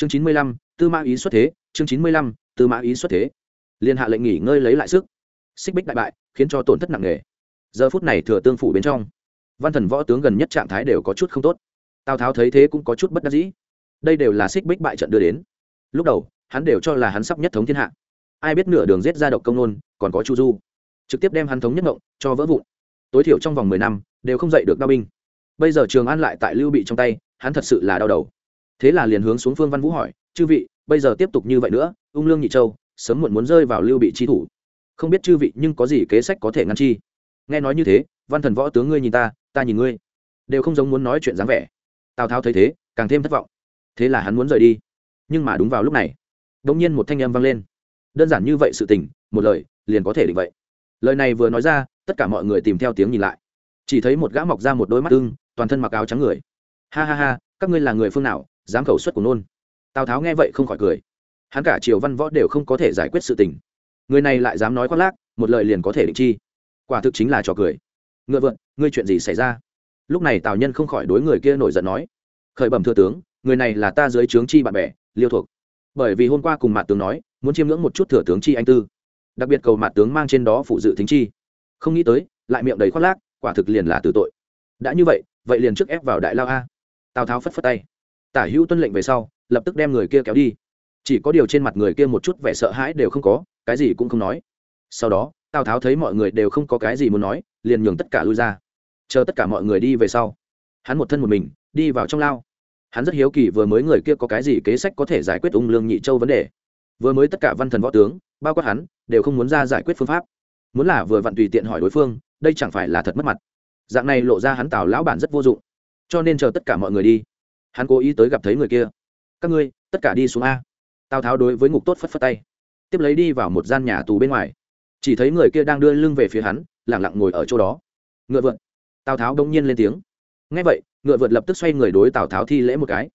chương chín mươi lăm, tư mã ý xuất thế, chương chín mươi lăm, tư mã ý xuất thế. Liên hạ lệnh nghỉ ngơi lấy lại sức. Xích bích đại bại, khiến cho tổn thất nặng nề. Giờ phút này thừa tương phủ bên trong, văn thần võ tướng gần nhất trạng thái đều có chút không tốt. Tào tháo thấy thế cũng có chút bất đắc dĩ. Đây đều là xích bích bại trận đưa đến. Lúc đầu, hắn đều cho là hắn sắp nhất thống thiên hạ. Ai biết nửa đường giết ra độc công nôn, còn có chu du. Trực tiếp đem hắn thống nhất ngộng, cho vỡ vụn. Tối thiểu trong vòng mười năm, đều không dậy được đao binh. Bây giờ trường an lại tại lưu bị trong tay, hắn thật sự là đau đầu thế là liền hướng xuống phương văn vũ hỏi, chư vị, bây giờ tiếp tục như vậy nữa, ung lương nhị châu, sớm muộn muốn rơi vào lưu bị chi thủ. Không biết chư vị nhưng có gì kế sách có thể ngăn chi? Nghe nói như thế, văn thần võ tướng ngươi nhìn ta ta nhìn ngươi. Đều không giống muốn nói chuyện dáng vẻ. Tào tháo thấy thế, càng thêm thất vọng. Thế là hắn muốn rời đi. Nhưng mà đúng vào lúc này đ ỗ n g nhiên một thanh âm vang lên. Đơn giản như vậy sự tình, một lời, liền có thể định vậy. Lời này vừa nói ra, tất cả mọi người tìm theo tiếng nhìn lại. Chỉ thấy một gã mọc ra một đôi mắt ưng, toàn thân mặc áo trắng người. Ha ha ha, các ngươi là người phương nào dám khẩu xuất của nôn. Tào tháo nghe vậy không khỏi cười. Hắn cả triều văn võ đều không có thể giải quyết sự tình. Người này lại dám nói khoác lác, một lời liền có thể định chi. Quả thực chính là trò cười. Ngựa vượn, ngươi chuyện gì xảy ra? Lúc này tào nhân không khỏi đối người kia nổi giận nói. Khởi bẩm thưa tướng, người này là ta dưới trướng chi bạn bè, liêu thuộc bởi vì hôm qua cùng mạt tướng nói, muốn chiêm ngưỡng một chút thừa tướng chi anh tư. Đặc biệt cầu mạt tướng mang trên đó phụ dự thính chi. Không nghĩ tới, lại miệng đầy khoác lác, quả thực liền là tử tội. Đã như vậy vậy liền trước ép vào đại lao a. Tào tháo phất phất tay tả hữu tuân lệnh về sau, lập tức đem người kia kéo đi. Chỉ có điều trên mặt người kia một chút vẻ sợ hãi đều không có, cái gì cũng không nói. Sau đó, tào tháo thấy mọi người đều không có cái gì muốn nói, liền nhường tất cả lui ra. Chờ tất cả mọi người đi về sau, hắn một thân một mình, đi vào trong lao. Hắn rất hiếu kỳ vừa mới người kia có cái gì kế sách có thể giải quyết ung lương nhị châu vấn đề. Vừa mới tất cả văn thần võ tướng, bao quát hắn, đều không muốn ra giải quyết phương pháp. Muốn là vừa vặn tùy tiện hỏi đối phương, đây chẳng phải là thật mất mặt. Dạng này lộ ra hắn tào lão bản rất vô dụng. Cho nên chờ tất cả mọi người đi hắn cố ý tới gặp thấy người kia. Các ngươi, tất cả đi xuống a. Tào tháo đối với ngục tốt phất phất tay. Tiếp lấy đi vào một gian nhà tù bên ngoài. Chỉ thấy người kia đang đưa lưng về phía hắn lẳng lặng ngồi ở chỗ đó. Ngựa vượt tào tháo đông nhiên lên tiếng. Ngay vậy, ngựa vượt lập tức xoay người đối tào tháo thi lễ một cái.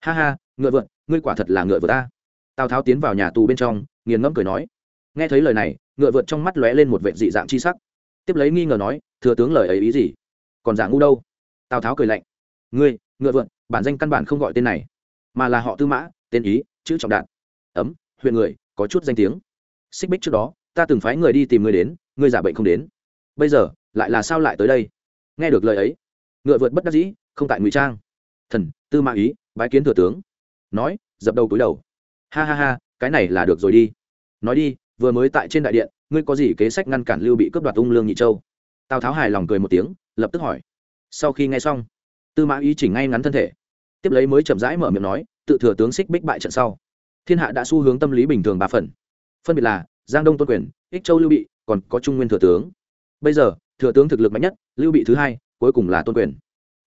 Ha ha, ngựa vượt ngươi quả thật là ngựa vượt ta tào tháo tiến vào nhà tù bên trong, nghiền ngẫm cười nói. Nghe thấy lời này, ngựa vượt trong mắt lóe lên một vệ dị dạng chi sắc. Tiếp lấy nghi ngờ nói, thừa tướng lời ấy ý gì? Còn giả ngu đâu? Tào tháo cười lạnh. Ngươi, ngựa vượt bản danh căn bản không gọi tên này, mà là họ tư mã, tên ý, chữ trọng đạn ấm, huyện người, có chút danh tiếng. Xích bích trước đó, ta từng phái người đi tìm ngươi đến, ngươi giả bệnh không đến. Bây giờ, lại là sao lại tới đây? Nghe được lời ấy, ngựa vượt bất đắc dĩ, không tại ngụy trang. Thần, tư mã ý, bái kiến thừa tướng. Nói, dập đầu túi đầu. Ha ha ha, cái này là được rồi đi. Nói đi, vừa mới tại trên đại điện, ngươi có gì kế sách ngăn cản lưu bị cướp đoạt ung lương nhị châu? Tào tháo hài lòng cười một tiếng, lập tức hỏi. Sau khi nghe xong, tư mã ý chỉnh ngay ngắn thân thể tiếp lấy mới chậm rãi mở miệng nói, tự thừa tướng xích bích bại trận sau. Thiên hạ đã xu hướng tâm lý bình thường ba phần. Phân biệt là, giang đông tôn quyền, ích châu lưu bị, còn có trung nguyên thừa tướng. Bây giờ, thừa tướng thực lực mạnh nhất, lưu bị thứ hai, cuối cùng là tôn quyền.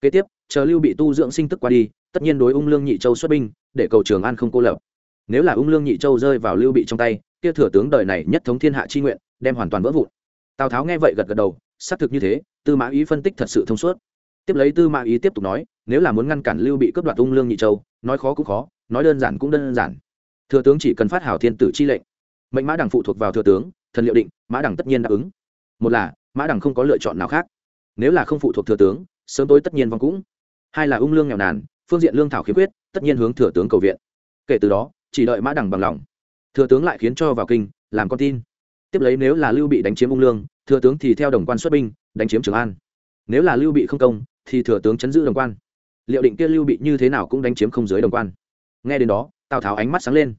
Kế tiếp, chờ lưu bị tu dưỡng sinh tức qua đi, tất nhiên đối ung lương nhị châu xuất binh, để cầu trường an không cô lập. Nếu là ung lương nhị châu rơi vào lưu bị trong tay, kia thừa tướng đời này nhất thống thiên hạ chi nguyện, đem hoàn toàn vỡ vụn. Tào tháo nghe vậy gật gật đầu, xác thực như thế, tư mã ý phân tích thật sự thông suốt tiếp lấy tư mã ý tiếp tục nói, nếu là muốn ngăn cản lưu bị cướp đoạt ung lương nhị châu, nói khó cũng khó, nói đơn giản cũng đơn giản. Thừa tướng chỉ cần phát hảo thiên tử chi lệnh. Mệnh mã đẳng phụ thuộc vào thừa tướng, thần liệu định, mã đẳng tất nhiên đáp ứng. Một là, mã đẳng không có lựa chọn nào khác. Nếu là không phụ thuộc thừa tướng, sớm tối tất nhiên vong cũng. Hai là ung lương nghèo nàn, phương diện lương thảo khiếm khuyết, tất nhiên hướng thừa tướng cầu viện. Kể từ đó, chỉ đợi mã đẳng bằng lòng. Thừa tướng lại khiến cho vào kinh, làm con tin. Tiếp lấy nếu là lưu bị đánh chiếm ung lương, thừa tướng thì theo đồng quan xuất binh, đánh chiếm trường an. Nếu là lưu bị không công thì thừa tướng chấn giữ đồng quan. Liệu định kia lưu bị như thế nào cũng đánh chiếm không giới đồng quan. Nghe đến đó, tào tháo ánh mắt sáng lên.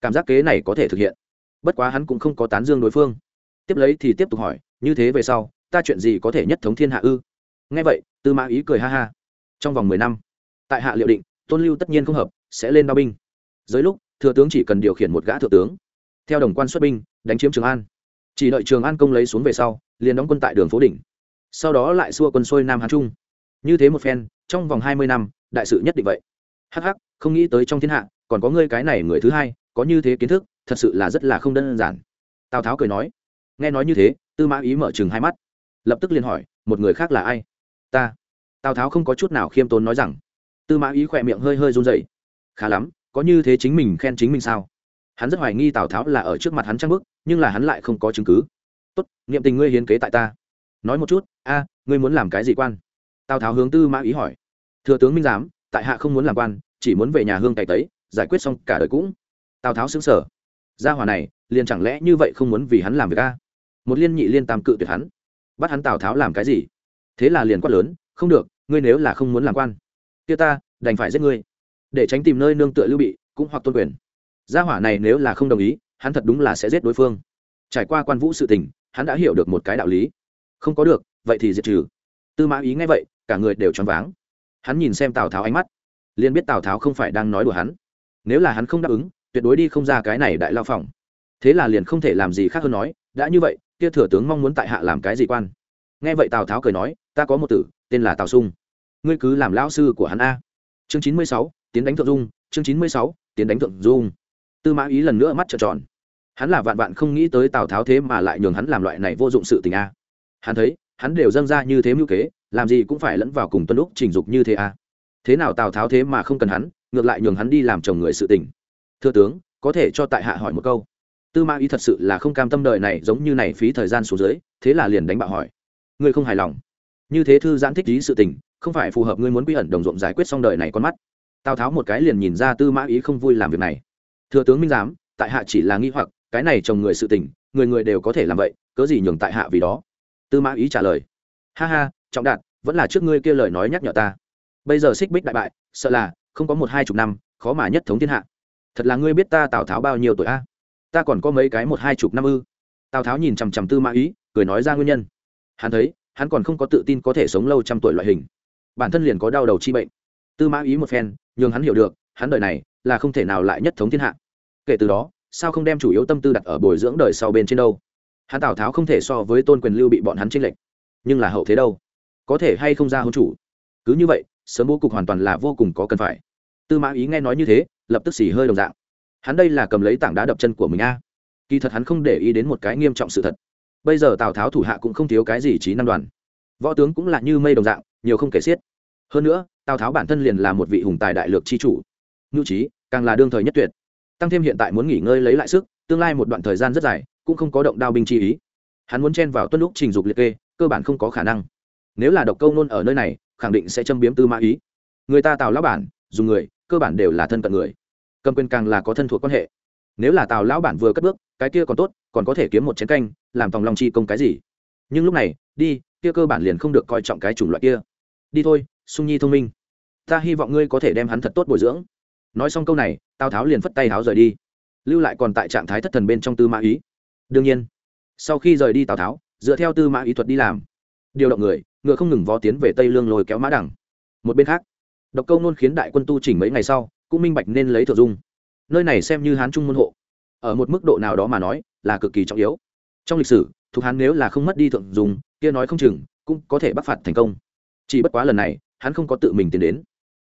Cảm giác kế này có thể thực hiện. Bất quá hắn cũng không có tán dương đối phương. Tiếp lấy thì tiếp tục hỏi, như thế về sau, ta chuyện gì có thể nhất thống thiên hạ ư? Nghe vậy, tư mã ý cười ha ha. Trong vòng mười năm, tại hạ liệu định, tôn lưu tất nhiên không hợp, sẽ lên đao binh. Dưới lúc, thừa tướng chỉ cần điều khiển một gã thừa tướng, theo đồng quan xuất binh, đánh chiếm trường an. Chỉ đợi trường an công lấy xuống về sau, liền đóng quân tại đường phố đỉnh. Sau đó lại xua quân xuôi nam hán trung như thế một phen, trong vòng hai mươi năm, đại sự nhất định vậy. Hắc hắc, không nghĩ tới trong thiên hạ, còn có ngươi cái này người thứ hai, có như thế kiến thức, thật sự là rất là không đơn giản. Tào tháo cười nói. Nghe nói như thế, tư mã ý mở chừng hai mắt. Lập tức liền hỏi, một người khác là ai? Ta. Tào tháo không có chút nào khiêm tốn nói rằng. Tư mã ý khỏe miệng hơi hơi run dậy khá lắm, có như thế chính mình khen chính mình sao? Hắn rất hoài nghi tào tháo là ở trước mặt hắn trang bức nhưng là hắn lại không có chứng cứ. Tốt, niệm tình ngươi hiến kế tại ta. Nói một chút, a, ngươi muốn làm cái gì quan? Tào tháo hướng tư mã ý hỏi. Thừa tướng minh giám, tại hạ không muốn làm quan, chỉ muốn về nhà hương cày tấy, giải quyết xong cả đời cũng. Tào tháo xứng sở gia hòa này, liền chẳng lẽ như vậy không muốn vì hắn làm việc a? Một liên nhị liên tam cự tuyệt hắn. Bắt hắn tào tháo làm cái gì? Thế là liền quát lớn, không được, ngươi nếu là không muốn làm quan, kia ta, đành phải giết ngươi. Để tránh tìm nơi nương tựa lưu bị, cũng hoặc tôn quyền. Gia hỏa này nếu là không đồng ý, hắn thật đúng là sẽ giết đối phương. Trải qua quan vũ sự tình, hắn đã hiểu được một cái đạo lý. Không có được, vậy thì diệt trừ. Tư mã ý nghe vậy cả người đều choáng váng. Hắn nhìn xem tào tháo ánh mắt, liền biết tào tháo không phải đang nói đùa hắn. Nếu là hắn không đáp ứng, tuyệt đối đi không ra cái này đại lao phòng. Thế là liền không thể làm gì khác hơn nói, đã như vậy, kia thừa tướng mong muốn tại hạ làm cái gì quan? Nghe vậy tào tháo cười nói, ta có một tử, tên là tào sung. Ngươi cứ làm lão sư của hắn a. Chương chín mươi sáu, tiến đánh thượng dung. Chương chín mươi sáu, tiến đánh thượng dung. Tư mã ý lần nữa mắt trợn tròn. Hắn là vạn vạn không nghĩ tới tào tháo thế mà lại nhường hắn làm loại này vô dụng sự tình a. Hắn thấy, hắn đều dâng ra như thế mưu kế làm gì cũng phải lẫn vào cùng tuân lúc trình dục như thế à? thế nào tào tháo thế mà không cần hắn, ngược lại nhường hắn đi làm chồng người sự tình. Thưa tướng, có thể cho tại hạ hỏi một câu. Tư mã ý thật sự là không cam tâm đời này giống như này phí thời gian xuống dưới, thế là liền đánh bạo hỏi. Ngươi không hài lòng. Như thế thư giãn thích ý sự tình, không phải phù hợp ngươi muốn quy ẩn đồng ruộng giải quyết xong đời này con mắt. Tào tháo một cái liền nhìn ra tư mã ý không vui làm việc này. Thừa tướng minh giám, tại hạ chỉ là nghi hoặc, cái này chồng người sự tình, người người đều có thể làm vậy, cớ gì nhường tại hạ vì đó? Tư mã ý trả lời. Ha ha, trọng đạt vẫn là trước ngươi kia lời nói nhắc nhở ta. Bây giờ xích bích đại bại, sợ là không có một hai chục năm, khó mà nhất thống thiên hạ. Thật là ngươi biết ta tào tháo bao nhiêu tuổi a? Ta còn có mấy cái một hai chục năm ư? Tào tháo nhìn chằm chằm tư mã ý, cười nói ra nguyên nhân. Hắn thấy, hắn còn không có tự tin có thể sống lâu trăm tuổi loại hình. Bản thân liền có đau đầu chi bệnh. Tư mã ý một phen nhưng hắn hiểu được, hắn đời này là không thể nào lại nhất thống thiên hạ. Kể từ đó, sao không đem chủ yếu tâm tư đặt ở bồi dưỡng đời sau bên trên đâu? Hắn tào tháo không thể so với tôn quyền lưu bị bọn hắn tranh lệch. Nhưng là hậu thế đâu? Có thể hay không ra hôn chủ? Cứ như vậy, sớm bố cục hoàn toàn là vô cùng có cần phải. Tư mã ý nghe nói như thế, lập tức xì hơi đồng dạng. Hắn đây là cầm lấy tảng đá đập chân của mình a. Kỳ thật hắn không để ý đến một cái nghiêm trọng sự thật. Bây giờ tào tháo thủ hạ cũng không thiếu cái gì trí năm đoàn. Võ tướng cũng là như mây đồng dạng, nhiều không kể xiết. Hơn nữa, tào tháo bản thân liền là một vị hùng tài đại lược c h i chủ. Ngưu trí, càng là đương thời nhất tuyệt. Tăng thêm hiện tại muốn nghỉ ngơi lấy lại sức, tương lai một đoạn thời gian rất dài, cũng không có động đao binh chi ý. Hắn muốn chen vào tuân lúc trình dục liệt kê, cơ bản không có khả năng nếu là độc câu nôn ở nơi này, khẳng định sẽ châm biếm tư mã ý. Người ta tào lão bản, dùng người, cơ bản đều là thân cận người. Cầm quyền càng là có thân thuộc quan hệ. Nếu là tào lão bản vừa cất bước, cái kia còn tốt, còn có thể kiếm một chén canh, làm tòng lòng chi công cái gì. Nhưng lúc này, đi, kia cơ bản liền không được coi trọng cái chủng loại kia. Đi thôi, sung nhi thông minh. Ta hy vọng ngươi có thể đem hắn thật tốt bồi dưỡng. Nói xong câu này, tào tháo liền phất tay tháo rời đi. Lưu lại còn tại trạng thái thất thần bên trong tư mã ý. Đương nhiên, sau khi rời đi tào tháo, dựa theo tư mã ý thuật đi làm điều động người, ngựa không ngừng vó tiến về tây lương lôi kéo mã đẳng một bên khác, độc câu nôn khiến đại quân tu chỉnh mấy ngày sau, cũng minh bạch nên lấy thượng dung. Nơi này xem như hán trung môn hộ. Ở một mức độ nào đó mà nói, là cực kỳ trọng yếu. Trong lịch sử, thuộc hán nếu là không mất đi thượng dung, kia nói không chừng, cũng có thể bắt phạt thành công. Chỉ bất quá lần này, hắn không có tự mình tiến đến,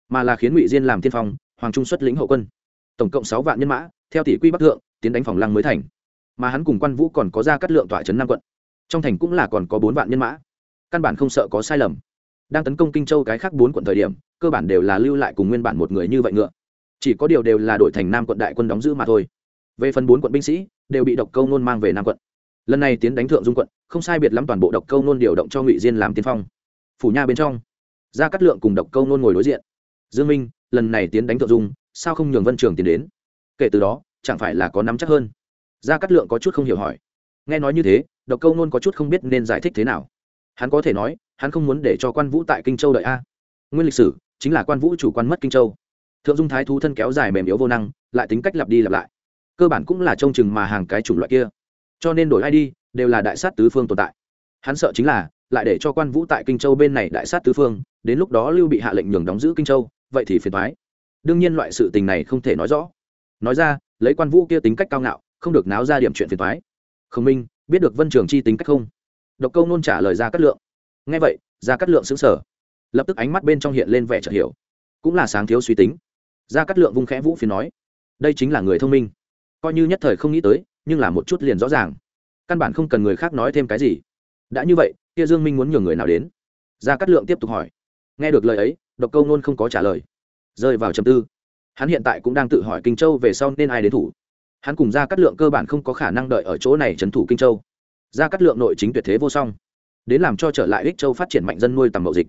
mà là khiến ngụy diên làm tiên phong, hoàng trung xuất lĩnh hậu quân. Tổng cộng sáu vạn nhân mã, theo tỷ quy bắc thượng, tiến đánh phòng lăng mới thành. Mà hắn cùng quan vũ còn có ra cắt lượng tỏa trấn nam quận. Trong thành cũng là còn có bốn vạn nhân mã căn bản không sợ có sai lầm. Đang tấn công kinh châu cái khác bốn quận thời điểm, cơ bản đều là lưu lại cùng nguyên bản một người như vậy ngựa. Chỉ có điều đều là đổi thành nam quận đại quân đóng giữ mà thôi. Về phần bốn quận binh sĩ, đều bị độc câu nôn mang về nam quận. Lần này tiến đánh thượng dung quận, không sai biệt lắm toàn bộ độc câu nôn điều động cho ngụy diên làm tiên phong. Phủ nha bên trong ra cắt lượng cùng độc câu nôn ngồi đối diện. Dương minh, lần này tiến đánh thượng dung, sao không nhường vân trường tiến đến? Kể từ đó, chẳng phải là có nắm chắc hơn? Ra cắt lượng có chút không hiểu hỏi. Nghe nói như thế, độc câu nôn có chút không biết nên giải thích thế nào hắn có thể nói, hắn không muốn để cho quan vũ tại kinh châu đợi a. Nguyên lịch sử, chính là quan vũ chủ quan mất kinh châu. Thượng dung thái thú thân kéo dài mềm yếu vô năng, lại tính cách lặp đi lặp lại. Cơ bản cũng là trông chừng mà hàng cái chủng loại kia. Cho nên đổi ai đi, đều là đại sát tứ phương tồn tại. Hắn sợ chính là, lại để cho quan vũ tại kinh châu bên này đại sát tứ phương, đến lúc đó lưu bị hạ lệnh nhường đóng giữ kinh châu, vậy thì phiền thoái đương nhiên loại sự tình này không thể nói rõ. Nói ra, lấy quan vũ kia tính cách cao ngạo, không được náo ra điểm chuyện phiền thoái khổng minh, biết được vân trường chi tính cách không? Độc câu nôn trả lời ra cát lượng. Nghe vậy ra cát lượng xứng sở lập tức ánh mắt bên trong hiện lên vẻ chợt hiểu. Cũng là sáng thiếu suy tính. Ra cát lượng vung khẽ vũ phiến nói, đây chính là người thông minh. Coi như nhất thời không nghĩ tới, nhưng là một chút liền rõ ràng. Căn bản không cần người khác nói thêm cái gì. Đã như vậy, kia dương minh muốn nhường người nào đến? Ra cát lượng tiếp tục hỏi. Nghe được lời ấy, độc câu nôn không có trả lời. Rơi vào trầm tư. Hắn hiện tại cũng đang tự hỏi kinh châu về sau nên ai đến thủ. Hắn cùng ra cát lượng cơ bản không có khả năng đợi ở chỗ này trấn thủ kinh châu ra cắt lượng nội chính tuyệt thế vô song, đến làm cho trở lại ích châu phát triển mạnh dân nuôi tầm mậu dịch,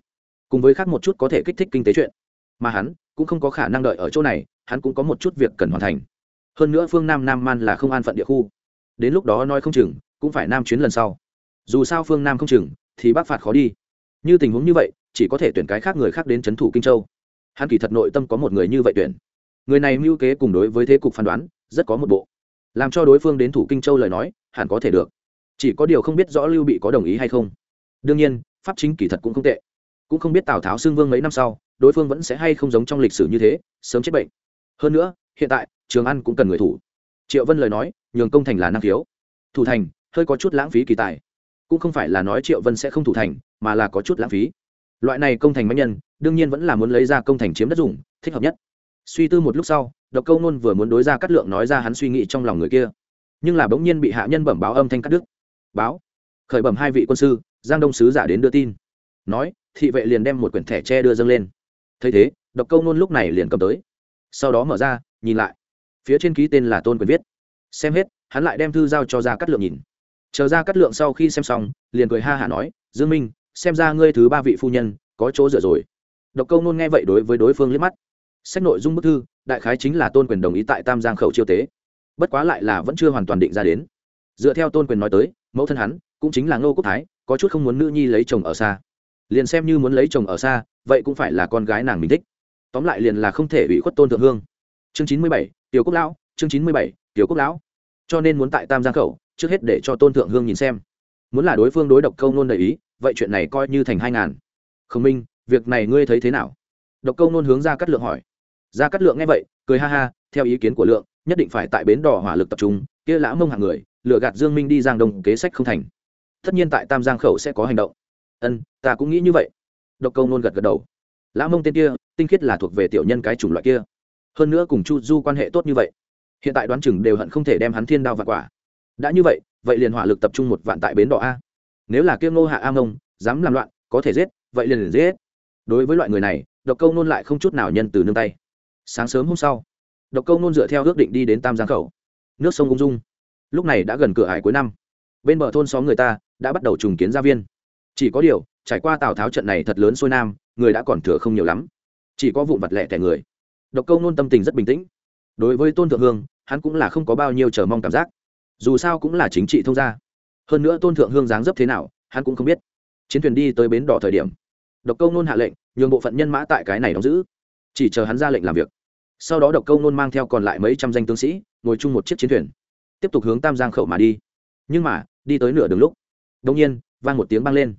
cùng với khác một chút có thể kích thích kinh tế chuyện. Mà hắn cũng không có khả năng đợi ở chỗ này, hắn cũng có một chút việc cần hoàn thành. Hơn nữa phương nam nam man là không an phận địa khu. Đến lúc đó nói không chừng, cũng phải nam chuyến lần sau. Dù sao phương nam không chừng, thì bác phạt khó đi. Như tình huống như vậy, chỉ có thể tuyển cái khác người khác đến c h ấ n thủ kinh châu. Hắn kỳ thật nội tâm có một người như vậy tuyển. Người này mưu kế cùng đối với thế cục phán đoán, rất có một bộ. Làm cho đối phương đến thủ kinh châu lời nói, hẳn có thể được chỉ có điều không biết rõ lưu bị có đồng ý hay không. Đương nhiên, pháp chính kỳ thật cũng không tệ. Cũng không biết tào tháo xưng vương mấy năm sau, đối phương vẫn sẽ hay không giống trong lịch sử như thế, sớm chết bệnh. Hơn nữa, hiện tại, trường ăn cũng cần người thủ. Triệu vân lời nói, nhường công thành là năng khiếu. Thủ thành, hơi có chút lãng phí kỳ tài. Cũng không phải là nói triệu vân sẽ không thủ thành, mà là có chút lãng phí. Loại này công thành mạnh nhân, đương nhiên vẫn là muốn lấy ra công thành chiếm đất dùng, thích hợp nhất. Suy tư một lúc sau, độc câu nôn vừa muốn đối ra cắt lượng nói ra hắn suy nghĩ trong lòng người kia. Nhưng là bỗng nhiên bị hạ nhân bẩm báo âm thanh cắt đứt báo. Khởi bẩm hai vị quân sư, giang đông sứ giả đến đưa tin. Nói, thị vệ liền đem một quyển thẻ tre đưa dâng lên. Thấy thế, độc câu nôn lúc này liền cầm tới. Sau đó mở ra, nhìn lại. Phía trên ký tên là tôn quyền viết. Xem hết, hắn lại đem thư giao cho ra cắt lượng nhìn. Chờ ra cắt lượng sau khi xem xong, liền cười ha hả nói, dương minh, xem ra ngươi thứ ba vị phu nhân, có chỗ dựa rồi. Độc câu nôn nghe vậy đối với đối phương liếc mắt. Sách nội dung bức thư, đại khái chính là tôn quyền đồng ý tại tam giang khẩu chiêu tế. Bất quá lại là vẫn chưa hoàn toàn định ra đến dựa theo tôn quyền nói tới, mẫu thân hắn cũng chính là ngô quốc thái, có chút không muốn nữ nhi lấy chồng ở xa. Liền xem như muốn lấy chồng ở xa, vậy cũng phải là con gái nàng mình thích. Tóm lại liền là không thể ủy khuất tôn thượng hương. Chương chín mươi bảy, tiểu quốc lão, chương chín mươi bảy, tiểu quốc lão. Cho nên muốn tại tam giang khẩu, trước hết để cho tôn thượng hương nhìn xem. Muốn là đối phương đối độc câu nôn đầy ý, vậy chuyện này coi như thành hai ngàn. Khổng minh, việc này ngươi thấy thế nào? Độc câu nôn hướng ra cắt lượng hỏi. Ra cắt lượng nghe vậy, cười ha ha, theo ý kiến của lượng, nhất định phải tại bến đỏ hỏa lực tập trung kia lão mông hạng người lựa gạt dương minh đi giang đông kế sách không thành. Tất nhiên tại tam giang khẩu sẽ có hành động. Ân, ta cũng nghĩ như vậy. Độc câu nôn gật gật đầu. Lão mông tên kia, tinh khiết là thuộc về tiểu nhân cái chủng loại kia. Hơn nữa cùng chu du quan hệ tốt như vậy. Hiện tại đoán chừng đều hận không thể đem hắn thiên đao vạn quả. Đã như vậy vậy liền hỏa lực tập trung một vạn tại bến đỏ a. Nếu là kiêm ngô hạ a mông, dám làm loạn, có thể giết, vậy liền liền giết. Đối với loại người này, độc câu nôn lại không chút nào nhân từ nương tay. Sáng sớm hôm sau, độc câu nôn dựa theo ước định đi đến tam giang khẩu nước sông ung dung. Lúc này đã gần cửa hải cuối năm. Bên bờ thôn xóm người ta đã bắt đầu trùng kiến gia viên. Chỉ có điều, trải qua tào tháo trận này thật lớn xuôi nam, người đã còn thừa không nhiều lắm. Chỉ có vụn vặt lẻ tẻ người. Độc câu nôn tâm tình rất bình tĩnh. Đối với tôn thượng hương, hắn cũng là không có bao nhiêu chờ mong cảm giác. Dù sao cũng là chính trị thông gia. Hơn nữa tôn thượng hương dáng dấp thế nào, hắn cũng không biết. Chiến thuyền đi tới bến đỏ thời điểm, độc câu nôn hạ lệnh, nhường bộ phận nhân mã tại cái này đóng giữ. Chỉ chờ hắn ra lệnh làm việc sau đó độc câu nôn mang theo còn lại mấy trăm danh tướng sĩ, ngồi chung một chiếc chiến thuyền, tiếp tục hướng tam giang khẩu mà đi. Nhưng mà, đi tới nửa đường lúc đông nhiên, vang một tiếng băng lên.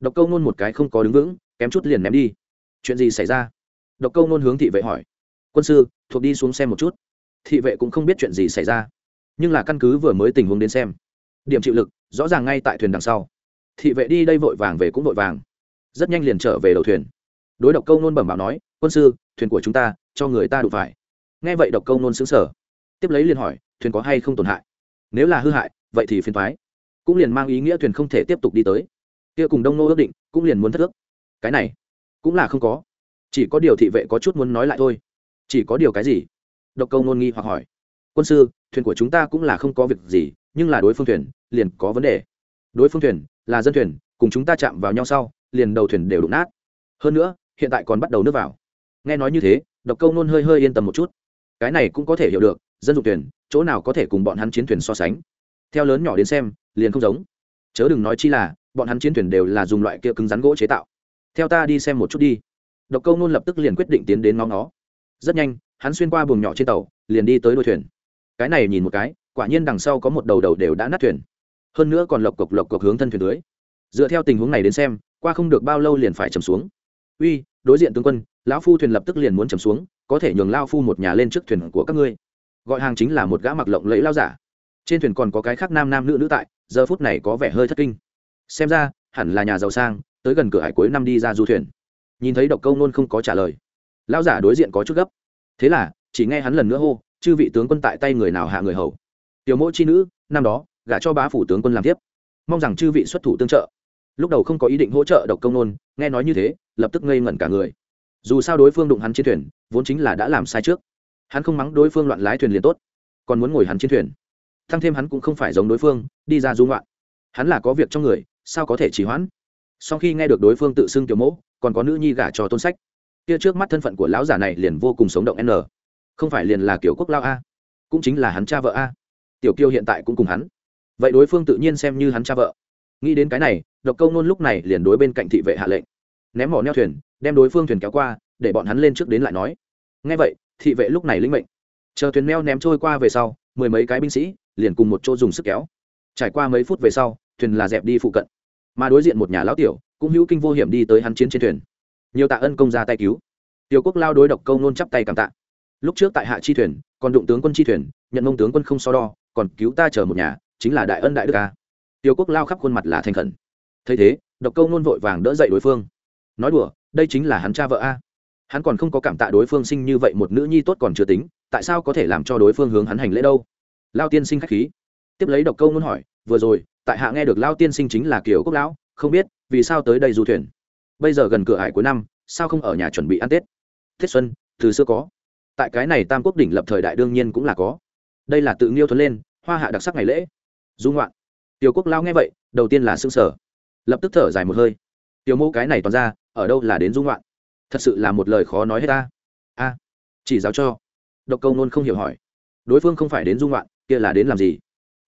Độc câu nôn một cái không có đứng vững, kém chút liền ném đi. Chuyện gì xảy ra? Độc câu nôn hướng thị vệ hỏi. Quân sư, thuộc đi xuống xem một chút. Thị vệ cũng không biết chuyện gì xảy ra, nhưng là căn cứ vừa mới tình huống đến xem. Điểm chịu lực, rõ ràng ngay tại thuyền đằng sau. Thị vệ đi đây vội vàng về cũng vội vàng. Rất nhanh liền trở về đầu thuyền. Đối độc câu nôn bẩm bảo nói, quân sư, thuyền của chúng ta cho người ta đụng phải. Nghe vậy độc câu nôn xứng sở. Tiếp lấy liền hỏi, thuyền có hay không tổn hại? Nếu là hư hại, vậy thì phiền thoái cũng liền mang ý nghĩa thuyền không thể tiếp tục đi tới. Kia cùng đông nô ước định, cũng liền muốn thất ước. Cái này, cũng là không có. Chỉ có điều thị vệ có chút muốn nói lại thôi. Chỉ có điều cái gì? Độc câu nôn nghi hoặc hỏi. Quân sư, thuyền của chúng ta cũng là không có việc gì, nhưng là đối phương thuyền, liền có vấn đề. Đối phương thuyền là dân thuyền, cùng chúng ta chạm vào nhau sau, liền đầu thuyền đều đụng nát. Hơn nữa, hiện tại còn bắt đầu nước vào. Nghe nói như thế độc câu nôn hơi hơi yên tâm một chút. Cái này cũng có thể hiểu được, dân dụng thuyền, chỗ nào có thể cùng bọn hắn chiến thuyền so sánh. Theo lớn nhỏ đến xem, liền không giống. Chớ đừng nói chi là, bọn hắn chiến thuyền đều là dùng loại kia cứng rắn gỗ chế tạo. Theo ta đi xem một chút đi. Độc câu nôn lập tức liền quyết định tiến đến ngó nó rất nhanh, hắn xuyên qua buồng nhỏ trên tàu, liền đi tới đôi thuyền. Cái này nhìn một cái, quả nhiên đằng sau có một đầu đầu đều đã nát thuyền. Hơn nữa còn lộc cộc lộc cộc hướng thân thuyền dưới. Dựa theo tình huống này đến xem, qua không được bao lâu liền phải chầm xuống. Uy, đối diện tướng quân lão phu thuyền lập tức liền muốn chầm xuống, có thể nhường lao phu một nhà lên trước thuyền của các ngươi. Gọi hàng chính là một gã mặc lộng lẫy lao giả. Trên thuyền còn có cái khác nam nam nữ nữ tại, giờ phút này có vẻ hơi thất kinh. Xem ra, hẳn là nhà giàu sang, tới gần cửa hải cuối năm đi ra du thuyền. Nhìn thấy độc câu nôn không có trả lời. Lao giả đối diện có chút gấp. Thế là, chỉ nghe hắn lần nữa hô, chư vị tướng quân tại tay người nào hạ người hầu? Tiểu mỗ chi nữ, năm đó, gả cho bá phủ tướng quân làm tiếp mong rằng chư vị xuất thủ tương trợ. Lúc đầu không có ý định hỗ trợ độc công nôn, nghe nói như thế, lập tức ngây ngẩn cả người dù sao đối phương đụng hắn trên thuyền, vốn chính là đã làm sai trước. Hắn không mắng đối phương loạn lái thuyền liền tốt, còn muốn ngồi hắn trên thuyền. Thăng thêm hắn cũng không phải giống đối phương, đi ra dung loạn hắn là có việc trong người, sao có thể trì hoãn? Sau khi nghe được đối phương tự xưng tiểu mẫu, còn có nữ nhi gả cho tôn sách. Kia trước mắt thân phận của lão giả này liền vô cùng sống động n. Không phải liền là kiểu quốc lao a, cũng chính là hắn cha vợ a. Tiểu kiêu hiện tại cũng cùng hắn. Vậy đối phương tự nhiên xem như hắn cha vợ. Nghĩ đến cái này, độc câu nôn lúc này liền đối bên cạnh thị vệ hạ lệnh. Ném mỏ neo thuyền đem đối phương thuyền kéo qua, để bọn hắn lên trước đến lại nói. Ngay vậy, thị vệ lúc này linh mệnh. Chờ thuyền neo ném trôi qua về sau, mười mấy cái binh sĩ liền cùng một chỗ dùng sức kéo. Trải qua mấy phút về sau, thuyền là dẹp đi phụ cận. Mà đối diện một nhà lão tiểu, cũng hữu kinh vô hiểm đi tới hắn chiến trên thuyền. Nhiều tạ ân công ra tay cứu. Tiểu quốc lao đối độc câu nôn chắp tay cảm tạ. Lúc trước tại hạ chi thuyền, còn đụng tướng quân chi thuyền, nhận mông tướng quân không so đo, còn cứu ta chờ một nhà, chính là đại ân đại đức ca tiểu quốc lao khắp khuôn mặt là thành khẩn. Thấy thế, độc câu nôn vội vàng đỡ dậy đối phương. Nói đùa đây chính là hắn cha vợ a. Hắn còn không có cảm tạ đối phương sinh như vậy một nữ nhi tốt còn chưa tính, tại sao có thể làm cho đối phương hướng hắn hành lễ đâu? Lao tiên sinh k h á c h khí. Tiếp lấy độc câu muốn hỏi, vừa rồi, tại hạ nghe được lao tiên sinh chính là kiều quốc lão, không biết, vì sao tới đây du thuyền? Bây giờ gần cửa hải cuối năm, sao không ở nhà chuẩn bị ăn tết? Tết xuân, từ xưa có. Tại cái này tam quốc đỉnh lập thời đại đương nhiên cũng là có. Đây là tự nghiêu thuấn lên, hoa hạ đặc sắc ngày lễ. Dung ngoạn. Tiểu quốc lao nghe vậy, đầu tiên là xương sở lập tức thở dài một hơi. Tiểu mô cái này toàn ra ở đâu là đến dung ngoạn? Thật sự là một lời khó nói hết ta. A, chỉ giáo cho. Độc câu nôn không hiểu hỏi. Đối phương không phải đến dung loạn kia là đến làm gì?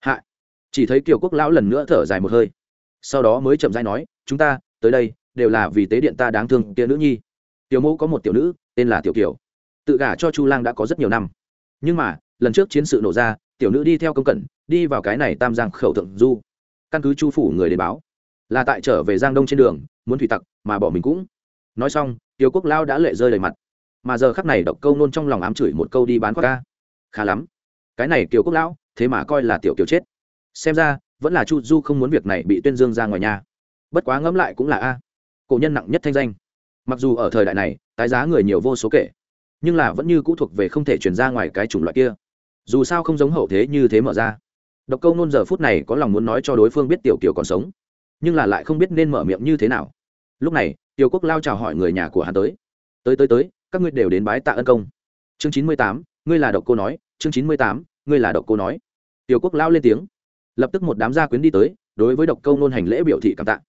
Hạ. Chỉ thấy kiều quốc lão lần nữa thở dài một hơi. Sau đó mới chậm dai nói, chúng ta, tới đây, đều là vì tế điện ta đáng thương kia nữ nhi. Tiểu mẫu có một tiểu nữ, tên là tiểu kiều. Tự gả cho chu lang đã có rất nhiều năm. Nhưng mà, lần trước chiến sự nổ ra, tiểu nữ đi theo công cẩn, đi vào cái này tam giang khẩu thượng du. Căn cứ chu phủ người đến báo, là tại trở về giang đông trên đường muốn thủy tặc, mà bỏ mình cũng. Nói xong tiểu quốc lao đã lệ rơi đầy mặt. Mà giờ khắc này độc câu nôn trong lòng ám chửi một câu đi bán khoác ca. Khá lắm. Cái này kiều quốc lão thế mà coi là tiểu kiều chết. Xem ra, vẫn là chu du không muốn việc này bị tuyên dương ra ngoài nhà. Bất quá ngẫm lại cũng là a. Cổ nhân nặng nhất thanh danh. Mặc dù ở thời đại này, tái giá người nhiều vô số kể, nhưng là vẫn như cũ thuộc về không thể chuyển ra ngoài cái chủng loại kia. Dù sao không giống hậu thế như thế mở ra. Độc câu nôn giờ phút này có lòng muốn nói cho đối phương biết tiểu kiều còn sống nhưng là lại không biết nên mở miệng như thế nào. Lúc này, tiểu quốc lao chào hỏi người nhà của hắn tới. Tới tới tới, các ngươi đều đến bái tạ ân công. Chương chín mươi tám, ngươi là độc cô nói, chương chín mươi tám, ngươi là độc cô nói. Tiểu quốc lao lên tiếng. Lập tức một đám gia quyến đi tới, đối với độc câu nôn hành lễ biểu thị cảm tạ.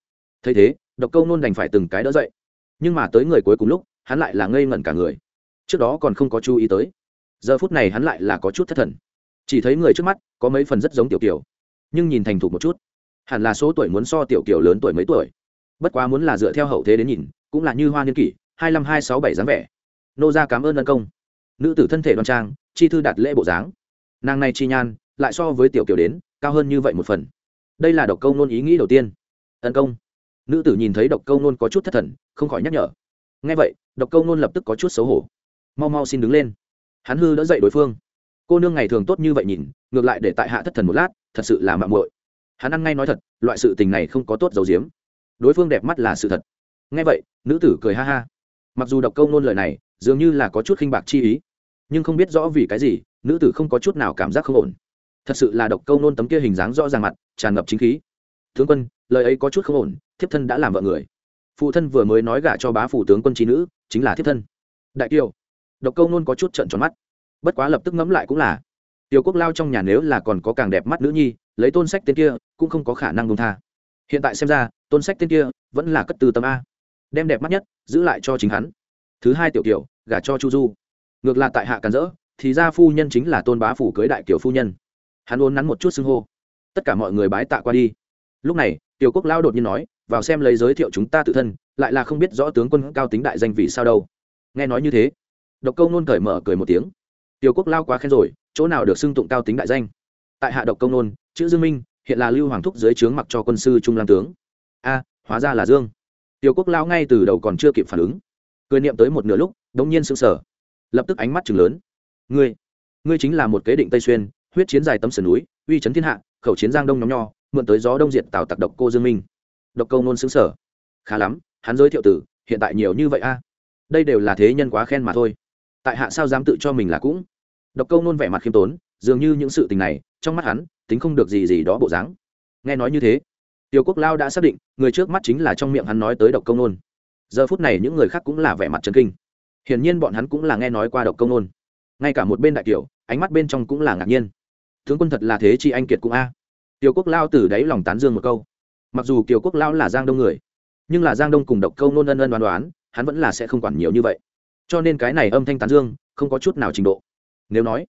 Thấy thế, độc câu nôn đành phải từng cái đỡ dậy. Nhưng mà tới người cuối cùng lúc, hắn lại là ngây ngẩn cả người. Trước đó còn không có chú ý tới. Giờ phút này hắn lại là có chút thất thần. Chỉ thấy người trước mắt có mấy phần rất giống tiểu kiều. Nhưng nhìn thành thục một chút hẳn là số tuổi muốn so tiểu kiểu lớn tuổi mấy tuổi. Bất quá muốn là dựa theo hậu thế đến nhìn, cũng là như hoa niên kỷ, hai năm hai sáu bảy dáng vẻ. Nô ra cảm ơn ân công. Nữ tử thân thể đoan trang, chi thư đạt lễ bộ dáng. Nàng này chi nhan, lại so với tiểu kiểu đến, cao hơn như vậy một phần. Đây là độc câu nôn ý nghĩ đầu tiên. Ân công. Nữ tử nhìn thấy độc câu nôn có chút thất thần, không khỏi nhắc nhở. Ngay vậy, độc câu nôn lập tức có chút xấu hổ. Mau mau xin đứng lên. Hắn hư đã dậy đối phương. Cô nương ngày thường tốt như vậy nhìn, ngược lại để tại hạ thất thần một lát, thật sự là mạng muội hắn ăn ngay nói thật, loại sự tình này không có tốt dầu diếm. Đối phương đẹp mắt là sự thật. Ngay vậy, nữ tử cười ha ha. Mặc dù độc câu nôn lời này, dường như là có chút khinh bạc chi ý, nhưng không biết rõ vì cái gì, nữ tử không có chút nào cảm giác không ổn. Thật sự là độc câu nôn tấm kia hình dáng rõ ràng mặt, tràn ngập chính khí. Tướng quân, lời ấy có chút không ổn, thiếp thân đã làm vợ người. Phụ thân vừa mới nói gả cho bá phủ tướng quân trí nữ, chính là thiếp thân. Đại kiều. Độc câu nôn có chút trận tròn mắt. Bất quá lập tức ngẫm lại cũng là, tiểu quốc lao trong nhà nếu là còn có càng đẹp mắt nữ nhi lấy tôn sách tên kia, cũng không có khả năng đông tha. Hiện tại xem ra, tôn sách tên kia vẫn là cất từ tâm a. Đem đẹp mắt nhất, giữ lại cho chính hắn. Thứ hai tiểu kiểu, gả cho chu du. Ngược lại tại hạ càn rỡ thì ra phu nhân chính là tôn bá phủ cưới đại kiểu phu nhân. Hắn ôn nắn một chút xưng hô. Tất cả mọi người bái tạ qua đi. Lúc này, tiểu quốc lao đột nhiên nói, vào xem lấy giới thiệu chúng ta tự thân, lại là không biết rõ tướng quân cao tính đại danh vì sao đâu. Nghe nói như thế, độc câu nôn cởi mở cười một tiếng. Tiểu quốc lao quá khen rồi, chỗ nào được xưng tụng cao tính đại danh? Tại hạ độc công nôn chữ dương minh, hiện là lưu hoàng thúc dưới trướng mặc cho quân sư trung lang tướng. A, hóa ra là dương. Tiểu quốc Lão ngay từ đầu còn chưa kịp phản ứng. Cười niệm tới một nửa lúc, đống nhiên sững sờ. Lập tức ánh mắt chừng lớn. Ngươi ngươi chính là một kế định tây xuyên, huyết chiến dài tấm sườn núi, uy chấn thiên hạ, khẩu chiến giang đông nhóm nho, mượn tới gió đông diệt tào tặc độc cô dương minh. Độc câu nôn xứng sở khá lắm, hắn giới thiệu tử, hiện tại nhiều như vậy a. Đây đều là thế nhân quá khen mà thôi. Tại hạ sao dám tự cho mình là cũng? Độc câu nôn vẻ mặt khiêm tốn, dường như những sự tình này trong mắt hắn tính không được gì gì đó bộ dáng. Nghe nói như thế tiêu quốc lao đã xác định người trước mắt chính là trong miệng hắn nói tới độc công nôn. Giờ phút này những người khác cũng là vẻ mặt trần kinh. Hiển nhiên bọn hắn cũng là nghe nói qua độc công nôn. Ngay cả một bên đại tiểu, ánh mắt bên trong cũng là ngạc nhiên. Tướng quân thật là thế chi anh kiệt cũng a. À. tiêu quốc lao từ đáy lòng tán dương một câu. Mặc dù kiều quốc lao là giang đông người nhưng là giang đông cùng độc câu nôn ân ân đoán đoán hắn vẫn là sẽ không quản nhiều như vậy. Cho nên cái này âm thanh tán dương không có chút nào trình độ. Nếu nói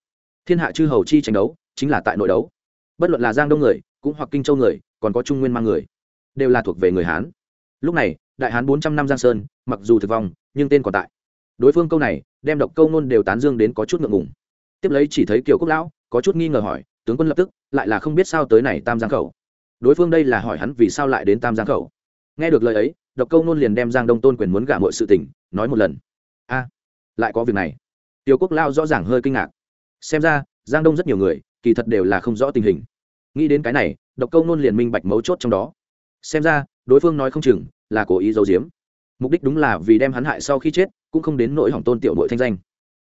thiên hạ chư hầu chi tranh đấu chính là tại nội đấu. Bất luận là giang đông người, cũng hoặc kinh châu người, còn có trung nguyên mang người, đều là thuộc về người hán. Lúc này, đại hán bốn trăm năm giang sơn, mặc dù thực vong, nhưng tên còn tại. Đối phương câu này, đem độc câu nôn đều tán dương đến có chút ngượng ngùng. Tiếp lấy chỉ thấy kiều quốc lão, có chút nghi ngờ hỏi, tướng quân lập tức, lại là không biết sao tới này tam giang khẩu. Đối phương đây là hỏi hắn vì sao lại đến tam giang khẩu. Nghe được lời ấy, độc câu nôn liền đem giang đông tôn quyền muốn gả mọi sự tình, nói một lần. A, lại có việc này. Tiêu quốc lao rõ ràng hơi kinh ngạc. Xem ra, giang đông rất nhiều người kỳ thật đều là không rõ tình hình. Nghĩ đến cái này, độc câu nôn liền minh bạch mấu chốt trong đó. Xem ra, đối phương nói không chừng là cố ý giấu giếm. Mục đích đúng là vì đem hắn hại sau khi chết, cũng không đến nỗi hỏng tôn tiểu nội thanh danh.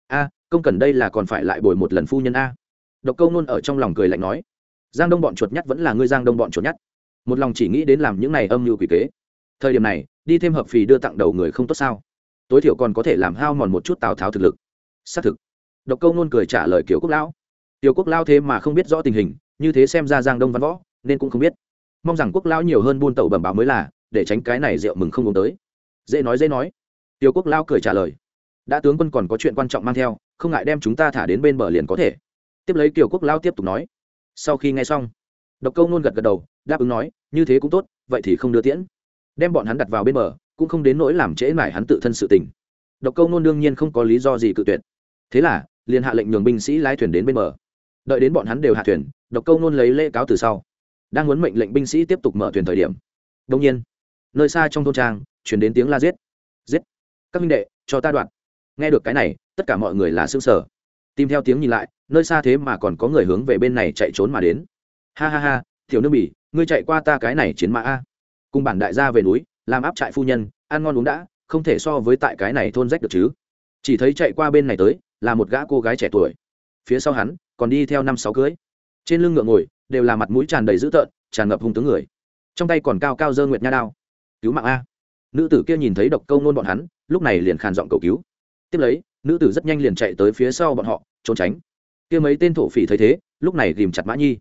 A, công cần đây là còn phải lại bồi một lần phu nhân a. Độc câu nôn ở trong lòng cười lạnh nói. Giang đông bọn chuột nhắt vẫn là ngươi giang đông bọn chuột nhắt. Một lòng chỉ nghĩ đến làm những này âm mưu quỷ kế. Thời điểm này, đi thêm hợp phì đưa tặng đầu người không tốt sao? Tối thiểu còn có thể làm hao mòn một chút tào tháo thực lực. Xác thực. Độc câu nôn cười trả lời kiểu quốc lão tiểu quốc lao thế mà không biết rõ tình hình, như thế xem ra giang đông văn võ, nên cũng không biết. Mong rằng quốc lão nhiều hơn buôn tẩu bẩm báo mới là, để tránh cái này rượu mừng không uống tới. Dễ nói dễ nói. Tiểu quốc lao cười trả lời. Đã tướng quân còn có chuyện quan trọng mang theo, không ngại đem chúng ta thả đến bên bờ liền có thể. Tiếp lấy tiểu quốc lao tiếp tục nói. Sau khi nghe xong, độc câu nôn gật gật đầu, đáp ứng nói, như thế cũng tốt, vậy thì không đưa tiễn. Đem bọn hắn đặt vào bên bờ, cũng không đến nỗi làm trễ mải hắn tự thân sự tình. Độc câu nôn đương nhiên không có lý do gì cự tuyệt. Thế là, liền hạ lệnh nhường binh sĩ lái thuyền đến bên bờ đợi đến bọn hắn đều hạ thuyền, độc câu nôn lấy lễ cáo từ sau. Đang muốn mệnh lệnh binh sĩ tiếp tục mở thuyền thời điểm đông nhiên, nơi xa trong thôn trang chuyển đến tiếng la giết. Giết! Các minh đệ, cho ta đoạn. Nghe được cái này, tất cả mọi người là xương sở tìm theo tiếng nhìn lại, nơi xa thế mà còn có người hướng về bên này chạy trốn mà đến. Ha ha ha, tiểu nước bỉ, ngươi chạy qua ta cái này chiến mã a. Cùng bản đại gia về núi, làm áp trại phu nhân, ăn ngon uống đã, không thể so với tại cái này thôn rách được chứ. Chỉ thấy chạy qua bên này tới, là một gã cô gái trẻ tuổi. Phía sau hắn còn đi theo năm sáu cưới. Trên lưng ngựa ngồi, đều là mặt mũi tràn đầy dữ tợn, tràn ngập hung tướng người. Trong tay còn cao cao dơ nguyệt nha đao. Cứu mạng a. Nữ tử kia nhìn thấy độc câu nôn bọn hắn, lúc này liền khàn giọng cầu cứu. Tiếp lấy, nữ tử rất nhanh liền chạy tới phía sau bọn họ, trốn tránh. Kia mấy tên thổ phỉ thấy thế, lúc này ghìm chặt mã nhi.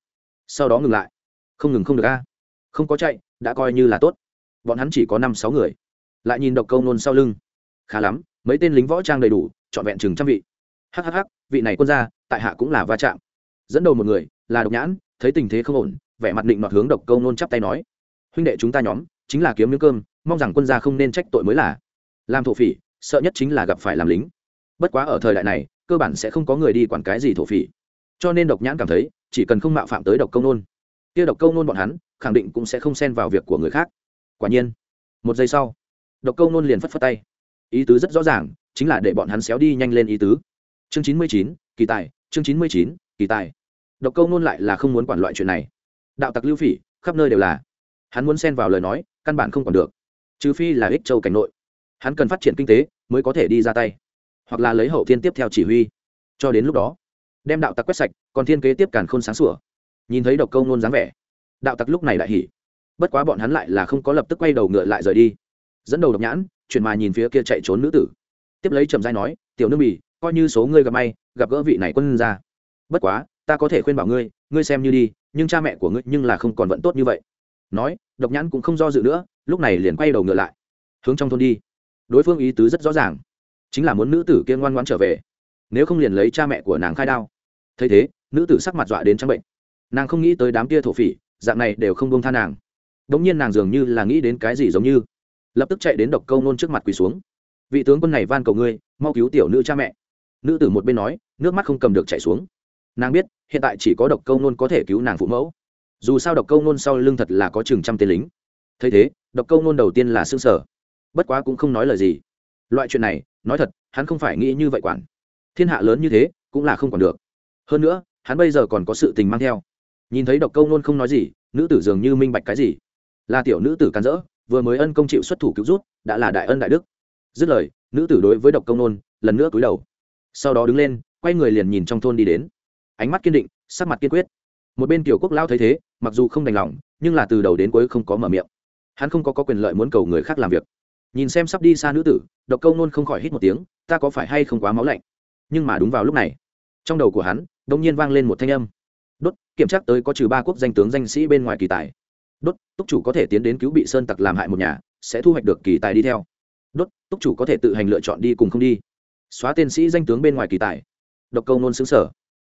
Sau đó ngừng lại. Không ngừng không được a. Không có chạy, đã coi như là tốt. Bọn hắn chỉ có năm sáu người. Lại nhìn độc câu nôn sau lưng. Khá lắm, mấy tên lính võ trang đầy đủ, trọn vẹn chừng trăm vị hhh vị này quân gia, tại hạ cũng là va chạm. Dẫn đầu một người, là độc nhãn, thấy tình thế không ổn, vẻ mặt định mặt hướng độc câu nôn chắp tay nói, huynh đệ chúng ta nhóm, chính là kiếm miếng cơm, mong rằng quân gia không nên trách tội mới là. Làm thổ phỉ, sợ nhất chính là gặp phải làm lính. Bất quá ở thời đại này, cơ bản sẽ không có người đi quản cái gì thổ phỉ. Cho nên độc nhãn cảm thấy, chỉ cần không mạo phạm tới độc công nôn, kia độc câu nôn bọn hắn, khẳng định cũng sẽ không xen vào việc của người khác. Quả nhiên, một giây sau, độc câu nôn liền phất phất tay. Ý tứ rất rõ ràng, chính là để bọn hắn xéo đi nhanh lên ý tứ chương chín mươi chín, kỳ tài, chương chín mươi chín, kỳ tài. Độc câu nôn lại là không muốn quản loại chuyện này. Đạo tặc lưu phỉ, khắp nơi đều là. Hắn muốn xen vào lời nói, căn bản không còn được. Trừ phi là ích châu cảnh nội. Hắn cần phát triển kinh tế, mới có thể đi ra tay. Hoặc là lấy hậu thiên tiếp theo chỉ huy. Cho đến lúc đó, đem đạo tặc quét sạch, còn thiên kế tiếp càn khôn sáng sủa. Nhìn thấy độc câu nôn dáng vẻ, đạo tặc lúc này đại hỉ. Bất quá bọn hắn lại là không có lập tức quay đầu ngựa lại rời đi. Dẫn đầu độc nhãn, chuyển mà nhìn phía kia chạy trốn nữ tử. Tiếp lấy trầm giai nói, tiểu nương bì coi như số ngươi gặp may, gặp gỡ vị này quân ra bất quá, ta có thể khuyên bảo ngươi ngươi xem như đi, nhưng cha mẹ của ngươi nhưng là không còn vẫn tốt như vậy. Nói, độc nhãn cũng không do dự nữa, lúc này liền quay đầu ngựa lại. Hướng trong thôn đi. Đối phương ý tứ rất rõ ràng. Chính là muốn nữ tử kia ngoan ngoan trở về. Nếu không liền lấy cha mẹ của nàng khai đao. Thấy thế, nữ tử sắc mặt dọa đến trắng bệnh. Nàng không nghĩ tới đám kia thổ phỉ, dạng này đều không buông tha nàng. Đ ỗ n g nhiên nàng dường như là nghĩ đến cái gì giống như. Lập tức chạy đến độc câu nôn trước mặt quỳ xuống. Vị tướng quân này van cầu ngươi, mau cứu tiểu nữ cha mẹ nữ tử một bên nói, nước mắt không cầm được chạy xuống. Nàng biết, hiện tại chỉ có độc câu nôn có thể cứu nàng phụ mẫu. Dù sao độc câu nôn sau lưng thật là có chừng trăm tên lính. Thấy thế, độc câu nôn đầu tiên là xương sở bất quá cũng không nói lời gì. Loại chuyện này, nói thật, hắn không phải nghĩ như vậy quản. Thiên hạ lớn như thế, cũng là không còn được. Hơn nữa, hắn bây giờ còn có sự tình mang theo. Nhìn thấy độc câu nôn không nói gì, nữ tử dường như minh bạch cái gì. Là tiểu nữ tử can rỡ, vừa mới ân công chịu xuất thủ cứu rút đã là đại ân đại đức. Dứt lời, nữ tử đối với độc công nôn, lần nữa cúi đầu sau đó đứng lên quay người liền nhìn trong thôn đi đến. Ánh mắt kiên định sắc mặt kiên quyết. Một bên tiểu quốc lao thấy thế mặc dù không đành lòng nhưng là từ đầu đến cuối không có mở miệng. Hắn không có, có quyền lợi muốn cầu người khác làm việc. Nhìn xem sắp đi xa nữ tử độc câu nôn không khỏi hít một tiếng ta có phải hay không quá máu lạnh? Nhưng mà đúng vào lúc này trong đầu của hắn đ ỗ n g nhiên vang lên một thanh âm. Đốt kiểm tra tới có trừ ba quốc danh tướng danh sĩ bên ngoài kỳ tài. Đốt túc chủ có thể tiến đến cứu bị sơn tặc làm hại một nhà sẽ thu hoạch được kỳ tài đi theo. Đốt túc chủ có thể tự hành lựa chọn đi cùng không đi xóa tên sĩ danh tướng bên ngoài kỳ tài. Độc câu nôn xứng sở.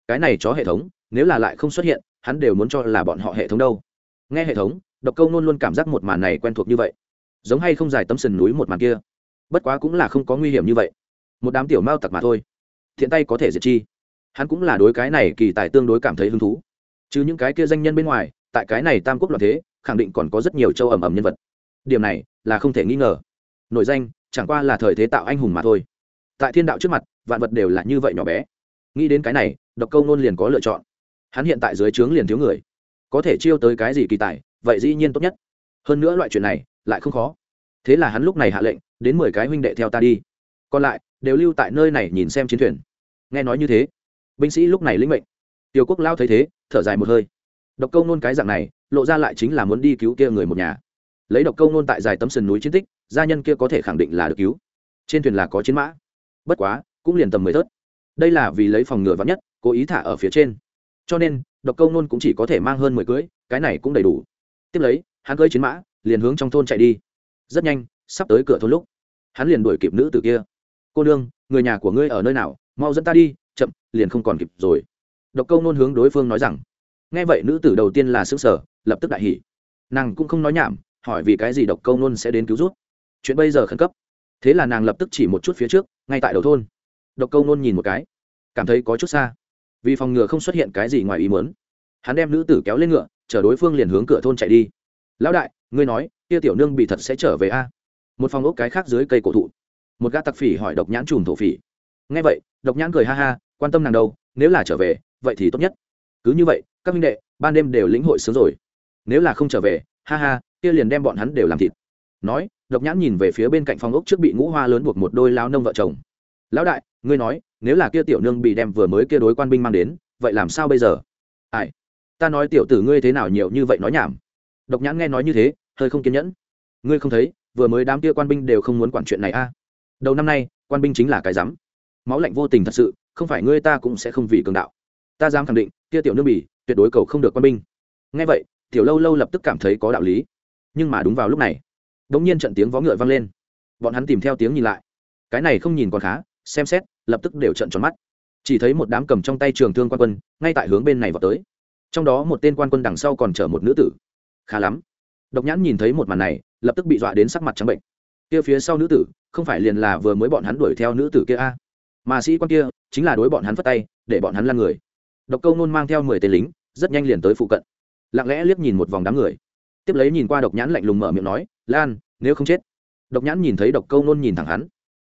Cái này chó hệ thống, nếu là lại không xuất hiện, hắn đều muốn cho là bọn họ hệ thống đâu. Nghe hệ thống, độc câu nôn luôn cảm giác một màn này quen thuộc như vậy. Giống hay không dài tấm sườn núi một màn kia. Bất quá cũng là không có nguy hiểm như vậy. Một đám tiểu mao tặc mà thôi. Thiện tay có thể diệt chi. Hắn cũng là đối cái này kỳ tài tương đối cảm thấy hứng thú. Chứ những cái kia danh nhân bên ngoài, tại cái này tam quốc loạn thế, khẳng định còn có rất nhiều châu ẩm ẩm nhân vật. Điểm này là không thể nghi ngờ. Nội danh, chẳng qua là thời thế tạo anh hùng mà thôi tại thiên đạo trước mặt, vạn vật đều là như vậy nhỏ bé. Nghĩ đến cái này, độc câu nôn liền có lựa chọn. Hắn hiện tại dưới trướng liền thiếu người. Có thể chiêu tới cái gì kỳ tài, vậy dĩ nhiên tốt nhất. Hơn nữa loại chuyện này, lại không khó. Thế là hắn lúc này hạ lệnh, đến mười cái huynh đệ theo ta đi. Còn lại, đều lưu tại nơi này nhìn xem chiến thuyền. Nghe nói như thế, binh sĩ lúc này lĩnh mệnh. Tiểu quốc lao thấy thế, thở dài một hơi. Độc câu nôn cái dạng này, lộ ra lại chính là muốn đi cứu kia người một nhà. Lấy độc câu nôn tại dài tấm sườn núi chiến tích, gia nhân kia có thể khẳng định là được cứu. Trên thuyền là có chiến mã bất quá, cũng liền tầm mười thớt. Đây là vì lấy phòng ngừa vắn nhất, cố ý thả ở phía trên. Cho nên, độc câu nôn cũng chỉ có thể mang hơn mười cưới, cái này cũng đầy đủ. Tiếp lấy, hắn cưới chiến mã, liền hướng trong thôn chạy đi. Rất nhanh, sắp tới cửa thôn lúc, hắn liền đuổi kịp nữ từ kia. Cô nương, người nhà của ngươi ở nơi nào? Mau dẫn ta đi, chậm, liền không còn kịp rồi. Độc câu nôn hướng đối phương nói rằng. Nghe vậy nữ tử đầu tiên là xứ sở lập tức đại hỉ. Nàng cũng không nói nhảm, hỏi vì cái gì độc câu nôn sẽ đến cứu rút chuyện bây giờ khẩn cấp. Thế là nàng lập tức chỉ một chút phía trước ngay tại đầu thôn. Độc câu nôn nhìn một cái, cảm thấy có chút xa. Vì phòng ngừa không xuất hiện cái gì ngoài ý muốn, hắn đem nữ tử kéo lên ngựa chở đối phương liền hướng cửa thôn chạy đi. Lão đại, ngươi nói, kia tiểu nương bị thật sẽ trở về a? Một phòng ốc cái khác dưới cây cổ thụ. Một gã tặc phỉ hỏi độc nhãn trùm thổ phỉ. Nghe vậy, độc nhãn cười ha ha, quan tâm nàng đâu, nếu là trở về, vậy thì tốt nhất. Cứ như vậy, các minh đệ, ban đêm đều lĩnh hội sớm rồi. Nếu là không trở về, ha ha, kia liền đem bọn hắn đều làm thịt. Nói độc nhãn nhìn về phía bên cạnh phòng ốc trước bị ngũ hoa lớn buộc một đôi lao nông vợ chồng. Lão đại, ngươi nói, nếu là kia tiểu nương bị đem vừa mới kia đối quan binh mang đến, vậy làm sao bây giờ? Ai? Ta nói tiểu tử ngươi thế nào nhiều như vậy nói nhảm? Độc nhãn nghe nói như thế, hơi không kiên nhẫn. Ngươi không thấy, vừa mới đám kia quan binh đều không muốn quản chuyện này a? À? đầu năm nay, quan binh chính là cái rắm. Máu lạnh vô tình thật sự, không phải ngươi ta cũng sẽ không vì cường đạo. Ta dám khẳng định, kia tiểu nương bỉ tuyệt đối cầu không được quan binh. Nghe vậy, tiểu lâu lâu lập tức cảm thấy có đạo lý. Nhưng mà đúng vào lúc này đ ỗ n g nhiên trận tiếng vó ngựa vang lên. Bọn hắn tìm theo tiếng nhìn lại. Cái này không nhìn còn khá, xem xét, lập tức đều trận tròn mắt. Chỉ thấy một đám cầm trong tay trường thương quan quân, ngay tại hướng bên này vào tới. Trong đó một tên quan quân đằng sau còn chở một nữ tử. Khá lắm. Độc nhãn nhìn thấy một màn này, lập tức bị dọa đến sắc mặt trắng bệnh. Kia phía sau nữ tử, không phải liền là vừa mới bọn hắn đuổi theo nữ tử kia a? Mà sĩ quan kia, chính là đối bọn hắn phất tay, để bọn hắn lăn người. Độc câu nôn mang theo mười tên lính, rất nhanh liền tới phụ cận. Lặng lẽ liếc nhìn một vòng đám người. Tiếp lấy nhìn qua độc nhãn lạnh lùng mở miệng nói lan, nếu không chết. Độc nhãn nhìn thấy độc câu nôn nhìn thẳng hắn.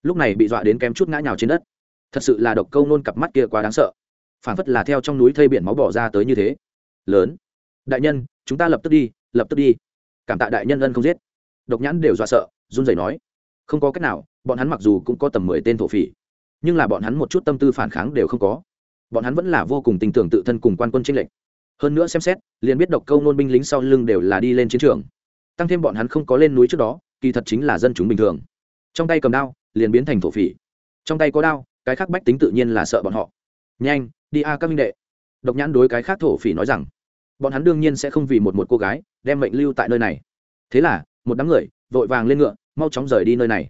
Lúc này bị dọa đến kém chút ngã nhào trên đất. Thật sự là độc câu nôn cặp mắt kia quá đáng sợ. Phản phất là theo trong núi thây biển máu bỏ ra tới như thế. Lớn. Đại nhân, chúng ta lập tức đi, lập tức đi. Cảm tạ đại nhân ân không giết. Độc nhãn đều dọa sợ, run rẩy nói. Không có cách nào, bọn hắn mặc dù cũng có tầm mười tên thổ phỉ, nhưng là bọn hắn một chút tâm tư phản kháng đều không có. Bọn hắn vẫn là vô cùng tình tưởng tự thân cùng quan quân tranh lệch. Hơn nữa xem xét, liền biết độc câu nôn binh lính sau lưng đều là đi lên chiến trường tăng thêm bọn hắn không có lên núi trước đó, kỳ thật chính là dân chúng bình thường. Trong tay cầm đao, liền biến thành thổ phỉ. Trong tay có đao, cái khác bách tính tự nhiên là sợ bọn họ. Nhanh, đi a, các minh đệ. Độc nhãn đối cái khác thổ phỉ nói rằng, bọn hắn đương nhiên sẽ không vì một một cô gái, đem mệnh lưu tại nơi này. Thế là, một đám người, vội vàng lên ngựa, mau chóng rời đi nơi này.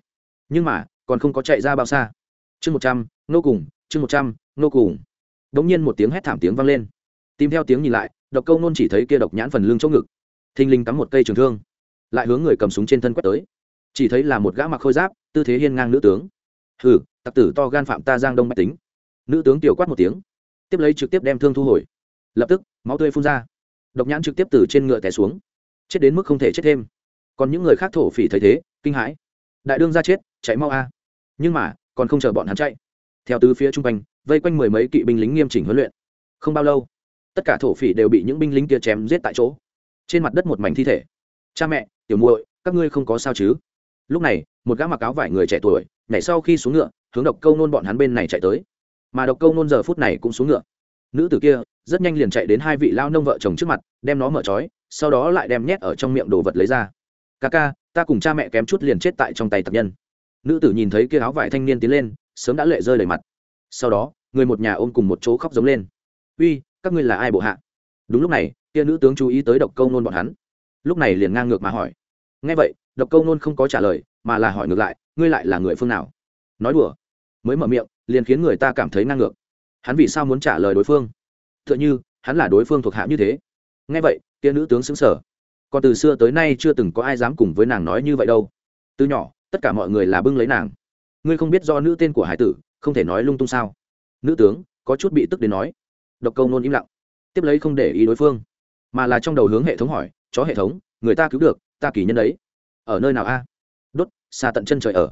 Nhưng mà, còn không có chạy ra bao xa. Chương một trăm, nô cùng, chương một trăm, nô cùng. Đ ỗ n g nhiên một tiếng hét thảm tiếng vang lên. Tìm theo tiếng nhìn lại, độc câu nôn chỉ thấy kia độc nhãn phần lưng chỗ ngực. Thình linh cắm một cây trường thương lại hướng người cầm súng trên thân quét tới. Chỉ thấy là một gã mặc khôi giáp, tư thế hiên ngang nữ tướng. Hừ, tặc tử to gan phạm ta giang đông mách tính. Nữ tướng tiểu quát một tiếng, tiếp lấy trực tiếp đem thương thu hồi. Lập tức, máu tươi phun ra. Độc nhãn trực tiếp từ trên ngựa té xuống. Chết đến mức không thể chết thêm. Còn những người khác thổ phỉ thấy thế, kinh hãi. Đại đương ra chết, chạy mau a. Nhưng mà, còn không chờ bọn hắn chạy. Theo tứ phía trung quanh, vây quanh mười mấy kỵ binh lính nghiêm chỉnh huấn luyện. Không bao lâu, tất cả thổ phỉ đều bị những binh lính kia chém giết tại chỗ. Trên mặt đất một mảnh thi thể cha mẹ, tiểu muội, các ngươi không có sao chứ? Lúc này, một gã mặc áo vải người trẻ tuổi, nhảy sau khi xuống ngựa, hướng độc câu nôn bọn hắn bên này chạy tới. Mà độc câu nôn giờ phút này cũng xuống ngựa. Nữ tử kia, rất nhanh liền chạy đến hai vị lao nông vợ chồng trước mặt, đem nó mở trói, sau đó lại đem nhét ở trong miệng đồ vật lấy ra. Ca ca, ta cùng cha mẹ kém chút liền chết tại trong tay tập nhân. Nữ tử nhìn thấy kia áo vải thanh niên tiến lên, sớm đã lệ rơi đầy mặt. Sau đó, người một nhà ôm cùng một chỗ khóc giống lên. Uy, các ngươi là ai bộ hạ? Đúng lúc này, kia nữ tướng chú ý tới độc câu nôn bọn hắn lúc này liền ngang ngược mà hỏi. Ngay vậy, độc câu nôn không có trả lời, mà là hỏi ngược lại, ngươi lại là người phương nào? Nói đùa. Mới mở miệng, liền khiến người ta cảm thấy ngang ngược. Hắn vì sao muốn trả lời đối phương? T h ư ợ n h ư hắn là đối phương thuộc hạ như thế. Ngay vậy, kia nữ tướng xứng sở còn từ xưa tới nay chưa từng có ai dám cùng với nàng nói như vậy đâu. Từ nhỏ, tất cả mọi người là bưng lấy nàng. Ngươi không biết do nữ tên của hải tử, không thể nói lung tung sao? Nữ tướng, có chút bị tức đến nói. Độc câu nôn im lặng, tiếp lấy không để ý đối phương, mà là trong đầu hướng hệ thống hỏi chó hệ thống, người ta cứu được, ta kỳ nhân đấy. Ở nơi nào a? Đốt, xa tận chân trời ở.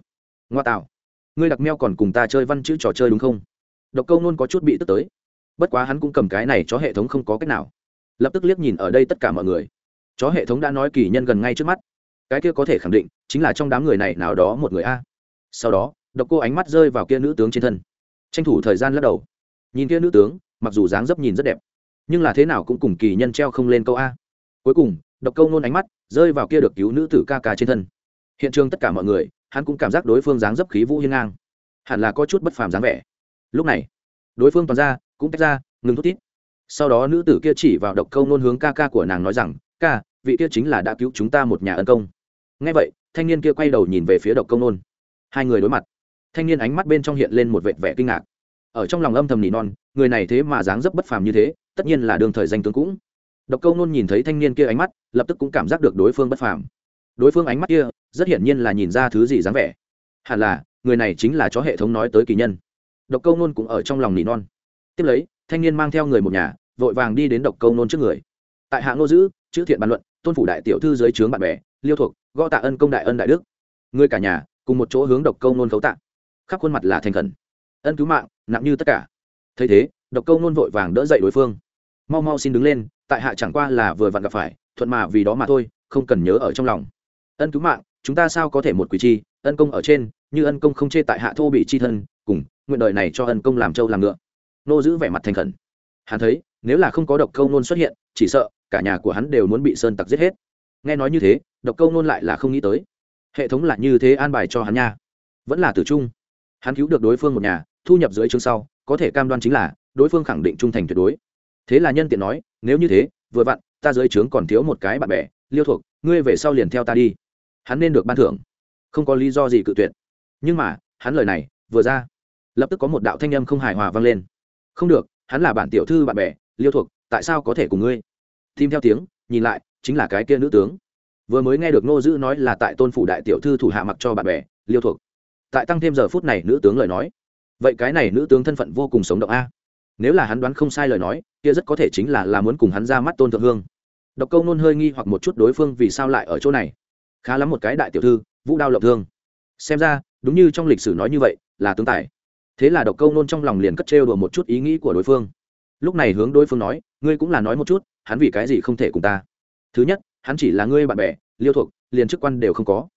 Ngoa tạo. Ngươi đặc meo còn cùng ta chơi văn chữ trò chơi đúng không? Độc câu nôn có chút bị tức tới. Bất quá hắn cũng cầm cái này cho hệ thống không có cách nào. Lập tức liếc nhìn ở đây tất cả mọi người. Chó hệ thống đã nói kỳ nhân gần ngay trước mắt. Cái kia có thể khẳng định, chính là trong đám người này nào đó một người a. Sau đó, độc cô ánh mắt rơi vào kia nữ tướng trên thân. Tranh thủ thời gian lắc đầu. Nhìn kia nữ tướng, mặc dù dáng dấp nhìn rất đẹp, nhưng là thế nào cũng cùng kỳ nhân treo không lên câu a. Cuối cùng độc câu nôn ánh mắt rơi vào kia được cứu nữ tử ca ca trên thân. Hiện trường tất cả mọi người, hắn cũng cảm giác đối phương dáng dấp khí vũ hiên ngang. Hẳn là có chút bất phàm dáng vẻ. Lúc này, đối phương toàn ra, cũng tách ra, ngừng thút tít sau đó nữ tử kia chỉ vào độc câu nôn hướng ca ca của nàng nói rằng, ca, vị kia chính là đã cứu chúng ta một nhà ân công. Ngay vậy, thanh niên kia quay đầu nhìn về phía độc câu nôn hai người đối mặt. Thanh niên ánh mắt bên trong hiện lên một vệt vẻ kinh ngạc. Ở trong lòng âm thầm nỉ non, người này thế mà dáng dấp bất phàm như thế, tất nhiên là đương thời danh tướng cũng độc câu nôn nhìn thấy thanh niên kia ánh mắt, lập tức cũng cảm giác được đối phương bất phàm. Đối phương ánh mắt kia, rất hiển nhiên là nhìn ra thứ gì dáng vẻ. Hẳn là, người này chính là chó hệ thống nói tới kỳ nhân. Độc câu nôn cũng ở trong lòng nỉ non. Tiếp lấy, thanh niên mang theo người một nhà, vội vàng đi đến độc câu nôn trước người. Tại hạ ngô giữ chữ thiện bàn luận, tôn phủ đại tiểu thư dưới trướng bạn bè, liêu thuộc, gõ tạ ân công đại ân đại đức. Người cả nhà, cùng một chỗ hướng độc câu nôn cấu tạ. Khắp khuôn mặt là thành khẩn. Ân cứu mạng, nặng như tất cả. Thấy thế, độc câu nôn vội vàng đỡ dậy đối phương. Mau mau xin đứng lên tại hạ chẳng qua là vừa vặn gặp phải, thuận mà vì đó mà thôi, không cần nhớ ở trong lòng. Ân cứu mạng, chúng ta sao có thể một quỷ chi, ân công ở trên, như ân công không chê tại hạ thô bị chi thân, cùng, nguyện đời này cho ân công làm trâu làm ngựa. Nô giữ vẻ mặt thành khẩn. Hắn thấy, nếu là không có độc câu nôn xuất hiện, chỉ sợ, cả nhà của hắn đều muốn bị sơn tặc giết hết. Nghe nói như thế, độc câu nôn lại là không nghĩ tới. Hệ thống là như thế an bài cho hắn nha. Vẫn là tử trung. Hắn cứu được đối phương một nhà, thu nhập dưới chương sau, có thể cam đoan chính là, đối phương khẳng định trung thành tuyệt đối thế là nhân tiện nói, nếu như thế, vừa vặn, ta dưới trướng còn thiếu một cái bạn bè, liêu thuộc ngươi về sau liền theo ta đi. Hắn nên được ban thưởng. Không có lý do gì cự tuyệt. Nhưng mà, hắn lời này, vừa ra, lập tức có một đạo thanh âm không hài hòa vang lên. Không được, hắn là bản tiểu thư bạn bè, liêu thuộc tại sao có thể cùng ngươi? Tìm theo tiếng, nhìn lại, chính là cái kia nữ tướng. Vừa mới nghe được ngô dữ nói là tại tôn phủ đại tiểu thư thủ hạ mặc cho bạn bè, liêu thuộc tại tăng thêm giờ phút này, nữ tướng lời nói. Vậy cái này nữ tướng thân phận vô cùng sống động a nếu là hắn đoán không sai lời nói, kia rất có thể chính là là muốn cùng hắn ra mắt tôn thượng hương. Độc câu nôn hơi nghi hoặc một chút đối phương vì sao lại ở chỗ này. Khá lắm một cái đại tiểu thư, vũ đao lộng thương. Xem ra, đúng như trong lịch sử nói như vậy, là tướng tài. Thế là độc câu nôn trong lòng liền cất trêu đùa một chút ý nghĩ của đối phương. Lúc này hướng đối phương nói, ngươi cũng là nói một chút, hắn vì cái gì không thể cùng ta? Thứ nhất, hắn chỉ là ngươi bạn bè, liêu thuộc liền chức quan đều không có.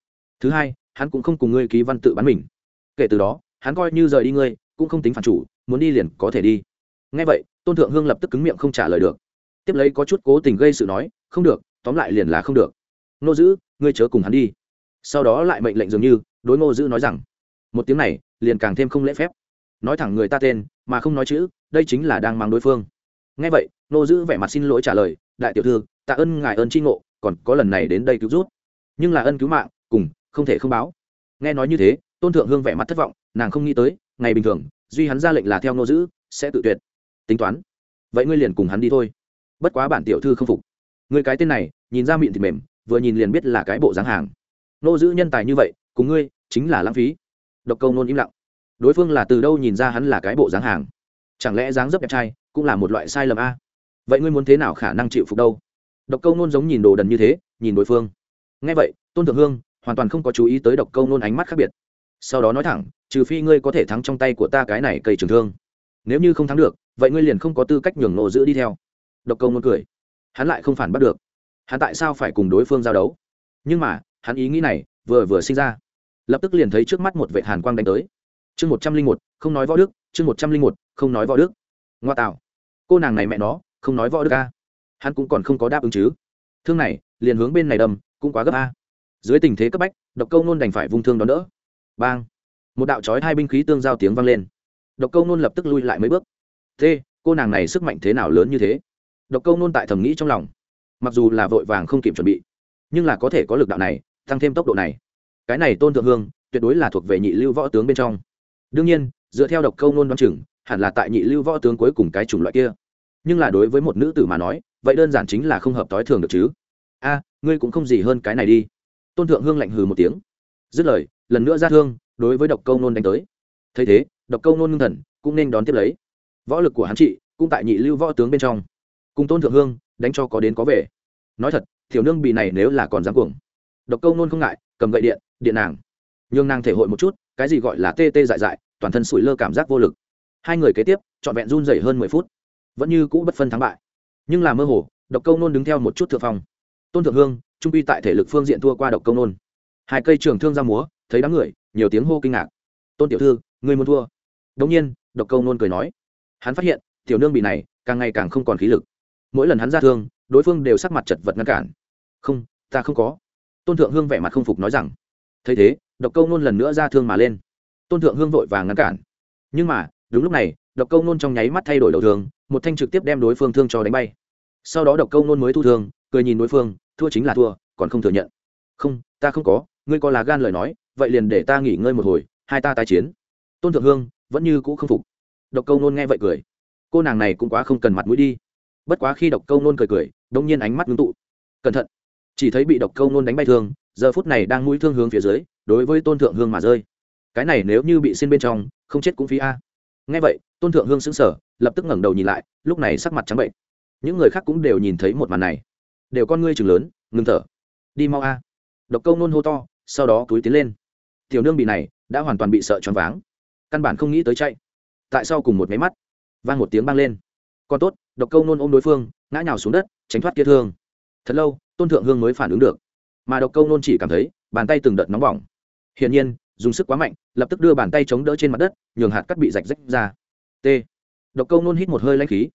Thứ hai, hắn cũng không cùng ngươi ký văn tự bán mình. Kể từ đó, hắn coi như rời đi ngươi, cũng không tính phản chủ, muốn đi liền có thể đi ngay vậy tôn thượng hương lập tức cứng miệng không trả lời được. Tiếp lấy có chút cố tình gây sự nói không được tóm lại liền là không được. Nô dữ, ngươi chớ cùng hắn đi. Sau đó lại mệnh lệnh dường như đối ngô dữ nói rằng một tiếng này liền càng thêm không lễ phép. Nói thẳng người ta tên mà không nói chữ đây chính là đang mang đối phương. Ngay vậy nô dữ vẻ mặt xin lỗi trả lời đại tiểu thư tạ ơn ngài ơn tri ngộ còn có lần này đến đây cứu rút nhưng là ân cứu mạng cùng không thể không báo. Nghe nói như thế tôn thượng hương vẻ mặt thất vọng nàng không nghĩ tới ngày bình thường duy hắn ra lệnh là theo nô dữ sẽ tự tuyệt tính toán. Vậy ngươi liền cùng hắn đi thôi. Bất quá bản tiểu thư không phục. Người cái tên này, nhìn ra miệng thì mềm, vừa nhìn liền biết là cái bộ dáng hàng. Nô giữ nhân tài như vậy, cùng ngươi, chính là lãng phí. Độc câu nôn im lặng. Đối phương là từ đâu nhìn ra hắn là cái bộ dáng hàng? Chẳng lẽ dáng dấp đẹp trai, cũng là một loại sai lầm a? Vậy ngươi muốn thế nào khả năng chịu phục đâu? Độc câu nôn giống nhìn đồ đần như thế, nhìn đối phương. Ngay vậy, tôn thượng hương hoàn toàn không có chú ý tới độc câu nôn ánh mắt khác biệt. Sau đó nói thẳng, trừ phi ngươi có thể thắng trong tay của ta cái này cây trường thương. Nếu như không thắng được vậy ngươi liền không có tư cách nhường nộ giữ đi theo. Độc câu nôn cười. Hắn lại không phản bắt được. Hắn tại sao phải cùng đối phương giao đấu? Nhưng mà, hắn ý nghĩ này vừa vừa sinh ra. Lập tức liền thấy trước mắt một vệ hàn quang đánh tới. Chương một trăm linh một, không nói võ đức, chương một trăm linh một, không nói võ đức. Ngoa tạo. Cô nàng này mẹ nó, không nói võ đức a. Hắn cũng còn không có đáp ứng chứ. Thương này, liền hướng bên này đâm, cũng quá gấp a. Dưới tình thế cấp bách, độc câu nôn đành phải vung thương đón đỡ. Bang. Một đạo trói hai binh khí tương giao tiếng vang lên. Độc câu nôn lập tức lui lại mấy bước thế, cô nàng này sức mạnh thế nào lớn như thế? Độc câu nôn tại thầm nghĩ trong lòng. Mặc dù là vội vàng không kịp chuẩn bị, nhưng là có thể có lực đạo này, tăng thêm tốc độ này. Cái này tôn thượng hương, tuyệt đối là thuộc về nhị lưu võ tướng bên trong. Đương nhiên, dựa theo độc câu nôn đoán chừng, hẳn là tại nhị lưu võ tướng cuối cùng cái chủng loại kia. Nhưng là đối với một nữ tử mà nói, vậy đơn giản chính là không hợp tối thường được chứ. A, ngươi cũng không gì hơn cái này đi. Tôn thượng hương lạnh hừ một tiếng. Dứt lời, lần nữa ra thương, đối với độc câu nôn đánh tới. Thấy thế, độc câu nôn ngưng thần, cũng nên đón tiếp lấy võ lực của hắn chị, cũng tại nhị lưu võ tướng bên trong. Cùng tôn thượng hương đánh cho có đến có về. Nói thật tiểu nương bị này nếu là còn dám cuồng. Độc câu nôn không ngại cầm gậy điện điện nàng. Nhường nàng thể hội một chút cái gì gọi là tê tê dại dại toàn thân sủi lơ cảm giác vô lực. Hai người kế tiếp trọn vẹn run dày hơn mười phút. Vẫn như cũ bất phân thắng bại. Nhưng là mơ hồ độc câu nôn đứng theo một chút thượng phong. Tôn thượng hương trung uy tại thể lực phương diện thua qua độc câu nôn. Hai cây trường thương ra múa thấy đám người nhiều tiếng hô kinh ngạc. Tôn tiểu thư người muốn thua? Đống nhiên độc câu nôn cười nói hắn phát hiện, tiểu nương bị này, càng ngày càng không còn khí lực. Mỗi lần hắn ra thương, đối phương đều sắc mặt chật vật ngăn cản. Không, ta không có. Tôn thượng hương vẻ mặt không phục nói rằng. Thấy thế, độc câu nôn lần nữa ra thương mà lên. Tôn thượng hương vội vàng ngăn cản. Nhưng mà, đúng lúc này, độc câu nôn trong nháy mắt thay đổi đầu thường một thanh trực tiếp đem đối phương thương cho đánh bay. Sau đó độc câu nôn mới thu thương, cười nhìn đối phương, thua chính là thua, còn không thừa nhận. Không, ta không có, ngươi có lá gan lời nói, vậy liền để ta nghỉ ngơi một hồi, hai ta tái chiến. Tôn thượng hương vẫn như cũ không phục độc câu nôn nghe vậy cười. Cô nàng này cũng quá không cần mặt mũi đi. Bất quá khi độc câu nôn cười cười đông nhiên ánh mắt ngưng tụ. Cẩn thận. Chỉ thấy bị độc câu nôn đánh bay thương giờ phút này đang mũi thương hướng phía dưới đối với tôn thượng hương mà rơi. Cái này nếu như bị xin bên trong không chết cũng phí a. Nghe vậy tôn thượng hương sững sờ, lập tức ngẩng đầu nhìn lại lúc này sắc mặt trắng bệnh. Những người khác cũng đều nhìn thấy một màn này. Đều con ngươi chừng lớn ngừng thở. Đi mau a. Độc câu nôn hô to sau đó túi tiến lên. Tiểu nương bị này đã hoàn toàn bị sợ choáng váng. Căn bản không nghĩ tới chạy tại sao cùng một máy mắt. Vang một tiếng băng lên. Còn tốt, độc câu nôn ôm đối phương, ngã nhào xuống đất, tránh thoát kia thương. Thật lâu, tôn thượng hương mới phản ứng được. Mà độc câu nôn chỉ cảm thấy, bàn tay từng đợt nóng bỏng. Hiển nhiên, dùng sức quá mạnh, lập tức đưa bàn tay chống đỡ trên mặt đất, nhường hạt cắt bị rạch rách ra. T. Độc câu nôn hít một hơi lanh khí.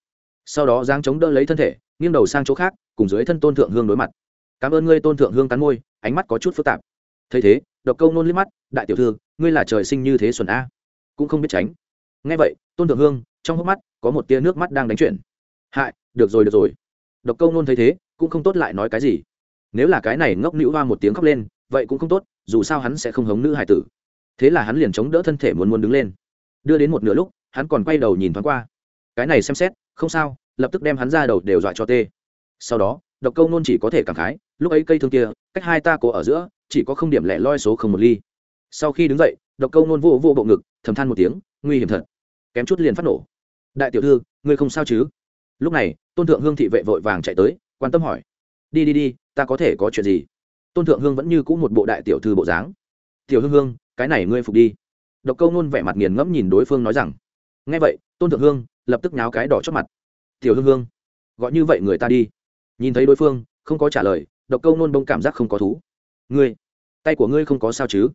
Sau đó giang chống đỡ lấy thân thể, nghiêng đầu sang chỗ khác, cùng dưới thân tôn thượng hương đối mặt. Cảm ơn ngươi, tôn thượng hương cắn môi, ánh mắt có chút phức tạp. Thấy thế, độc câu nôn liếc mắt, đại tiểu thư, ngươi là trời sinh như thế xuẩn a, cũng không biết tránh ngay vậy, tôn thượng hương, trong hốc mắt có một tia nước mắt đang đánh chuyển. Hại, được rồi được rồi. Độc câu nôn thấy thế, cũng không tốt lại nói cái gì. Nếu là cái này ngốc nữ hoa một tiếng khóc lên, vậy cũng không tốt, dù sao hắn sẽ không hống nữ hải tử. Thế là hắn liền chống đỡ thân thể muốn muốn đứng lên. Đưa đến một nửa lúc, hắn còn quay đầu nhìn thoáng qua. Cái này xem xét, không sao, lập tức đem hắn ra đầu đều dọa cho tê. Sau đó, độc câu nôn chỉ có thể cảm khái, lúc ấy cây thương kia, cách hai ta cố ở giữa, chỉ có không điểm lẻ loi số không một ly. Sau khi đứng dậy, độc câu nôn vô vô bộ ngực, thầm than một tiếng, nguy hiểm thật kém chút liền phát nổ. Đại tiểu thư, ngươi không sao chứ? Lúc này, tôn thượng hương thị vệ vội vàng chạy tới, quan tâm hỏi. Đi đi đi, ta có thể có chuyện gì? Tôn thượng hương vẫn như cũ một bộ đại tiểu thư bộ dáng. Tiểu hương hương, cái này ngươi phục đi. Độc câu nôn vẻ mặt nghiền ngẫm nhìn đối phương nói rằng. Ngay vậy, tôn thượng hương lập tức nháo cái đỏ chót mặt. Tiểu hương hương, gọi như vậy người ta đi. Nhìn thấy đối phương, không có trả lời, độc câu nôn bông cảm giác không có thú. Ngươi, tay của ngươi không có sao chứ?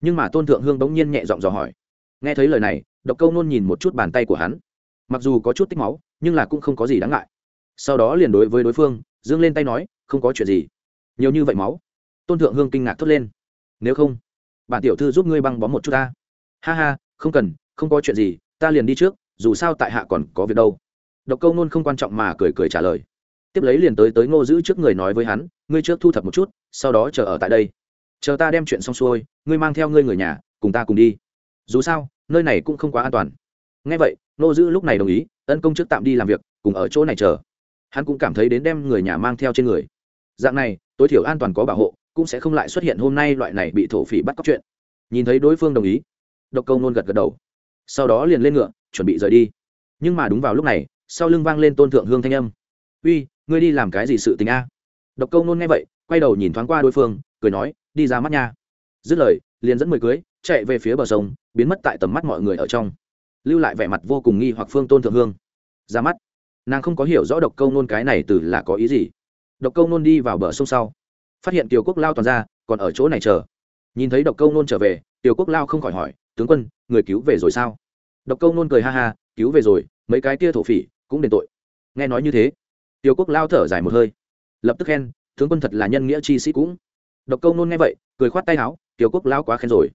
Nhưng mà tôn thượng hương bỗng nhiên nhẹ giọng dò hỏi nghe thấy lời này, độc câu nôn nhìn một chút bàn tay của hắn. Mặc dù có chút tích máu, nhưng là cũng không có gì đáng ngại. Sau đó liền đối với đối phương, dương lên tay nói, không có chuyện gì. Nhiều như vậy máu. Tôn thượng hương kinh ngạc thốt lên. Nếu không, bản tiểu thư giúp ngươi băng bó một chút ta. Ha ha, không cần, không có chuyện gì, ta liền đi trước, dù sao tại hạ còn có việc đâu. Độc câu nôn không quan trọng mà cười cười trả lời. Tiếp lấy liền tới tới ngô giữ trước người nói với hắn, ngươi trước thu thập một chút, sau đó chờ ở tại đây. Chờ ta đem chuyện xong xuôi, ngươi mang theo ngươi người nhà, cùng ta cùng đi dù sao, nơi này cũng không quá an toàn. Ngay vậy nô giữ lúc này đồng ý, tấn công trước tạm đi làm việc, cùng ở chỗ này chờ. Hắn cũng cảm thấy đến đem người nhà mang theo trên người. Dạng này, tối thiểu an toàn có bảo hộ, cũng sẽ không lại xuất hiện hôm nay loại này bị thổ phỉ bắt cóc chuyện. Nhìn thấy đối phương đồng ý, độc câu nôn gật gật đầu. Sau đó liền lên ngựa, chuẩn bị rời đi. Nhưng mà đúng vào lúc này, sau lưng vang lên tôn thượng hương thanh âm. Uy, ngươi đi làm cái gì sự tình a? Độc câu nôn nghe vậy, quay đầu nhìn thoáng qua đối phương, cười nói, đi ra mắt nha. Dứt lời, liền dẫn mười cưới chạy về phía bờ sông, biến mất tại tầm mắt mọi người ở trong. Lưu lại vẻ mặt vô cùng nghi hoặc phương tôn thượng hương. Ra mắt. Nàng không có hiểu rõ độc câu nôn cái này từ là có ý gì. Độc câu nôn đi vào bờ sông sau, phát hiện tiểu quốc lao toàn ra, còn ở chỗ này chờ. Nhìn thấy độc câu nôn trở về, tiểu quốc lao không khỏi hỏi, tướng quân, người cứu về rồi sao? Độc câu nôn cười ha ha, cứu về rồi, mấy cái kia thổ phỉ cũng đền tội. Nghe nói như thế, tiểu quốc lao thở dài một hơi, lập tức khen, tướng quân thật là nhân nghĩa chi sĩ cũng. Độc câu nôn nghe vậy, cười khoát tay áo, tiểu quốc lao quá khen rồi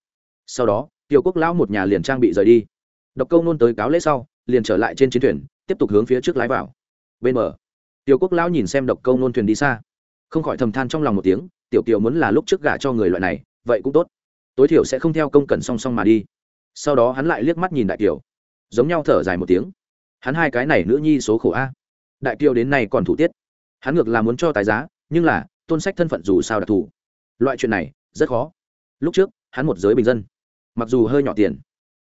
sau đó tiểu quốc Lão một nhà liền trang bị rời đi. Độc câu nôn tới cáo lễ sau, liền trở lại trên chiến thuyền, tiếp tục hướng phía trước lái vào. Bên bờ tiểu quốc Lão nhìn xem độc câu nôn thuyền đi xa. Không khỏi thầm than trong lòng một tiếng, tiểu kiều muốn là lúc trước gả cho người loại này, vậy cũng tốt. Tối thiểu sẽ không theo công cần song song mà đi. Sau đó hắn lại liếc mắt nhìn đại kiều. Giống nhau thở dài một tiếng. Hắn hai cái này nữ nhi số khổ a. Đại kiều đến nay còn thủ tiết. Hắn ngược là muốn cho tài giá, nhưng là, tôn sách thân phận dù sao đặc thù. Loại chuyện này, rất khó. Lúc trước hắn một giới bình dân. Mặc dù hơi nhỏ tiền,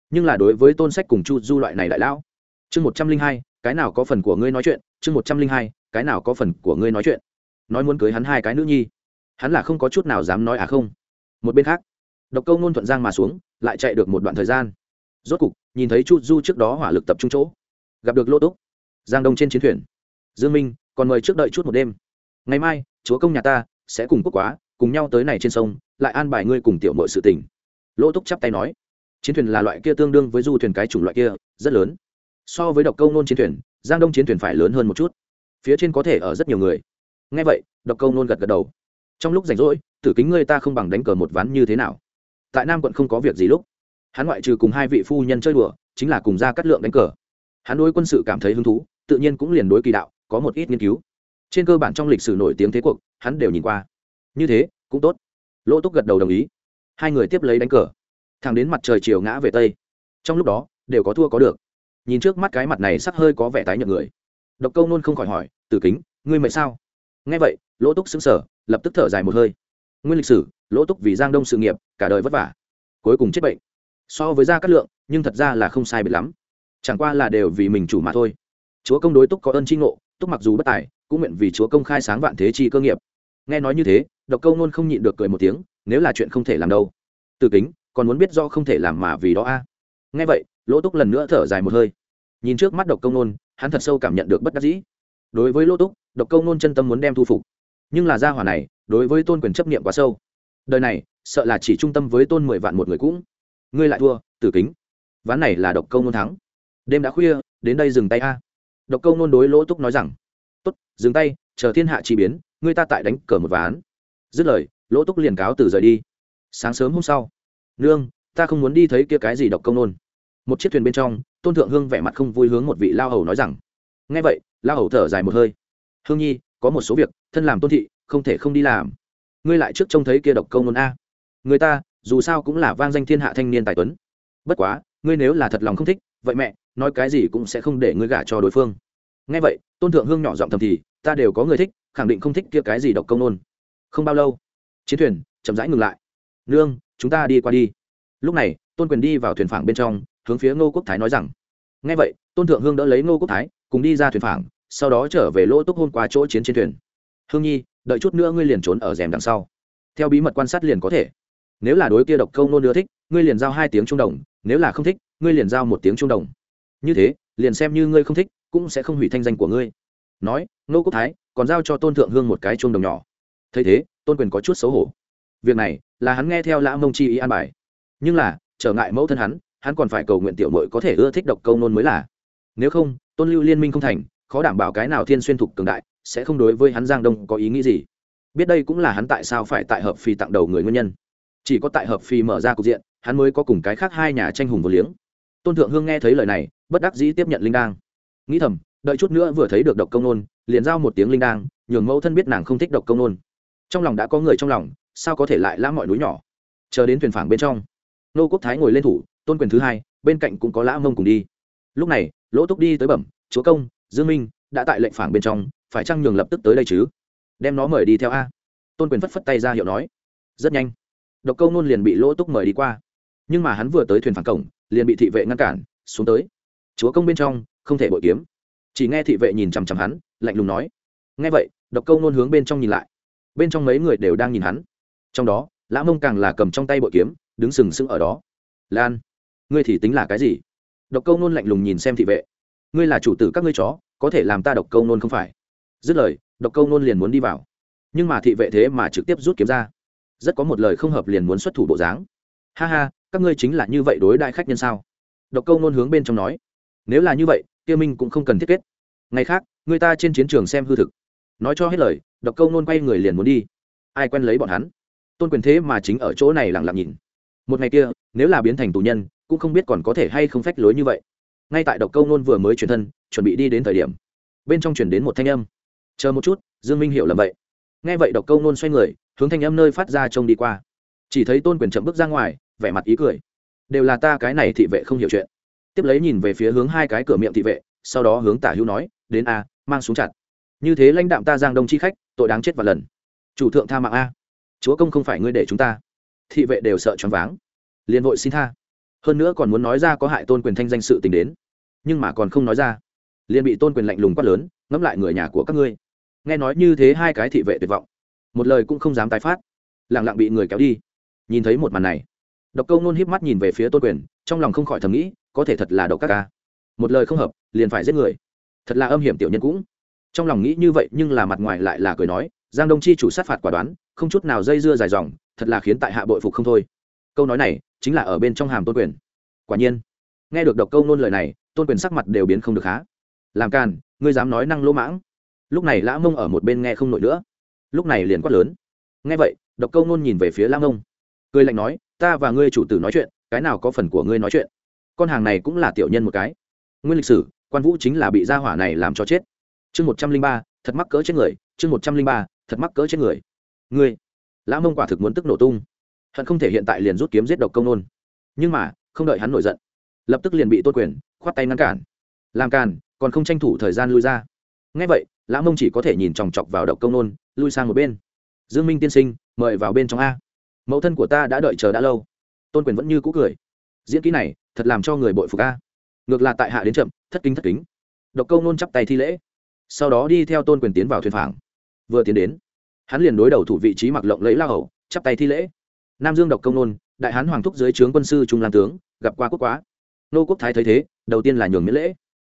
nhưng là đối với tôn sách cùng chu du loại này đại lão. Chương một trăm linh hai, cái nào có phần của ngươi nói chuyện? Chương một trăm linh hai, cái nào có phần của ngươi nói chuyện? Nói muốn cưới hắn hai cái nữ nhi, hắn là không có chút nào dám nói à không. Một bên khác, độc câu nôn thuận giang mà xuống, lại chạy được một đoạn thời gian. Rốt cục, nhìn thấy chu du trước đó hỏa lực tập trung chỗ, gặp được lô túc, giang đông trên chiến thuyền. Dương minh, còn mời trước đợi chút một đêm. Ngày mai, chúa công nhà ta sẽ cùng quốc quá cùng nhau tới này trên sông, lại an bài ngươi cùng tiểu mọi sự tình. Lỗ túc chắp tay nói. Chiến thuyền là loại kia tương đương với du thuyền cái chủng loại kia, rất lớn. So với độc câu nôn chiến thuyền, giang đông chiến thuyền phải lớn hơn một chút. Phía trên có thể ở rất nhiều người. Ngay vậy, độc câu nôn gật gật đầu. Trong lúc rảnh rỗi, tử kính ngươi ta không bằng đánh cờ một ván như thế nào? Tại nam quận không có việc gì lúc. Hắn ngoại trừ cùng hai vị phu nhân chơi đùa, chính là cùng ra cắt lượng đánh cờ. Hắn đối quân sự cảm thấy hứng thú, tự nhiên cũng liền đối kỳ đạo, có một ít nghiên cứu. Trên cơ bản trong lịch sử nổi tiếng thế cuộc, hắn đều nhìn qua như thế, cũng tốt. Lỗ túc gật đầu đồng ý. Hai người tiếp lấy đánh cờ. Thẳng đến mặt trời chiều ngã về tây. Trong lúc đó, đều có thua có được. Nhìn trước mắt cái mặt này sắc hơi có vẻ tái nhợt người. Độc câu nôn không khỏi hỏi, tử kính, ngươi mệt sao? Nghe vậy, lỗ túc xứng sở lập tức thở dài một hơi. Nguyên lịch sử, lỗ túc vì giang đông sự nghiệp, cả đời vất vả, cuối cùng chết bệnh. So với gia cát lượng, nhưng thật ra là không sai biệt lắm. Chẳng qua là đều vì mình chủ mà thôi. Chúa công đối túc có ơn tri ngộ, túc mặc dù bất tài, cũng nguyện vì chúa công khai sáng vạn thế chi cơ nghiệp. Nghe nói như thế độc câu nôn không nhịn được cười một tiếng, nếu là chuyện không thể làm đâu. Từ kính, còn muốn biết do không thể làm mà vì đó a. Nghe vậy, lỗ túc lần nữa thở dài một hơi. Nhìn trước mắt độc câu nôn hắn thật sâu cảm nhận được bất đắc dĩ. Đối với lỗ túc, độc câu nôn chân tâm muốn đem thu phục. Nhưng là gia hỏa này, đối với tôn quyền chấp niệm quá sâu. Đời này, sợ là chỉ trung tâm với tôn mười vạn một người cũng. Ngươi lại thua tử kính. Ván này là độc câu nôn thắng. Đêm đã khuya, đến đây dừng tay a. Độc câu nôn đối lỗ túc nói rằng, tốt, dừng tay, chờ thiên hạ chi biến, ngươi ta tại đánh cờ một ván dứt lời, lỗ túc liền cáo từ rời đi. Sáng sớm hôm sau, nương, ta không muốn đi thấy kia cái gì độc công nôn. Một chiếc thuyền bên trong, tôn thượng hương vẻ mặt không vui hướng một vị lao hầu nói rằng ngay vậy, lao hầu thở dài một hơi. Hương nhi, có một số việc, thân làm tôn thị, không thể không đi làm. Ngươi lại trước trông thấy kia độc công nôn a. Người ta, dù sao cũng là vang danh thiên hạ thanh niên tài tuấn. Bất quá, ngươi nếu là thật lòng không thích, vậy mẹ, nói cái gì cũng sẽ không để ngươi gả cho đối phương. Ngay vậy, tôn thượng hương nhỏ giọng thầm thì, ta đều có người thích, khẳng định không thích kia cái gì độc công nôn không bao lâu, chiến thuyền chậm rãi ngừng lại. Nương, chúng ta đi qua đi. Lúc này, tôn quyền đi vào thuyền phảng bên trong, hướng phía ngô quốc thái nói rằng ngay vậy, tôn thượng hương đỡ lấy ngô quốc thái, cùng đi ra thuyền phảng, sau đó trở về lỗ túc hôn qua chỗ chiến trên thuyền. Hương nhi, đợi chút nữa ngươi liền trốn ở rèm đằng sau. Theo bí mật quan sát liền có thể. Nếu là đối kia độc câu nôn nữa thích, ngươi liền giao hai tiếng trung đồng, nếu là không thích, ngươi liền giao một tiếng trung đồng. Như thế, liền xem như ngươi không thích, cũng sẽ không hủy thanh danh của ngươi. Nói nô quốc thái còn giao cho tôn thượng hương một cái chuông đồng nhỏ thấy thế, tôn quyền có chút xấu hổ. Việc này là hắn nghe theo lã mông chi ý an bài. Nhưng là, trở ngại mẫu thân hắn hắn còn phải cầu nguyện tiểu mội có thể ưa thích độc câu nôn mới là. Nếu không, tôn lưu liên minh không thành, khó đảm bảo cái nào thiên xuyên thục cường đại, sẽ không đối với hắn giang đông có ý nghĩ gì. Biết đây cũng là hắn tại sao phải tại hợp phi tặng đầu người nguyên nhân. Chỉ có tại hợp phi mở ra cục diện, hắn mới có cùng cái khác hai nhà tranh hùng vô liếng. Tôn thượng hương nghe thấy lời này, bất đắc dĩ tiếp nhận linh đang nghĩ thầm, đợi chút nữa vừa thấy được độc công nôn, liền giao một tiếng linh đang nhường mẫu thân biết nàng không thích độc công nôn trong lòng đã có người trong lòng, sao có thể lại lã mọi núi nhỏ? Chờ đến thuyền phảng bên trong, nô quốc thái ngồi lên thủ, tôn quyền thứ hai, bên cạnh cũng có lã mông cùng đi. Lúc này, lỗ túc đi tới bẩm, chúa công, dương minh đã tại lệnh phảng bên trong, phải chăng nhường lập tức tới đây chứ? Đem nó mời đi theo a. Tôn quyền phất phất tay ra hiệu nói. Rất nhanh, độc câu nôn liền bị lỗ túc mời đi qua. Nhưng mà hắn vừa tới thuyền phảng cổng, liền bị thị vệ ngăn cản, xuống tới. Chúa công bên trong, không thể bội kiếm. Chỉ nghe thị vệ nhìn chằm chằm hắn, lạnh lùng nói. Nghe vậy, độc câu nôn hướng bên trong nhìn lại bên trong mấy người đều đang nhìn hắn. Trong đó, lã mông càng là cầm trong tay bội kiếm, đứng sừng sững ở đó. Lan, ngươi thì tính là cái gì? Độc câu nôn lạnh lùng nhìn xem thị vệ. Ngươi là chủ tử các ngươi chó, có thể làm ta độc câu nôn không phải? Dứt lời, độc câu nôn liền muốn đi vào. Nhưng mà thị vệ thế mà trực tiếp rút kiếm ra. Rất có một lời không hợp liền muốn xuất thủ bộ dáng. Ha ha, các ngươi chính là như vậy đối đại khách nhân sao? Độc câu nôn hướng bên trong nói. Nếu là như vậy Tiêu minh cũng không cần thiết kết. Ngày khác, người ta trên chiến trường xem hư thực. Nói cho hết lời độc câu nôn quay người liền muốn đi. Ai quen lấy bọn hắn? Tôn quyền thế mà chính ở chỗ này lặng lặng nhìn. Một ngày kia, nếu là biến thành tù nhân, cũng không biết còn có thể hay không phách lối như vậy. Ngay tại độc câu nôn vừa mới chuyển thân, chuẩn bị đi đến thời điểm, bên trong chuyển đến một thanh âm. Chờ một chút, dương minh hiểu lầm vậy. Nghe vậy độc câu nôn xoay người, hướng thanh âm nơi phát ra trông đi qua. Chỉ thấy tôn quyền chậm bước ra ngoài, vẻ mặt ý cười. Đều là ta cái này thị vệ không hiểu chuyện. Tiếp lấy nhìn về phía hướng hai cái cửa miệng thị vệ, sau đó hướng tả hữu nói, đến a, mang xuống chặt như thế lãnh đạm ta giang đông chi khách, tội đáng chết và lần. Chủ thượng tha mạng a. Chúa công không phải ngươi để chúng ta. Thị vệ đều sợ choáng váng. Liền vội xin tha. Hơn nữa còn muốn nói ra có hại tôn quyền thanh danh sự tình đến. Nhưng mà còn không nói ra. Liền bị tôn quyền lạnh lùng quát lớn, ngẫm lại người nhà của các ngươi. Nghe nói như thế hai cái thị vệ tuyệt vọng. Một lời cũng không dám tái phát. Lẳng lặng bị người kéo đi. Nhìn thấy một màn này, độc câu nôn híp mắt nhìn về phía tôn quyền, trong lòng không khỏi thầm nghĩ, có thể thật là độc các ca. Một lời không hợp, liền phải giết người. Thật là âm hiểm tiểu nhân cũng trong lòng nghĩ như vậy nhưng là mặt ngoài lại là cười nói, giang đông chi chủ sát phạt quả đoán, không chút nào dây dưa dài dòng, thật là khiến tại hạ bội phục không thôi. Câu nói này chính là ở bên trong hàm tôn quyền. Quả nhiên, nghe được độc câu nôn lời này, tôn quyền sắc mặt đều biến không được há làm càn, ngươi dám nói năng lỗ mãng. Lúc này lã mông ở một bên nghe không nổi nữa. Lúc này liền quát lớn. Nghe vậy, độc câu nôn nhìn về phía lã mông. Cười lạnh nói, ta và ngươi chủ tử nói chuyện, cái nào có phần của ngươi nói chuyện? Con hàng này cũng là tiểu nhân một cái. Nguyên lịch sử, quan vũ chính là bị gia hỏa này làm cho chết chương một trăm linh ba, thật mắc cỡ chết người, chương một trăm linh ba, thật mắc cỡ chết người. Ngươi, lã mông quả thực muốn tức nổ tung. Hận không thể hiện tại liền rút kiếm giết độc công nôn. Nhưng mà, không đợi hắn nổi giận, lập tức liền bị tôn quyền khoát tay ngăn cản. Làm càn, còn không tranh thủ thời gian lui ra. Ngay vậy, lã mông chỉ có thể nhìn chòng chọc vào độc công nôn, lui sang một bên. Dương minh tiên sinh, mời vào bên trong a. Mẫu thân của ta đã đợi chờ đã lâu. Tôn quyền vẫn như cũ cười. Diễn kỹ này, thật làm cho người bội phục a. Ngược là tại hạ đến chậm, thất kính thất kính. Độc câu nôn chắp tay thi lễ sau đó đi theo tôn quyền tiến vào thuyền phảng. Vừa tiến đến, hắn liền đối đầu thủ vị trí mặc lộng lấy la hầu, chắp tay thi lễ. Nam dương độc công nôn, đại hán hoàng thúc dưới trướng quân sư trung lam tướng, gặp qua quốc quá. Nô quốc thái thấy thế, đầu tiên là nhường miễn lễ,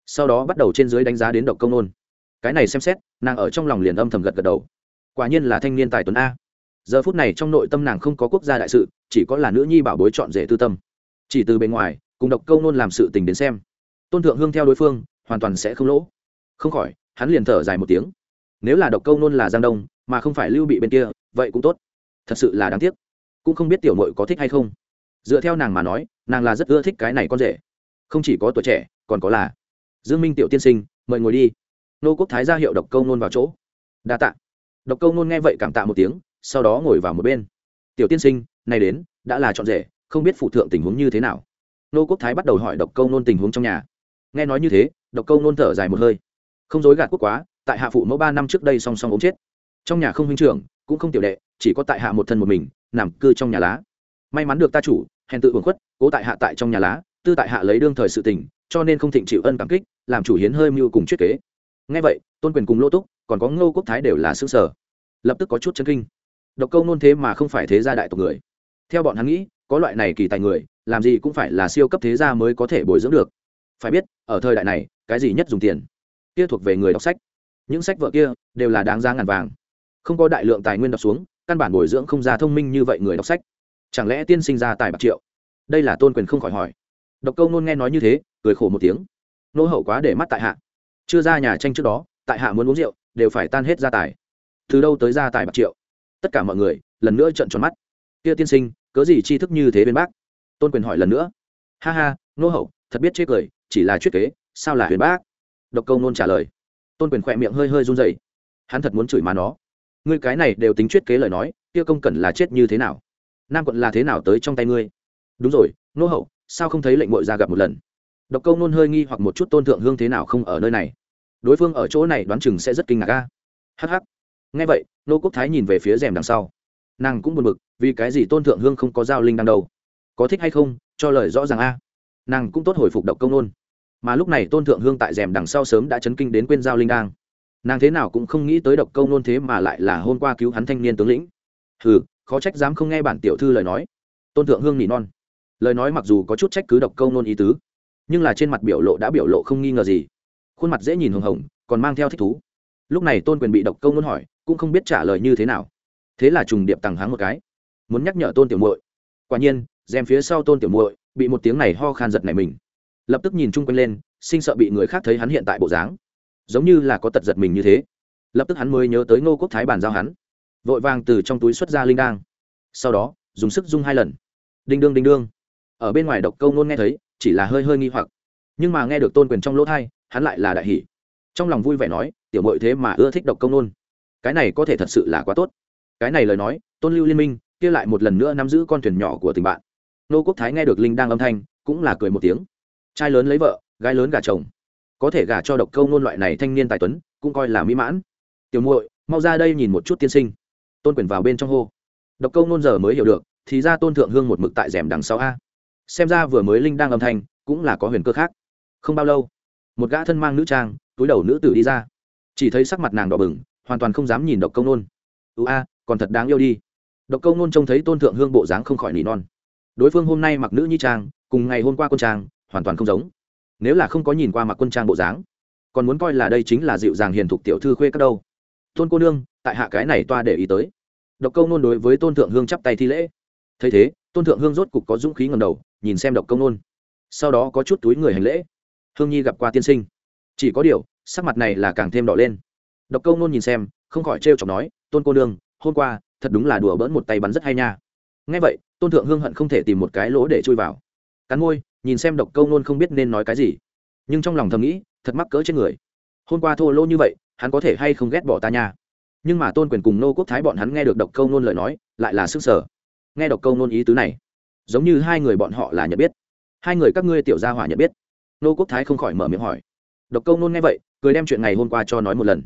sau đó bắt đầu trên dưới đánh giá đến độc công nôn. Cái này xem xét, nàng ở trong lòng liền âm thầm gật gật đầu. Quả nhiên là thanh niên tài tuấn a. Giờ phút này trong nội tâm nàng không có quốc gia đại sự, chỉ có là nữ nhi bảo bối chọn rể tư tâm. Chỉ từ bên ngoài, cùng độc câu nôn làm sự tình đến xem. Tôn thượng hương theo đối phương, hoàn toàn sẽ không lỗ. Không khỏi hắn liền thở dài một tiếng. Nếu là độc câu nôn là giang đông, mà không phải lưu bị bên kia, vậy cũng tốt. Thật sự là đáng tiếc. Cũng không biết tiểu mội có thích hay không. Dựa theo nàng mà nói, nàng là rất ưa thích cái này con rể. Không chỉ có tuổi trẻ, còn có là dương minh tiểu tiên sinh, mời ngồi đi. Nô quốc thái ra hiệu độc câu nôn vào chỗ. Đa tạ. Độc câu nôn nghe vậy cảm tạ một tiếng, sau đó ngồi vào một bên. Tiểu tiên sinh này đến, đã là chọn rể, không biết phụ thượng tình huống như thế nào. Nô quốc thái bắt đầu hỏi độc câu nôn tình huống trong nhà. Nghe nói như thế, độc câu nôn thở dài một hơi không dối gạt quốc quá, tại hạ phụ mẫu ba năm trước đây song song ốm chết. Trong nhà không huynh trưởng, cũng không tiểu đệ, chỉ có tại hạ một thân một mình, nằm cư trong nhà lá. May mắn được ta chủ, hèn tự hưởng khuất, cố tại hạ tại trong nhà lá, tư tại hạ lấy đương thời sự tình, cho nên không thịnh chịu ân cảm kích, làm chủ hiến hơi mưu cùng triết kế. Nghe vậy, tôn quyền cùng lô túc, còn có ngô quốc thái đều là xứ sở lập tức có chút chân kinh. Độc câu nôn thế mà không phải thế gia đại tộc người. Theo bọn hắn nghĩ, có loại này kỳ tài người, làm gì cũng phải là siêu cấp thế gia mới có thể bồi dưỡng được. Phải biết, ở thời đại này, cái gì nhất dùng tiền? Kia thuộc về người đọc sách. Những sách vợ kia đều là đáng giá ngàn vàng. Không có đại lượng tài nguyên đọc xuống, căn bản bồi dưỡng không ra thông minh như vậy người đọc sách. Chẳng lẽ tiên sinh ra tài bạc triệu? Đây là tôn quyền không khỏi hỏi. Độc câu nôn nghe nói như thế, cười khổ một tiếng. Nô hậu quá để mắt tại hạ. Chưa ra nhà tranh trước đó, tại hạ muốn uống rượu, đều phải tan hết gia tài. Từ đâu tới gia tài bạc triệu? Tất cả mọi người, lần nữa trận tròn mắt. Kia tiên sinh, cớ gì tri thức như thế bên bác? Tôn quyền hỏi lần nữa. Ha ha, nô hậu, thật biết chê cười, chỉ là chuyết kế, sao là huyền bác? Độc câu nôn trả lời. Tôn quyền khỏe miệng hơi hơi run dậy hắn thật muốn chửi mà nó. Ngươi cái này đều tính chuyết kế lời nói, kia công cần là chết như thế nào? Nam quận là thế nào tới trong tay ngươi? Đúng rồi, nô hậu, sao không thấy lệnh mội ra gặp một lần? Độc câu nôn hơi nghi hoặc một chút tôn thượng hương thế nào không ở nơi này. Đối phương ở chỗ này đoán chừng sẽ rất kinh ngạc ca hh nghe vậy, nô quốc thái nhìn về phía rèm đằng sau. Nàng cũng buồn bực, vì cái gì tôn thượng hương không có giao linh đằng đầu có thích hay không, cho lời rõ ràng a. Nàng cũng tốt hồi phục độc công nôn mà lúc này tôn thượng hương tại rèm đằng sau sớm đã chấn kinh đến quên giao linh đang nàng thế nào cũng không nghĩ tới độc câu nôn thế mà lại là hôm qua cứu hắn thanh niên tướng lĩnh. Hừ, khó trách dám không nghe bản tiểu thư lời nói. Tôn thượng hương nỉ non. Lời nói mặc dù có chút trách cứ độc câu nôn ý tứ, nhưng là trên mặt biểu lộ đã biểu lộ không nghi ngờ gì. Khuôn mặt dễ nhìn hồng hồng, còn mang theo thích thú. Lúc này tôn quyền bị độc câu nôn hỏi, cũng không biết trả lời như thế nào. Thế là trùng điệp tằng háng một cái. Muốn nhắc nhở tôn tiểu muội. Quả nhiên, rèm phía sau tôn tiểu muội bị một tiếng này ho khan giật này mình lập tức nhìn chung quanh lên, sinh sợ bị người khác thấy hắn hiện tại bộ dáng. Giống như là có tật giật mình như thế. Lập tức hắn mới nhớ tới ngô quốc thái bàn giao hắn. Vội vàng từ trong túi xuất ra linh đang sau đó, dùng sức dung hai lần. Đinh đương đinh đương. Ở bên ngoài độc câu nôn nghe thấy, chỉ là hơi hơi nghi hoặc. Nhưng mà nghe được tôn quyền trong lỗ thai, hắn lại là đại hỷ trong lòng vui vẻ nói, tiểu mội thế mà ưa thích độc câu nôn cái này có thể thật sự là quá tốt. Cái này lời nói, tôn lưu liên minh, kia lại một lần nữa nắm giữ con thuyền nhỏ của tình bạn. Nô quốc thái nghe được linh đang âm thanh, cũng là cười một tiếng trai lớn lấy vợ, gái lớn gả chồng. Có thể gả cho độc câu ngôn loại này thanh niên tài tuấn, cũng coi là mỹ mãn. Tiểu muội, mau ra đây nhìn một chút tiên sinh. Tôn quyền vào bên trong hô. Độc câu ngôn giờ mới hiểu được, thì ra tôn thượng hương một mực tại rèm đằng sau a. Xem ra vừa mới linh đang âm thanh, cũng là có huyền cơ khác. Không bao lâu, một gã thân mang nữ trang, túi đầu nữ tử đi ra. Chỉ thấy sắc mặt nàng đỏ bừng, hoàn toàn không dám nhìn độc câu nôn ưu a, còn thật đáng yêu đi. Độc câu nôn trông thấy tôn thượng hương bộ dáng không khỏi nỉ non. Đối phương hôm nay mặc nữ nhi trang, cùng ngày hôm qua quân trang hoàn toàn không giống. Nếu là không có nhìn qua mặc quân trang bộ dáng, còn muốn coi là đây chính là dịu dàng hiền thục tiểu thư khuê các đâu. Tôn cô nương, tại hạ cái này toa để ý tới. Độc câu nôn đối với tôn thượng hương chắp tay thi lễ. Thấy thế, tôn thượng hương rốt cục có dũng khí ngầm đầu, nhìn xem độc câu nôn. Sau đó có chút túi người hành lễ. Hương nhi gặp qua tiên sinh. Chỉ có điều, sắc mặt này là càng thêm đỏ lên. Độc câu nôn nhìn xem, không khỏi trêu chọc nói, tôn cô nương, hôm qua, thật đúng là đùa bỡn một tay bắn rất hay nha. Ngay vậy, tôn thượng hương hận không thể tìm một cái lỗ để chui vào. Cắn môi nhìn xem độc câu nôn không biết nên nói cái gì. Nhưng trong lòng thầm nghĩ, thật mắc cỡ trên người. Hôm qua thô lỗ như vậy, hắn có thể hay không ghét bỏ ta nha? Nhưng mà tôn quyền cùng nô quốc thái bọn hắn nghe được độc câu nôn lời nói, lại là sức sở. Nghe độc câu nôn ý tứ này, giống như hai người bọn họ là nhận biết. Hai người các ngươi tiểu gia hỏa nhận biết. Nô quốc thái không khỏi mở miệng hỏi. Độc câu nôn nghe vậy, cười đem chuyện ngày hôm qua cho nói một lần.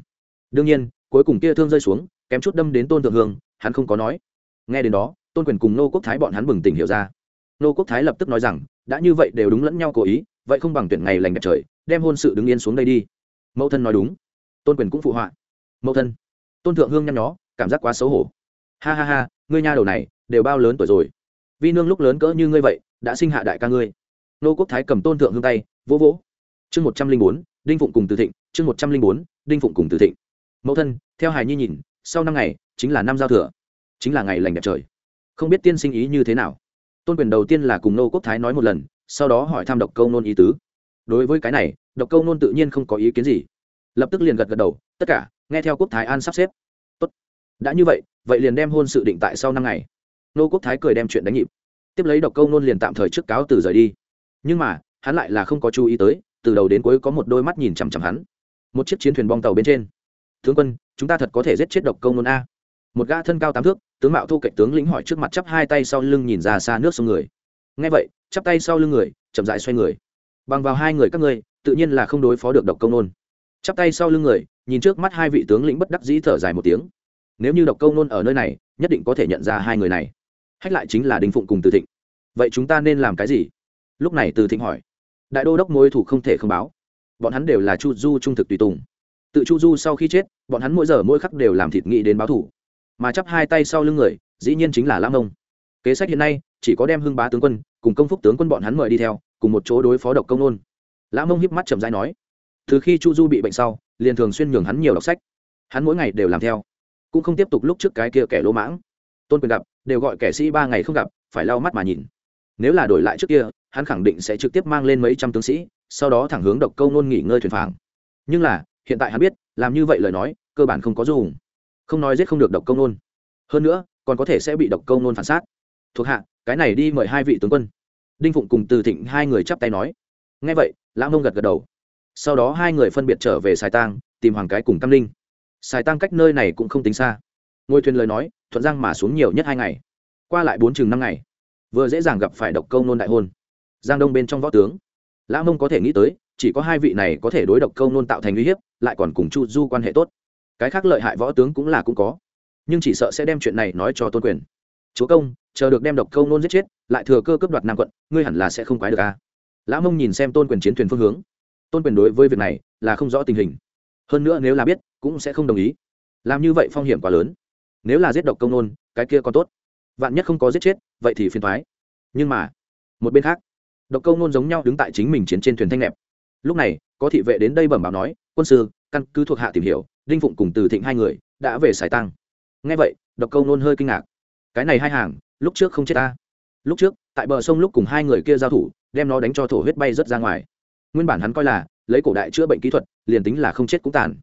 Đương nhiên, cuối cùng kia thương rơi xuống, kém chút đâm đến tôn thượng hương, hắn không có nói. Nghe đến đó, tôn quyền cùng nô quốc thái bọn hắn bừng tỉnh hiểu ra. Nô quốc thái lập tức nói rằng đã như vậy đều đúng lẫn nhau cố ý, vậy không bằng tuyển ngày lành đẹp trời, đem hôn sự đứng yên xuống đây đi. Mẫu thân nói đúng. Tôn quyền cũng phụ họa. Mẫu thân. Tôn thượng hương nhăn nhó, cảm giác quá xấu hổ. Ha ha ha, ngươi nha đầu này, đều bao lớn tuổi rồi. Vi nương lúc lớn cỡ như ngươi vậy, đã sinh hạ đại ca ngươi. Nô quốc thái cầm tôn thượng hương tay, vỗ vỗ. Chương một trăm linh bốn, đinh phụng cùng từ thịnh, chương một trăm linh bốn, đinh phụng cùng từ thịnh. Mẫu thân, theo hài nhi nhìn, sau năm ngày, chính là năm giao thừa, chính là ngày lành đẹp trời. Không biết tiên sinh ý như thế nào tôn quyền đầu tiên là cùng nô quốc thái nói một lần, sau đó hỏi thăm độc câu nôn ý tứ. Đối với cái này, độc câu nôn tự nhiên không có ý kiến gì. Lập tức liền gật gật đầu, tất cả, nghe theo quốc thái an sắp xếp. Tốt. đã như vậy vậy liền đem hôn sự định tại sau năm ngày. Nô quốc thái cười đem chuyện đánh nhịp. Tiếp lấy độc câu nôn liền tạm thời trước cáo từ rời đi. Nhưng mà, hắn lại là không có chú ý tới, từ đầu đến cuối có một đôi mắt nhìn chằm chằm hắn. Một chiếc chiến thuyền bong tàu bên trên. Tướng quân, chúng ta thật có thể giết chết độc câu nôn a một gã thân cao tám thước, tướng mạo thu cạnh tướng lĩnh hỏi trước mặt chắp hai tay sau lưng nhìn ra xa nước sông người. Ngay vậy, chắp tay sau lưng người, chậm dại xoay người. Bằng vào hai người các ngươi, tự nhiên là không đối phó được độc công nôn. Chắp tay sau lưng người, nhìn trước mắt hai vị tướng lĩnh bất đắc dĩ thở dài một tiếng. Nếu như độc công nôn ở nơi này, nhất định có thể nhận ra hai người này. Hách lại chính là đinh phụng cùng từ thịnh. Vậy chúng ta nên làm cái gì? Lúc này từ thịnh hỏi. Đại đô đốc mối thủ không thể không báo. Bọn hắn đều là chu du trung thực tùy tùng. Tự chu du sau khi chết, bọn hắn mỗi giờ mỗi khắc đều làm thịt nghị đến báo thủ mà chắp hai tay sau lưng người, dĩ nhiên chính là lãng ông kế sách hiện nay, chỉ có đem hưng bá tướng quân cùng công phúc tướng quân bọn hắn mời đi theo, cùng một chỗ đối phó độc công nôn. Lãng ông híp mắt chậm rãi nói, từ khi chu du bị bệnh sau, liền thường xuyên nhường hắn nhiều đọc sách. Hắn mỗi ngày đều làm theo, cũng không tiếp tục lúc trước cái kia kẻ lỗ mãng. Tôn quyền gặp, đều gọi kẻ sĩ ba ngày không gặp, phải lau mắt mà nhìn. Nếu là đổi lại trước kia, hắn khẳng định sẽ trực tiếp mang lên mấy trăm tướng sĩ, sau đó thẳng hướng độc câu nôn nghỉ ngơi thuyền phảng nhưng là, hiện tại hắn biết, làm như vậy lời nói, cơ bản không có dùng không nói giết không được độc công nôn. Hơn nữa, còn có thể sẽ bị độc công nôn phản xác. Thuộc hạ, cái này đi mời hai vị tướng quân. Đinh phụng cùng từ thịnh hai người chắp tay nói. Ngay vậy, lão nông gật gật đầu. Sau đó hai người phân biệt trở về sài tang, tìm hoàng cái cùng tam linh. Sài tang cách nơi này cũng không tính xa. Ngôi thuyền lời nói, thuận giang mà xuống nhiều nhất hai ngày. Qua lại bốn chừng năm ngày, vừa dễ dàng gặp phải độc câu nôn đại hôn. Giang đông bên trong võ tướng. Lão nông có thể nghĩ tới, chỉ có hai vị này có thể đối độc câu nôn tạo thành uy hiếp, lại còn cùng chu du quan hệ tốt cái khác lợi hại võ tướng cũng là cũng có. Nhưng chỉ sợ sẽ đem chuyện này nói cho tôn quyền. Chúa công, chờ được đem độc câu nôn giết chết, lại thừa cơ cướp đoạt nam quận, ngươi hẳn là sẽ không quái được a à? lão mông nhìn xem tôn quyền chiến thuyền phương hướng. Tôn quyền đối với việc này là không rõ tình hình. Hơn nữa nếu là biết, cũng sẽ không đồng ý. Làm như vậy phong hiểm quá lớn. Nếu là giết độc công nôn, cái kia còn tốt. Vạn nhất không có giết chết, vậy thì phiền thoái nhưng mà, một bên khác, độc công nôn giống nhau đứng tại chính mình chiến trên thuyền thanh nẹp. Lúc này, có thị vệ đến đây bẩm báo nói, quân sư, căn cứ thuộc hạ tìm hiểu đinh phụng cùng từ thịnh hai người đã về sài tăng. Ngay vậy, độc câu nôn hơi kinh ngạc. Cái này hai hàng, lúc trước không chết ta. Lúc trước, tại bờ sông lúc cùng hai người kia giao thủ, đem nó đánh cho thổ huyết bay rớt ra ngoài. Nguyên bản hắn coi là, lấy cổ đại chữa bệnh kỹ thuật, liền tính là không chết cũng tàn.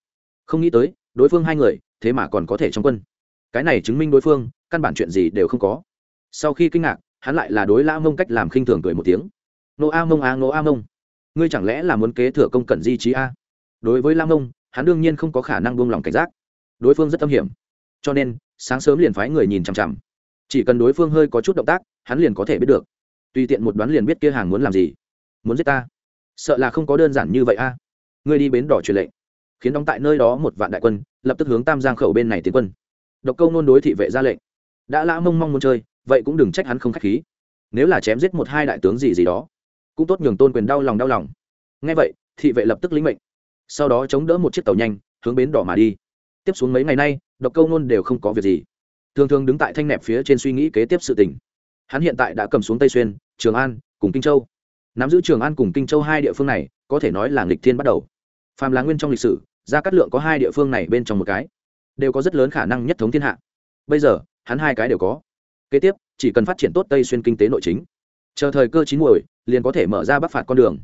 Không nghĩ tới, đối phương hai người, thế mà còn có thể trong quân. Cái này chứng minh đối phương, căn bản chuyện gì đều không có. Sau khi kinh ngạc, hắn lại là đối lã mông cách làm khinh thường cười một tiếng. Nô a mông a, nô a mông. Ngươi chẳng lẽ là muốn kế thừa công cận di trí a? Đối với lam mông hắn đương nhiên không có khả năng buông lỏng cảnh giác. Đối phương rất tâm hiểm. Cho nên, sáng sớm liền phái người nhìn chằm chằm. Chỉ cần đối phương hơi có chút động tác, hắn liền có thể biết được. Tùy tiện một đoán liền biết kia hàng muốn làm gì. Muốn giết ta? Sợ là không có đơn giản như vậy a. Ngươi đi bến đỏ truyền lệnh. Khiến đóng tại nơi đó một vạn đại quân, lập tức hướng tam giang khẩu bên này tiến quân. Độc câu nôn đối thị vệ ra lệnh. Đã lã mông mong muốn chơi, vậy cũng đừng trách hắn không k h á c h khí. Nếu là chém giết một hai đại tướng gì gì đó, cũng tốt nhường tôn quyền đau lòng đau lòng. Ngay vậy, thị vệ lập tức lĩnh mệnh sau đó chống đỡ một chiếc tàu nhanh, hướng bến đỏ mà đi. Tiếp xuống mấy ngày nay, độc câu nôn đều không có việc gì. Thường thường đứng tại thanh nẹp phía trên suy nghĩ kế tiếp sự tình. Hắn hiện tại đã cầm xuống tây xuyên, trường an, cùng kinh châu. Nắm giữ trường an cùng kinh châu hai địa phương này, có thể nói là nghịch thiên bắt đầu. Phàm là nguyên trong lịch sử, gia cát lượng có hai địa phương này bên trong một cái, đều có rất lớn khả năng nhất thống thiên hạ. Bây giờ, hắn hai cái đều có. Kế tiếp, chỉ cần phát triển tốt tây xuyên kinh tế nội chính. Chờ thời cơ chín muồi, liền có thể mở ra bắc phạt con đường.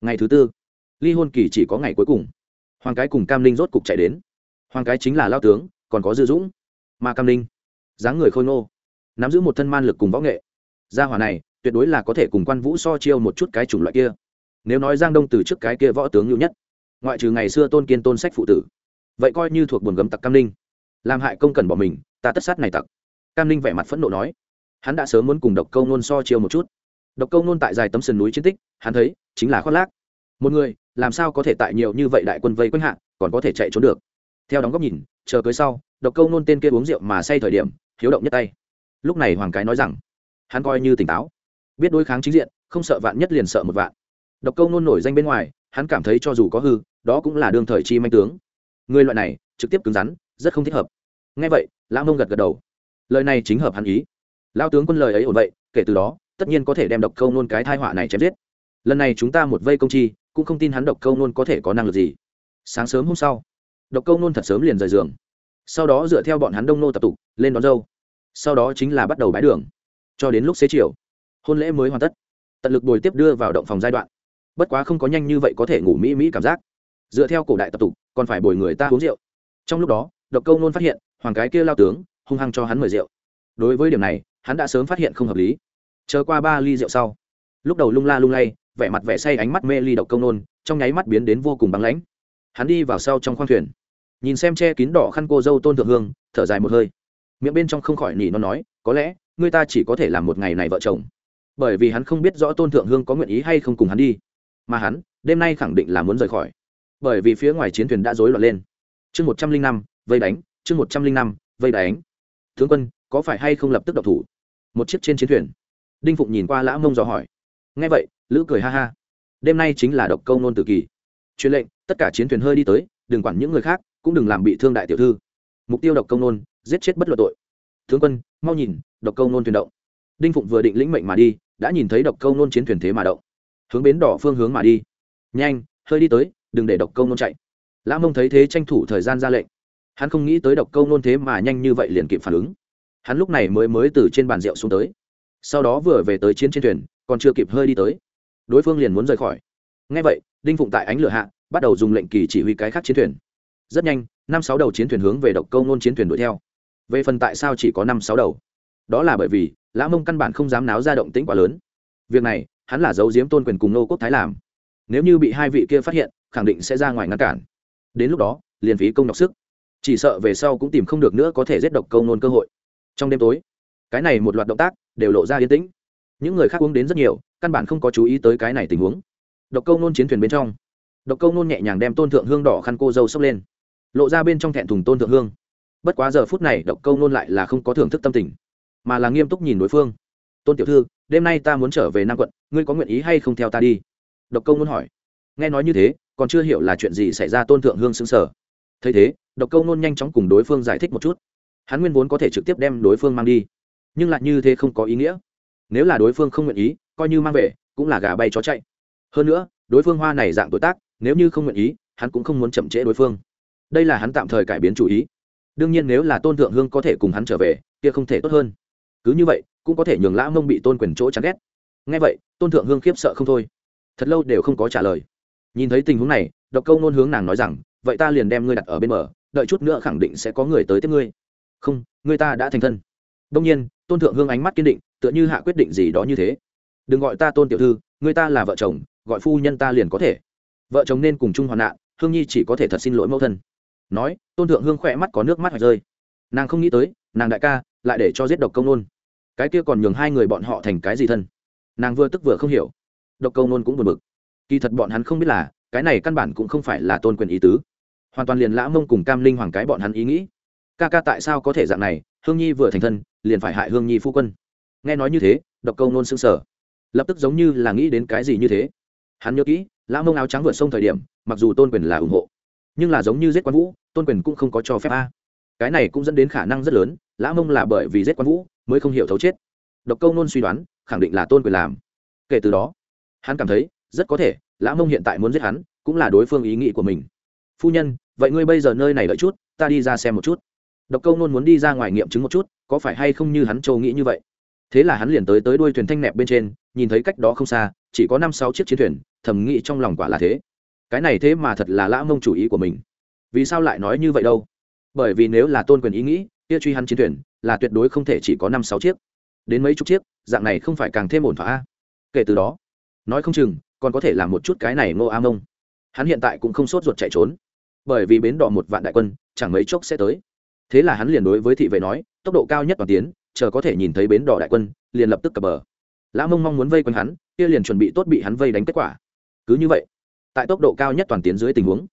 Ngày thứ tư ly hôn kỳ chỉ có ngày cuối cùng. Hoàng cái cùng cam linh rốt cục chạy đến. Hoàng cái chính là lao tướng, còn có dư dũng. Mà cam linh dáng người khôi ngô, nắm giữ một thân man lực cùng võ nghệ. Gia hỏa này, tuyệt đối là có thể cùng quan vũ so chiêu một chút cái chủng loại kia. Nếu nói giang đông từ trước cái kia võ tướng hữu nhất, ngoại trừ ngày xưa tôn kiên tôn sách phụ tử, vậy coi như thuộc buồn gấm tặc cam ninh. Làm hại công cần bỏ mình, ta tất sát này tặc. Cam ninh vẻ mặt phẫn nộ nói. Hắn đã sớm muốn cùng độc câu nôn so chiêu một chút. Độc câu nôn tại dài tấm sườn núi chiến tích, hắn thấy, chính là khoác lác một người, làm sao có thể tại nhiều như vậy đại quân vây quanh hạ, còn có thể chạy trốn được? Theo đóng góc nhìn, chờ cưới sau, độc câu nôn tên kia uống rượu mà say thời điểm, hiếu động nhất tay. Lúc này hoàng cái nói rằng, hắn coi như tỉnh táo, biết đối kháng chính diện, không sợ vạn nhất liền sợ một vạn. Độc câu nôn nổi danh bên ngoài, hắn cảm thấy cho dù có hư, đó cũng là đương thời chi manh tướng. Người loại này, trực tiếp cứng rắn, rất không thích hợp. Ngay vậy, lão mông gật gật đầu. Lời này chính hợp hắn ý. Lao tướng quân lời ấy ổn vậy, kể từ đó, tất nhiên có thể đem độc câu nôn cái thai họa này chém giết. Lần này chúng ta một vây công chi cũng không tin hắn độc câu nôn có thể có năng lực gì. Sáng sớm hôm sau, độc câu nôn thật sớm liền rời giường. Sau đó dựa theo bọn hắn đông nô tập tục, lên đón dâu. Sau đó chính là bắt đầu bãi đường. Cho đến lúc xế chiều, hôn lễ mới hoàn tất. Tận lực bồi tiếp đưa vào động phòng giai đoạn. Bất quá không có nhanh như vậy có thể ngủ mỹ mỹ cảm giác. Dựa theo cổ đại tập tục, còn phải bồi người ta uống rượu. Trong lúc đó, độc câu nôn phát hiện, hoàng cái kia lao tướng, hung hăng cho hắn mời rượu. Đối với điểm này, hắn đã sớm phát hiện không hợp lý. Chờ qua ba ly rượu sau, lúc đầu lung la lung lay vẻ mặt vẻ say ánh mắt mê ly độc công nôn, trong nháy mắt biến đến vô cùng băng lãnh. Hắn đi vào sau trong khoang thuyền, nhìn xem che kín đỏ khăn cô dâu tôn thượng hương, thở dài một hơi. Miệng bên trong không khỏi nỉ nó nói, có lẽ, người ta chỉ có thể làm một ngày này vợ chồng. Bởi vì hắn không biết rõ tôn thượng hương có nguyện ý hay không cùng hắn đi, mà hắn, đêm nay khẳng định là muốn rời khỏi. Bởi vì phía ngoài chiến thuyền đã rối loạn lên. Chương một trăm linh năm, vây đánh, chương một trăm linh năm, vây đánh. Tướng quân, có phải hay không lập tức độc thủ? Một chiếc trên chiến thuyền. Đinh phụng nhìn qua lã mông dò hỏi nghe vậy, lữ cười ha ha. Đêm nay chính là độc câu nôn tử kỳ. Truyền lệnh, tất cả chiến thuyền hơi đi tới, đừng quản những người khác, cũng đừng làm bị thương đại tiểu thư. Mục tiêu độc câu nôn, giết chết bất luận tội. Tướng quân, mau nhìn, độc câu nôn thuyền động. Đinh phụng vừa định lĩnh mệnh mà đi, đã nhìn thấy độc câu nôn chiến thuyền thế mà động. Hướng bến đỏ phương hướng mà đi. Nhanh, hơi đi tới, đừng để độc câu nôn chạy. Lã mông thấy thế tranh thủ thời gian ra lệnh. Hắn không nghĩ tới độc câu nôn thế mà nhanh như vậy liền kịp phản ứng. Hắn lúc này mới mới từ trên bàn rượu xuống tới. Sau đó vừa về tới chiến trên thuyền còn chưa kịp hơi đi tới. Đối phương liền muốn rời khỏi. Ngay vậy, đinh phụng tại ánh lửa hạ, bắt đầu dùng lệnh kỳ chỉ huy cái khác chiến thuyền. Rất nhanh, năm sáu đầu chiến thuyền hướng về độc câu nôn chiến thuyền đuổi theo. Về phần tại sao chỉ có năm sáu đầu? Đó là bởi vì, lã mông căn bản không dám náo ra động tĩnh quá lớn. Việc này, hắn là giấu giếm tôn quyền cùng nô quốc thái làm. Nếu như bị hai vị kia phát hiện, khẳng định sẽ ra ngoài ngăn cản. Đến lúc đó, liền phí công đọc sức. Chỉ sợ về sau cũng tìm không được nữa có thể giết độc câu nôn cơ hội. Trong đêm tối, cái này một loạt động tác đều lộ ra yên tĩnh những người khác uống đến rất nhiều, căn bản không có chú ý tới cái này tình huống. Độc câu nôn chiến thuyền bên trong, độc câu nôn nhẹ nhàng đem tôn thượng hương đỏ khăn cô dâu sốc lên. Lộ ra bên trong thẹn thùng tôn thượng hương. Bất quá giờ phút này, độc câu nôn lại là không có thưởng thức tâm tình, mà là nghiêm túc nhìn đối phương. Tôn tiểu thư, đêm nay ta muốn trở về nam quận, ngươi có nguyện ý hay không theo ta đi? Độc câu nôn hỏi. Nghe nói như thế, còn chưa hiểu là chuyện gì xảy ra, tôn thượng hương xứng sở thấy thế, độc câu nôn nhanh chóng cùng đối phương giải thích một chút. Hắn nguyên vốn có thể trực tiếp đem đối phương mang đi, nhưng lại như thế không có ý nghĩa nếu là đối phương không nguyện ý, coi như mang về, cũng là gà bay chó chạy. Hơn nữa, đối phương hoa này dạng tuổi tác, nếu như không nguyện ý, hắn cũng không muốn chậm trễ đối phương. Đây là hắn tạm thời cải biến chủ ý. Đương nhiên nếu là tôn thượng hương có thể cùng hắn trở về, kia không thể tốt hơn. Cứ như vậy, cũng có thể nhường lã mông bị tôn quyền chỗ chán ghét. Ngay vậy, tôn thượng hương khiếp sợ không thôi. Thật lâu đều không có trả lời. Nhìn thấy tình huống này, độc câu nôn hướng nàng nói rằng, vậy ta liền đem ngươi đặt ở bên bờ, đợi chút nữa khẳng định sẽ có người tới tiếp ngươi. Không, ngươi ta đã thành thân. Đông nhiên, tôn thượng hương ánh mắt kiên định tựa như hạ quyết định gì đó như thế. Đừng gọi ta tôn tiểu thư, người ta là vợ chồng, gọi phu nhân ta liền có thể. Vợ chồng nên cùng chung hoạn nạn, hương nhi chỉ có thể thật xin lỗi mẫu thân. Nói, tôn thượng hương khỏe mắt có nước mắt hoặc rơi. Nàng không nghĩ tới, nàng đại ca lại để cho giết độc công nôn. Cái kia còn nhường hai người bọn họ thành cái gì thân? Nàng vừa tức vừa không hiểu. Độc công nôn cũng buồn bực. Kỳ thật bọn hắn không biết là, cái này căn bản cũng không phải là tôn quyền ý tứ. Hoàn toàn liền lã mông cùng cam linh hoàng cái bọn hắn ý nghĩ. Ca ca tại sao có thể dạng này? Hương nhi vừa thành thân, liền phải hại hương nhi phu quân nghe nói như thế, độc câu nôn s ư n g sở lập tức giống như là nghĩ đến cái gì như thế. Hắn nhớ kỹ lão mông áo trắng vượt sông thời điểm, mặc dù tôn quyền là ủng hộ, nhưng là giống như giết quan vũ, tôn quyền cũng không có cho phép a. Cái này cũng dẫn đến khả năng rất lớn lão mông là bởi vì giết quan vũ mới không hiểu thấu chết. Độc câu nôn suy đoán, khẳng định là tôn quyền làm. Kể từ đó, hắn cảm thấy, rất có thể lão mông hiện tại muốn giết hắn, cũng là đối phương ý nghĩ của mình. Phu nhân, vậy ngươi bây giờ nơi này đợi chút, ta đi ra xem một chút. Độc câu nôn muốn đi ra ngoài nghiệm chứng một chút, có phải hay không như hắn châu nghĩ như vậy? Thế là hắn liền tới tới đuôi thuyền thanh nẹp bên trên, nhìn thấy cách đó không xa, chỉ có năm sáu chiếc chiến thuyền, thầm nghĩ trong lòng quả là thế. Cái này thế mà thật là lã mông chủ ý của mình. Vì sao lại nói như vậy đâu? Bởi vì nếu là tôn quyền ý nghĩ, kia truy hắn chiến thuyền, là tuyệt đối không thể chỉ có năm sáu chiếc. Đến mấy chục chiếc, dạng này không phải càng thêm ổn thỏa kể từ đó, nói không chừng, còn có thể làm một chút cái này ngô a mông. Hắn hiện tại cũng không sốt ruột chạy trốn. Bởi vì bến đỏ một vạn đại quân, chẳng mấy chốc sẽ tới. Thế là hắn liền đối với thị vệ nói, tốc độ cao nhất toàn tiến chờ có thể nhìn thấy bến đỏ đại quân, liền lập tức cập bờ. Lã mông mong muốn vây quanh hắn, kia liền chuẩn bị tốt bị hắn vây đánh kết quả. Cứ như vậy, tại tốc độ cao nhất toàn tiến dưới tình huống,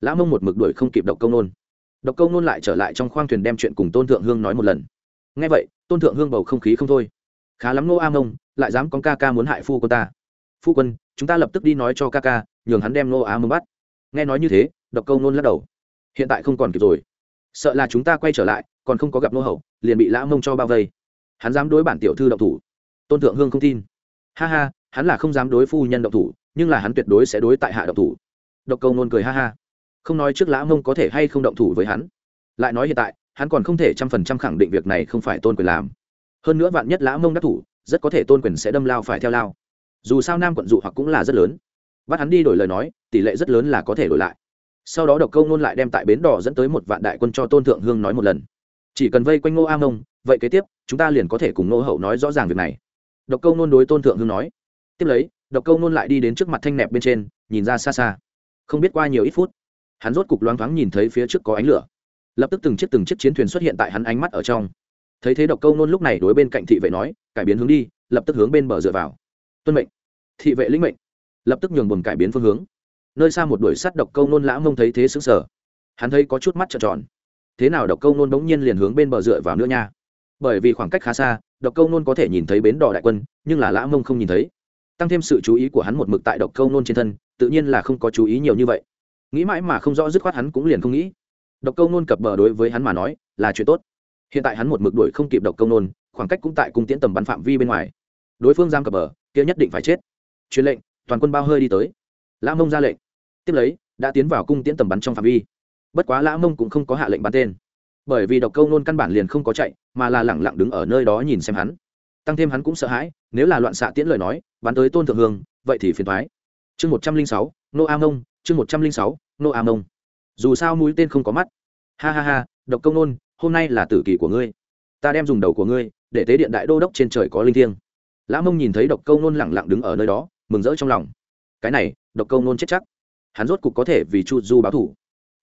lã mông một mực đuổi không kịp độc công nôn. Độc công nôn lại trở lại trong khoang thuyền đem chuyện cùng tôn thượng hương nói một lần. Ngay vậy, tôn thượng hương bầu không khí không thôi. Khá lắm nô a mông, lại dám con ca ca muốn hại phu quân ta. Phu quân, chúng ta lập tức đi nói cho ca ca, nhường hắn đem nô a mông bắt. Nghe nói như thế, độc công nôn lắc đầu. Hiện tại không còn kịp rồi. Sợ là chúng ta quay trở lại còn không có gặp nô hậu, liền bị lã mông cho bao vây. Hắn dám đối bản tiểu thư động thủ. Tôn thượng hương không tin. Ha ha, hắn là không dám đối phu nhân động thủ, nhưng là hắn tuyệt đối sẽ đối tại hạ động thủ. Độc câu nôn cười ha ha. Không nói trước lã mông có thể hay không động thủ với hắn. Lại nói hiện tại, hắn còn không thể trăm phần trăm khẳng định việc này không phải tôn quyền làm. Hơn nữa vạn nhất lã mông đắc thủ, rất có thể tôn quyền sẽ đâm lao phải theo lao. Dù sao nam quận dụ hoặc cũng là rất lớn. Bắt hắn đi đổi lời nói, tỷ lệ rất lớn là có thể đổi lại. Sau đó độc câu nôn lại đem tại bến đỏ dẫn tới một vạn đại quân cho tôn thượng hương nói một lần chỉ cần vây quanh ngô a mông vậy kế tiếp, chúng ta liền có thể cùng ngô hậu nói rõ ràng việc này. Độc câu nôn đối tôn thượng hương nói. Tiếp lấy, độc câu nôn lại đi đến trước mặt thanh nẹp bên trên, nhìn ra xa xa. Không biết qua nhiều ít phút, hắn rốt cục loáng thoáng nhìn thấy phía trước có ánh lửa. Lập tức từng chiếc từng chiếc chiến thuyền xuất hiện tại hắn ánh mắt ở trong. Thấy thế độc câu nôn lúc này đối bên cạnh thị vệ nói, cải biến hướng đi, lập tức hướng bên bờ dựa vào. Tuân mệnh. Thị vệ lĩnh mệnh. Lập tức nhường buồn cải biến phương hướng. Nơi xa một đuổi sắt độc câu nôn lã mông thấy thế xứng sở hắn thấy có chút mắt trợn tròn thế nào độc câu nôn bỗng nhiên liền hướng bên bờ dựa vào nữa nha. Bởi vì khoảng cách khá xa, độc câu nôn có thể nhìn thấy bến đỏ đại quân, nhưng là lã mông không nhìn thấy. Tăng thêm sự chú ý của hắn một mực tại độc câu nôn trên thân, tự nhiên là không có chú ý nhiều như vậy. Nghĩ mãi mà không rõ dứt khoát hắn cũng liền không nghĩ. Độc câu nôn cập bờ đối với hắn mà nói, là chuyện tốt. Hiện tại hắn một mực đuổi không kịp độc câu nôn, khoảng cách cũng tại cung tiễn tầm bắn phạm vi bên ngoài. Đối phương giam cập bờ, kia nhất định phải chết. Truyền lệnh, toàn quân bao hơi đi tới. Lã mông ra lệnh. Tiếp lấy, đã tiến vào cung tiễn tầm bắn trong phạm vi bất quá lã mông cũng không có hạ lệnh bắn tên. Bởi vì độc câu nôn căn bản liền không có chạy, mà là lẳng lặng đứng ở nơi đó nhìn xem hắn. Tăng thêm hắn cũng sợ hãi, nếu là loạn xạ tiễn lời nói, bắn tới tôn thượng hương, vậy thì phiền thoái chương một trăm linh sáu, nô a mông, chương một trăm linh sáu, nô a mông. Dù sao mũi tên không có mắt. Ha ha ha, độc công nôn, hôm nay là tử kỳ của ngươi. Ta đem dùng đầu của ngươi, để tế điện đại đô đốc trên trời có linh thiêng. Lã mông nhìn thấy độc câu nôn lẳng lặng đứng ở nơi đó, mừng rỡ trong lòng. Cái này, độc câu nôn chết chắc. Hắn rốt cục có thể vì chu du báo thủ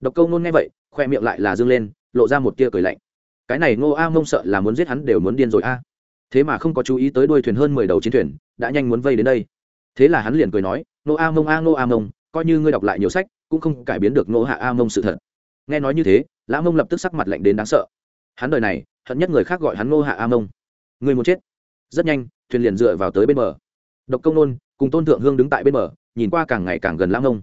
độc câu nôn nghe vậy, khoe miệng lại là dương lên, lộ ra một tia cười lạnh. Cái này ngô a mông sợ là muốn giết hắn đều muốn điên rồi a. Thế mà không có chú ý tới đuôi thuyền hơn mười đầu chiến thuyền, đã nhanh muốn vây đến đây. Thế là hắn liền cười nói, ngô a mông a, ngô a mông, coi như ngươi đọc lại nhiều sách, cũng không cải biến được ngô hạ a mông sự thật. Nghe nói như thế, lã mông lập tức sắc mặt lạnh đến đáng sợ. Hắn đời này, hận nhất người khác gọi hắn ngô hạ a mông. Người muốn chết? Rất nhanh, thuyền liền dựa vào tới bên bờ. Độc công nôn cùng tôn thượng hương đứng tại bên bờ, nhìn qua càng ngày càng gần lã mông.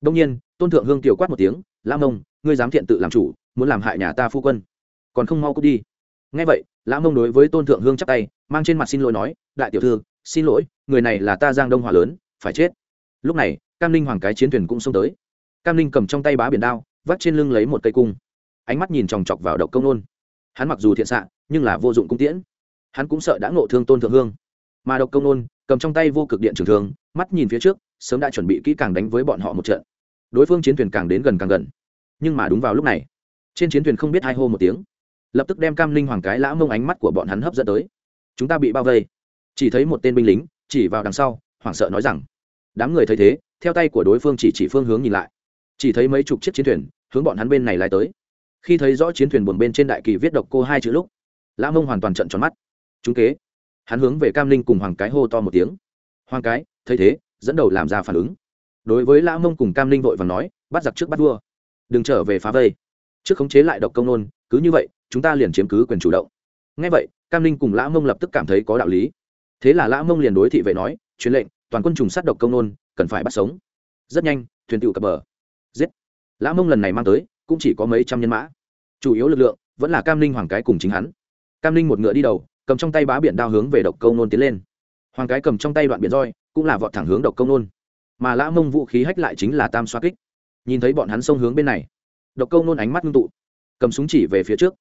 Đông nhiên, tôn thượng hương tiểu quát một tiếng lã mông, ngươi dám thiện tự làm chủ, muốn làm hại nhà ta phu quân. Còn không mau cút đi. Ngay vậy, lã mông đối với tôn thượng hương chắp tay, mang trên mặt xin lỗi nói, đại tiểu thư, xin lỗi, người này là ta giang đông hòa lớn, phải chết. Lúc này, cam linh hoàng cái chiến thuyền cũng xông tới. Cam linh cầm trong tay bá biển đao, vắt trên lưng lấy một cây cung. Ánh mắt nhìn chòng chọc vào độc công nôn. Hắn mặc dù thiện xạ, nhưng là vô dụng cung tiễn. Hắn cũng sợ đã ngộ thương tôn thượng hương. Mà độc công nôn, cầm trong tay vô cực điện trường thương, mắt nhìn phía trước, sớm đã chuẩn bị kỹ càng đánh với bọn họ một trận đối phương chiến thuyền càng đến gần càng gần. Nhưng mà đúng vào lúc này, trên chiến thuyền không biết hai hô một tiếng, lập tức đem cam linh hoàng cái lã mông ánh mắt của bọn hắn hấp dẫn tới. Chúng ta bị bao vây. Chỉ thấy một tên binh lính, chỉ vào đằng sau, hoảng sợ nói rằng, đám người thấy thế, theo tay của đối phương chỉ chỉ phương hướng nhìn lại. Chỉ thấy mấy chục chiếc chiến thuyền hướng bọn hắn bên này lái tới. Khi thấy rõ chiến thuyền buồn bên trên đại kỳ viết độc cô hai chữ lúc, lã mông hoàn toàn trận tròn mắt. Chúng kế, hắn hướng về cam linh cùng hoàng cái hô to một tiếng. Hoàng cái, thấy thế, dẫn đầu làm ra phản ứng đối với lã mông cùng cam linh vội và nói, bắt giặc trước bắt vua. Đừng trở về phá vây. Trước khống chế lại độc công nôn, cứ như vậy, chúng ta liền chiếm cứ quyền chủ động. Ngay vậy, cam linh cùng lã mông lập tức cảm thấy có đạo lý. Thế là lã mông liền đối thị vệ nói, truyền lệnh, toàn quân trùng sát độc công nôn, cần phải bắt sống. Rất nhanh, thuyền tựu cập bờ. Giết. Lã mông lần này mang tới, cũng chỉ có mấy trăm nhân mã. Chủ yếu lực lượng, vẫn là cam linh hoàng cái cùng chính hắn. Cam linh một ngựa đi đầu, cầm trong tay bá biển đao hướng về độc công nôn tiến lên. Hoàng cái cầm trong tay đoạn biển roi, cũng là vọt thẳng hướng độc công nôn mà lã mông vũ khí hách lại chính là tam xoa kích. Nhìn thấy bọn hắn xông hướng bên này, độc câu nôn ánh mắt ngưng tụ. Cầm súng chỉ về phía trước.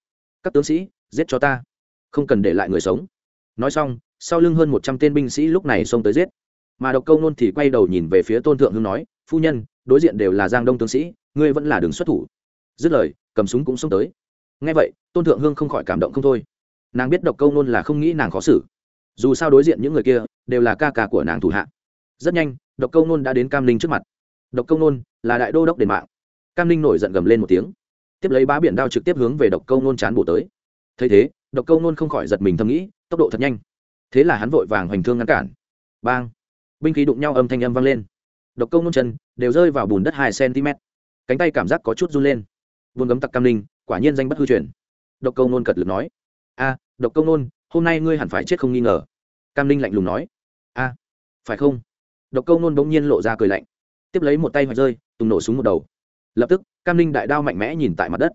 Các tướng sĩ, giết cho ta. Không cần để lại người sống. Nói xong, sau lưng hơn một trăm tên binh sĩ lúc này xông tới giết. Mà độc câu nôn thì quay đầu nhìn về phía tôn thượng hưng nói, phu nhân, đối diện đều là giang đông tướng sĩ, ngươi vẫn là đường xuất thủ. Dứt lời, cầm súng cũng xông tới. Ngay vậy, tôn thượng hương không khỏi cảm động không thôi. Nàng biết độc câu nôn là không nghĩ nàng khó xử. Dù sao đối diện những người kia đều là ca ca của nàng thủ hạ. Rất nhanh độc câu nôn đã đến cam linh trước mặt. Độc câu nôn là đại đô đốc đền mạng. Cam linh nổi giận gầm lên một tiếng. Tiếp lấy bá biển đao trực tiếp hướng về độc câu nôn chán bổ tới. Thấy thế, độc câu nôn không khỏi giật mình thầm nghĩ, tốc độ thật nhanh. Thế là hắn vội vàng hoành thương ngăn cản. Bang! Binh khí đụng nhau âm thanh âm vang lên. Độc câu nôn chân đều rơi vào bùn đất hai cm. Cánh tay cảm giác có chút run lên. Buôn gấm tặc cam linh quả nhiên danh bất hư truyền. Độc câu nôn cật lực nói, a, độc câu nôn, hôm nay ngươi hẳn phải chết không nghi ngờ. Cam linh lạnh lùng nói, a, phải không? Độc câu nôn bỗng nhiên lộ ra cười lạnh. Tiếp lấy một tay hoặc rơi, tùng nổ súng một đầu. Lập tức, cam linh đại đao mạnh mẽ nhìn tại mặt đất.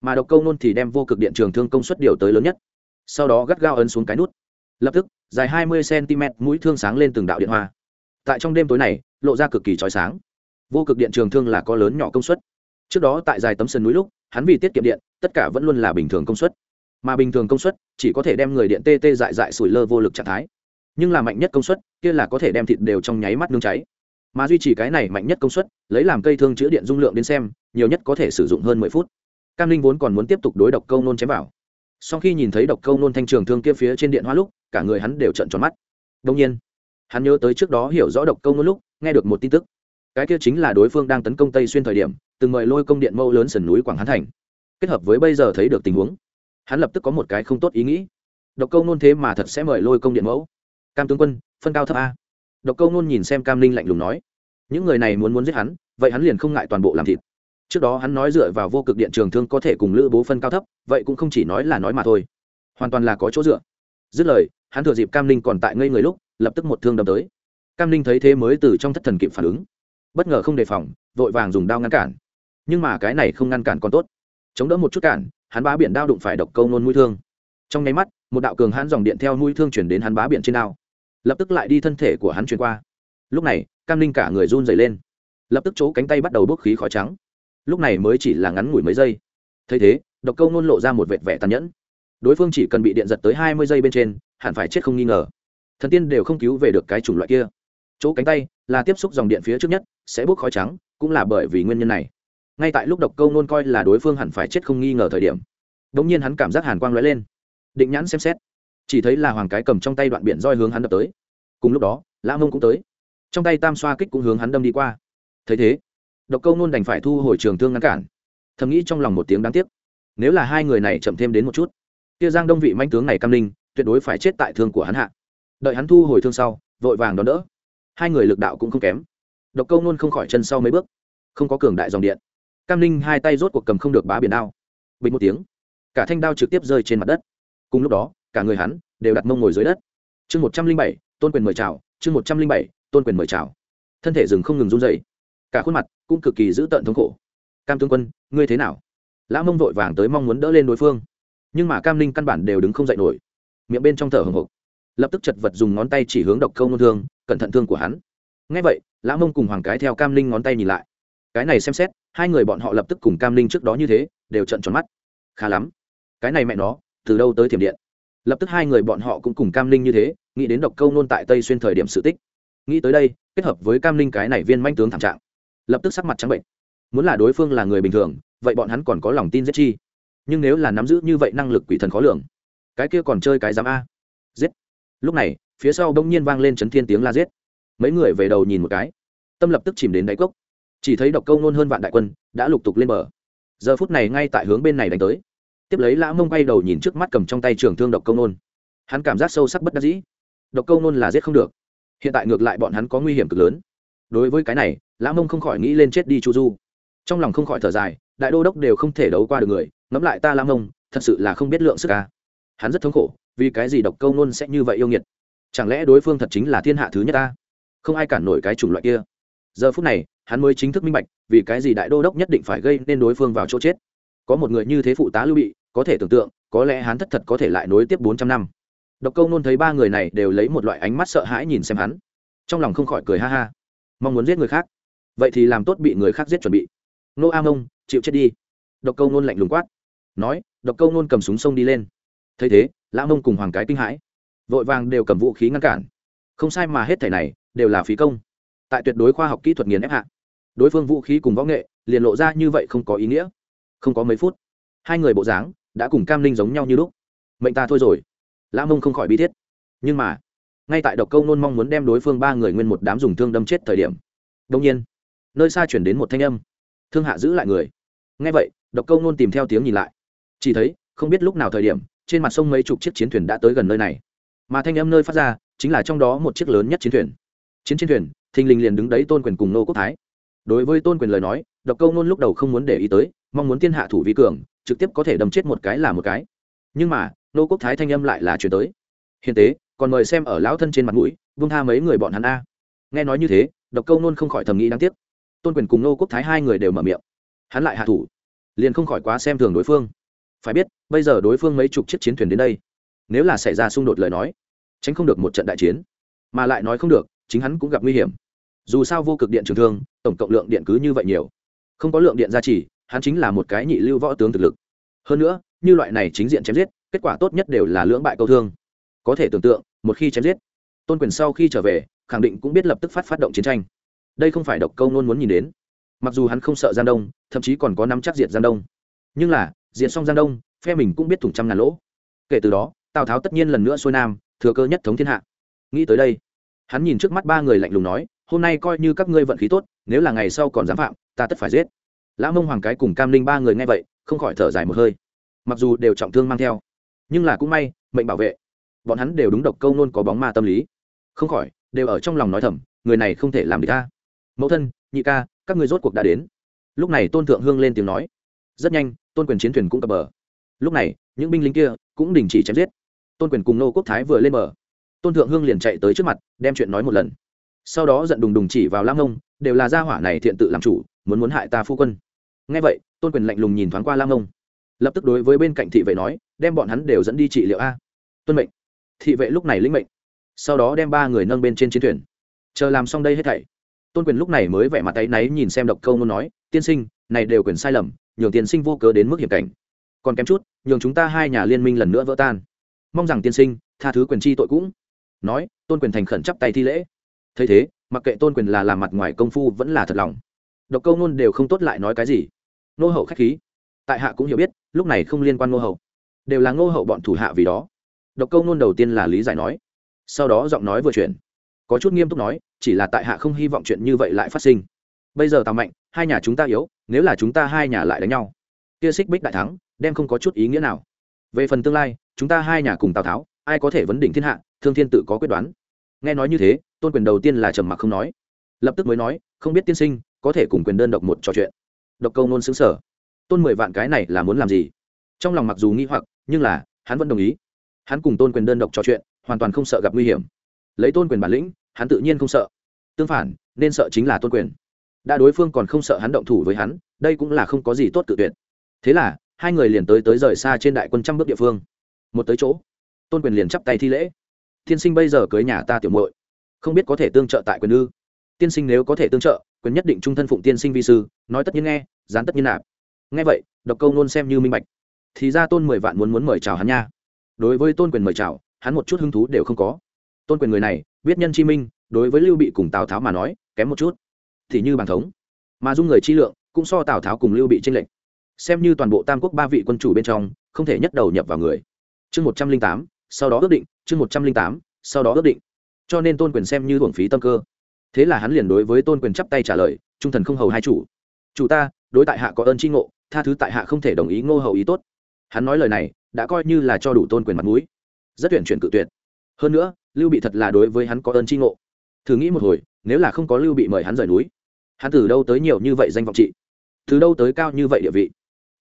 Mà độc câu nôn thì đem vô cực điện trường thương công suất điều tới lớn nhất. Sau đó gắt gao ấn xuống cái nút. Lập tức, dài hai mươi cm mũi thương sáng lên từng đạo điện hoa. Tại trong đêm tối này, lộ ra cực kỳ trói sáng. Vô cực điện trường thương là có lớn nhỏ công suất. Trước đó tại dài tấm sân núi lúc, hắn vì tiết kiệm điện, tất cả vẫn luôn là bình thường công suất. Mà bình thường công suất chỉ có thể đem người điện tê tê dại dại sủi lơ vô lực trạng thái nhưng là mạnh nhất công suất, kia là có thể đem thịt đều trong nháy mắt nương cháy. Mà duy trì cái này mạnh nhất công suất, lấy làm cây thương chữa điện dung lượng đến xem, nhiều nhất có thể sử dụng hơn mười phút. Cam linh vốn còn muốn tiếp tục đối độc câu nôn chém vào. Sau khi nhìn thấy độc câu nôn thanh trường thương kia phía trên điện hoa lúc, cả người hắn đều trận tròn mắt. Đông nhiên, hắn nhớ tới trước đó hiểu rõ độc câu nôn lúc, nghe được một tin tức. Cái kia chính là đối phương đang tấn công tây xuyên thời điểm, từng mời lôi công điện mâu lớn sườn núi quảng hán thành. Kết hợp với bây giờ thấy được tình huống, hắn lập tức có một cái không tốt ý nghĩ. Độc câu nôn thế mà thật sẽ mời lôi công điện mẫu cam tướng quân, phân cao thấp a. Độc câu nôn nhìn xem cam linh lạnh lùng nói, những người này muốn muốn giết hắn, vậy hắn liền không ngại toàn bộ làm thịt. Trước đó hắn nói dựa vào vô cực điện trường thương có thể cùng lữ bố phân cao thấp, vậy cũng không chỉ nói là nói mà thôi. Hoàn toàn là có chỗ dựa. Dứt lời, hắn thừa dịp cam linh còn tại ngây người lúc, lập tức một thương đâm tới. Cam linh thấy thế mới từ trong thất thần kịp phản ứng. Bất ngờ không đề phòng, vội vàng dùng đao ngăn cản. Nhưng mà cái này không ngăn cản còn tốt. Chống đỡ một chút cản, hắn bá biển đao đụng phải độc câu nôn mũi thương. Trong nháy mắt, một đạo cường hãn dòng điện theo mũi thương chuyển đến hắn bá biển trên đao lập tức lại đi thân thể của hắn truyền qua. Lúc này, cam Ninh cả người run dày lên. Lập tức chỗ cánh tay bắt đầu bốc khí khói trắng. Lúc này mới chỉ là ngắn ngủi mấy giây. Thấy thế, độc câu nôn lộ ra một vệt vẻ tàn nhẫn. Đối phương chỉ cần bị điện giật tới hai mươi giây bên trên, hẳn phải chết không nghi ngờ. Thần tiên đều không cứu về được cái chủng loại kia. Chỗ cánh tay là tiếp xúc dòng điện phía trước nhất, sẽ bốc khói trắng, cũng là bởi vì nguyên nhân này. Ngay tại lúc độc câu nôn coi là đối phương hẳn phải chết không nghi ngờ thời điểm đ ỗ n g nhiên hắn cảm giác hàn quang lóe lên. Định nhãn xem xét, chỉ thấy là hoàng cái cầm trong tay đoạn biển roi hướng hắn đập tới cùng lúc đó, lã mông cũng tới. Trong tay tam xoa kích cũng hướng hắn đâm đi qua. Thấy thế, độc câu nôn đành phải thu hồi trường thương ngăn cản. Thầm nghĩ trong lòng một tiếng đáng tiếc. Nếu là hai người này chậm thêm đến một chút, kia giang đông vị manh tướng này cam ninh tuyệt đối phải chết tại thương của hắn hạ. Đợi hắn thu hồi thương sau, vội vàng đón đỡ. Hai người lực đạo cũng không kém. Độc câu nôn không khỏi chân sau mấy bước. Không có cường đại dòng điện. Cam ninh hai tay rốt cuộc cầm không được bá biển đao. Bình một tiếng, cả thanh đao trực tiếp rơi trên mặt đất. Cùng lúc đó, cả người hắn đều đặt mông ngồi dưới đất. Chương một trăm linh bảy tôn quyền mời chào, chương một trăm linh bảy, tôn quyền mời chào. Thân thể rừng không ngừng run dày cả khuôn mặt cũng cực kỳ dữ tợn thống khổ. Cam tướng quân, ngươi thế nào? Lã mông vội vàng tới mong muốn đỡ lên đối phương. Nhưng mà cam ninh căn bản đều đứng không dậy nổi. Miệng bên trong thở hồng hộc. Lập tức chật vật dùng ngón tay chỉ hướng độc câu ngôn thương, cẩn thận thương của hắn. Ngay vậy lã mông cùng hoàng cái theo cam linh ngón tay nhìn lại. Cái này xem xét, hai người bọn họ lập tức cùng cam linh trước đó như thế, đều trận tròn mắt. Khá lắm. Cái này mẹ nó, từ đâu tới thiểm điện? Lập tức hai người bọn họ cũng cùng cam linh như thế, nghĩ đến độc câu nôn tại tây xuyên thời điểm sự tích. Nghĩ tới đây, kết hợp với cam linh cái này viên manh tướng thảm trạng, lập tức sắc mặt trắng bệnh. Muốn là đối phương là người bình thường, vậy bọn hắn còn có lòng tin giết chi? Nhưng nếu là nắm giữ như vậy năng lực quỷ thần khó lường, cái kia còn chơi cái dám a. Giết. Lúc này, phía sau đông nhiên vang lên chấn thiên tiếng la giết. Mấy người về đầu nhìn một cái, tâm lập tức chìm đến đáy cốc. Chỉ thấy độc câu nôn hơn vạn đại quân, đã lục tục lên bờ. Giờ phút này ngay tại hướng bên này đánh tới tiếp lấy lã mông quay đầu nhìn trước mắt cầm trong tay trường thương độc câu nôn. Hắn cảm giác sâu sắc bất đắc dĩ. Độc câu nôn là giết không được. Hiện tại ngược lại bọn hắn có nguy hiểm cực lớn. Đối với cái này, lã mông không khỏi nghĩ lên chết đi chu du. Trong lòng không khỏi thở dài, đại đô đốc đều không thể đấu qua được người. Ngẫm lại ta lã mông, thật sự là không biết lượng sức ca hắn rất thống khổ, vì cái gì độc câu nôn sẽ như vậy yêu nghiệt? Chẳng lẽ đối phương thật chính là thiên hạ thứ nhất ta? Không ai cản nổi cái chủng loại kia. Giờ phút này, hắn mới chính thức minh bạch, vì cái gì đại đô đốc nhất định phải gây nên đối phương vào chỗ chết. Có một người như thế phụ tá lưu bị có thể tưởng tượng, có lẽ hắn thất thật có thể lại nối tiếp bốn trăm năm. Độc câu nôn thấy ba người này đều lấy một loại ánh mắt sợ hãi nhìn xem hắn. Trong lòng không khỏi cười ha ha. Mong muốn giết người khác. Vậy thì làm tốt bị người khác giết chuẩn bị. Nô a mông, chịu chết đi. Độc câu nôn lạnh lùng quát. Nói, độc câu nôn cầm súng sông đi lên. Thấy thế, lã mông cùng hoàng cái kinh hãi. Vội vàng đều cầm vũ khí ngăn cản. Không sai mà hết thẻ này đều là phí công. Tại tuyệt đối khoa học kỹ thuật nghiền ép hạ, đối phương vũ khí cùng võ nghệ liền lộ ra như vậy không có ý nghĩa. Không có mấy phút hai người bộ dáng đã cùng cam linh giống nhau như lúc mệnh ta thôi rồi lã mông không khỏi bi thiết nhưng mà ngay tại độc câu nôn mong muốn đem đối phương ba người nguyên một đám dùng thương đâm chết thời điểm đông nhiên nơi xa chuyển đến một thanh âm thương hạ giữ lại người ngay vậy độc câu nôn tìm theo tiếng nhìn lại chỉ thấy không biết lúc nào thời điểm trên mặt sông mấy chục chiếc chiến thuyền đã tới gần nơi này mà thanh âm nơi phát ra chính là trong đó một chiếc lớn nhất chiến thuyền chiến chiến thuyền thình lình liền đứng đấy tôn quyền cùng nô quốc thái đối với tôn quyền lời nói độc câu nôn lúc đầu không muốn để ý tới mong muốn tiên hạ thủ vi cường, trực tiếp có thể đâm chết một cái là một cái. Nhưng mà, nô quốc thái thanh âm lại là chuyển tới. Hiền tế, còn mời xem ở lão thân trên mặt mũi, vung tha mấy người bọn hắn a. Nghe nói như thế, độc câu nôn không khỏi thầm nghĩ đáng tiếc. Tôn quyền cùng nô quốc thái hai người đều mở miệng. Hắn lại hạ thủ. Liền không khỏi quá xem thường đối phương. Phải biết, bây giờ đối phương mấy chục chiếc chiến thuyền đến đây, nếu là xảy ra xung đột lời nói, tránh không được một trận đại chiến. Mà lại nói không được, chính hắn cũng gặp nguy hiểm. Dù sao vô cực điện trường thương, tổng cộng lượng điện cứ như vậy nhiều. Không có lượng điện gia trì hắn chính là một cái nhị lưu võ tướng thực lực. Hơn nữa, như loại này chính diện chém giết, kết quả tốt nhất đều là lưỡng bại câu thương. Có thể tưởng tượng, một khi chém giết, tôn quyền sau khi trở về, khẳng định cũng biết lập tức phát phát động chiến tranh. Đây không phải độc câu nôn muốn nhìn đến. Mặc dù hắn không sợ giang đông, thậm chí còn có nắm chắc diệt giang đông. Nhưng là, diệt xong giang đông, phe mình cũng biết thủng trăm ngàn lỗ. Kể từ đó, tào tháo tất nhiên lần nữa xuôi nam, thừa cơ nhất thống thiên hạ. Nghĩ tới đây, hắn nhìn trước mắt ba người lạnh lùng nói, hôm nay coi như các ngươi vận khí tốt, nếu là ngày sau còn dám phạm, ta tất phải giết lão mông hoàng cái cùng cam linh ba người nghe vậy, không khỏi thở dài một hơi. Mặc dù đều trọng thương mang theo, nhưng là cũng may, mệnh bảo vệ. Bọn hắn đều đúng độc câu nôn có bóng ma tâm lý. Không khỏi, đều ở trong lòng nói thầm, người này không thể làm được ta. Mẫu thân, nhị ca, các người rốt cuộc đã đến. Lúc này tôn thượng hương lên tiếng nói. Rất nhanh, tôn quyền chiến thuyền cũng cập bờ. Lúc này, những binh lính kia cũng đình chỉ chém giết. Tôn quyền cùng nô quốc thái vừa lên bờ. Tôn thượng hương liền chạy tới trước mặt, đem chuyện nói một lần. Sau đó giận đùng đùng chỉ vào lam ông đều là gia hỏa này thiện tự làm chủ, muốn muốn hại ta phu quân ngay vậy, tôn quyền lạnh lùng nhìn thoáng qua lam ông lập tức đối với bên cạnh thị vệ nói, đem bọn hắn đều dẫn đi trị liệu a. Tuân mệnh. Thị vệ lúc này lĩnh mệnh. Sau đó đem ba người nâng bên trên chiến thuyền. Chờ làm xong đây hết thảy. Tôn quyền lúc này mới vẻ mặt tay náy nhìn xem độc câu muốn nói, tiên sinh, này đều quyền sai lầm, nhường tiên sinh vô cớ đến mức hiểm cảnh. Còn kém chút, nhường chúng ta hai nhà liên minh lần nữa vỡ tan. Mong rằng tiên sinh, tha thứ quyền chi tội cũng. Nói, tôn quyền thành khẩn chắp tay thi lễ. Thấy thế, mặc kệ tôn quyền là làm mặt ngoài công phu vẫn là thật lòng. Độc câu nôn đều không tốt lại nói cái gì nô hậu k h á c h khí. Tại hạ cũng hiểu biết, lúc này không liên quan nô hậu. Đều là nô hậu bọn thủ hạ vì đó. Độc câu nôn đầu tiên là lý giải nói. Sau đó giọng nói vừa chuyển. Có chút nghiêm túc nói, chỉ là tại hạ không hy vọng chuyện như vậy lại phát sinh. Bây giờ tào mạnh, hai nhà chúng ta yếu, nếu là chúng ta hai nhà lại đánh nhau. Kia xích bích đại thắng, đem không có chút ý nghĩa nào. Về phần tương lai, chúng ta hai nhà cùng tào tháo, ai có thể vấn đỉnh thiên hạ, thương thiên tự có quyết đoán. Nghe nói như thế, tôn quyền đầu tiên là trầm mặc không nói. Lập tức mới nói, không biết tiên sinh, có thể cùng quyền đơn độc một trò chuyện độc câu nôn xứng sở. Tôn mười vạn cái này là muốn làm gì? Trong lòng mặc dù nghi hoặc, nhưng là, hắn vẫn đồng ý. Hắn cùng tôn quyền đơn độc trò chuyện, hoàn toàn không sợ gặp nguy hiểm. Lấy tôn quyền bản lĩnh, hắn tự nhiên không sợ. Tương phản, nên sợ chính là tôn quyền. Đã đối phương còn không sợ hắn động thủ với hắn, đây cũng là không có gì tốt tự tuyệt. Thế là, hai người liền tới tới rời xa trên đại quân trăm bước địa phương. Một tới chỗ, tôn quyền liền chắp tay thi lễ. Tiên sinh bây giờ cưới nhà ta tiểu muội, không biết có thể tương trợ tại quyền ư? Tiên sinh nếu có thể tương trợ quyền nhất định trung thân phụng tiên sinh vi sư, nói tất nhiên nghe dán tất nhiên nạp. Nghe vậy, độc câu nôn xem như minh bạch. Thì ra tôn mười vạn muốn muốn mời chào hắn nha. Đối với tôn quyền mời chào, hắn một chút hứng thú đều không có. Tôn quyền người này, biết nhân chi minh, đối với lưu bị cùng tào tháo mà nói, kém một chút. Thì như bàn thống, mà dung người chi lượng, cũng so tào tháo cùng lưu bị tranh lệch. Xem như toàn bộ tam quốc ba vị quân chủ bên trong, không thể nhất đầu nhập vào người. Chương một trăm linh tám, sau đó ước định, chương một trăm linh tám, sau đó ước định. Cho nên tôn quyền xem như hưởng phí tâm cơ thế là hắn liền đối với tôn quyền chắp tay trả lời, trung thần không hầu hai chủ. Chủ ta, đối tại hạ có ơn tri ngộ, tha thứ tại hạ không thể đồng ý ngô hầu ý tốt. Hắn nói lời này, đã coi như là cho đủ tôn quyền mặt mũi. Rất tuyển chuyển cự tuyệt. Hơn nữa, lưu bị thật là đối với hắn có ơn tri ngộ. Thử nghĩ một hồi, nếu là không có lưu bị mời hắn rời núi, hắn từ đâu tới nhiều như vậy danh vọng trị? Từ đâu tới cao như vậy địa vị?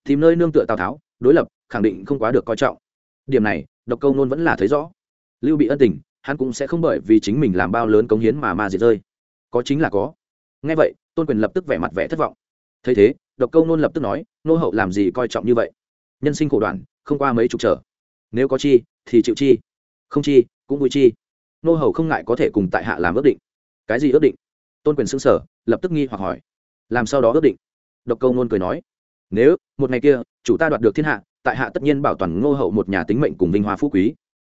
Tìm nơi nương tựa tào tháo, đối lập, khẳng định không quá được coi trọng. Điểm này, độc câu nôn vẫn là thấy rõ. Lưu bị ân tình, hắn cũng sẽ không bởi vì chính mình làm bao lớn cống hiến mà ma diệt rơi có chính là có. Nghe vậy, tôn quyền lập tức vẻ mặt vẻ thất vọng. Thấy thế, độc câu nôn lập tức nói, nô hậu làm gì coi trọng như vậy? Nhân sinh khổ đoạn, không qua mấy chục trở. Nếu có chi, thì chịu chi. Không chi, cũng vui chi. Nô hậu không ngại có thể cùng tại hạ làm ước định. Cái gì ước định? Tôn quyền xưng sở lập tức nghi hoặc hỏi. Làm sau đó ước định? Độc câu nôn cười nói. Nếu, một ngày kia, chủ ta đoạt được thiên hạ, tại hạ tất nhiên bảo toàn ngô hậu một nhà tính mệnh cùng vinh hoa phú quý.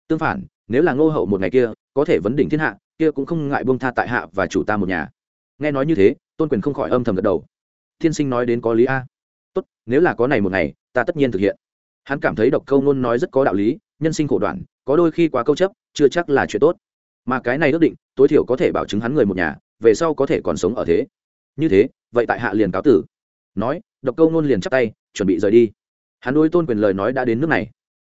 Tương phản, nếu là ngô hậu một ngày kia có thể vấn đỉnh thiên hạ kia cũng không ngại buông tha tại hạ và chủ ta một nhà. Nghe nói như thế, tôn quyền không khỏi âm thầm gật đầu. Thiên sinh nói đến có lý a. Tốt, nếu là có này một ngày, ta tất nhiên thực hiện. Hắn cảm thấy độc câu nôn nói rất có đạo lý, nhân sinh khổ đoạn, có đôi khi quá câu chấp, chưa chắc là chuyện tốt. Mà cái này ước định, tối thiểu có thể bảo chứng hắn người một nhà, về sau có thể còn sống ở thế. Như thế, vậy tại hạ liền cáo tử. Nói, độc câu nôn liền chắp tay, chuẩn bị rời đi. Hắn đôi tôn quyền lời nói đã đến nước này.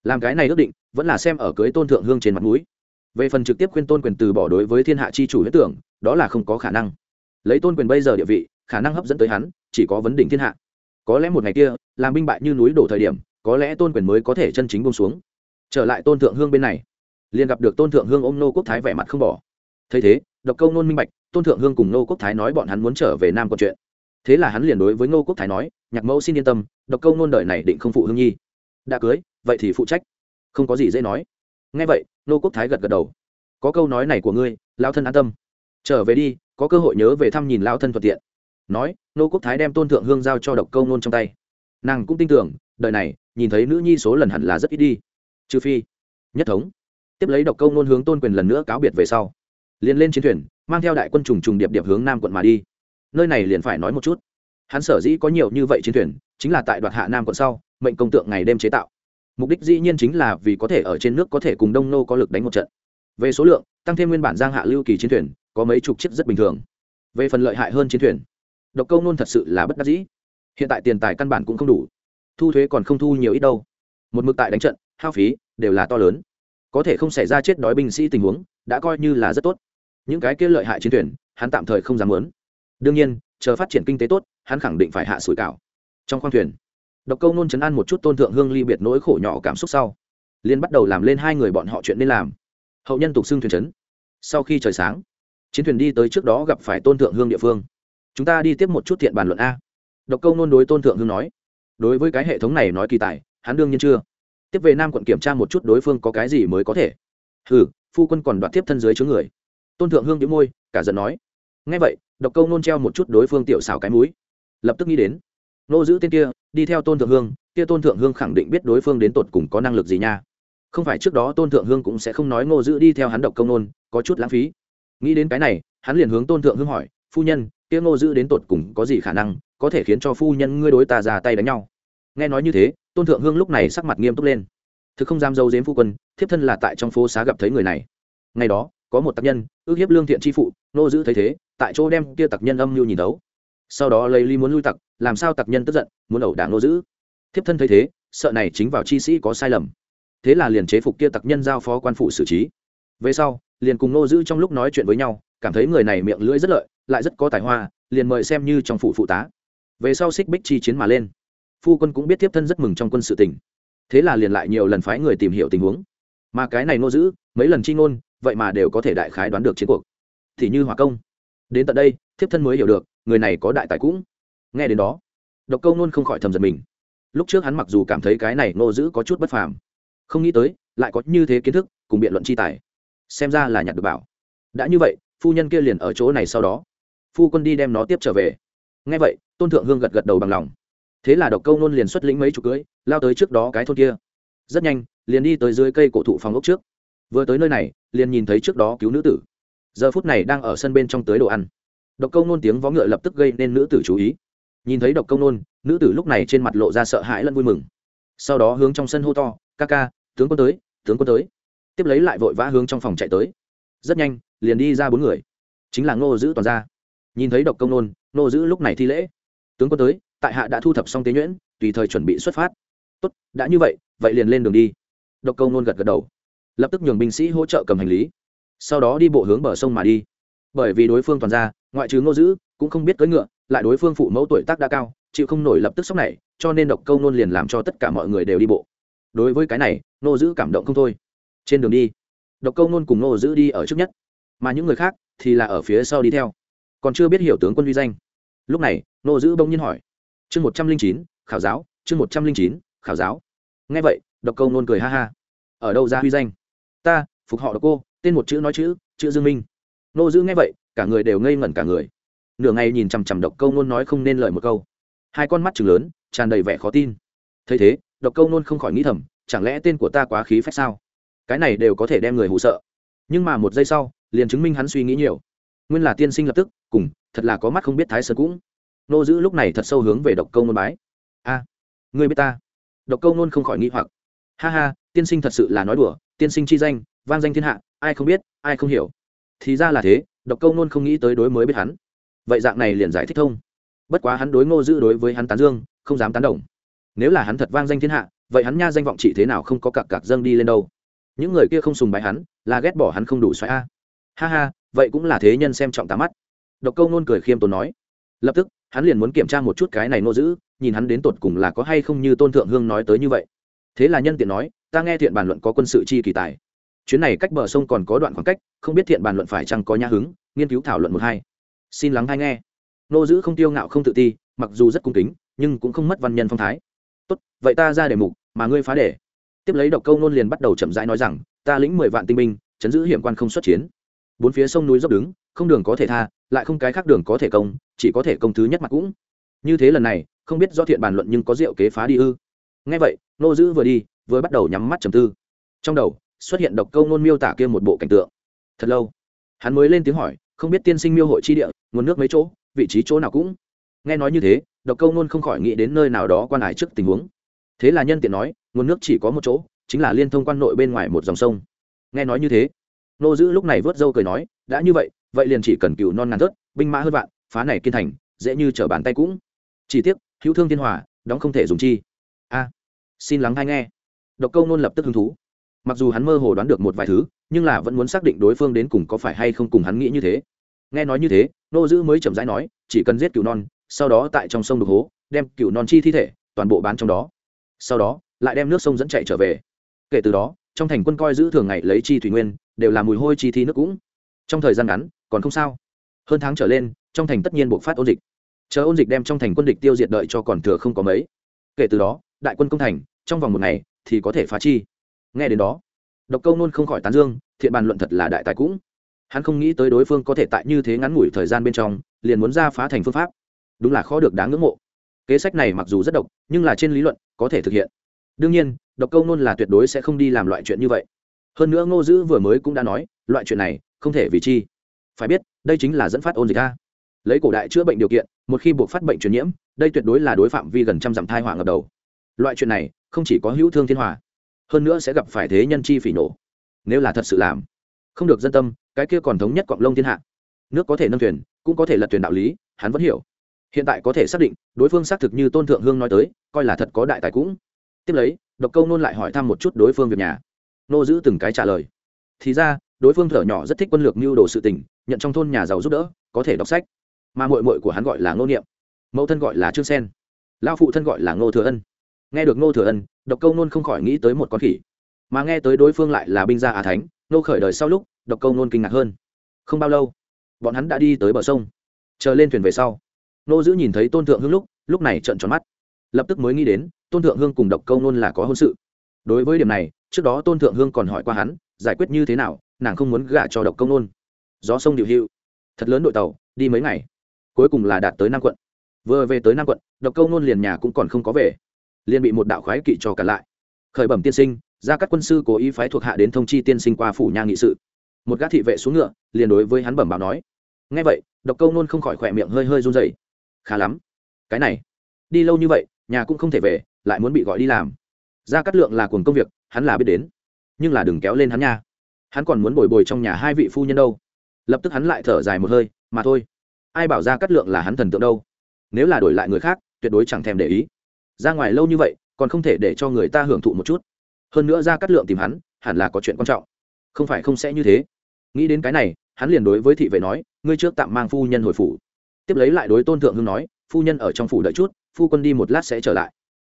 Làm cái này ước định, vẫn là xem ở cưới tôn thượng hương trên mặt mũi về phần trực tiếp khuyên tôn quyền từ bỏ đối với thiên hạ chi chủ huyết tưởng, đó là không có khả năng. Lấy tôn quyền bây giờ địa vị, khả năng hấp dẫn tới hắn, chỉ có vấn đỉnh thiên hạ. Có lẽ một ngày kia, làm binh bại như núi đổ thời điểm, có lẽ tôn quyền mới có thể chân chính bông xuống. Trở lại tôn thượng hương bên này, liền gặp được tôn thượng hương ôm nô quốc thái vẻ mặt không bỏ. Thấy thế, độc câu nôn minh bạch, tôn thượng hương cùng nô quốc thái nói bọn hắn muốn trở về nam còn chuyện. Thế là hắn liền đối với nô quốc thái nói, nhạc mẫu xin yên tâm, độc câu nôn đời này định không phụ hương nhi. Đã cưới, vậy thì phụ trách. Không có gì dễ nói. Ngay vậy nô quốc thái gật gật đầu. Có câu nói này của ngươi lao thân an tâm. Trở về đi, có cơ hội nhớ về thăm nhìn lao thân thuận tiện. Nói, nô quốc thái đem tôn thượng hương giao cho độc câu nôn trong tay. Nàng cũng tin tưởng, đời này, nhìn thấy nữ nhi số lần hẳn là rất ít đi. Trừ phi, nhất thống. Tiếp lấy độc câu nôn hướng tôn quyền lần nữa cáo biệt về sau. Liền lên chiến thuyền, mang theo đại quân trùng trùng điệp điệp hướng nam quận mà đi. Nơi này liền phải nói một chút. Hắn sở dĩ có nhiều như vậy chiến thuyền, chính là tại đoạt hạ nam quận sau, mệnh công tượng ngày đêm chế tạo mục đích dĩ nhiên chính là vì có thể ở trên nước có thể cùng đông nô có lực đánh một trận. Về số lượng, tăng thêm nguyên bản giang hạ lưu kỳ chiến thuyền, có mấy chục chiếc rất bình thường. Về phần lợi hại hơn chiến thuyền, độc câu nôn thật sự là bất đắc dĩ. Hiện tại tiền tài căn bản cũng không đủ. Thu thuế còn không thu nhiều ít đâu. Một mực tại đánh trận, hao phí đều là to lớn. Có thể không xảy ra chết đói binh sĩ tình huống, đã coi như là rất tốt. Những cái kia lợi hại chiến thuyền, hắn tạm thời không dám muốn. Đương nhiên, chờ phát triển kinh tế tốt, hắn khẳng định phải hạ sủi cảo. Trong khoang thuyền độc câu nôn chấn an một chút tôn thượng hương ly biệt nỗi khổ nhỏ cảm xúc sau liên bắt đầu làm lên hai người bọn họ chuyện nên làm. Hậu nhân tục xưng thuyền trấn sau khi trời sáng, chiến thuyền đi tới trước đó gặp phải tôn thượng hương địa phương. Chúng ta đi tiếp một chút thiện bàn luận a. Độc câu nôn đối tôn thượng hương nói. Đối với cái hệ thống này nói kỳ tài, hắn đương nhiên chưa. Tiếp về nam quận kiểm tra một chút đối phương có cái gì mới có thể. Hừ, phu quân còn đoạt tiếp thân dưới chứa người. Tôn thượng hương đĩu môi, cả giận nói. Ngay vậy, độc câu nôn treo một chút đối phương tiểu xảo cái mũi. Lập tức nghĩ đến nô giữ tên kia, đi theo tôn thượng hương, kia tôn thượng hương khẳng định biết đối phương đến tột cùng có năng lực gì nha. Không phải trước đó tôn thượng hương cũng sẽ không nói ngô giữ đi theo hắn độc công nôn, có chút lãng phí. Nghĩ đến cái này, hắn liền hướng tôn thượng hương hỏi, phu nhân, kia ngô giữ đến tột cùng có gì khả năng, có thể khiến cho phu nhân ngươi đối ta ra tay đánh nhau? Nghe nói như thế, tôn thượng hương lúc này sắc mặt nghiêm túc lên. Thực không dám dâu dếm phu quân, thiếp thân là tại trong phố xá gặp thấy người này. Ngày đó, có một tác nhân, ước hiếp lương thiện tri phụ, nô giữ thấy thế, tại chỗ đem kia tặc nhân âm mưu nhìn đấu sau đó lấy ly muốn lui tặc, làm sao tặc nhân tức giận, muốn ẩu đảng nô giữ thiếp thân thấy thế, sợ này chính vào chi sĩ có sai lầm. Thế là liền chế phục kia tặc nhân giao phó quan phụ xử trí. Về sau, liền cùng nô giữ trong lúc nói chuyện với nhau, cảm thấy người này miệng lưỡi rất lợi, lại rất có tài hoa, liền mời xem như trong phụ phụ tá. Về sau xích bích chi chiến mà lên. Phu quân cũng biết tiếp thân rất mừng trong quân sự tình. Thế là liền lại nhiều lần phái người tìm hiểu tình huống. Mà cái này nô giữ mấy lần chi ngôn, vậy mà đều có thể đại khái đoán được chiến cuộc. Thì như hỏa công đến tận đây, thiếp thân mới hiểu được, người này có đại tài cũng. Nghe đến đó, độc câu nôn không khỏi thầm giật mình. Lúc trước hắn mặc dù cảm thấy cái này nô giữ có chút bất phàm, không nghĩ tới, lại có như thế kiến thức, cùng biện luận chi tài. Xem ra là nhặt được bảo. Đã như vậy, phu nhân kia liền ở chỗ này sau đó. Phu quân đi đem nó tiếp trở về. Ngay vậy, tôn thượng hương gật gật đầu bằng lòng. Thế là độc câu nôn liền xuất lĩnh mấy chục cưới, lao tới trước đó cái thôn kia. Rất nhanh, liền đi tới dưới cây cổ thụ phòng ốc trước. Vừa tới nơi này, liền nhìn thấy trước đó cứu nữ tử giờ phút này đang ở sân bên trong tới đồ ăn. Độc câu nôn tiếng vó ngựa lập tức gây nên nữ tử chú ý. Nhìn thấy độc câu nôn, nữ tử lúc này trên mặt lộ ra sợ hãi lẫn vui mừng. Sau đó hướng trong sân hô to, ca ca, tướng quân tới, tướng quân tới. Tiếp lấy lại vội vã hướng trong phòng chạy tới. Rất nhanh, liền đi ra bốn người. Chính là ngô giữ toàn ra nhìn thấy độc công nôn, ngô giữ lúc này thi lễ. Tướng quân tới, tại hạ đã thu thập xong tế nhuyễn, tùy thời chuẩn bị xuất phát. Tốt, đã như vậy vậy liền lên đường đi. Độc công nôn gật gật đầu. Lập tức nhường binh sĩ hỗ trợ cầm hành lý sau đó đi bộ hướng bờ sông mà đi. Bởi vì đối phương toàn ra ngoại trừ ngô Dữ, cũng không biết cưỡi ngựa, lại đối phương phụ mẫu tuổi tác đã cao, chịu không nổi lập tức sốc này, cho nên độc câu nôn liền làm cho tất cả mọi người đều đi bộ. Đối với cái này, Ngô Dữ cảm động không thôi. Trên đường đi, độc câu nôn cùng Ngô Dữ đi ở trước nhất, mà những người khác thì là ở phía sau đi theo. Còn chưa biết hiểu tướng quân uy danh. Lúc này, Ngô Dữ bỗng nhiên hỏi, chương một trăm linh chín, khảo giáo, chương một trăm linh chín, khảo giáo. Nghe vậy, độc câu nôn cười ha ha. Ở đâu ra Huy danh? Ta, phục họ độc cô tên một chữ nói chữ chữ dương minh. Nô dữ nghe vậy cả người đều ngây ngẩn cả người. Nửa ngày nhìn chằm chằm độc câu nôn nói không nên lời một câu. Hai con mắt chừng lớn tràn đầy vẻ khó tin. Thấy thế độc câu nôn không khỏi nghĩ thầm chẳng lẽ tên của ta quá khí phách sao? Cái này đều có thể đem người hụ sợ. Nhưng mà một giây sau liền chứng minh hắn suy nghĩ nhiều. Nguyên là tiên sinh lập tức cùng thật là có mắt không biết thái sơn cũng. Nô giữ lúc này thật sâu hướng về độc câu nôn bái. A à, người biết ta? Độc câu nôn không khỏi nghĩ hoặc. Ha ha tiên sinh thật sự là nói đùa tiên sinh chi danh vang danh thiên hạ ai không biết, ai không hiểu. Thì ra là thế, độc câu nôn không nghĩ tới đối mới biết hắn. Vậy dạng này liền giải thích thông. Bất quá hắn đối ngô giữ đối với hắn tán dương, không dám tán đồng. Nếu là hắn thật vang danh thiên hạ, vậy hắn nha danh vọng trị thế nào không có cặp cặp dâng đi lên đâu. Những người kia không sùng bái hắn, là ghét bỏ hắn không đủ xoáy a. Ha ha, vậy cũng là thế nhân xem trọng tá mắt. Độc câu nôn cười khiêm tốn nói. Lập tức, hắn liền muốn kiểm tra một chút cái này Ngô giữ nhìn hắn đến tột cùng là có hay không như tôn thượng hương nói tới như vậy. Thế là nhân tiện nói, ta nghe thiện bàn luận có quân sự chi kỳ tài chuyến này cách bờ sông còn có đoạn khoảng cách, không biết thiện bàn luận phải chăng có nhã hứng, nghiên cứu thảo luận một hai. Xin lắng hay nghe. Nô giữ không tiêu ngạo không tự ti, mặc dù rất cung kính, nhưng cũng không mất văn nhân phong thái. Tốt, vậy ta ra đề mục, mà ngươi phá đề. Tiếp lấy độc câu nôn liền bắt đầu chậm rãi nói rằng, ta lĩnh mười vạn tinh binh, chấn giữ hiểm quan không xuất chiến. Bốn phía sông núi dốc đứng, không đường có thể tha, lại không cái khác đường có thể công, chỉ có thể công thứ nhất mặt cũng. Như thế lần này, không biết do thiện bàn luận nhưng có rượu kế phá đi ư. Ngay vậy, nô giữ vừa đi, vừa bắt đầu nhắm mắt trầm tư. Trong đầu xuất hiện độc câu nôn miêu tả kia một bộ cảnh tượng. Thật lâu, hắn mới lên tiếng hỏi, không biết tiên sinh miêu hội chi địa, nguồn nước mấy chỗ, vị trí chỗ nào cũng. Nghe nói như thế, độc câu nôn không khỏi nghĩ đến nơi nào đó quan hải trước tình huống. Thế là nhân tiện nói, nguồn nước chỉ có một chỗ, chính là liên thông quan nội bên ngoài một dòng sông. Nghe nói như thế, nô giữ lúc này vớt dâu cười nói, đã như vậy vậy liền chỉ cần cựu non ngàn thớt, binh mã hơn vạn, phá này kiên thành, dễ như trở bàn tay cũng. Chỉ tiếc, hữu thương thiên hòa, đóng không thể dùng chi. A, xin lắng hay nghe. Độc câu nôn lập tức hứng thú mặc dù hắn mơ hồ đoán được một vài thứ, nhưng là vẫn muốn xác định đối phương đến cùng có phải hay không cùng hắn nghĩ như thế. Nghe nói như thế, nô giữ mới chậm rãi nói, chỉ cần giết cựu non, sau đó tại trong sông đục hố, đem cựu non chi thi thể toàn bộ bán trong đó. Sau đó, lại đem nước sông dẫn chạy trở về. Kể từ đó, trong thành quân coi giữ thường ngày lấy chi thủy nguyên, đều là mùi hôi chi thi nước cũng. Trong thời gian ngắn, còn không sao. Hơn tháng trở lên, trong thành tất nhiên buộc phát ôn dịch. Chờ ôn dịch đem trong thành quân địch tiêu diệt đợi cho còn thừa không có mấy. Kể từ đó, đại quân công thành, trong vòng một ngày thì có thể phá chi nghe đến đó, độc câu nôn không khỏi tán dương, thiện bàn luận thật là đại tài cũng. Hắn không nghĩ tới đối phương có thể tại như thế ngắn ngủi thời gian bên trong, liền muốn ra phá thành phương pháp. Đúng là khó được đáng ngưỡng mộ. Kế sách này mặc dù rất độc, nhưng là trên lý luận, có thể thực hiện. Đương nhiên, độc câu nôn là tuyệt đối sẽ không đi làm loại chuyện như vậy. Hơn nữa ngô dữ vừa mới cũng đã nói, loại chuyện này, không thể vì chi. Phải biết, đây chính là dẫn phát ôn dịch a. Lấy cổ đại chữa bệnh điều kiện, một khi buộc phát bệnh truyền nhiễm, đây tuyệt đối là đối phạm vi gần trăm dặm thai hỏa ngập đầu. Loại chuyện này, không chỉ có hữu thương thiên hòa hơn nữa sẽ gặp phải thế nhân chi phỉ nổ. Nếu là thật sự làm, không được dân tâm, cái kia còn thống nhất cọng lông thiên hạ. Nước có thể nâng thuyền, cũng có thể lật thuyền đạo lý, hắn vẫn hiểu. Hiện tại có thể xác định, đối phương xác thực như tôn thượng hương nói tới, coi là thật có đại tài cũng. Tiếp lấy, độc câu nôn lại hỏi thăm một chút đối phương việc nhà. Nô giữ từng cái trả lời. Thì ra, đối phương thở nhỏ rất thích quân lược mưu đồ sự tình, nhận trong thôn nhà giàu giúp đỡ, có thể đọc sách. Mà mội mội của hắn gọi là ngô niệm. Mẫu thân gọi là trương sen. Lao phụ thân gọi là ngô thừa ân nghe được ngô thừa ân, độc câu nôn không khỏi nghĩ tới một con khỉ. Mà nghe tới đối phương lại là binh gia á thánh nô khởi đời sau lúc, độc câu nôn kinh ngạc hơn. Không bao lâu, bọn hắn đã đi tới bờ sông. Chờ lên thuyền về sau nô giữ nhìn thấy tôn thượng hương lúc lúc này trợn tròn mắt. Lập tức mới nghĩ đến, tôn thượng hương cùng độc câu nôn là có hôn sự. Đối với điểm này, trước đó tôn thượng hương còn hỏi qua hắn, giải quyết như thế nào, nàng không muốn gả cho độc công nôn. Gió sông điệu hữu thật lớn đội tàu, đi mấy ngày, cuối cùng là đạt tới nam quận. Vừa về tới nam quận, độc câu nôn liền nhà cũng còn không có về liền bị một đạo khoái kỵ cho cả lại. Khởi bẩm tiên sinh ra các quân sư cố ý phái thuộc hạ đến thông chi tiên sinh qua phủ nha nghị sự. Một gã thị vệ xuống ngựa, liền đối với hắn bẩm báo nói. Ngay vậy, độc câu nôn không khỏi khỏe miệng hơi hơi run dày khá lắm. Cái này, đi lâu như vậy, nhà cũng không thể về, lại muốn bị gọi đi làm. Ra cắt lượng là cuồng công việc, hắn là biết đến. Nhưng là đừng kéo lên hắn nha. Hắn còn muốn bồi bồi trong nhà hai vị phu nhân đâu. Lập tức hắn lại thở dài một hơi, mà thôi. Ai bảo ra cắt lượng là hắn thần tượng đâu? Nếu là đổi lại người khác, tuyệt đối chẳng thèm để ý ra ngoài lâu như vậy, còn không thể để cho người ta hưởng thụ một chút. Hơn nữa ra cắt lượng tìm hắn, hẳn là có chuyện quan trọng. Không phải không sẽ như thế. Nghĩ đến cái này, hắn liền đối với thị vệ nói, ngươi trước tạm mang phu nhân hồi phủ. Tiếp lấy lại đối tôn thượng hương nói, phu nhân ở trong phủ đợi chút, phu quân đi một lát sẽ trở lại.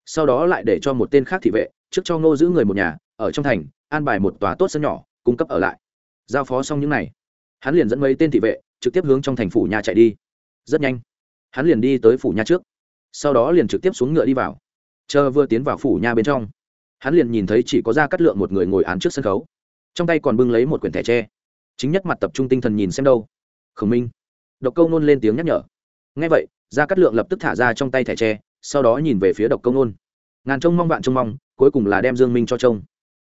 Sau đó lại để cho một tên khác thị vệ, trước cho ngô giữ người một nhà, ở trong thành, an bài một tòa tốt sân nhỏ, cung cấp ở lại. Giao phó xong những n à y hắn liền dẫn mấy tên thị vệ, trực tiếp hướng trong thành phủ nhà chạy đi. Rất nhanh, hắn liền đi tới phủ nhà trước sau đó liền trực tiếp xuống ngựa đi vào. Chờ vừa tiến vào phủ nha bên trong, hắn liền nhìn thấy chỉ có ra cắt lượng một người ngồi án trước sân khấu, trong tay còn bưng lấy một quyển thẻ tre. Chính nhất mặt tập trung tinh thần nhìn xem đâu. Khổng minh, độc câu nôn lên tiếng nhắc nhở. Ngay vậy ra cắt lượng lập tức thả ra trong tay thẻ tre, sau đó nhìn về phía độc câu nôn. Ngàn trông mong vạn trông mong, cuối cùng là đem dương minh cho trông.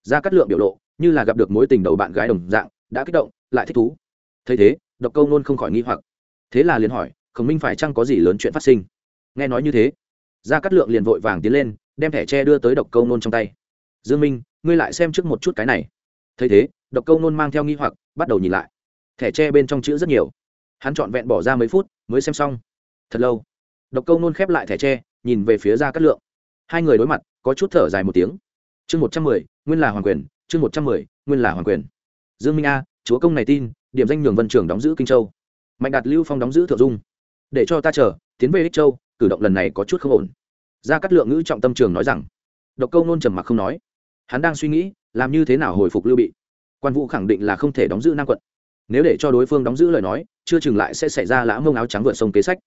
Ra cắt lượng biểu lộ như là gặp được mối tình đầu bạn gái đồng dạng, đã kích động, lại thích thú. Thấy thế, độc câu nôn không khỏi nghi hoặc. Thế là liền hỏi, khổng minh phải chăng có gì lớn chuyện phát sinh? Nghe nói như thế, gia cát lượng liền vội vàng tiến lên, đem thẻ tre đưa tới độc câu nôn trong tay. Dương minh, ngươi lại xem trước một chút cái này. Thấy thế, độc câu nôn mang theo nghi hoặc, bắt đầu nhìn lại. Thẻ tre bên trong chữ rất nhiều. Hắn trọn vẹn bỏ ra mấy phút, mới xem xong. Thật lâu. Độc câu nôn khép lại thẻ tre, nhìn về phía gia cát lượng. Hai người đối mặt, có chút thở dài một tiếng. Chương một trăm mười, nguyên là hoàng quyền, chương một trăm mười, nguyên là hoàng quyền. Dương minh a, chúa công này tin, điểm danh nhường vân trưởng đóng giữ kinh châu. Mạnh đạt lưu phong đóng giữ thượng dung. Để cho ta chờ, tiến về ích châu cử động lần này có chút không ổn. Gia cát lượng ngữ trọng tâm trường nói rằng, độc câu nôn trầm mặc không nói. Hắn đang suy nghĩ, làm như thế nào hồi phục lưu bị. Quan vũ khẳng định là không thể đóng giữ nam quận. Nếu để cho đối phương đóng giữ lời nói, chưa chừng lại sẽ xảy ra lã mông áo trắng vượt sông kế sách.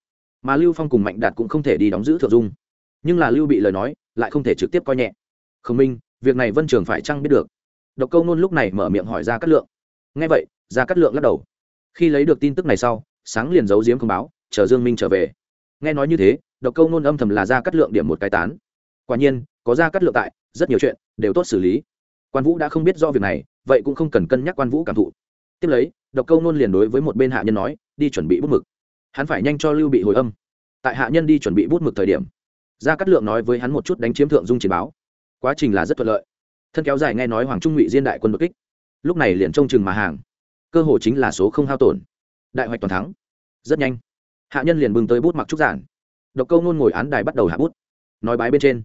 Mà lưu phong cùng mạnh đạt cũng không thể đi đóng giữ thượng dung. Nhưng là lưu bị lời nói, lại không thể trực tiếp coi nhẹ. Khổng minh, việc này vân trường phải chăng biết được? Độc câu nôn lúc này mở miệng hỏi ra cát lượng. Ngay vậy ra cát lượng lắc đầu. Khi lấy được tin tức này sau, sáng liền giấu giếm không báo, chờ dương minh trở về nghe nói như thế, độc câu nôn âm thầm là ra cắt lượng điểm một cái tán. Quả nhiên, có ra cắt lượng tại, rất nhiều chuyện đều tốt xử lý. Quan vũ đã không biết do việc này, vậy cũng không cần cân nhắc quan vũ cảm thụ. Tiếp lấy, độc câu nôn liền đối với một bên hạ nhân nói, đi chuẩn bị bút mực. Hắn phải nhanh cho lưu bị hồi âm. Tại hạ nhân đi chuẩn bị bút mực thời điểm gia cát lượng nói với hắn một chút đánh chiếm thượng dung chiến báo. Quá trình là rất thuận lợi. Thân kéo dài nghe nói hoàng trung ngụy diên đại quân đột kích. Lúc này liền trông chừng mà hàng. Cơ hội chính là số không hao tổn. Đại hoạch toàn thắng. Rất nhanh hạ nhân liền bưng tới bút mặc trúc giản. Độc câu nôn ngồi án đài bắt đầu hạ bút. Nói bái bên trên.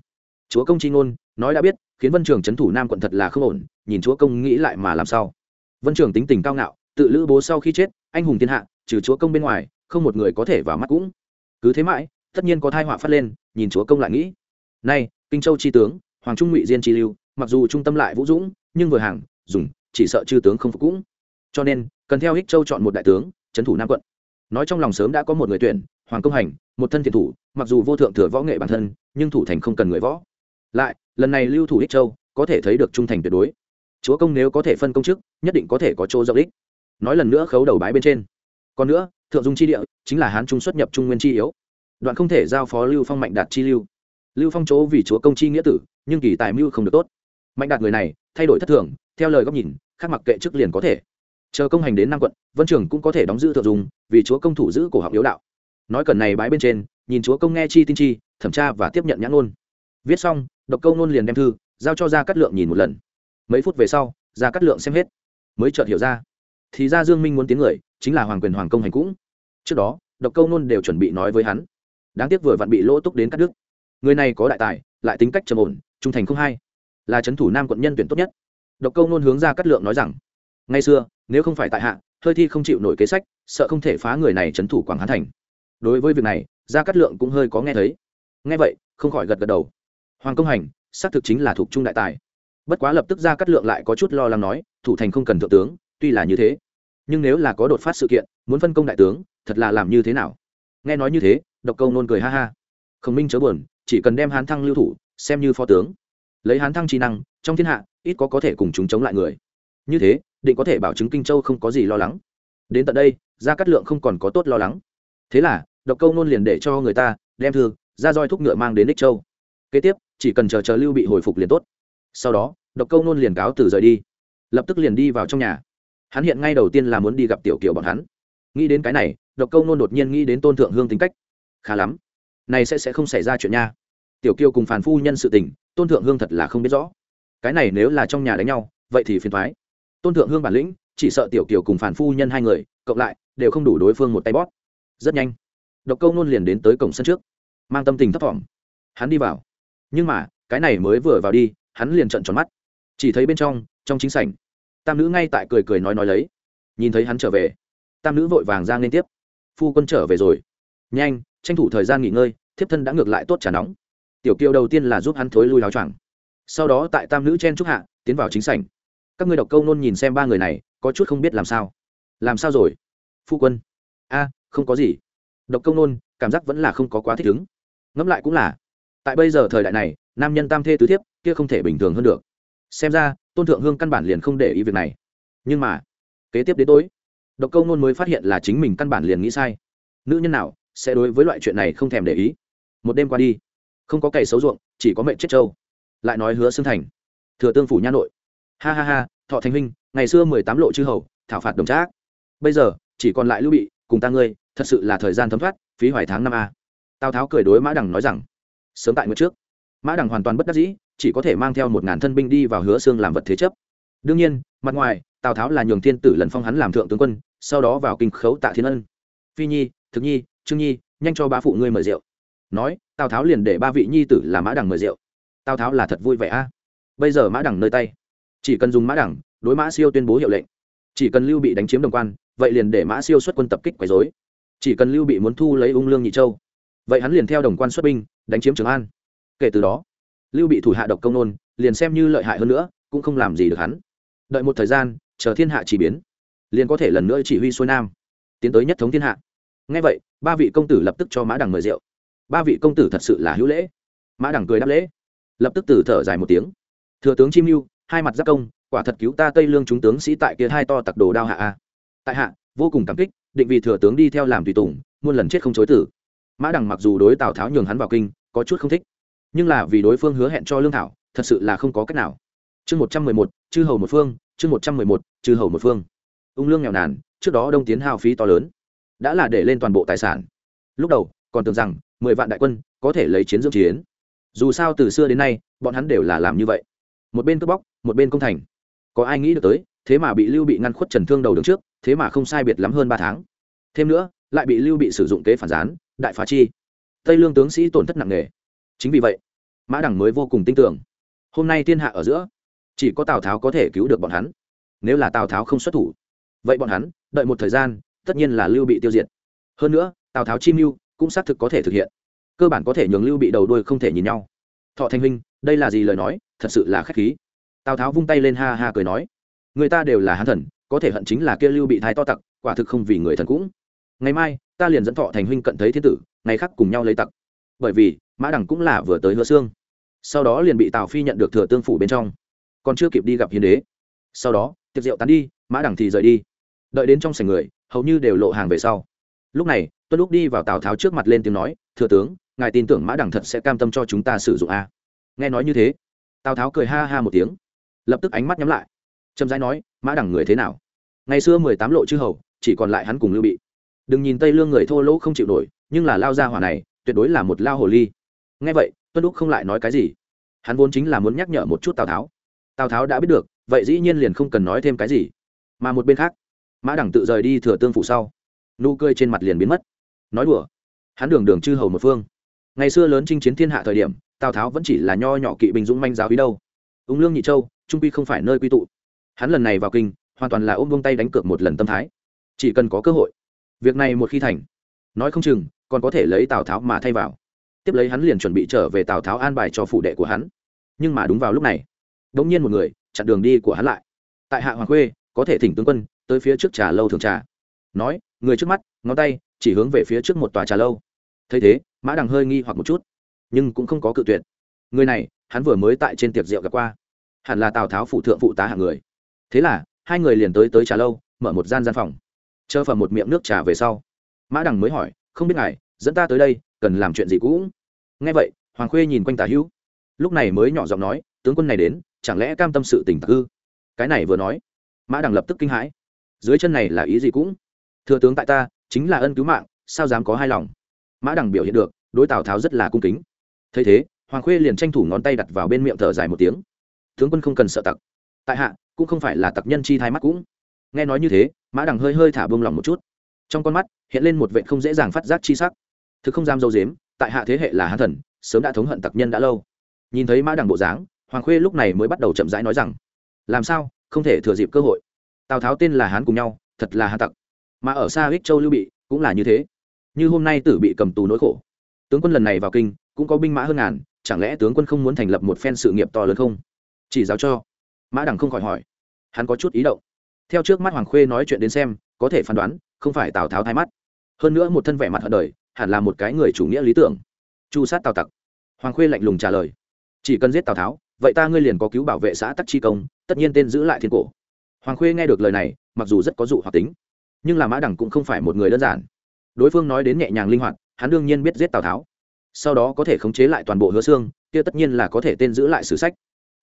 Chúa công chi ngôn, nói đã biết, khiến vân trường c thủ nam quận thật là không ổn, nhìn chúa công nghĩ lại mà làm sao. Vân trường tính tình cao ngạo, tự lữ bố sau khi chết, anh hùng thiên hạ, trừ chúa công bên ngoài, không một người có thể vào mắt cũng. Cứ thế mãi, tất nhiên có thai họa phát lên, nhìn chúa công lại nghĩ. Nay kinh châu tri tướng, hoàng trung ngụy diên tri lưu, mặc dù trung tâm lại vũ dũng, nhưng vừa hàng, dùng, chỉ sợ chư tướng không phục cũng. Cho nên, cần theo Hích châu chọn một đại tướng trấn thủ nam quận nói trong lòng sớm đã có một người tuyển, hoàng công hành, một thân thiện thủ, mặc dù vô thượng thừa võ nghệ bản thân, nhưng thủ thành không cần người võ. Lại, lần này lưu thủ ích châu, có thể thấy được trung thành tuyệt đối. Chúa công nếu có thể phân công chức, nhất định có thể có chỗ rộng ích. Nói lần nữa khấu đầu bái bên trên. Còn nữa, thượng dung chi địa, chính là hán trung xuất nhập trung nguyên chi yếu. Đoạn không thể giao phó lưu phong mạnh đạt chi lưu. Lưu phong chỗ vì chúa công chi nghĩa tử, nhưng kỳ tài mưu không được tốt. Mạnh đạt người này, thay đổi thất thường, theo lời góc nhìn, khác mặc kệ chức liền có thể chờ công hành đến năm quận, vân trường cũng có thể đóng giữ thượng dùng, vì chúa công thủ giữ cổ học yếu đạo. Nói cần này bãi bên trên, nhìn chúa công nghe chi tin chi, thẩm tra và tiếp nhận nhãn ngôn. Viết xong, độc câu ngôn liền đem thư, giao cho ra cắt lượng nhìn một lần. Mấy phút về sau ra cắt lượng xem hết. Mới chợt hiểu ra. Thì ra dương minh muốn tiến người, chính là hoàng quyền hoàng công hành cũng. Trước đó, độc câu ngôn đều chuẩn bị nói với hắn. Đáng tiếc vừa vặn bị lỗ túc đến cắt đứt. Người này có đại tài, lại tính cách trầm ổn, trung thành không hay. Là trấn thủ nam quận nhân tuyển tốt nhất. Độc câu nôn hướng ra cắt lượng nói rằng ngay xưa, nếu không phải tại hạ, hơi thi không chịu nổi kế sách, sợ không thể phá người này trấn thủ quảng hán thành. Đối với việc này, gia cát lượng cũng hơi có nghe thấy. Nghe vậy, không khỏi gật gật đầu. Hoàng công hành, xác thực chính là thuộc trung đại tài. Bất quá lập tức gia cát lượng lại có chút lo lắng nói, thủ thành không cần thượng tướng, tuy là như thế. Nhưng nếu là có đột phát sự kiện, muốn phân công đại tướng, thật là làm như thế nào? Nghe nói như thế, độc câu nôn cười ha ha. Khổng minh chớ buồn, chỉ cần đem hán thăng lưu thủ, xem như phó tướng. Lấy hán thăng trí năng, trong thiên hạ, ít có có thể cùng chúng chống lại người. Như thế định có thể bảo chứng kinh châu không có gì lo lắng. Đến tận đây, gia cát lượng không còn có tốt lo lắng. Thế là, độc câu nôn liền để cho người ta đem thư ra roi thúc ngựa mang đến đích châu. Kế tiếp, chỉ cần chờ chờ lưu bị hồi phục liền tốt. Sau đó, độc câu nôn liền cáo từ rời đi. Lập tức liền đi vào trong nhà. Hắn hiện ngay đầu tiên là muốn đi gặp tiểu kiều bọn hắn. Nghĩ đến cái này, độc câu nôn đột nhiên nghĩ đến tôn thượng hương tính cách. Khá lắm, này sẽ sẽ không xảy ra chuyện nha. Tiểu kiều cùng phản phu nhân sự tình, tôn thượng hương thật là không biết rõ. Cái này nếu là trong nhà đánh nhau, vậy thì phiền thoái tôn thượng hương bản lĩnh, chỉ sợ tiểu kiều cùng phản phu nhân hai người, cộng lại, đều không đủ đối phương một tay bót rất nhanh, độc câu nôn liền đến tới cổng sân trước, mang tâm tình thấp thỏm. Hắn đi vào. Nhưng mà, cái này mới vừa vào đi, hắn liền trận tròn mắt. Chỉ thấy bên trong trong chính sảnh, tam nữ ngay tại cười cười nói nói lấy. Nhìn thấy hắn trở về, tam nữ vội vàng ra liên tiếp. Phu quân trở về rồi. Nhanh, tranh thủ thời gian nghỉ ngơi, thiếp thân đã ngược lại tốt trả nóng. Tiểu kiều đầu tiên là giúp hắn thối lui láo choàng. Sau đó tại tam nữ chen trúc hạ, tiến vào chính sảnh các ngươi độc câu nôn nhìn xem ba người này, có chút không biết làm sao. Làm sao rồi? Phu quân. A, không có gì. Độc câu nôn, cảm giác vẫn là không có quá thích ứng. Ngẫm lại cũng là. Tại bây giờ thời đại này, nam nhân tam thê tứ thiếp, kia không thể bình thường hơn được. Xem ra, tôn thượng hương căn bản liền không để ý việc này. Nhưng mà, kế tiếp đến tối, độc câu nôn mới phát hiện là chính mình căn bản liền nghĩ sai. Nữ nhân nào sẽ đối với loại chuyện này không thèm để ý? Một đêm qua đi, không có cày xấu ruộng, chỉ có mệnh chết trâu. Lại nói hứa xương thành. Thừa tương phủ nha nội ha ha ha, thọ thành huynh ngày xưa mười tám lộ chư hầu, thảo phạt đồng trác. Bây giờ, chỉ còn lại lưu bị, cùng ta ngươi, thật sự là thời gian thấm thoát, phí hoài tháng năm a. Tào tháo cười đối mã đằng nói rằng, sớm tại nguyệt trước. Mã đằng hoàn toàn bất đắc dĩ, chỉ có thể mang theo một ngàn thân binh đi vào hứa xương làm vật thế chấp. Đương nhiên, mặt ngoài, tào tháo là nhường thiên tử lần phong hắn làm thượng tướng quân, sau đó vào kinh khấu tạ thiên ân. Phi nhi, thực nhi, trương nhi, nhanh cho ba phụ ngươi mời rượu. Nói, tào tháo liền để ba vị nhi tử là mã đằng mời rượu. Tào tháo là thật vui vẻ a. Bây giờ mã đằng nơi tay chỉ cần dùng mã đằng đối mã siêu tuyên bố hiệu lệnh. Chỉ cần lưu bị đánh chiếm đồng quan, vậy liền để mã siêu xuất quân tập kích quấy dối chỉ cần lưu bị muốn thu lấy ung lương nhị châu, vậy hắn liền theo đồng quan xuất binh, đánh chiếm trường an. Kể từ đó, lưu bị thủ hạ độc công nôn, liền xem như lợi hại hơn nữa, cũng không làm gì được hắn. Đợi một thời gian, chờ thiên hạ chỉ biến, liền có thể lần nữa chỉ huy xuôi nam, tiến tới nhất thống thiên hạ. Ngay vậy, ba vị công tử lập tức cho mã đằng mời rượu. Ba vị công tử thật sự là hữu lễ. Mã đằng cười đáp lễ, lập tức từ thở dài một tiếng. Thừa tướng chim mưu hai mặt giáp công, quả thật cứu ta tây lương chúng tướng sĩ tại kia hai to tặc đồ đao hạ a. Tại hạ, vô cùng cảm kích, định vì thừa tướng đi theo làm tùy tùng, muôn lần chết không chối tử. Mã đằng mặc dù đối tào tháo nhường hắn vào kinh, có chút không thích, nhưng là vì đối phương hứa hẹn cho lương thảo, thật sự là không có cách nào. Chương một trăm mười một, chư hầu một phương, chương một trăm mười một, chư hầu một phương. Ung lương nghèo nàn, trước đó đông tiến hao phí to lớn, đã là để lên toàn bộ tài sản. Lúc đầu, còn tưởng rằng mười vạn đại quân có thể lấy chiến dưỡng chiến. Dù sao từ xưa đến nay, bọn hắn đều là làm như vậy một bên cướp bóc, một bên công thành. Có ai nghĩ được tới, thế mà bị lưu bị ngăn khuất trần thương đầu đường trước, thế mà không sai biệt lắm hơn ba tháng. Thêm nữa, lại bị lưu bị sử dụng kế phản gián, đại phá chi. Tây lương tướng sĩ tổn thất nặng nề. Chính vì vậy, mã đẳng mới vô cùng tin tưởng. Hôm nay thiên hạ ở giữa, chỉ có tào tháo có thể cứu được bọn hắn. Nếu là tào tháo không xuất thủ, vậy bọn hắn, đợi một thời gian, tất nhiên là lưu bị tiêu diệt. Hơn nữa, tào tháo chi mưu cũng xác thực có thể thực hiện. Cơ bản có thể nhường lưu bị đầu đuôi không thể nhìn nhau. Thọ thanh huynh, đây là gì lời nói? Thật sự là k h á c h khí. Tào tháo vung tay lên ha ha cười nói, người ta đều là hán thần, có thể hận chính là kia lưu bị thái to tặc, quả thực không vì người thần cũng. Ngày mai, ta liền dẫn thọ thành huynh cận thấy thiên tử, ngày khác cùng nhau lấy tặc. Bởi vì, mã đẳng cũng là vừa tới hứa xương sau đó liền bị tào phi nhận được thừa tương phủ bên trong. Còn chưa kịp đi gặp hiến đế. Sau đó, tiệc rượu tán đi, mã đẳng thì rời đi. Đợi đến trong sảnh người, hầu như đều lộ hàng về sau. Lúc này, tuân lúc đi vào tào tháo trước mặt lên tiếng nói, thừa tướng, ngài tin tưởng mã đẳng thật sẽ cam tâm cho chúng ta sử dụng a? Nghe nói như thế tào tháo cười ha ha một tiếng. Lập tức ánh mắt nhắm lại. Trầm rãi nói, mã đẳng người thế nào? Ngày xưa mười tám lộ chư hầu, chỉ còn lại hắn cùng lưu bị. Đừng nhìn tây lương người thô lỗ không chịu nổi, nhưng là lao ra hỏa này, tuyệt đối là một lao hồ ly. Ngay vậy, tuân Đúc không lại nói cái gì. Hắn vốn chính là muốn nhắc nhở một chút tào tháo. Tào tháo đã biết được, vậy dĩ nhiên liền không cần nói thêm cái gì. Mà một bên khác, mã đẳng tự rời đi thừa tương phủ sau. Nụ cười trên mặt liền biến mất. Nói đùa, hắn đường đường chư hầu một phương. Ngày xưa lớn chinh chiến thiên hạ thời điểm tào tháo vẫn chỉ là nho nhỏ kỵ binh dũng manh giáo ý đâu. Ung lương nhị châu, trung quy không phải nơi quy tụ. Hắn lần này vào kinh, hoàn toàn là ôm vung tay đánh cược một lần tâm thái. Chỉ cần có cơ hội, việc này một khi thành, nói không chừng, còn có thể lấy tào tháo mà thay vào. Tiếp lấy hắn liền chuẩn bị trở về tào tháo an bài cho phủ đệ của hắn. Nhưng mà đúng vào lúc này đ ỗ n g nhiên một người chặn đường đi của hắn lại. Tại hạ hoàng khuê, có thể thỉnh tướng quân tới phía trước trà lâu thường trà. Nói, người trước mắt, ngón tay, chỉ hướng về phía trước một tòa trà lâu. Thấy thế, mã đằng hơi nghi hoặc một chút nhưng cũng không có cự tuyệt. Người này, hắn vừa mới tại trên tiệc rượu gặp qua. Hẳn là tào tháo phụ thượng phụ tá hạng người. Thế là, hai người liền tới tới trà lâu, mở một gian gian phòng. Chờ phẩm một miệng nước trà về sau, mã đằng mới hỏi, không biết ngài, dẫn ta tới đây, cần làm chuyện gì cũng? Nghe vậy, hoàng khuê nhìn quanh tà hữu. Lúc này mới nhỏ giọng nói, tướng quân này đến, chẳng lẽ cam tâm sự tình tặc ư? Cái này vừa nói, mã đằng lập tức kinh hãi. Dưới chân này là ý gì cũng? Thừa tướng tại ta, chính là ân cứu mạng, sao dám có hai lòng? Mã đằng biểu hiện được, đối tào tháo rất là cung kính thấy thế, hoàng khuê liền tranh thủ ngón tay đặt vào bên miệng thở dài một tiếng. Tướng quân không cần sợ tặc. Tại hạ, cũng không phải là tặc nhân chi thai mắt cũng. Nghe nói như thế, mã đằng hơi hơi thả bông lòng một chút. Trong con mắt, hiện lên một vệ không dễ dàng phát giác chi sắc. Thực không dám dâu dếm, tại hạ thế hệ là hán thần, sớm đã thống hận tặc nhân đã lâu. Nhìn thấy mã đằng bộ dáng, hoàng khuê lúc này mới bắt đầu chậm rãi nói rằng, làm sao, không thể thừa dịp cơ hội. Tào tháo tên là hán cùng nhau, thật là hán tặc. Mà ở xa ích châu lưu bị, cũng là như thế. Như hôm nay tử bị cầm tù nỗi khổ. Tướng quân lần này vào kinh cũng có binh mã hơn ngàn, chẳng lẽ tướng quân không muốn thành lập một phen sự nghiệp to lớn không? Chỉ giáo cho. Mã đằng không khỏi hỏi. Hắn có chút ý động. Theo trước mắt hoàng khuê nói chuyện đến xem, có thể phán đoán, không phải tào tháo thay mắt. Hơn nữa một thân vẻ mặt hận đời, hẳn là một cái người chủ nghĩa lý tưởng. Chu sát tào tặc. Hoàng khuê lạnh lùng trả lời. Chỉ cần giết tào tháo, vậy ta ngươi liền có cứu bảo vệ xã tắc chi công, tất nhiên tên giữ lại thiên cổ. Hoàng khuê nghe được lời này, mặc dù rất có dụ hoặc tính, nhưng là mã đẳng cũng không phải một người đơn giản. Đối phương nói đến nhẹ nhàng linh hoạt, hắn đương nhiên biết giết tào tháo sau đó có thể khống chế lại toàn bộ hứa xương, kia tất nhiên là có thể tên giữ lại sử sách.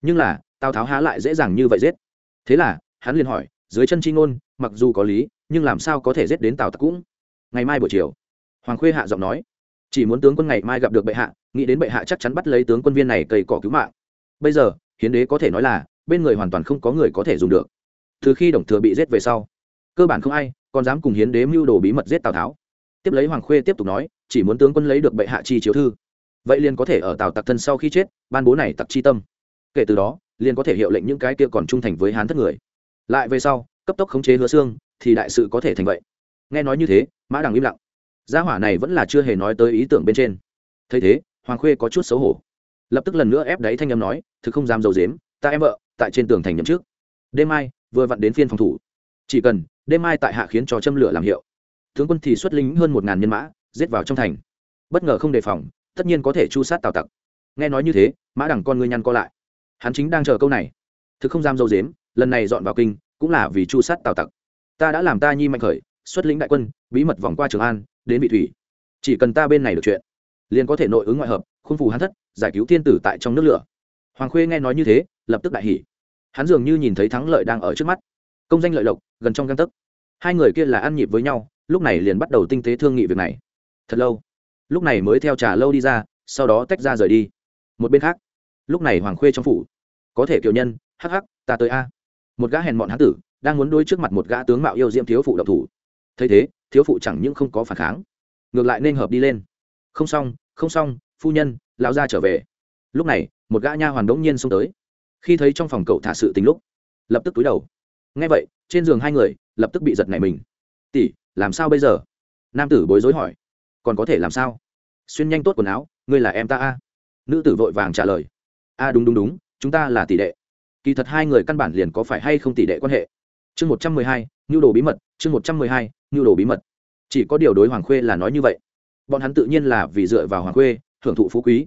Nhưng là, tào tháo há lại dễ dàng như vậy giết. Thế là, hắn liền hỏi, dưới chân chi ngôn, mặc dù có lý, nhưng làm sao có thể giết đến tào tặc cũng? Ngày mai buổi chiều, hoàng khuê hạ giọng nói, chỉ muốn tướng quân ngày mai gặp được bệ hạ, nghĩ đến bệ hạ chắc chắn bắt lấy tướng quân viên này cây cỏ cứu mạng. Bây giờ, hiến đế có thể nói là, bên người hoàn toàn không có người có thể dùng được. Từ khi đồng thừa bị giết về sau, cơ bản không ai còn dám cùng hiến đế mưu đồ bí mật giết tào tháo. Tiếp lấy hoàng khuê tiếp tục nói chỉ muốn tướng quân lấy được bệ hạ chi chiếu thư. Vậy liền có thể ở tào tặc thân sau khi chết, ban bố này tặc chi tâm. Kể từ đó, liền có thể hiệu lệnh những cái kia còn trung thành với hán thất người. Lại về sau, cấp tốc khống chế hứa xương thì đại sự có thể thành vậy. Nghe nói như thế, mã đằng im lặng. Gia hỏa này vẫn là chưa hề nói tới ý tưởng bên trên. Thấy thế, hoàng khuê có chút xấu hổ. Lập tức lần nữa ép đáy thanh âm nói thực không dám dầu dếm, ta em vợ, tại trên tường thành nhậm trước đêm mai, vừa vặn đến phiên phòng thủ. Chỉ cần, đêm mai tại hạ khiến cho châm lửa làm hiệu. Tướng quân thì xuất lính hơn một ngàn nhân mã giết vào trong thành. Bất ngờ không đề phòng, tất nhiên có thể chu sát tào tặc. Nghe nói như thế, mã đẳng con ngươi nhăn co lại. Hắn chính đang chờ câu này. Thực không dám dâu dếm, lần này dọn vào kinh, cũng là vì chu sát tào tặc. Ta đã làm ta nhi mạnh khởi, xuất lĩnh đại quân, bí mật vòng qua trường an, đến vị thủy. Chỉ cần ta bên này được chuyện, liền có thể nội ứng ngoại hợp, khung phủ hắn thất, giải cứu thiên tử tại trong nước lửa. Hoàng khuê nghe nói như thế, lập tức đại hỉ. Hắn dường như nhìn thấy thắng lợi đang ở trước mắt. Công danh lợi lộc, gần trong găng tấc. Hai người kia là ăn nhịp với nhau, lúc này liền bắt đầu tinh tế thương nghị việc này thật lâu. Lúc này mới theo trà lâu đi ra, sau đó tách ra rời đi. Một bên khác, lúc này hoàng khuê trong phủ. Có thể kiểu nhân, hắc hắc, ta tới a. Một gã hèn mọn hán tử, đang muốn đôi trước mặt một gã tướng mạo yêu diễm thiếu phụ độc thủ. Thấy thế, thiếu phụ chẳng những không có phản kháng, ngược lại nên hợp đi lên. Không xong không xong, phu nhân, lão gia trở về. Lúc này, một gã nha hoàn đống nhiên xông tới. Khi thấy trong phòng cậu thả sự tính lúc, lập tức túi đầu. Ngay vậy, trên giường hai người lập tức bị giật nảy mình. Tỷ, làm sao bây giờ? Nam tử bối rối hỏi còn có thể làm sao? Xuyên nhanh tốt quần áo, ngươi là em ta a. Nữ tử vội vàng trả lời. A, đúng đúng đúng, chúng ta là tỷ đệ. Kỳ thật hai người căn bản liền có phải hay không tỷ đệ quan hệ. Chương một trăm mười hai, nhu đồ bí mật, chương một trăm mười hai, nhu đồ bí mật. Chỉ có điều đối hoàng khuê là nói như vậy. Bọn hắn tự nhiên là vì dựa vào hoàng khuê, thưởng thụ phú quý.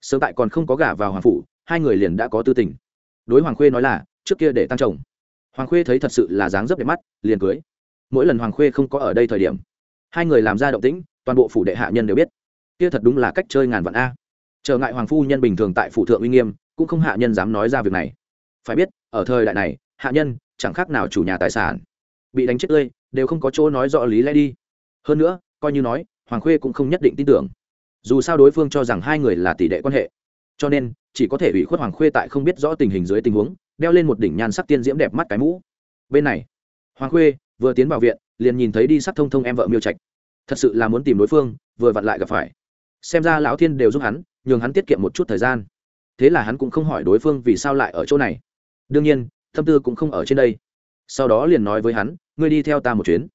Sớm tại còn không có gả vào hoàng phủ, hai người liền đã có tư tình. Đối hoàng khuê nói là, trước kia để tăng chồng. Hoàng khuê thấy thật sự là dáng dấp đẹp mắt, liền cưới. Mỗi lần hoàng khuê không có ở đây thời điểm, hai người làm ra động tĩnh toàn bộ phủ đệ hạ nhân đều biết. Kia thật đúng là cách chơi ngàn vạn a. Trở ngại hoàng phu nhân bình thường tại phủ thượng uy nghiêm, cũng không hạ nhân dám nói ra việc này. Phải biết, ở thời đại này, hạ nhân chẳng khác nào chủ nhà tài sản. Bị đánh chết tươi, đều không có chỗ nói rõ lý lẽ đi. Hơn nữa, coi như nói, hoàng khuê cũng không nhất định tin tưởng. Dù sao đối phương cho rằng hai người là tỷ đệ quan hệ. Cho nên, chỉ có thể ủy khuất hoàng khuê tại không biết rõ tình hình dưới tình huống, đeo lên một đỉnh nhan sắc tiên diễm đẹp mắt cái mũ. Bên này, hoàng khuê vừa tiến vào viện, liền nhìn thấy đi sắc thông thông em vợ miêu trạch thật sự là muốn tìm đối phương, vừa vặn lại gặp phải. Xem ra lão thiên đều giúp hắn, nhường hắn tiết kiệm một chút thời gian. Thế là hắn cũng không hỏi đối phương vì sao lại ở chỗ này. Đương nhiên, thâm tư cũng không ở trên đây. Sau đó liền nói với hắn, ngươi đi theo ta một chuyến.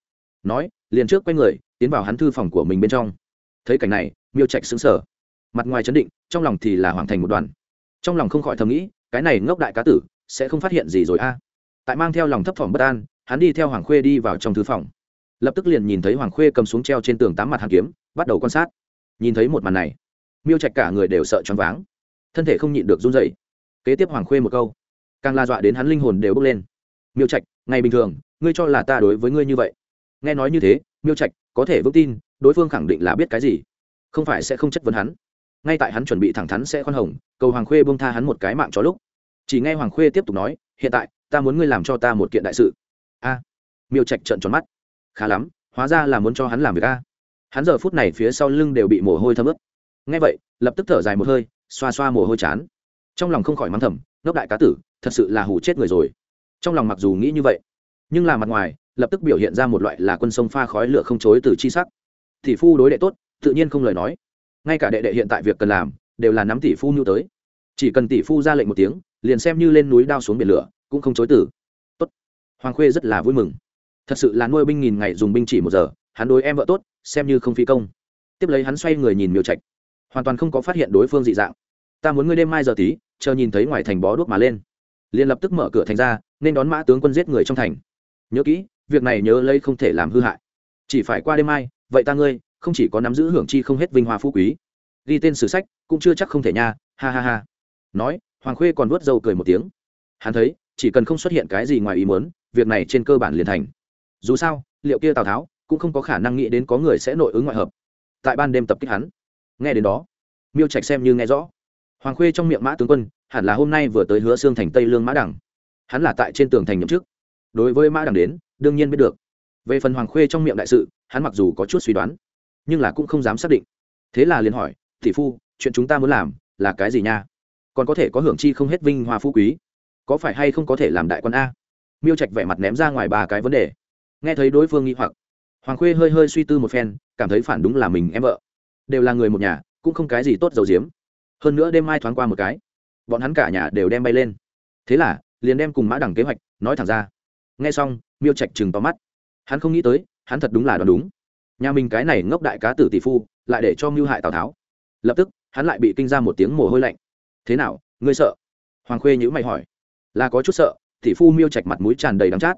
Nói, liền trước quay người, tiến vào hắn thư phòng của mình bên trong. Thấy cảnh này, miêu trạch xứng sở mặt ngoài chấn định, trong lòng thì là hoàn thành một đoàn. Trong lòng không khỏi thầm nghĩ, cái này ngốc đại cá tử, sẽ không phát hiện gì rồi a? Tại mang theo lòng thấp thỏm bất an, hắn đi theo hoàng khuê đi vào trong thư phòng lập tức liền nhìn thấy hoàng khuê cầm xuống treo trên tường tám mặt hàn kiếm, bắt đầu quan sát. Nhìn thấy một màn này, miêu trạch cả người đều sợ choáng váng, thân thể không nhịn được run dậy kế tiếp hoàng khuê một câu, càng la dọa đến hắn linh hồn đều bốc lên. Miêu trạch, ngày bình thường, ngươi cho là ta đối với ngươi như vậy. Nghe nói như thế, miêu trạch, có thể vững tin, đối phương khẳng định là biết cái gì. Không phải sẽ không chất vấn hắn. Ngay tại hắn chuẩn bị thẳng thắn sẽ khoan hồng, cầu hoàng khuê bông tha hắn một cái mạng cho lúc. Chỉ nghe hoàng khuê tiếp tục nói, hiện tại, ta muốn ngươi làm cho ta một kiện đại sự. A. Miêu trạch trợn tròn mắt khá lắm, hóa ra là muốn cho hắn làm việc a. Hắn giờ phút này phía sau lưng đều bị mồ hôi thấm ướt. Ngay vậy, lập tức thở dài một hơi, xoa xoa mồ hôi chán. Trong lòng không khỏi mắng thầm, ngốc đại cá tử, thật sự là hủ chết người rồi. Trong lòng mặc dù nghĩ như vậy, nhưng là mặt ngoài, lập tức biểu hiện ra một loại là quân sông pha khói lửa không chối từ chi sắc. Tỷ phu đối đệ tốt, tự nhiên không lời nói. Ngay cả đệ đệ hiện tại việc cần làm, đều là nắm tỷ phu nhu tới. Chỉ cần tỷ phu ra lệnh một tiếng, liền xem như lên núi đao xuống biển lửa, cũng không chối từ. Tốt. Hoàng khuê rất là vui mừng thật sự là nuôi binh nghìn ngày dùng binh chỉ một giờ, hắn đối em vợ tốt, xem như không phi công. Tiếp lấy hắn xoay người nhìn miêu trạch. Hoàn toàn không có phát hiện đối phương dị dạng. Ta muốn ngươi đêm mai giờ tí, chờ nhìn thấy ngoài thành bó đuốc mà lên. Liền lập tức mở cửa thành ra, nên đón mã tướng quân giết người trong thành. Nhớ kỹ, việc này nhớ lấy không thể làm hư hại. Chỉ phải qua đêm mai, vậy ta ngươi, không chỉ có nắm giữ hưởng chi không hết vinh hoa phú quý, ghi tên sử sách, cũng chưa chắc không thể nha, ha ha ha. Nói, hoàng khuê còn vớt dâu cười một tiếng. Hắn thấy, chỉ cần không xuất hiện cái gì ngoài ý muốn, việc này trên cơ bản liền thành dù sao, liệu kia tào tháo cũng không có khả năng nghĩ đến có người sẽ nội ứng ngoại hợp. Tại ban đêm tập kích hắn. Nghe đến đó, miêu trạch xem như nghe rõ. Hoàng khuê trong miệng mã tướng quân, hẳn là hôm nay vừa tới hứa xương thành tây lương mã đẳng hắn là tại trên tường thành nhậm chức. Đối với mã đẳng đến, đương nhiên biết được. Về phần hoàng khuê trong miệng đại sự, hắn mặc dù có chút suy đoán, nhưng là cũng không dám xác định. Thế là liền hỏi, tỷ phu, chuyện chúng ta muốn làm là cái gì nha? Còn có thể có hưởng chi không hết vinh hoa phú quý? Có phải hay không có thể làm đại quan a? Miêu trạch vẻ mặt ném ra ngoài ba cái vấn đề nghe thấy đối phương nghi hoặc, hoàng khuê hơi hơi suy tư một phen, cảm thấy phản đúng là mình, em vợ. Đều là người một nhà, cũng không cái gì tốt dầu diếm hơn nữa đêm mai thoáng qua một cái, bọn hắn cả nhà đều đem bay lên. Thế là, liền đem cùng mã đẳng kế hoạch nói thẳng ra. Nghe xong, miêu trạch chừng to mắt. Hắn không nghĩ tới, hắn thật đúng là đoán đúng. Nhà mình cái này ngốc đại cá tử tỷ phu, lại để cho mưu hại tào tháo. Lập tức, hắn lại bị kinh ra một tiếng mồ hôi lạnh. Thế nào, ngươi sợ? Hoàng khuê nhữ mày hỏi. Là có chút sợ. Tỷ phu miêu trạch mặt mũi tràn đầy đắng chát.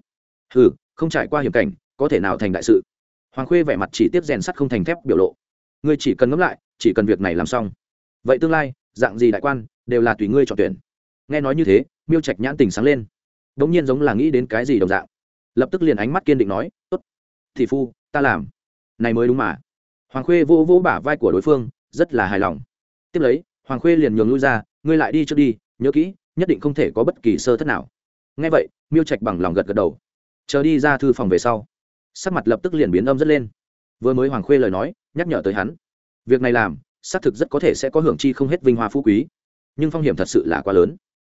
Ừ không trải qua hiểm cảnh, có thể nào thành đại sự? Hoàng khuê vẻ mặt chỉ tiếp rèn sắt không thành thép biểu lộ. Ngươi chỉ cần ngẫm lại, chỉ cần việc này làm xong. Vậy tương lai, dạng gì đại quan, đều là tùy ngươi chọn tuyển. Nghe nói như thế, miêu trạch nhãn tình sáng lên. Đ ỗ n g nhiên giống là nghĩ đến cái gì đồng dạng. Lập tức liền ánh mắt kiên định nói, tốt thị phu, ta làm. Này mới đúng mà. Hoàng khuê vô vô bả vai của đối phương, rất là hài lòng. Tiếp lấy, hoàng khuê liền nhường lui ra, ngươi lại đi trước đi, nhớ kỹ, nhất định không thể có bất kỳ sơ thất nào. Nghe vậy, miêu trạch bằng lòng gật gật đầu chờ đi ra thư phòng về sau, sắc mặt lập tức liền biến âm rất lên. Vừa mới hoàng khuê lời nói, nhắc nhở tới hắn. Việc này làm, xác thực rất có thể sẽ có hưởng chi không hết vinh hoa phú quý. Nhưng phong hiểm thật sự là quá lớn.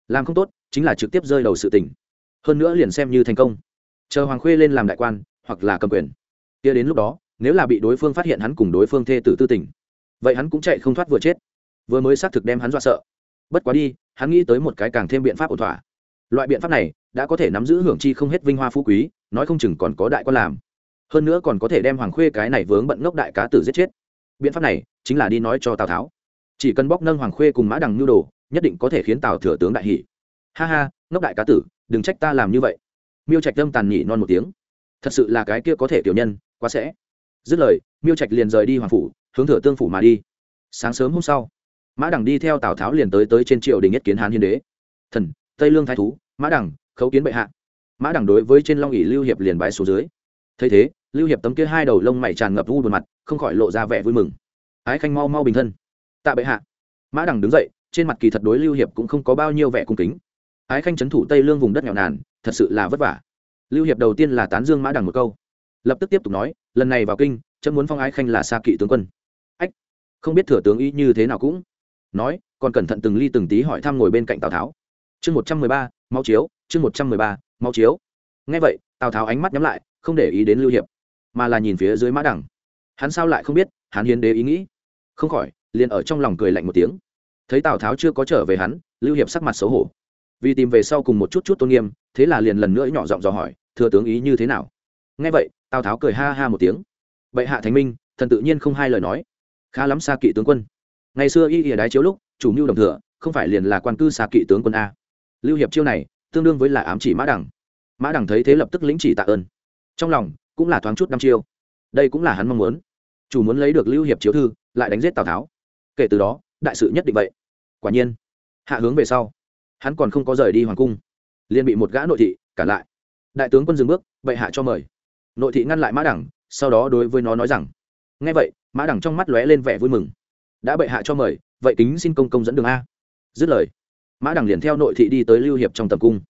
Làm không tốt, chính là trực tiếp rơi đầu sự tình. Hơn nữa liền xem như thành công. Chờ hoàng khuê lên làm đại quan, hoặc là cầm quyền. Kia đến lúc đó, nếu là bị đối phương phát hiện hắn cùng đối phương thê tử tư tình, vậy hắn cũng chạy không thoát vừa chết. Vừa mới xác thực đem hắn dọa sợ. Bất quá đi, hắn nghĩ tới một cái càng thêm biện pháp ổn thỏa loại biện pháp này đã có thể nắm giữ hưởng chi không hết vinh hoa phú quý, nói không chừng còn có đại quan làm. Hơn nữa còn có thể đem hoàng khuê cái này vướng bận ngốc đại cá tử giết chết. Biện pháp này chính là đi nói cho tào tháo. Chỉ cần bóc nâng hoàng khuê cùng mã đằng nhu đồ, nhất định có thể khiến tào thừa tướng đại hỷ ha ha, ngốc đại cá tử, đừng trách ta làm như vậy. Miêu trạch lâm tàn nhỉ non một tiếng. Thật sự là cái kia có thể tiểu nhân, quá sẽ. Dứt lời, miêu trạch liền rời đi hoàng phủ, hướng thừa tương phủ mà đi. Sáng sớm hôm sau, mã đằng đi theo tào tháo liền tới tới trên triều đình nhất kiến hán hiến đế. Thần tây lương thái thú, mã đằng, khấu kiến bệ hạ. Mã đằng đối với trên long ỉ lưu hiệp liền bái xuống dưới. Thấy thế, lưu hiệp tấm kia hai đầu lông mày tràn ngập u buồn mặt, không khỏi lộ ra vẻ vui mừng. Ái khanh mau mau bình thân. Tạ bệ hạ. Mã đằng đứng dậy, trên mặt kỳ thật đối lưu hiệp cũng không có bao nhiêu vẻ cung kính. Ái khanh trấn thủ tây lương vùng đất nghèo nàn, thật sự là vất vả. Lưu hiệp đầu tiên là tán dương mã đằng một câu. Lập tức tiếp tục nói, lần này vào kinh, chấm muốn phong ái khanh là xa kỵ tướng quân. Ách, không biết thừa tướng ý như thế nào cũng. Nói, còn cẩn thận từng ly từng tí hỏi thăm ngồi bên cạnh tào tháo chương một trăm mười ba máu chiếu, chương một trăm mười ba máu chiếu. Ngay vậy, tào tháo ánh mắt nhắm lại, không để ý đến lưu hiệp, mà là nhìn phía dưới mã đằng. Hắn sao lại không biết, hắn hiến đế ý nghĩ. Không khỏi, liền ở trong lòng cười lạnh một tiếng. Thấy tào tháo chưa có trở về hắn, lưu hiệp sắc mặt xấu hổ. Vì tìm về sau cùng một chút chút tôn nghiêm, thế là liền lần nữa nhỏ giọng dò hỏi, thừa tướng ý như thế nào? Nghe vậy, tào tháo cười ha ha một tiếng. Bệ hạ thánh minh, thần tự nhiên không hai lời nói. Khá lắm xa kỵ tướng quân. Ngày xưa y ỉa đái chiếu lúc, chủ mưu đồng thừa, không phải liền là quan cư xa kỵ tướng quân a? Lưu hiệp chiêu này, tương đương với là ám chỉ mã đẳng mã đẳng thấy thế lập tức lĩnh chỉ tạ ơn. Trong lòng, cũng là thoáng chút năm chiêu. Đây cũng là hắn mong muốn. Chủ muốn lấy được lưu hiệp chiếu thư, lại đánh giết tào tháo. Kể từ đó, đại sự nhất định vậy. Quả nhiên, hạ hướng về sau, hắn còn không có rời đi hoàng cung. Liền bị một gã nội thị cản lại. Đại tướng quân dừng bước, bệ hạ cho mời. Nội thị ngăn lại mã đẳng sau đó đối với nó nói rằng, nghe vậy, mã đẳng trong mắt lóe lên vẻ vui mừng. Đã bệ hạ cho mời, vậy kính xin công công dẫn đường a. Dứt lời mã đẳng liền theo nội thị đi tới lưu hiệp trong tầm cung.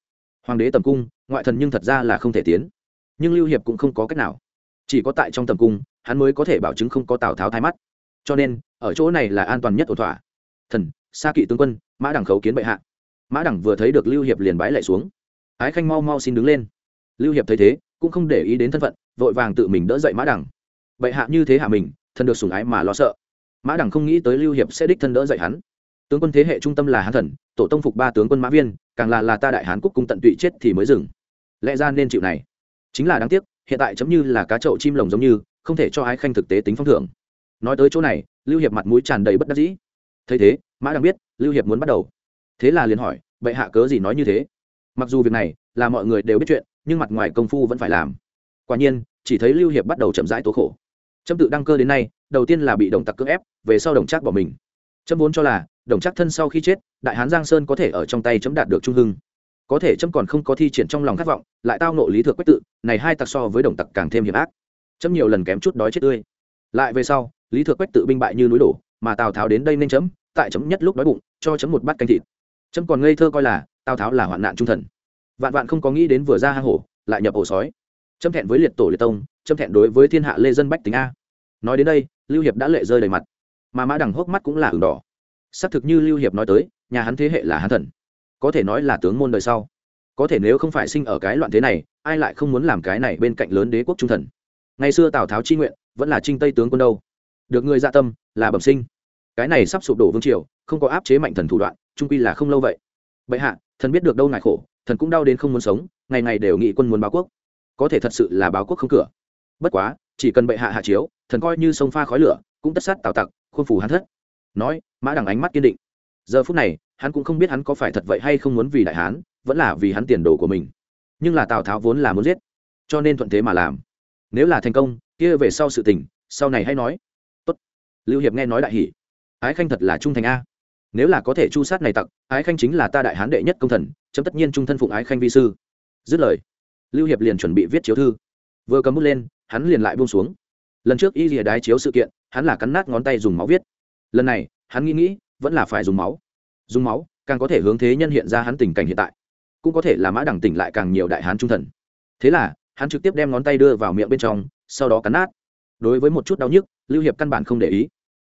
Hoàng đế tầm cung, ngoại thần nhưng thật ra là không thể tiến. Nhưng lưu hiệp cũng không có cách nào. Chỉ có tại trong tầm cung, hắn mới có thể bảo chứng không có tào tháo thái mắt. Cho nên, ở chỗ này là an toàn nhất ổn thỏa. Thần xa kỵ tướng quân, mã đẳng khấu kiến bệ hạ. Mã đẳng vừa thấy được lưu hiệp liền bái lại xuống. Ái khanh mau mau xin đứng lên. Lưu hiệp thấy thế, cũng không để ý đến thân phận, vội vàng tự mình đỡ dậy mã đẳng bệ hạ như thế hạ mình, thân được sủng ái mà lo sợ. Mã đẳng không nghĩ tới lưu hiệp sẽ đích thân đỡ dậy hắn tướng quân thế hệ trung tâm là hán thần, tổ tông phục ba tướng quân mã viên, càng là là ta đại hán quốc cung tận tụy chết thì mới dừng. Lẽ ra nên chịu này. Chính là đáng tiếc, hiện tại chấm như là cá chậu chim lồng giống như, không thể cho ái khanh thực tế tính phong thưởng. Nói tới chỗ này, lưu hiệp mặt mũi tràn đầy bất đắc dĩ. Thấy thế, mã đang biết, lưu hiệp muốn bắt đầu. Thế là liền hỏi, bệ hạ cớ gì nói như thế? Mặc dù việc này là mọi người đều biết chuyện, nhưng mặt ngoài công phu vẫn phải làm. Quả nhiên, chỉ thấy lưu hiệp bắt đầu chậm rãi tố khổ. Trâm tự đăng cơ đến nay, đầu tiên là bị đồng tặc cưỡng ép, về sau đồng trác bỏ mình. Trâm vốn cho là đồng chắc thân sau khi chết, đại hán giang sơn có thể ở trong tay chấm đạt được trung hưng. Có thể chấm còn không có thi triển trong lòng khát vọng, lại tao nộ lý thượng quách tự, này hai tặc so với đồng tặc càng thêm hiểm ác. Chấm nhiều lần kém chút đói chết tươi. Lại về sau, lý thượng quách tự binh bại như núi đổ, mà tào tháo đến đây nên chấm, tại chấm nhất lúc đói bụng, cho chấm một bát canh thịt. Chấm còn ngây thơ coi là, tào tháo là hoạn nạn trung thần. Vạn vạn không có nghĩ đến vừa ra hang hổ, lại nhập ổ sói. Chấm thẹn với liệt tổ liệt tông, chấm thẹn đối với thiên hạ lê dân bách tính a. Nói đến đây, lưu hiệp đã lệ rơi đầy mặt. Mà mã đằng hốc mắt cũng là ửng đỏ xác thực như lưu hiệp nói tới, nhà hắn thế hệ là hắn thần. Có thể nói là tướng môn đời sau. Có thể nếu không phải sinh ở cái loạn thế này, ai lại không muốn làm cái này bên cạnh lớn đế quốc trung thần? Ngày xưa tào tháo chi nguyện, vẫn là trinh tây tướng quân đâu. Được người dạ tâm, là bẩm sinh. Cái này sắp sụp đổ vương triều, không có áp chế mạnh thần thủ đoạn, trung quy là không lâu vậy. Bệ hạ, thần biết được đâu ngại khổ, thần cũng đau đến không muốn sống, ngày ngày đều nghị quân muốn báo quốc. Có thể thật sự là báo quốc không cửa. Bất quá, chỉ cần bệ hạ hạ chiếu, thần coi như sông pha khói lửa, cũng tất sát tào tặc, khuôn phủ hắn thất nói, mã đằng ánh mắt kiên định. Giờ phút này, hắn cũng không biết hắn có phải thật vậy hay không muốn vì đại hán, vẫn là vì hắn tiền đồ của mình. Nhưng là tào tháo vốn là muốn giết, cho nên thuận thế mà làm. Nếu là thành công, kia về sau sự tình, sau này hay nói. Tốt. Lưu hiệp nghe nói đại hỷ ái khanh thật là trung thành a. Nếu là có thể chu sát này tặc, ái khanh chính là ta đại hán đệ nhất công thần, chấm tất nhiên trung thân phụng ái khanh vi sư. Dứt lời, lưu hiệp liền chuẩn bị viết chiếu thư. Vừa cầm bút lên, hắn liền lại buông xuống. Lần trước y rìa đái chiếu sự kiện, hắn là cắn nát ngón tay dùng máu viết lần này, hắn nghĩ nghĩ, vẫn là phải dùng máu. Dùng máu, càng có thể hướng thế nhân hiện ra hắn tình cảnh hiện tại. Cũng có thể là mã đẳng tỉnh lại càng nhiều đại hán trung thần. Thế là, hắn trực tiếp đem ngón tay đưa vào miệng bên trong, sau đó cắn nát. Đối với một chút đau nhức, lưu hiệp căn bản không để ý.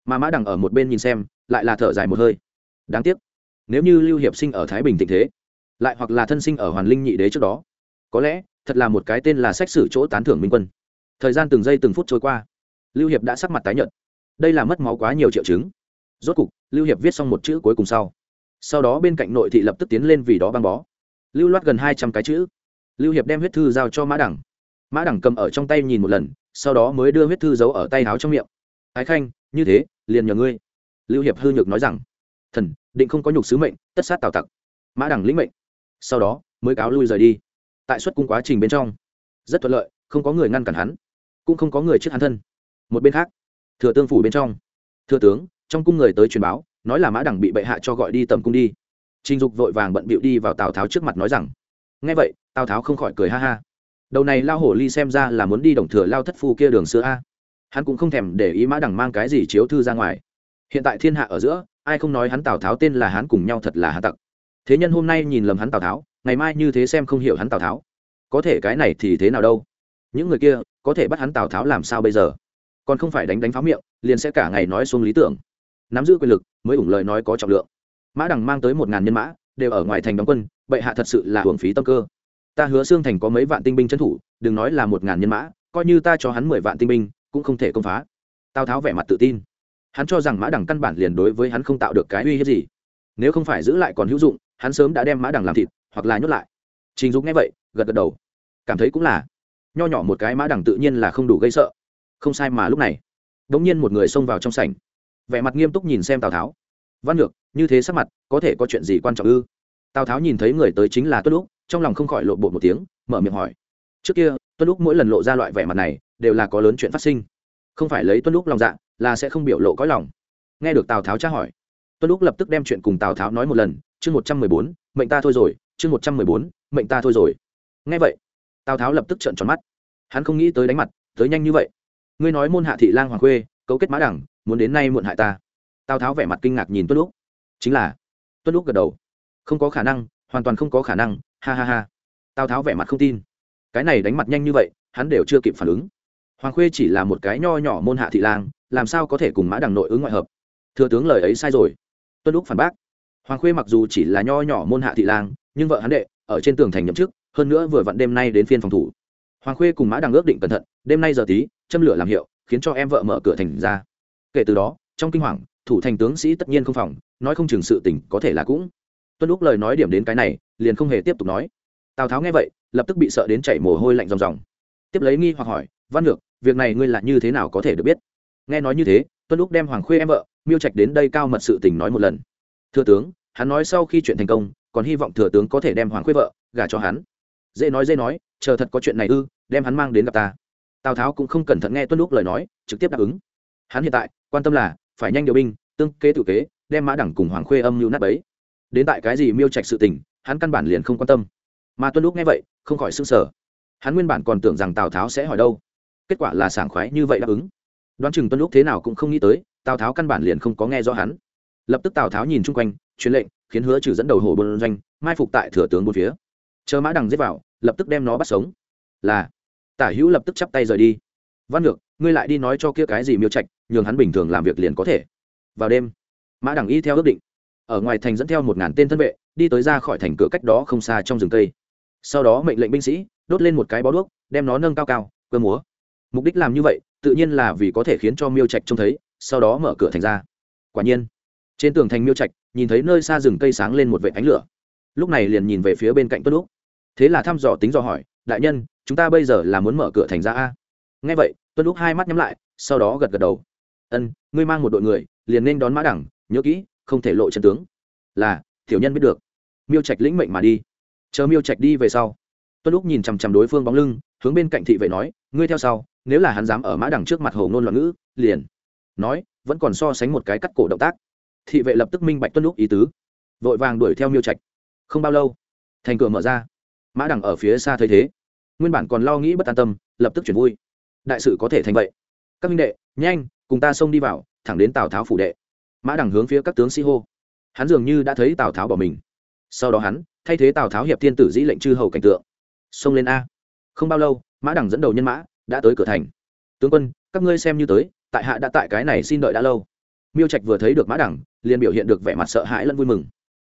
Mà mã đằng ở một bên nhìn xem, lại là thở dài một hơi. Đáng tiếc, nếu như lưu hiệp sinh ở thái bình tình thế, lại hoặc là thân sinh ở hoàn linh nhị đế trước đó, có lẽ, thật là một cái tên là sách sử chỗ tán thưởng minh quân. Thời gian từng giây từng phút trôi qua, lưu hiệp đã sắc mặt tái nhợt đây là mất máu quá nhiều triệu chứng. Rốt cục, lưu hiệp viết xong một chữ cuối cùng sau. Sau đó bên cạnh nội thị lập tức tiến lên vì đó băng bó. Lưu loát gần hai trăm cái chữ. Lưu hiệp đem huyết thư giao cho mã đẳng. Mã đẳng cầm ở trong tay nhìn một lần, sau đó mới đưa huyết thư giấu ở tay áo trong miệng. Ái khanh, như thế, liền nhờ ngươi. Lưu hiệp hư nhược nói rằng. Thần, định không có nhục sứ mệnh, tất sát tào tặc. Mã đẳng lĩnh mệnh. Sau đó, mới cáo lui rời đi. Tại xuất cung quá trình bên trong, rất thuận lợi, không có người ngăn cản hắn, cũng không có người trước hắn thân. Một bên khác thừa tương phủ bên trong. Thừa tướng, trong cung người tới truyền báo, nói là mã đẳng bị bệ hạ cho gọi đi tầm cung đi. Trình dục vội vàng bận bịu đi vào tào tháo trước mặt nói rằng, nghe vậy, tào tháo không khỏi cười ha ha. Đầu này lao hổ ly xem ra là muốn đi đồng thừa lao thất phu kia đường xưa a. Hắn cũng không thèm để ý mã đẳng mang cái gì chiếu thư ra ngoài. Hiện tại thiên hạ ở giữa, ai không nói hắn tào tháo tên là hắn cùng nhau thật là hạ tặc. Thế nhân hôm nay nhìn lầm hắn tào tháo, ngày mai như thế xem không hiểu hắn tào tháo. Có thể cái này thì thế nào đâu? Những người kia có thể bắt hắn tào tháo làm sao bây giờ? Còn không phải đánh đánh pháo miệng, liền sẽ cả ngày nói xuống lý tưởng. Nắm giữ quyền lực, mới ủng lời nói có trọng lượng. Mã đằng mang tới một ngàn nhân mã, đều ở ngoài thành đóng quân, bệ hạ thật sự là hưởng phí tâm cơ. Ta hứa xương thành có mấy vạn tinh binh trấn thủ, đừng nói là một ngàn nhân mã, coi như ta cho hắn mười vạn tinh binh, cũng không thể công phá. Tào tháo vẻ mặt tự tin. Hắn cho rằng mã đằng căn bản liền đối với hắn không tạo được cái uy hiếp gì. Nếu không phải giữ lại còn hữu dụng, hắn sớm đã đem mã đằng làm thịt, hoặc là nhốt lại. Trình dục nghe vậy, gật gật đầu. Cảm thấy cũng là. Nho nhỏ một cái mã đằng tự nhiên là không đủ gây sợ không sai mà lúc này. Đ ỗ n g nhiên một người xông vào trong sảnh. Vẻ mặt nghiêm túc nhìn xem tào tháo. Văn ngược như thế sắc mặt, có thể có chuyện gì quan trọng ư? Tào tháo nhìn thấy người tới chính là tuất lúc trong lòng không khỏi lộ bộ một tiếng, mở miệng hỏi. Trước kia tuân lúc mỗi lần lộ ra loại vẻ mặt này, đều là có lớn chuyện phát sinh. Không phải lấy tuân lúc lòng dạ là sẽ không biểu lộ có lòng. Nghe được tào tháo tra hỏi tuân lúc lập tức đem chuyện cùng tào tháo nói một lần. Chương một trăm mười bốn, mệnh ta thôi rồi. Chương một trăm mười bốn, mệnh ta thôi rồi. Nghe vậy, tào tháo lập tức trợn tròn mắt. Hắn không nghĩ tới đánh mặt, tới nhanh như vậy ngươi nói môn hạ thị lang hoàng khuê, cấu kết mã đẳng, muốn đến nay muộn hại ta. Tào tháo vẻ mặt kinh ngạc nhìn tuất lúc chính là tuất lúc gật đầu. Không có khả năng, hoàn toàn không có khả năng, ha ha ha. Tào tháo vẻ mặt không tin. Cái này đánh mặt nhanh như vậy, hắn đều chưa kịp phản ứng. Hoàng khuê chỉ là một cái nho nhỏ môn hạ thị lang, làm sao có thể cùng mã đằng nội ứng ngoại hợp? Thừa tướng lời ấy sai rồi. Tuân lúc phản bác. Hoàng khuê mặc dù chỉ là nho nhỏ môn hạ thị lang, nhưng vợ hắn đệ, ở trên tường thành nhậm chức, hơn nữa vừa vặn đêm nay đến phiên phòng thủ. Hoàng khuê cùng mã đằng ước định cẩn thận, đêm nay giờ tí châm lửa làm hiệu, khiến cho em vợ mở cửa thành ra. Kể từ đó, trong kinh hoàng, thủ thành tướng sĩ tất nhiên không phòng, nói không chừng sự tình có thể là cũng. Tuân lúc lời nói điểm đến cái này, liền không hề tiếp tục nói. Tào tháo nghe vậy, lập tức bị sợ đến chảy mồ hôi lạnh ròng ròng. Tiếp lấy nghi hoặc hỏi, văn ngược việc này ngươi là như thế nào có thể được biết? Nghe nói như thế, tuân lúc đem hoàng khuê em vợ, miêu trạch đến đây cao mật sự tình nói một lần. Thưa tướng, hắn nói sau khi chuyện thành công, còn hy vọng thừa tướng có thể đem hoàng khuê vợ gả cho hắn. Dễ nói dễ nói, chờ thật có chuyện này ư, đem hắn mang đến gặp ta tào tháo cũng không cẩn thận nghe tuân lúc lời nói trực tiếp đáp ứng hắn hiện tại quan tâm là phải nhanh điều binh tương kế tự kế đem mã đẳng cùng hoàng khuê âm mưu nát bấy đến tại cái gì miêu trạch sự tình hắn căn bản liền không quan tâm mà tuân lúc nghe vậy không khỏi s ư n g sở hắn nguyên bản còn tưởng rằng tào tháo sẽ hỏi đâu kết quả là sảng khoái như vậy đáp ứng đoán chừng tuân lúc thế nào cũng không nghĩ tới tào tháo căn bản liền không có nghe rõ hắn lập tức tào tháo nhìn chung quanh truyền lệnh khiến hứa trừ dẫn đầu hồ bôn doanh mai phục tại thừa tướng một phía chờ mã đằng giết vào lập tức đem nó bắt sống là tả hữu lập tức chắp tay rời đi. Văn ngược, ngươi lại đi nói cho kia cái gì miêu trạch, nhường hắn bình thường làm việc liền có thể. Vào đêm, mã đằng y theo ước định. Ở ngoài thành dẫn theo một ngàn tên thân vệ, đi tới ra khỏi thành cửa cách đó không xa trong rừng cây. Sau đó mệnh lệnh binh sĩ, đốt lên một cái bó đuốc, đem nó nâng cao cao, cơ múa. Mục đích làm như vậy, tự nhiên là vì có thể khiến cho miêu trạch trông thấy, sau đó mở cửa thành ra. Quả nhiên, trên tường thành miêu trạch, nhìn thấy nơi xa rừng cây sáng lên một vệ ánh lửa. Lúc này liền nhìn về phía bên cạnh tuân lúc thế là thăm dò tính dò hỏi, đại nhân chúng ta bây giờ là muốn mở cửa thành ra a. Nghe vậy, tuân lúc hai mắt nhắm lại, sau đó gật gật đầu. Ân, ngươi mang một đội người, liền nên đón mã đẳng, nhớ kỹ, không thể lộ chân tướng. Là, tiểu nhân biết được. Miêu trạch lĩnh mệnh mà đi. Chờ miêu trạch đi về sau, tuân lúc nhìn chằm chằm đối phương bóng lưng, hướng bên cạnh thị vệ nói, ngươi theo sau, nếu là hắn dám ở mã đẳng trước mặt hồ ngôn loạn ngữ, liền nói, vẫn còn so sánh một cái cắt cổ động tác. Thị vệ lập tức minh bạch tuân lúc ý tứ, vội vàng đuổi theo miêu trạch. Không bao lâu, thành cửa mở ra. Mã đằng ở phía xa thấy thế nguyên bản còn lo nghĩ bất an tâm, lập tức chuyển vui. Đại sự có thể thành vậy. Các minh đệ, nhanh, cùng ta xông đi vào, thẳng đến tào tháo phủ đệ. Mã đằng hướng phía các tướng sĩ hô. Hắn dường như đã thấy tào tháo bỏ mình. Sau đó hắn, thay thế tào tháo hiệp thiên tử dĩ lệnh chư hầu cảnh tượng. Xông lên a. Không bao lâu, mã đằng dẫn đầu nhân mã đã tới cửa thành. Tướng quân, các ngươi xem như tới, tại hạ đã tại cái này xin đợi đã lâu. Miêu trạch vừa thấy được mã đằng liền biểu hiện được vẻ mặt sợ hãi lẫn vui mừng.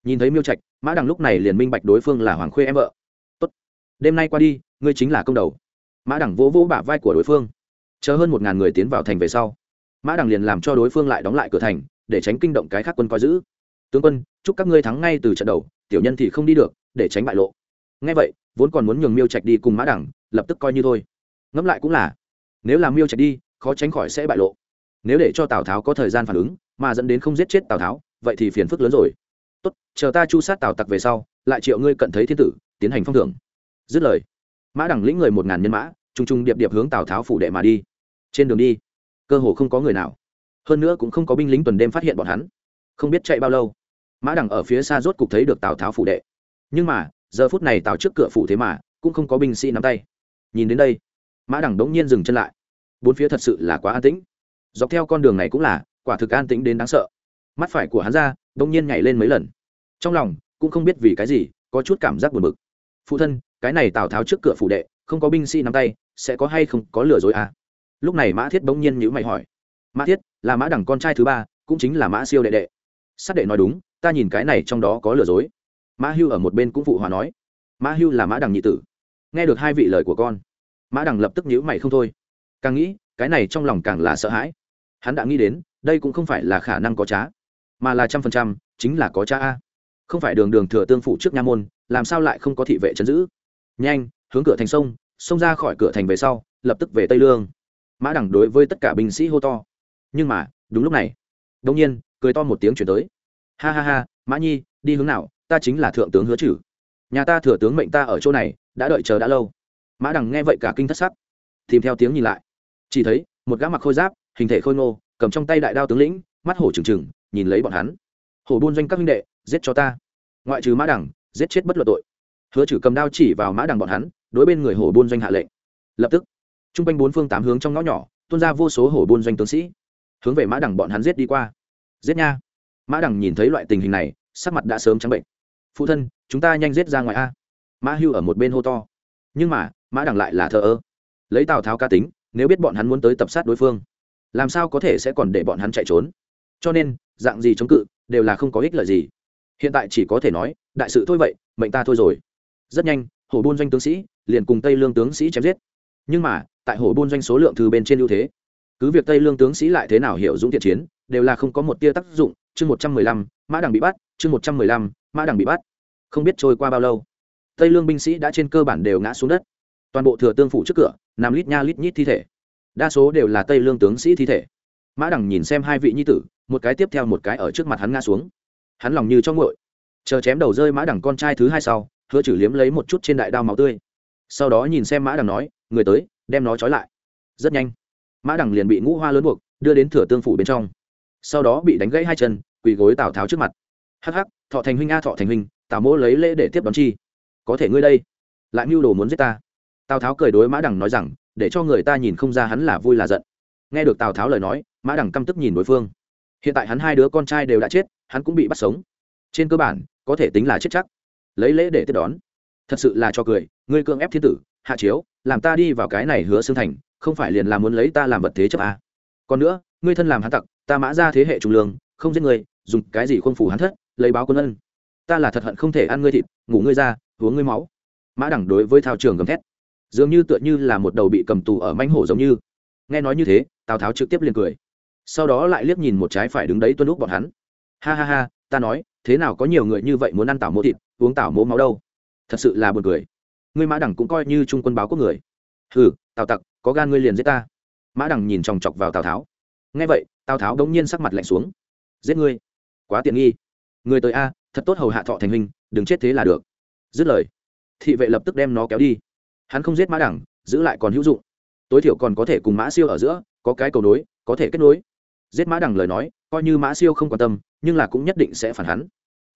Nhìn thấy miêu trạch, mã đằng lúc này liền minh bạch đối phương là hoàng khuê em vợ. Tốt. đêm nay qua đi ngươi chính là công đầu. Mã đẳng vỗ vỗ bả vai của đối phương. Chờ hơn một ngàn người tiến vào thành về sau mã đẳng liền làm cho đối phương lại đóng lại cửa thành để tránh kinh động cái khác quân coi giữ. Tướng quân chúc các ngươi thắng ngay từ trận đầu tiểu nhân thì không đi được để tránh bại lộ. Ngay vậy vốn còn muốn nhường miêu trạch đi cùng mã đẳng, lập tức coi như thôi. Ngẫm lại cũng là nếu làm miêu trạch đi khó tránh khỏi sẽ bại lộ. Nếu để cho tào tháo có thời gian phản ứng mà dẫn đến không giết chết tào tháo vậy thì phiền phức lớn rồi. Tốt chờ ta chu sát tào tặc về sau lại triệu ngươi cận thấy thiên tử tiến hành phong thưởng. Dứt lời mã đẳng lĩnh người một ngàn nhân mã t r u n g t r u n g điệp điệp hướng tào tháo phủ đệ mà đi. Trên đường đi, cơ hồ không có người nào. Hơn nữa cũng không có binh lính tuần đêm phát hiện bọn hắn. Không biết chạy bao lâu, mã đẳng ở phía xa rốt cục thấy được tào tháo phủ đệ. Nhưng mà, giờ phút này tào trước cửa phủ thế mà, cũng không có binh sĩ nắm tay. Nhìn đến đây, mã đẳng đống nhiên dừng chân lại. Bốn phía thật sự là quá an tĩnh. Dọc theo con đường này cũng là, quả thực an tĩnh đến đáng sợ. Mắt phải của hắn ra, đống nhiên nhảy lên mấy lần. Trong lòng, cũng không biết vì cái gì, có chút cảm giác buồn bực. Phụ thân cái này tào tháo trước cửa phủ đệ, không có binh sĩ nắm tay, sẽ có hay không có lừa dối à? Lúc này mã thiết bỗng nhiên nhữ mày hỏi. Mã thiết, là mã đẳng con trai thứ ba, cũng chính là mã siêu đệ đệ. Sát đệ nói đúng, ta nhìn cái này trong đó có lừa dối. Mã hưu ở một bên cũng phụ hòa nói. Mã hưu là mã đằng nhị tử. Nghe được hai vị lời của con, mã đằng lập tức nhữ mày không thôi. Càng nghĩ, cái này trong lòng càng là sợ hãi. Hắn đã nghĩ đến, đây cũng không phải là khả năng có trá, mà là trăm phần trăm, chính là có cha a. Không phải đường đường thừa tương phủ trước nha môn, làm sao lại không có thị vệ chấn giữ? Nhanh, hướng cửa thành sông, xông ra khỏi cửa thành về sau, lập tức về tây lương. Mã đẳng đối với tất cả binh sĩ hô to. Nhưng mà, đúng lúc này đông nhiên, cười to một tiếng chuyển tới. Ha ha ha, mã nhi, đi hướng nào, ta chính là thượng tướng hứa chử nhà ta thừa tướng mệnh ta ở chỗ này, đã đợi chờ đã lâu. Mã đẳng nghe vậy cả kinh thất sắc. Tìm theo tiếng nhìn lại. Chỉ thấy, một gã mặc khôi giáp, hình thể khôi ngô, cầm trong tay đại đao tướng lĩnh, mắt hổ trừng trừng, nhìn lấy bọn hắn. Hổ buôn doanh các huynh đệ, giết cho ta. Ngoại trừ mã đẳng, giết chết bất luận tội hứa trừ cầm đao chỉ vào mã đằng bọn hắn, đối bên người hổ buôn doanh hạ lệnh. Lập tức t r u n g quanh bốn phương tám hướng trong ngõ nhỏ, tuôn ra vô số hổ buôn doanh tướng sĩ, hướng về mã đằng bọn hắn giết đi qua. Giết nha! Mã đằng nhìn thấy loại tình hình này, sắc mặt đã sớm trắng bệnh. Phụ thân, chúng ta nhanh giết ra ngoài a. Mã hưu ở một bên hô to. Nhưng mà, mã đằng lại là thờ ơ. Lấy tào tháo ca tính, nếu biết bọn hắn muốn tới tập sát đối phương, làm sao có thể sẽ còn để bọn hắn chạy trốn? Cho nên, dạng gì chống cự, đều là không có ích lợi gì. Hiện tại chỉ có thể nói, đại sự thôi vậy, mệnh ta thôi rồi rất nhanh, hổ buôn doanh tướng sĩ liền cùng tây lương tướng sĩ chém giết. Nhưng mà, tại hổ buôn doanh số lượng thư bên trên ưu thế, cứ việc tây lương tướng sĩ lại thế nào hiểu dũng thiện chiến, đều là không có một tia tác dụng. Chương một trăm mười lăm, mã đằng bị bắt, chương một trăm mười lăm, mã đằng bị bắt. Không biết trôi qua bao lâu, tây lương binh sĩ đã trên cơ bản đều ngã xuống đất. Toàn bộ thừa tương phủ trước cửa, nằm lít nha lít nhít thi thể. Đa số đều là tây lương tướng sĩ thi thể. Mã đằng nhìn xem hai vị nhi tử, một cái tiếp theo một cái ở trước mặt hắn ngã xuống. Hắn lòng như trong ngội chờ chém đầu rơi mã đằng con trai thứ hai sau hứa chử liếm lấy một chút trên đại đao máu tươi. Sau đó nhìn xem mã đằng nói, người tới, đem nó trói lại. Rất nhanh, mã đằng liền bị ngũ hoa lớn buộc, đưa đến thửa tương phủ bên trong. Sau đó bị đánh gãy hai chân, quỳ gối tào tháo trước mặt. Hắc hắc, thọ thành huynh a, thọ thành huynh, tào mỗ lấy lễ để tiếp đón chi. Có thể ngươi đây, lại mưu đồ muốn giết ta. Tào tháo cười đối mã đằng nói rằng, để cho người ta nhìn không ra hắn là vui là giận. Nghe được tào tháo lời nói, mã đằng căm tức nhìn đối phương. Hiện tại hắn hai đứa con trai đều đã chết, hắn cũng bị bắt sống. Trên cơ bản, có thể tính là chết chắc lấy lễ để tiếp đón. Thật sự là cho cười, ngươi cưỡng ép thiên tử, hạ chiếu, làm ta đi vào cái này hứa xương thành, không phải liền là muốn lấy ta làm vật thế chấp à. còn nữa, ngươi thân làm hắn tặc, ta mã ra thế hệ trung lương, không giết ngươi, dùng cái gì khuôn phủ hắn thất, lấy báo quân ân. Ta là thật hận không thể ăn ngươi thịt, ngủ ngươi ra, uống ngươi máu. Mã đẳng đối với thao trường gầm thét. Dường như tựa như là một đầu bị cầm tù ở manh hổ giống như. Nghe nói như thế, tào tháo trực tiếp liền cười. Sau đó lại liếc nhìn một trái phải đứng đấy tuân lúc bọn hắn. Ha ha ha, ta nói, thế nào có nhiều người như vậy muốn ăn tảo mô thịt uống tảo mỗ máu đâu. Thật sự là buồn cười. Ngươi mã đẳng cũng coi như trung quân báo quốc người. Hừ tào tặc có gan ngươi liền giết ta. Mã đẳng nhìn chòng chọc vào tào tháo. Nghe vậy tào tháo đống nhiên sắc mặt lạnh xuống. Giết ngươi? Quá tiện nghi. Người tới a thật tốt hầu hạ thọ thành hình, đừng chết thế là được. Dứt lời thị vệ lập tức đem nó kéo đi. Hắn không giết mã đẳng giữ lại còn hữu dụng. Tối thiểu còn có thể cùng mã siêu ở giữa có cái cầu nối có thể kết nối. Giết mã đẳng lời nói coi như mã siêu không quan tâm nhưng là cũng nhất định sẽ phản hắn.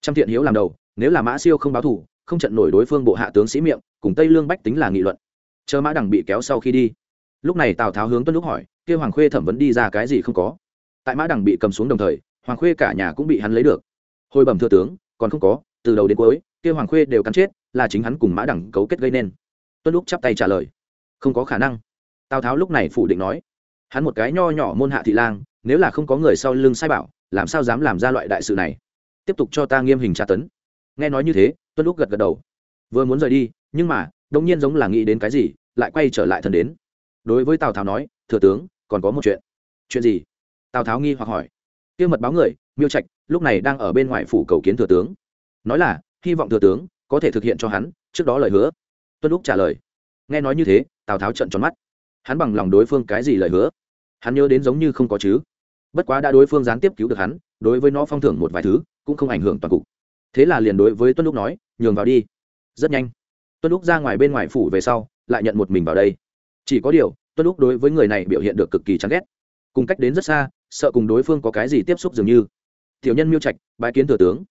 Trăm thiện hiếu làm đầu nếu là mã siêu không báo thủ không trận nổi đối phương bộ hạ tướng sĩ miệng, cùng tây lương bách tính là nghị luận. Chờ mã đẳng bị kéo sau khi đi. Lúc này tào tháo hướng tuân lúc hỏi kêu hoàng khuê thẩm vấn đi ra cái gì không có? Tại mã đẳng bị cầm xuống đồng thời, hoàng khuê cả nhà cũng bị hắn lấy được. Hồi bẩm thừa tướng, còn không có, từ đầu đến cuối kêu hoàng khuê đều cắn chết, là chính hắn cùng mã đẳng cấu kết gây nên. Tuân lúc chắp tay trả lời, không có khả năng. Tào tháo lúc này phủ định nói, hắn một cái nho nhỏ môn hạ thị lang, nếu là không có người sau lưng sai bảo, làm sao dám làm ra loại đại sự này? Tiếp tục cho ta nghiêm hình tra tấn nghe nói như thế, tuân lúc gật gật đầu. Vừa muốn rời đi, nhưng mà đông nhiên giống là nghĩ đến cái gì, lại quay trở lại thần đến. Đối với tào tháo nói, thừa tướng, còn có một chuyện. Chuyện gì? Tào tháo nghi hoặc hỏi. Tiêu mật báo người, miêu trạch, lúc này đang ở bên ngoài phủ cầu kiến thừa tướng. Nói là, hy vọng thừa tướng có thể thực hiện cho hắn, trước đó lời hứa. Tuân lúc trả lời. Nghe nói như thế, tào tháo trận tròn mắt. Hắn bằng lòng đối phương cái gì lời hứa? Hắn nhớ đến giống như không có chứ. Bất quá đã đối phương gián tiếp cứu được hắn, đối với nó phong thưởng một vài thứ, cũng không ảnh hưởng toàn cục thế là liền đối với tuân lúc nói, nhường vào đi. Rất nhanh, tuân lúc ra ngoài bên ngoài phủ về sau, lại nhận một mình vào đây. Chỉ có điều, tuân lúc đối với người này biểu hiện được cực kỳ chán ghét. Cùng cách đến rất xa, sợ cùng đối phương có cái gì tiếp xúc dường như. Tiểu nhân miêu trạch bãi kiến thừa tướng.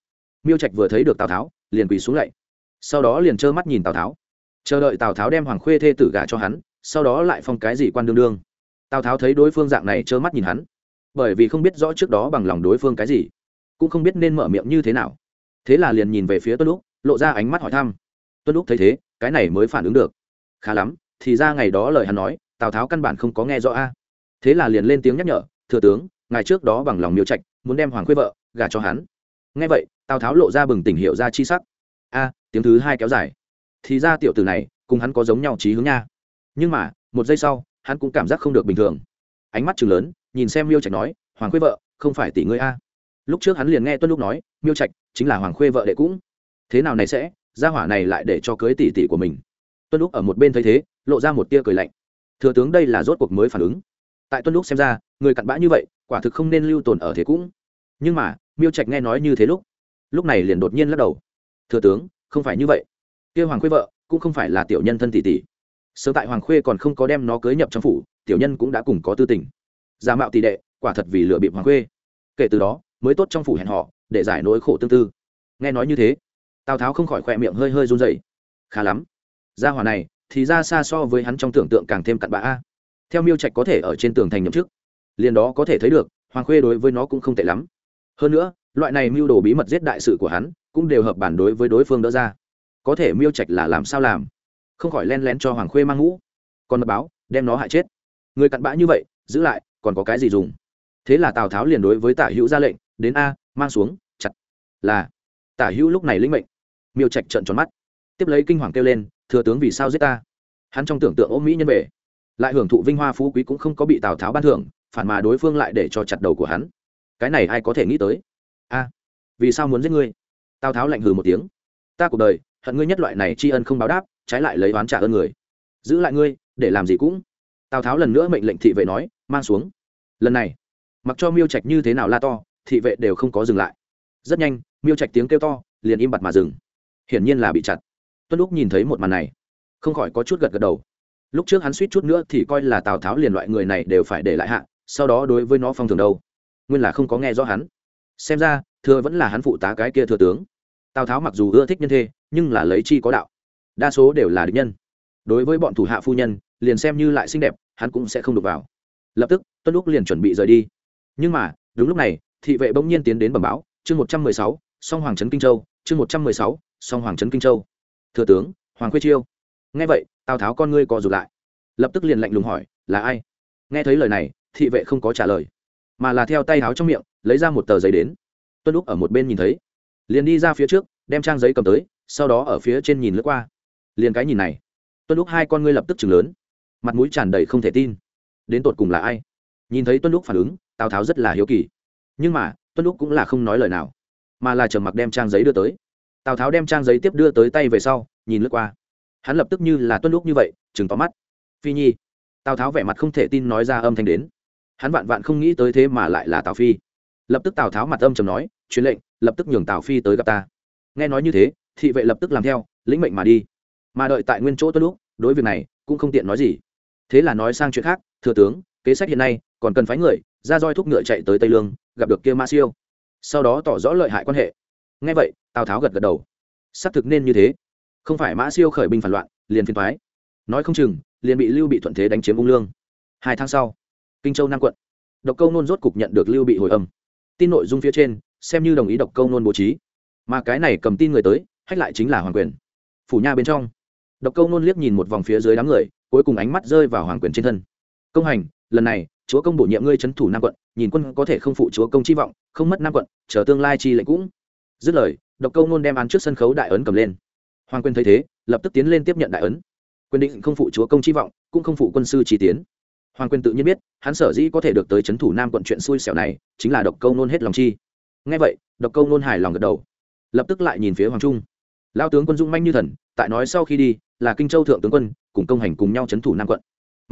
Miêu trạch vừa thấy được tào tháo, liền quỳ xuống lạy. Sau đó liền trơ mắt nhìn tào tháo. Chờ đợi tào tháo đem hoàng khuê thê tử gả cho hắn, sau đó lại phong cái gì quan đương đương. Tào tháo thấy đối phương dạng này trơ mắt nhìn hắn. Bởi vì không biết rõ trước đó bằng lòng đối phương cái gì, cũng không biết nên mở miệng như thế nào thế là liền nhìn về phía tuân lúc lộ ra ánh mắt hỏi thăm. Tuân lúc thấy thế, cái này mới phản ứng được. Khá lắm, thì ra ngày đó lời hắn nói, tào tháo căn bản không có nghe rõ a. Thế là liền lên tiếng nhắc nhở, thừa tướng ngày trước đó bằng lòng miêu trạch, muốn đem hoàng khuê vợ gả cho hắn. Nghe vậy, tào tháo lộ ra bừng tỉnh hiệu ra chi sắc. A, tiếng thứ hai kéo dài. Thì ra tiểu tử này, cùng hắn có giống nhau trí hướng nha. Nhưng mà, một giây sau, hắn cũng cảm giác không được bình thường. Ánh mắt chừng lớn, nhìn xem miêu trạch nói, hoàng khuê vợ, không phải tỷ ngươi a lúc trước hắn liền nghe tuân lúc nói, miêu trạch, chính là hoàng khuê vợ đệ cũng. Thế nào này sẽ, gia hỏa này lại để cho cưới tỷ tỷ của mình. Tuân lúc ở một bên thấy thế, lộ ra một tia cười lạnh. Thừa tướng đây là rốt cuộc mới phản ứng. Tại tuân lúc xem ra, người cặn bã như vậy, quả thực không nên lưu tồn ở thế cũng. Nhưng mà, miêu trạch nghe nói như thế lúc lúc này liền đột nhiên lắc đầu. Thừa tướng, không phải như vậy. Kia hoàng khuê vợ cũng không phải là tiểu nhân thân tỷ tỷ. Sớm tại hoàng khuê còn không có đem nó cưới nhập trong phủ, tiểu nhân cũng đã cùng có tư tình. Giả mạo tỷ đệ, quả thật vì lựa bịp hoàng khuê. Kể từ đó mới tốt trong phủ hẹn họ, để giải nỗi khổ tương tư. Nghe nói như thế, tào tháo không khỏi khỏe miệng hơi hơi run dậy khá lắm. Gia hòa này, thì ra xa so với hắn trong tưởng tượng càng thêm cặn bã. A theo miêu trạch có thể ở trên tường thành nhậm chức, liền đó có thể thấy được, hoàng khuê đối với nó cũng không tệ lắm. Hơn nữa, loại này mưu đồ bí mật giết đại sự của hắn, cũng đều hợp bản đối với đối phương đỡ ra. Có thể miêu trạch là làm sao làm? Không khỏi len lén cho hoàng khuê mang ngũ. Còn mật báo, đem nó hại chết. Người cặn bã như vậy, giữ lại, còn có cái gì dùng? Thế là tào tháo liền đối với tả hữu ra lệnh đến a, mang xuống, chặt. Là. Tả hữu lúc này lĩnh mệnh. Miêu trạch trợn tròn mắt. Tiếp lấy kinh hoàng kêu lên, thừa tướng vì sao giết ta? Hắn trong tưởng tượng ôm mỹ nhân về. Lại hưởng thụ vinh hoa phú quý cũng không có bị tào tháo ban thưởng, phản mà đối phương lại để cho chặt đầu của hắn. Cái này ai có thể nghĩ tới? A, vì sao muốn giết ngươi? Tào tháo lạnh hừ một tiếng. Ta cuộc đời, hận ngươi nhất loại này tri ân không báo đáp, trái lại lấy oán trả ơn người. Giữ lại ngươi, để làm gì cũng. Tào tháo lần nữa mệnh lệnh thị vệ nói, mang xuống. Lần này, mặc cho miêu trạch như thế nào la to thị vệ đều không có dừng lại. Rất nhanh, miêu trạch tiếng kêu to, liền im bặt mà dừng. Hiển nhiên là bị chặt. Tuân lúc nhìn thấy một màn này, không khỏi có chút gật gật đầu. Lúc trước hắn suýt chút nữa thì coi là tào tháo liền loại người này đều phải để lại hạ, sau đó đối với nó phong thường đâu. Nguyên là không có nghe rõ hắn. Xem ra, thừa vẫn là hắn phụ tá cái kia thừa tướng. Tào tháo mặc dù ưa thích nhân thê, nhưng là lấy chi có đạo. Đa số đều là địch nhân. Đối với bọn thủ hạ phu nhân, liền xem như lại xinh đẹp, hắn cũng sẽ không được vào. Lập tức, tuân lúc liền chuẩn bị rời đi. Nhưng mà, đúng lúc này thị vệ bỗng nhiên tiến đến bẩm báo, chương một trăm mười sáu, song hoàng trấn kinh châu, chương một trăm mười sáu, song hoàng trấn kinh châu. Thừa tướng, hoàng khuê chiêu. Nghe vậy, tào tháo con ngươi co rụt lại. Lập tức liền lạnh lùng hỏi, là ai? Nghe thấy lời này, thị vệ không có trả lời, mà là theo tay tháo trong miệng, lấy ra một tờ giấy đến. Tuân lúc ở một bên nhìn thấy, liền đi ra phía trước, đem trang giấy cầm tới, sau đó ở phía trên nhìn lướt qua. Liền cái nhìn này, tuân lúc hai con ngươi lập tức chừng lớn, mặt mũi tràn đầy không thể tin. Đến tột cùng là ai? Nhìn thấy tuân lúc phản ứng, tào tháo rất là hiếu kỳ nhưng mà, tuân lúc cũng là không nói lời nào, mà là trầm mặc đem trang giấy đưa tới. Tào tháo đem trang giấy tiếp đưa tới tay về sau, nhìn lướt qua. Hắn lập tức như là tuân lúc như vậy chừng tóm mắt. Phi nhi. Tào tháo vẻ mặt không thể tin nói ra âm thanh đến. Hắn vạn vạn không nghĩ tới thế mà lại là tào phi. Lập tức tào tháo mặt âm trầm nói, truyền lệnh, lập tức nhường tào phi tới gặp ta. Nghe nói như thế, thị vệ lập tức làm theo, lĩnh mệnh mà đi. Mà đợi tại nguyên chỗ tuân lúc đối việc này cũng không tiện nói gì. Thế là nói sang chuyện khác, thừa tướng, kế sách hiện nay còn cần phái người, ra roi thúc ngựa chạy tới tây lương gặp được kia ma siêu. Sau đó tỏ rõ lợi hại quan hệ. Ngay vậy, tào tháo gật gật đầu. Xác thực nên như thế. Không phải mã siêu khởi binh phản loạn, liền phiên thoái nói không chừng, liền bị lưu bị thuận thế đánh chiếm ung lương. Hai tháng sau, kinh châu nam quận, độc câu nôn rốt cục nhận được lưu bị hồi âm. Tin nội dung phía trên, xem như đồng ý độc câu nôn bố trí. Mà cái này cầm tin người tới, hách lại chính là hoàng quyền. Phủ nha bên trong, độc câu nôn liếc nhìn một vòng phía dưới đám người, cuối cùng ánh mắt rơi vào hoàng quyền trên thân. Công hành, lần này, chúa công bổ nhiệm ngươi trấn thủ nam quận nhìn quân có thể không phụ chúa công chi vọng, không mất nam quận, chờ tương lai chi lệnh cũng. Dứt lời, độc câu nôn đem án trước sân khấu đại ấn cầm lên. Hoàng quyền thấy thế, lập tức tiến lên tiếp nhận đại ấn. Quyền định không phụ chúa công chi vọng, cũng không phụ quân sư chi tiến. Hoàng quyền tự nhiên biết, hắn sở dĩ có thể được tới c h ấ n thủ nam quận chuyện xui xẻo này, chính là độc câu nôn hết lòng chi. Ngay vậy, độc câu nôn hài lòng gật đầu. Lập tức lại nhìn phía hoàng trung. Lao tướng quân dung manh như thần, tại nói sau khi đi, là kinh châu thượng tướng quân, cùng công hành cùng nhau c h ấ n thủ nam quận.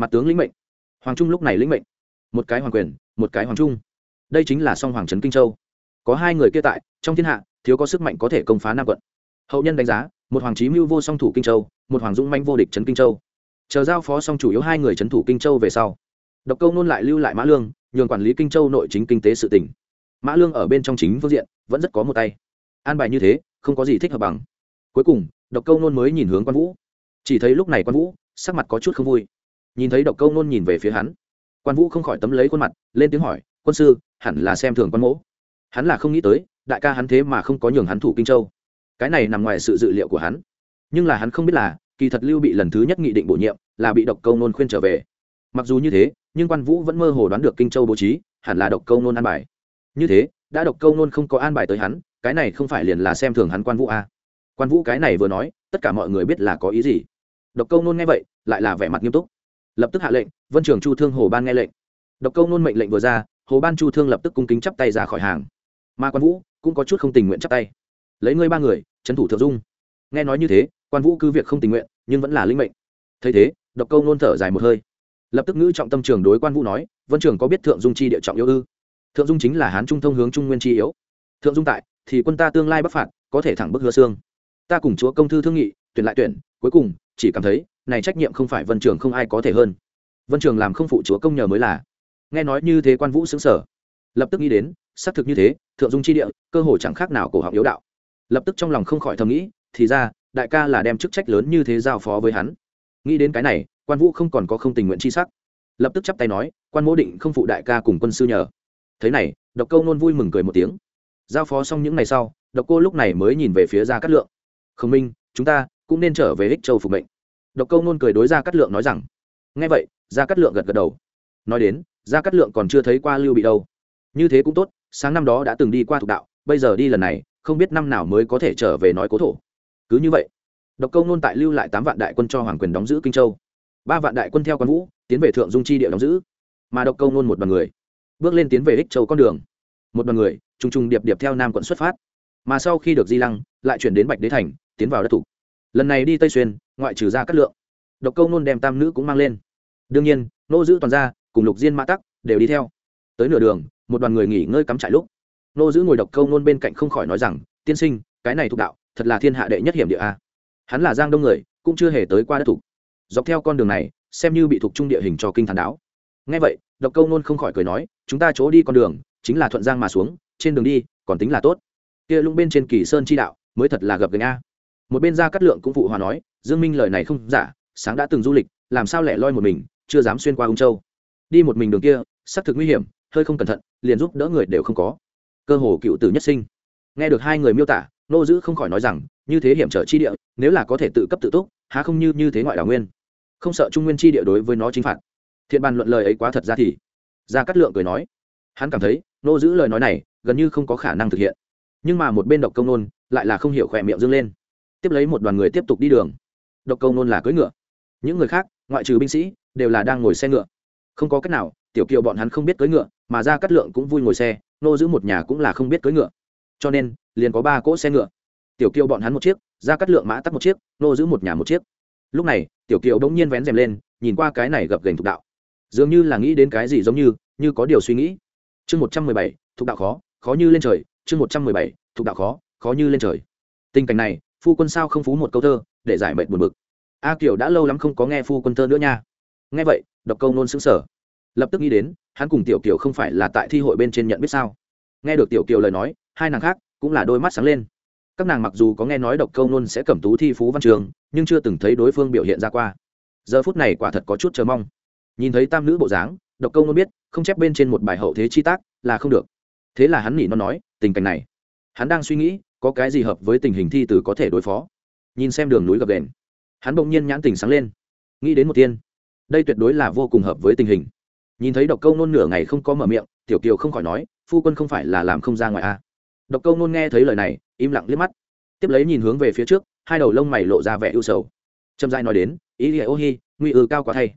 Mặt tướng lĩnh mệnh. Hoàng trung lúc này lĩnh mệnh. Một cái hoàng quyền một cái hoàng trung. Đây chính là song hoàng trấn kinh châu. Có hai người kia tại, trong thiên hạ, thiếu có sức mạnh có thể công phá nam quận. Hậu nhân đánh giá, một hoàng chí mưu vô song thủ kinh châu, một hoàng dũng manh vô địch trấn kinh châu. Chờ giao phó song chủ yếu hai người trấn thủ kinh châu về sau, độc câu nôn lại lưu lại mã lương, nhường quản lý kinh châu nội chính kinh tế sự tỉnh mã lương ở bên trong chính phương diện, vẫn rất có một tay. An bài như thế, không có gì thích hợp bằng. Cuối cùng, độc câu nôn mới nhìn hướng quan vũ. Chỉ thấy lúc này quan vũ, sắc mặt có chút không vui. Nhìn thấy độc câu nôn nhìn về phía hắn quan vũ không khỏi tấm lấy khuôn mặt lên tiếng hỏi quân sư hẳn là xem thường quan mỗ hắn là không nghĩ tới đại ca hắn thế mà không có nhường hắn thủ kinh châu cái này nằm ngoài sự dự liệu của hắn nhưng là hắn không biết là kỳ thật lưu bị lần thứ nhất nghị định bổ nhiệm là bị độc câu nôn khuyên trở về mặc dù như thế nhưng quan vũ vẫn mơ hồ đoán được kinh châu bố trí hẳn là độc câu nôn an bài như thế đã độc câu nôn không có an bài tới hắn cái này không phải liền là xem thường hắn quan vũ a à. quan vũ cái này vừa nói tất cả mọi người biết là có ý gì độc câu nôn nghe vậy lại là vẻ mặt nghiêm túc lập tức hạ lệnh, vân trường chu thương hồ ban nghe lệnh. Độc câu nôn mệnh lệnh vừa ra, hồ ban chu thương lập tức cung kính chắp tay ra khỏi hàng. Mà quan vũ cũng có chút không tình nguyện chắp tay. Lấy ngươi ba người, trấn thủ thượng dung. Nghe nói như thế, quan vũ cứ việc không tình nguyện, nhưng vẫn là linh mệnh. Thấy thế, độc câu nôn thở dài một hơi. Lập tức ngữ trọng tâm trường đối quan vũ nói, vân trường có biết thượng dung chi địa trọng yếu ư? Thượng dung chính là hán trung thông hướng trung nguyên chi yếu. Thượng dung tại, thì quân ta tương lai bắc phạt, có thể thẳng bức hứa xương ta cùng chúa công thư thương nghị, tuyển lại tuyển, cuối cùng chỉ cảm thấy, này trách nhiệm không phải vân trường không ai có thể hơn. Vân trường làm không phụ chúa công nhờ mới là. Nghe nói như thế quan vũ xứng sở lập tức nghĩ đến, xác thực như thế, thượng dung chi địa, cơ hội chẳng khác nào cổ họng yếu đạo. Lập tức trong lòng không khỏi thầm nghĩ, thì ra, đại ca là đem chức trách lớn như thế giao phó với hắn. Nghĩ đến cái này, quan vũ không còn có không tình nguyện c h i sắc. Lập tức chắp tay nói, quan mỗ định không phụ đại ca cùng quân sư nhờ. Thế này, độc câu nôn vui mừng cười một tiếng. Giao phó xong những ngày sau, độc cô lúc này mới nhìn về phía ra cát lượng. Khổng minh, chúng ta cũng nên trở về ích châu phục mệnh độc câu nôn cười đối gia cát lượng nói rằng, nghe vậy, gia cát lượng gật gật đầu. Nói đến, gia cát lượng còn chưa thấy qua lưu bị đâu. Như thế cũng tốt, sáng năm đó đã từng đi qua thuộc đạo, bây giờ đi lần này, không biết năm nào mới có thể trở về nói cố thổ. Cứ như vậy, độc câu nôn tại lưu lại tám vạn đại quân cho hoàng quyền đóng giữ kinh châu. Ba vạn đại quân theo quan vũ, tiến về thượng dung chi địa đóng giữ. Mà độc câu nôn một đoàn người, bước lên tiến về ích châu con đường. Một đoàn người, trùng trùng điệp điệp theo nam quận xuất phát. Mà sau khi được di lăng, lại chuyển đến bạch đế thành, tiến vào đất thủ lần này đi tây xuyên, ngoại trừ ra cát lượng. Độc câu nôn đem tam nữ cũng mang lên. Đương nhiên, nô giữ toàn ra cùng lục diên mã tắc đều đi theo. Tới nửa đường, một đoàn người nghỉ ngơi cắm trại lúc. Nô giữ ngồi độc câu nôn bên cạnh không khỏi nói rằng, tiên sinh, cái này thuộc đạo, thật là thiên hạ đệ nhất hiểm địa a. Hắn là giang đông người, cũng chưa hề tới qua đất thủ. Dọc theo con đường này, xem như bị thuộc trung địa hình cho kinh thản đáo. Ngay vậy, độc câu nôn không khỏi cười nói, chúng ta chỗ đi con đường, chính là thuận giang mà xuống, trên đường đi, còn tính là tốt. Kia lũng bên trên kỳ sơn chi đạo, mới thật là gặp gành a một bên ra cắt lượng cũng phụ hòa nói, dương minh lời này không giả, sáng đã từng du lịch, làm sao lẻ loi một mình, chưa dám xuyên qua ung châu. Đi một mình đường kia, xác thực nguy hiểm, hơi không cẩn thận, liền giúp đỡ người đều không có. Cơ hồ cựu tử nhất sinh. Nghe được hai người miêu tả, nô dữ không khỏi nói rằng, như thế hiểm trở chi địa, nếu là có thể tự cấp tự túc, há không như như thế ngoại đảo nguyên. Không sợ trung nguyên chi địa đối với nó chính phạt. Thiện bàn luận lời ấy quá thật ra thì, gia cát lượng cười nói. Hắn cảm thấy, nô giữ lời nói này, gần như không có khả năng thực hiện. Nhưng mà một bên độc công nôn, lại là không hiểu khỏe miệng dương lên tiếp lấy một đoàn người tiếp tục đi đường. Độc công nôn là cưỡi ngựa. Những người khác, ngoại trừ binh sĩ, đều là đang ngồi xe ngựa. Không có cách nào, tiểu kiều bọn hắn không biết cưỡi ngựa, mà ra cắt lượng cũng vui ngồi xe, nô giữ một nhà cũng là không biết cưỡi ngựa. Cho nên, liền có ba cỗ xe ngựa. Tiểu kiều bọn hắn một chiếc ra cắt lượng mã tắt một chiếc, nô giữ một nhà một chiếc. Lúc này, tiểu kiều bỗng nhiên vén rèm lên, nhìn qua cái này gập gành thục đạo. Dường như là nghĩ đến cái gì giống như như có điều suy nghĩ. Chương một trăm mười bảy, thục đạo khó khó như lên trời. Chương một trăm mười bảy, thục đạo khó khó như lên trời. Tình cảnh này phu quân sao không phú một câu thơ, để giải mệt buồn bực. A kiều đã lâu lắm không có nghe phu quân thơ nữa nha. Nghe vậy đọc câu nôn xứng sở lập tức nghĩ đến, hắn cùng tiểu kiều không phải là tại thi hội bên trên nhận biết sao? Nghe được tiểu kiều lời nói, hai nàng khác cũng là đôi mắt sáng lên. Các nàng mặc dù có nghe nói độc câu nôn sẽ cầm tú thi phú văn trường, nhưng chưa từng thấy đối phương biểu hiện ra qua. Giờ phút này quả thật có chút chờ mong. Nhìn thấy tam nữ bộ dáng, độc câu nôn biết, không chép bên trên một bài hậu thế chi tác là không được. Thế là hắn nghĩ nó nói, tình cảnh này. Hắn đang suy nghĩ có cái gì hợp với tình hình thi từ có thể đối phó? Nhìn xem đường núi gập đền. Hắn bỗng nhiên nhãn tình sáng lên. Nghĩ đến một tiên. Đây tuyệt đối là vô cùng hợp với tình hình. Nhìn thấy độc câu nôn nửa ngày không có mở miệng, tiểu kiều không khỏi nói, phu quân không phải là làm không ra ngoài a à. độc câu nôn nghe thấy lời này, im lặng liếc mắt. Tiếp lấy nhìn hướng về phía trước, hai đầu lông mày lộ ra vẻ ưu sầu. Trâm giai nói đến, ý nghĩa ô hi, nguy ư cao quá thay.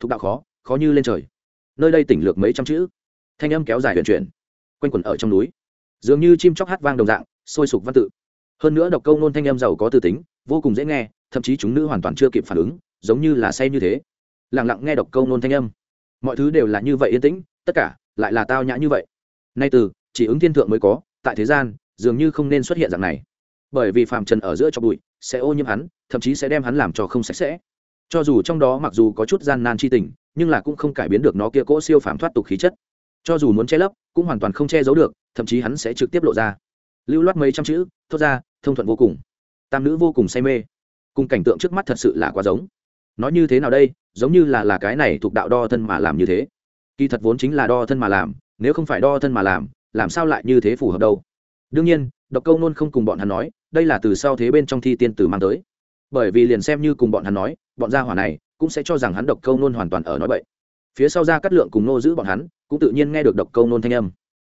Thục đạo khó khó như lên trời. Nơi đây tỉnh lược mấy trăm chữ. Thanh âm kéo dài huyền chuyển. Quanh quẩn ở trong núi. Dường như chim chóc hát vang đồng dạng sôi sục văn tự. Hơn nữa đọc câu nôn thanh âm giàu có tư tính, vô cùng dễ nghe, thậm chí chúng nữ hoàn toàn chưa kịp phản ứng, giống như là say như thế. Lẳng lặng nghe đọc câu nôn thanh âm. Mọi thứ đều là như vậy yên tĩnh, tất cả lại là tao nhã như vậy. Nay từ, chỉ ứng thiên thượng mới có, tại thế gian, dường như không nên xuất hiện dạng này. Bởi vì phàm trần ở giữa cho bụi, sẽ ô nhiễm hắn, thậm chí sẽ đem hắn làm cho không sạch sẽ. Cho dù trong đó mặc dù có chút gian nan chi tình, nhưng là cũng không cải biến được nó kia cỗ siêu phàm thoát tục khí chất. Cho dù muốn che lấp, cũng hoàn toàn không che giấu được, thậm chí hắn sẽ trực tiếp lộ ra lưu loát mấy trăm chữ, thốt ra, thông thuận vô cùng. Tam nữ vô cùng say mê. Cùng cảnh tượng trước mắt thật sự là quá giống. Nói như thế nào đây, giống như là là cái này thuộc đạo đo thân mà làm như thế. Kỳ thật vốn chính là đo thân mà làm, nếu không phải đo thân mà làm làm sao lại như thế phù hợp đâu? Đương nhiên, độc câu nôn không cùng bọn hắn nói, đây là từ sau thế bên trong thi tiên tử mang tới. Bởi vì liền xem như cùng bọn hắn nói, bọn gia hỏa này cũng sẽ cho rằng hắn độc câu nôn hoàn toàn ở nói bậy. Phía sau ra cắt lượng cùng nô giữ bọn hắn, cũng tự nhiên nghe được độc câu nôn thanh âm.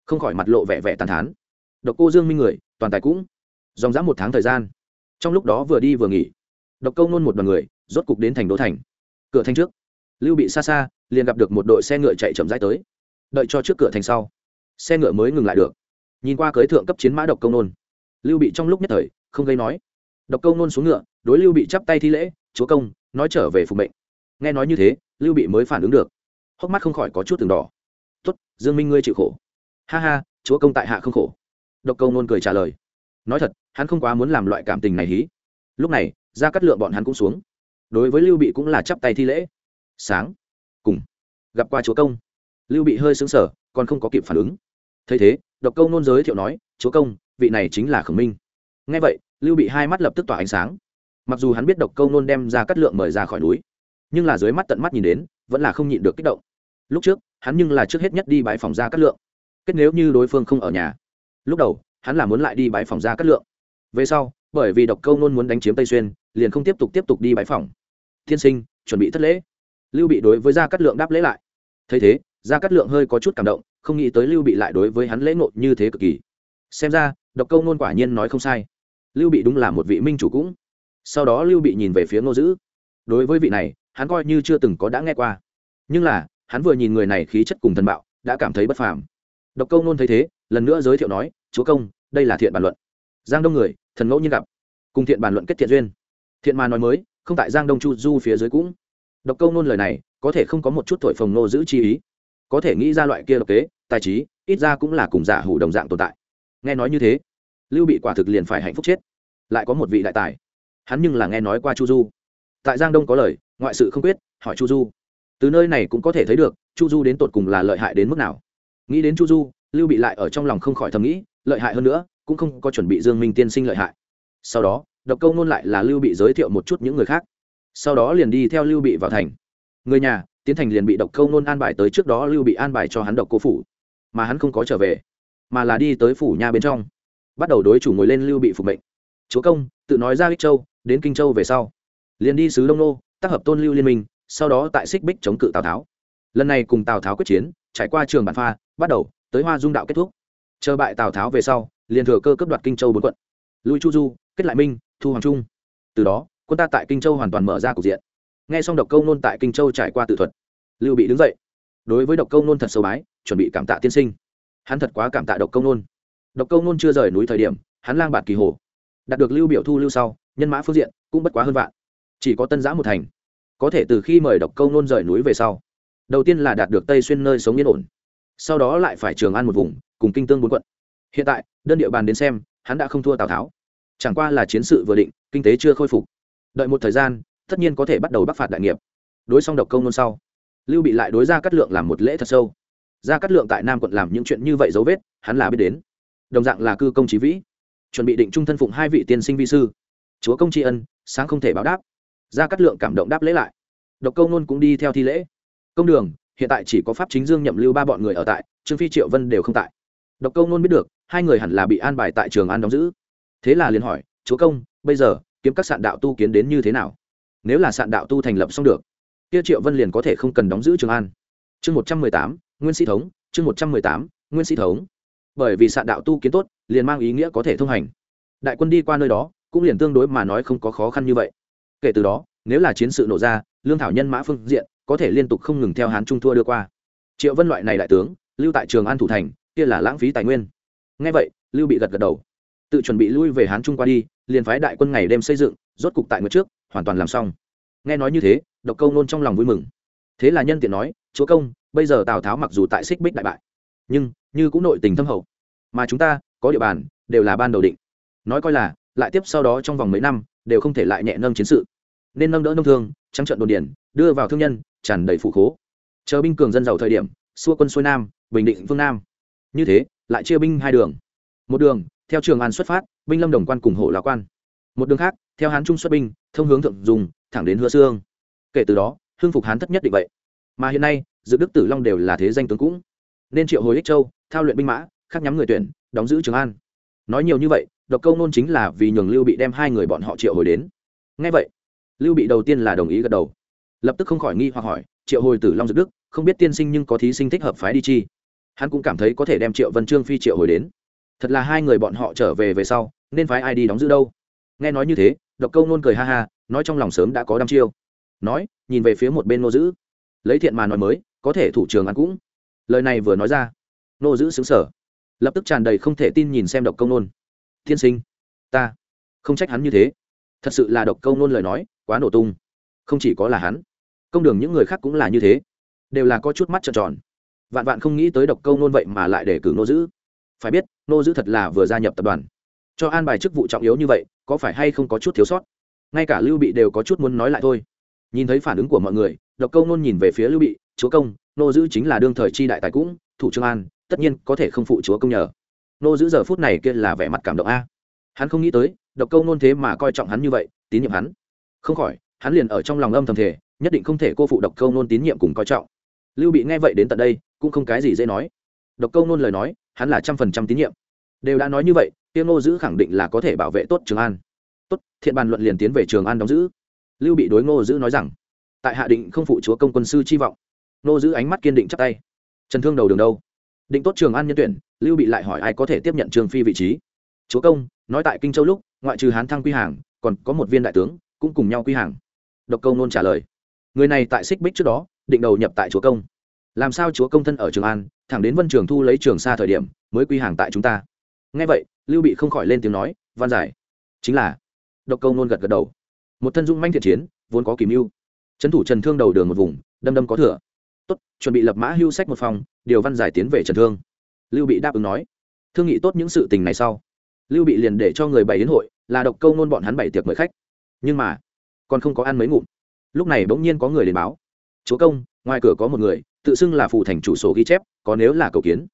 Không khỏi mặt lộ vẻ vẻ tàn thán độc cô dương minh người, toàn tài cũng. Dòng dã một tháng thời gian. Trong lúc đó vừa đi vừa nghỉ. Độc câu nôn một đoàn người, rốt cục đến thành đô thành. Cửa thành trước. Lưu bị xa xa, liền gặp được một đội xe ngựa chạy chậm rãi tới. Đợi cho trước cửa thành sau, xe ngựa mới ngừng lại được. Nhìn qua cưới thượng cấp chiến mã độc công nôn, lưu bị trong lúc nhất thời, không gây nói. Độc công nôn xuống ngựa, đối lưu bị chắp tay thi lễ, chúa công, nói trở về phục mệnh. Nghe nói như thế, lưu bị mới phản ứng được. Hốc mắt không khỏi có chút từng đỏ. Tuất dương minh ngươi chịu khổ. Ha ha, chúa công tại hạ không khổ độc Câu nôn cười trả lời. Nói thật, hắn không quá muốn làm loại cảm tình này hí. Lúc này ra cắt lượng bọn hắn cũng xuống. Đối với lưu bị cũng là chắp tay thi lễ. Sáng. Cùng. Gặp qua chúa công. Lưu bị hơi xứng sở còn không có kịp phản ứng. Thấy thế, độc câu nôn giới thiệu nói, chúa công, vị này chính là khổng minh. Ngay vậy, lưu bị hai mắt lập tức tỏa ánh sáng. Mặc dù hắn biết độc câu nôn đem ra cắt lượng mời ra khỏi núi, nhưng là dưới mắt tận mắt nhìn đến, vẫn là không nhịn được kích động. Lúc trước, hắn nhưng là trước hết nhất đi bãi phòng ra cắt lượng. Kết nếu như đối phương không ở nhà lúc đầu, hắn là muốn lại đi bãi phòng ra cắt lượng. Về sau, bởi vì độc câu nôn muốn đánh chiếm tây xuyên, liền không tiếp tục tiếp tục đi bãi phòng. Tiên sinh, chuẩn bị thất lễ. Lưu bị đối với gia cát lượng đáp lễ lại. Thấy thế, gia cát lượng hơi có chút cảm động, không nghĩ tới lưu bị lại đối với hắn lễ ngộ như thế cực kỳ. Xem ra, độc câu nôn quả nhiên nói không sai. Lưu bị đúng là một vị minh chủ cũng. Sau đó lưu bị nhìn về phía ngô dữ. Đối với vị này, hắn coi như chưa từng có đã nghe qua. Nhưng là, hắn vừa nhìn người này khí chất cùng thần bạo, đã cảm thấy bất phàm. Độc câu nôn thấy thế lần nữa giới thiệu nói, chúa công, đây là thiện bàn luận. Giang đông người, thần ngẫu nhiên gặp. Cùng thiện bàn luận kết thiện duyên. Thiện mà nói mới, không tại giang đông chu du phía dưới cũng. Độc câu nôn lời này, có thể không có một chút thổi phồng nô giữ chi ý. Có thể nghĩ ra loại kia độc kế, tài trí, ít ra cũng là cùng giả hủ đồng dạng tồn tại. Nghe nói như thế, lưu bị quả thực liền phải hạnh phúc chết. Lại có một vị đại tài. Hắn nhưng là nghe nói qua chu du. Tại giang đông có lời, ngoại sự không quyết, hỏi chu du. Từ nơi này cũng có thể thấy được, chu du đến tột cùng là lợi hại đến mức nào. Nghĩ đến chu du lưu bị lại ở trong lòng không khỏi thầm nghĩ, lợi hại hơn nữa, cũng không có chuẩn bị dương minh tiên sinh lợi hại. Sau đó, độc câu nôn lại là lưu bị giới thiệu một chút những người khác. Sau đó liền đi theo lưu bị vào thành. Người nhà, tiến thành liền bị độc câu nôn an bài tới trước đó lưu bị an bài cho hắn độc cô phủ. Mà hắn không có trở về, mà là đi tới phủ nhà bên trong. Bắt đầu đối chủ ngồi lên lưu bị phục mệnh. Chúa công, tự nói ra ích châu, đến kinh châu về sau. Liền đi sứ đông nô, tác hợp tôn lưu liên minh, sau đó tại xích bích chống cự tào tháo. Lần này cùng tào tháo quyết chiến, trải qua trường bản pha, bắt đầu tới hoa dung đạo kết thúc. Chờ bại tào tháo về sau, liền thừa cơ cấp đoạt kinh châu bốn quận. Lui chu du, kết lại minh, thu hoàng trung. Từ đó, quân ta tại kinh châu hoàn toàn mở ra cục diện. Nghe xong độc câu nôn tại kinh châu trải qua tự thuật, lưu bị đứng dậy. Đối với độc câu nôn thật sâu bái, chuẩn bị cảm tạ tiên sinh. Hắn thật quá cảm tạ độc câu nôn. Độc câu nôn chưa rời núi thời điểm, hắn lang bạt kỳ hồ. Đạt được lưu biểu thu lưu sau, nhân mã phương diện cũng bất quá hơn vạn. Chỉ có tân giã một thành. Có thể từ khi mời độc câu nôn rời núi về sau, đầu tiên là đạt được tây xuyên nơi sống yên ổn sau đó lại phải trường an một vùng, cùng kinh tương bốn quận. Hiện tại, đơn địa bàn đến xem, hắn đã không thua tào tháo. Chẳng qua là chiến sự vừa định, kinh tế chưa khôi phục. Đợi một thời gian, tất nhiên có thể bắt đầu bắc phạt đại nghiệp. Đối xong độc công nôn sau, lưu bị lại đối ra cắt lượng làm một lễ thật sâu. Ra cắt lượng tại nam quận làm những chuyện như vậy dấu vết, hắn là biết đến. Đồng dạng là cư công trí vĩ, chuẩn bị định trung thân phụng hai vị tiên sinh vi sư. Chúa công tri ân, sáng không thể báo đáp. Ra cắt lượng cảm động đáp lễ lại. Độc câu nôn cũng đi theo thi lễ. Công đường hiện tại chỉ có pháp chính dương nhậm lưu ba bọn người ở tại, trương phi triệu vân đều không tại. Độc câu nôn biết được, hai người hẳn là bị an bài tại trường an đóng giữ. Thế là liền hỏi, chúa công, bây giờ, kiếm các sạn đạo tu kiến đến như thế nào? Nếu là sạn đạo tu thành lập xong được, kia triệu vân liền có thể không cần đóng giữ trường an. Chương một trăm mười tám, nguyên sĩ thống, chương một trăm mười tám, nguyên sĩ thống. Bởi vì sạn đạo tu kiến tốt, liền mang ý nghĩa có thể thông hành. Đại quân đi qua nơi đó, cũng liền tương đối mà nói không có khó khăn như vậy. Kể từ đó, nếu là chiến sự nổ ra, lương thảo nhân mã phương diện có thể liên tục không ngừng theo hán trung thua đưa qua. Triệu vân loại này đại tướng, lưu tại trường an thủ thành, kia là lãng phí tài nguyên. Ngay vậy, lưu bị gật gật đầu. Tự chuẩn bị lui về hán trung qua đi, liền phái đại quân ngày đêm xây dựng, rốt cục tại ngược trước, hoàn toàn làm xong. Nghe nói như thế, độc câu nôn trong lòng vui mừng. Thế là nhân tiện nói, chúa công, bây giờ tào tháo mặc dù tại xích bích đại bại, nhưng như cũng nội tình thâm hậu. Mà chúng ta, có địa bàn, đều là ban đầu định. Nói coi là, lại tiếp sau đó trong vòng mấy năm, đều không thể lại nhẹ nâng chiến sự. Nên nâng đỡ nông thương, trắng trận đồn điển đưa vào thương nhân tràn đầy phụ khố. Chờ binh cường dân giàu thời điểm, xua quân xuôi nam, bình định phương nam. Như thế, lại chia binh hai đường. Một đường, theo trường an xuất phát, binh lâm đồng quan cùng hộ lạc quan. Một đường khác, theo hán trung xuất binh, thông hướng thượng dùng, thẳng đến hứa xương kể từ đó, hưng phục hán thất nhất định vậy. Mà hiện nay, dự đức tử long đều là thế danh tướng cũng. Nên triệu hồi ích châu, thao luyện binh mã khắc nhắm người tuyển, đóng giữ trường an. Nói nhiều như vậy, độc câu nôn chính là vì nhường lưu bị đem hai người bọn họ triệu hồi đến. Ngay vậy, lưu bị đầu tiên là đồng ý gật đầu lập tức không khỏi nghi hoặc hỏi, triệu hồi tử long dược đức, không biết tiên sinh nhưng có thí sinh thích hợp phái đi chi? Hắn cũng cảm thấy có thể đem triệu vân trương phi triệu hồi đến. Thật là hai người bọn họ trở về về sau, nên phái ai đi đóng giữ đâu? Nghe nói như thế, độc câu nôn cười ha ha, nói trong lòng sớm đã có đăm chiêu. Nói, nhìn về phía một bên nô giữ lấy thiện mà nói mới, có thể thủ trường ăn cũng. Lời này vừa nói ra, nô giữ xứng sở lập tức tràn đầy không thể tin nhìn xem độc câu nôn. Tiên sinh, ta không trách hắn như thế. Thật sự là độc câu nôn lời nói, quá nổ tung. Không chỉ có là hắn công đường những người khác cũng là như thế. Đều là có chút mắt trợn tròn. Vạn vạn không nghĩ tới độc câu nôn vậy mà lại để cử nô giữ phải biết, nô giữ thật là vừa gia nhập tập đoàn. Cho an bài chức vụ trọng yếu như vậy, có phải hay không có chút thiếu sót? Ngay cả lưu bị đều có chút muốn nói lại thôi. Nhìn thấy phản ứng của mọi người, độc câu nôn nhìn về phía lưu bị, chúa công, nô giữ chính là đương thời chi đại tài cũng, thủ trương an, tất nhiên có thể không phụ chúa công nhờ. Nô giữ giờ phút này kia là vẻ mặt cảm động a. Hắn không nghĩ tới, độc câu nôn thế mà coi trọng hắn như vậy, tín nhiệm hắn. Không khỏi, hắn liền ở trong lòng âm thầm thể nhất định không thể cô phụ độc câu nôn tín nhiệm cùng coi trọng. Lưu bị nghe vậy đến tận đây, cũng không cái gì dễ nói. Độc câu nôn lời nói, hắn là trăm phần trăm tín nhiệm. Đều đã nói như vậy, tiêu ngô giữ khẳng định là có thể bảo vệ tốt trường an. Tốt, thiện bàn luận liền tiến về trường an đóng giữ. Lưu bị đối ngô giữ nói rằng, tại hạ định không phụ chúa công quân sư chi vọng. Ngô giữ ánh mắt kiên định chắc tay. Trần thương đầu đường đâu? Định tốt trường an nhân tuyển, lưu bị lại hỏi ai có thể tiếp nhận trường phi vị trí. Chúa công, nói tại kinh châu lúc, ngoại trừ hán thăng quy hàng, còn có một viên đại tướng, cũng cùng nhau quy hàng. Độc câu nôn trả lời người này tại xích bích trước đó, định đầu nhập tại chúa công. Làm sao chúa công thân ở trường an, thẳng đến vân trường thu lấy trường xa thời điểm, mới quy hàng tại chúng ta? Ngay vậy, lưu bị không khỏi lên tiếng nói, văn giải. Chính là, độc câu nôn gật gật đầu. Một thân dung manh thiện chiến, vốn có kìm mưu. Trấn thủ trần thương đầu đường một vùng, đâm đâm có thừa. Tốt, chuẩn bị lập mã hưu sách một phòng, điều văn giải tiến về trần thương. Lưu bị đáp ứng nói. Thương nghị tốt những sự tình này sau. Lưu bị liền để cho người bày đến hội, là độc câu nôn bọn hắn bày tiệc mời khách. Nhưng mà, còn không có ăn mấy ngụm lúc này bỗng nhiên có người đến báo. Chúa công, ngoài cửa có một người, tự xưng là phù thành chủ sổ ghi chép, có nếu là cầu kiến.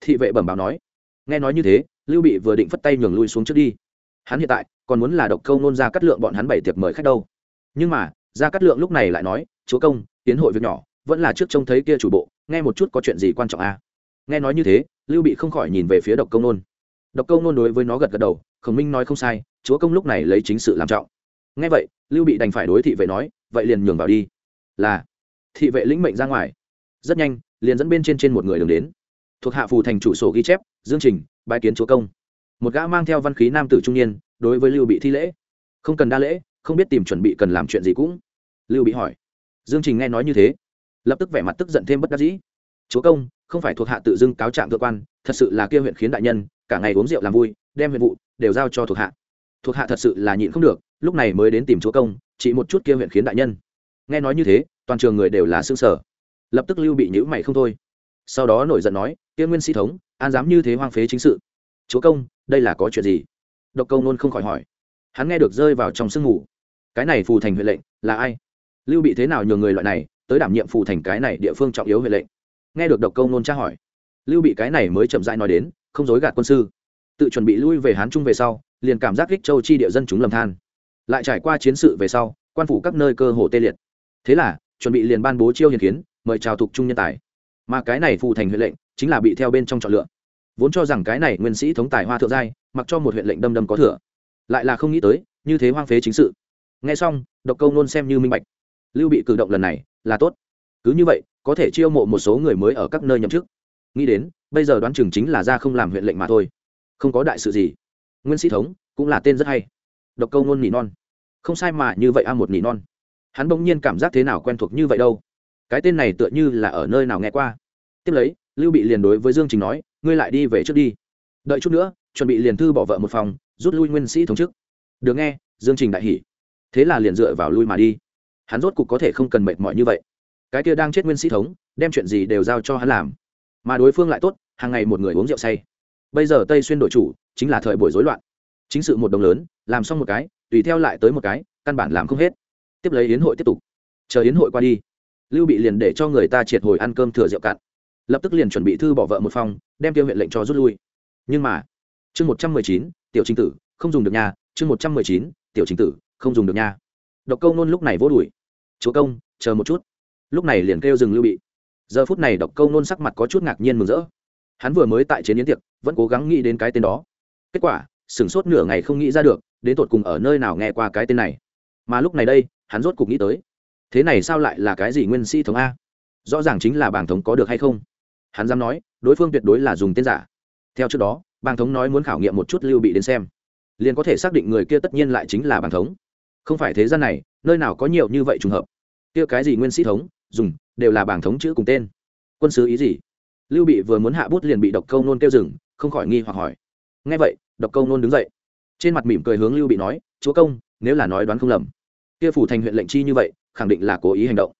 Thị vệ bẩm báo nói. Nghe nói như thế, lưu bị vừa định phất tay nhường lui xuống trước đi. Hắn hiện tại còn muốn là độc câu nôn ra cắt lượng bọn hắn bày tiệc mời khách đâu. Nhưng mà, ra cắt lượng lúc này lại nói, chúa công, tiến hội việc nhỏ, vẫn là trước trông thấy kia chủ bộ, nghe một chút có chuyện gì quan trọng à. nghe nói như thế, lưu bị không khỏi nhìn về phía độc câu nôn. Độc câu nôn đối với nó gật gật đầu, khổng minh nói không sai, chúa công lúc này lấy chính sự làm trọng. Nghe vậy, lưu bị đành phải đối thị vệ nói vậy liền nhường vào đi. Là, thị vệ lĩnh mệnh ra ngoài. Rất nhanh, liền dẫn bên trên trên một người đường đến. Thuộc hạ phù thành chủ sổ ghi chép, dương trình bài kiến chúa công. Một gã mang theo văn khí nam tử trung niên, đối với lưu bị thi lễ. Không cần đa lễ, không biết tìm chuẩn bị cần làm chuyện gì cũng. Lưu bị hỏi. Dương trình nghe nói như thế, lập tức vẻ mặt tức giận thêm bất đắc dĩ. Chúa công, không phải thuộc hạ tự dưng cáo trạng cơ quan, thật sự là kia huyện khiến đại nhân, cả ngày uống rượu làm vui, đem huyện vụ đều giao cho thuộc hạ. Thuộc hạ thật sự là nhịn không được, lúc này mới đến tìm chúa công chỉ một chút kia huyện khiến đại nhân. Nghe nói như thế, toàn trường người đều là xương sở lập tức lưu bị nhữ mày không thôi. Sau đó nổi giận nói, kia nguyên sĩ thống, an dám như thế hoang phế chính sự? Chúa công, đây là có chuyện gì? Độc câu nôn không khỏi hỏi. Hắn nghe được rơi vào trong sương ngủ cái này phù thành huyện lệnh, là ai? Lưu bị thế nào nhường người loại này, tới đảm nhiệm phù thành cái này địa phương trọng yếu huyện lệnh? Nghe được độc câu nôn tra hỏi, lưu bị cái này mới chậm rãi nói đến, không dối gạt quân sư. Tự chuẩn bị lui về hán trung về sau, liền cảm giác kích châu chi địa dân chúng lầm than lại trải qua chiến sự về sau, quan phủ các nơi cơ hồ tê liệt. Thế là, chuẩn bị liền ban bố chiêu hiền kiến, mời chào thuộc trung nhân tài. Mà cái này phù thành huyện lệnh, chính là bị theo bên trong chọn lựa. Vốn cho rằng cái này nguyên sĩ thống tài hoa thượng giai, mặc cho một huyện lệnh đâm đâm có thừa. Lại là không nghĩ tới, như thế hoang phế chính sự. Nghe xong, độc câu nôn xem như minh bạch. Lưu bị cử động lần này, là tốt. Cứ như vậy, có thể chiêu mộ một số người mới ở các nơi nhậm chức. Nghĩ đến, bây giờ đoán chừng chính là ra không làm huyện lệnh mà thôi. Không có đại sự gì. Nguyên sĩ thống, cũng là tên rất hay. Độc câu nôn nỉ non không sai mà, như vậy a, một nỉ non. Hắn bỗng nhiên cảm giác thế nào quen thuộc như vậy đâu. Cái tên này tựa như là ở nơi nào nghe qua. Tiếp lấy, lưu bị liền đối với dương trình nói, ngươi lại đi về trước đi. Đợi chút nữa, chuẩn bị liền thư bỏ vợ một phòng, rút lui nguyên sĩ thống chức. Được nghe, dương trình đại hỉ. Thế là liền dựa vào lui mà đi. Hắn rốt cục có thể không cần mệt mỏi như vậy. Cái kia đang chết nguyên sĩ thống, đem chuyện gì đều giao cho hắn làm. Mà đối phương lại tốt, hàng ngày một người uống rượu say. Bây giờ tây xuyên đội chủ, chính là thời buổi rối loạn. Chính sự một đồng lớn, làm xong một cái tùy theo lại tới một cái, căn bản làm không hết. Tiếp lấy hiến hội tiếp tục. Chờ hiến hội qua đi, lưu bị liền để cho người ta triệt hồi ăn cơm thừa rượu cạn. Lập tức liền chuẩn bị thư bỏ vợ một phòng, đem tiêu huyện lệnh cho rút lui. Nhưng mà, chương một trăm mười chín, tiểu trình tử, không dùng được nhà chương một trăm mười chín, tiểu trình tử, không dùng được nhà độc câu nôn lúc này vô đùi chúa công, chờ một chút. Lúc này liền kêu dừng lưu bị. Giờ phút này độc câu nôn sắc mặt có chút ngạc nhiên mừng rỡ. Hắn vừa mới tại chiến yến tiệc, vẫn cố gắng nghĩ đến cái tên đó. Kết quả sửng sốt nửa ngày không nghĩ ra được, đến tột cùng ở nơi nào nghe qua cái tên này. Mà lúc này đây, hắn rốt cục nghĩ tới, thế này sao lại là cái gì nguyên sĩ thống a? Rõ ràng chính là bảng thống có được hay không? Hắn dám nói, đối phương tuyệt đối là dùng tên giả. Theo trước đó bàng thống nói muốn khảo nghiệm một chút lưu bị đến xem. Liền có thể xác định người kia tất nhiên lại chính là bàng thống. Không phải thế gian này, nơi nào có nhiều như vậy trùng hợp. Kia cái gì nguyên sĩ thống, dùng, đều là bảng thống chữ cùng tên. Quân sứ ý gì? Lưu bị vừa muốn hạ bút liền bị độc câu nôn kêu dừng, không khỏi nghi hoặc hỏi. Ngay vậy độc câu nôn đứng dậy. Trên mặt mỉm cười hướng lưu bị nói, chúa công, nếu là nói đoán không lầm, kia phủ thành huyện lệnh chi như vậy, khẳng định là cố ý hành động.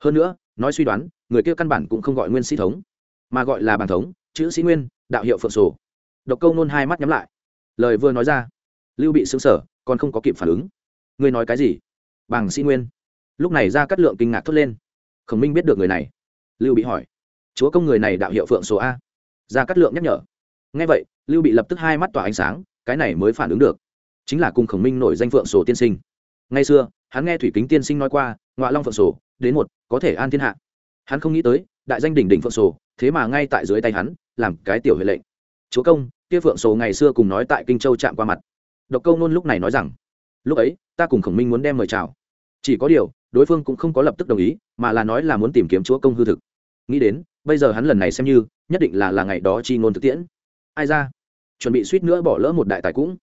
Hơn nữa, nói suy đoán, người kia căn bản cũng không gọi nguyên sĩ thống, mà gọi là bản thống, chữ sĩ nguyên, đạo hiệu phượng sổ. Độc câu nôn hai mắt nhắm lại. Lời vừa nói ra, lưu bị xứng sở còn không có kịp phản ứng. Ngươi nói cái gì? Bằng sĩ nguyên. Lúc này ra cắt lượng kinh ngạc thốt lên. Khổng minh biết được người này. Lưu bị hỏi. Chúa công người này đạo hiệu phượng số a? Ra cắt lượng nhắc nhở ngay vậy, lưu bị lập tức hai mắt tỏa ánh sáng, cái này mới phản ứng được. Chính là cùng khổng minh nổi danh phượng sổ tiên sinh. Ngay xưa, hắn nghe thủy kính tiên sinh nói qua ngoại long phượng sổ, đến một, có thể an thiên hạ. Hắn không nghĩ tới, đại danh đỉnh đỉnh phượng sổ, thế mà ngay tại dưới tay hắn, làm cái tiểu huệ lệnh. Chúa công, kia phượng sổ ngày xưa cùng nói tại kinh châu chạm qua mặt. Độc câu nôn lúc này nói rằng, lúc ấy, ta cùng khổng minh muốn đem mời chào. Chỉ có điều, đối phương cũng không có lập tức đồng ý, mà là nói là muốn tìm kiếm chúa công hư thực. Nghĩ đến, bây giờ hắn lần này xem như, nhất định là là ngày đó chi ngôn thực tiễn ai ra? Chuẩn bị suýt nữa bỏ lỡ một đại tài cũng.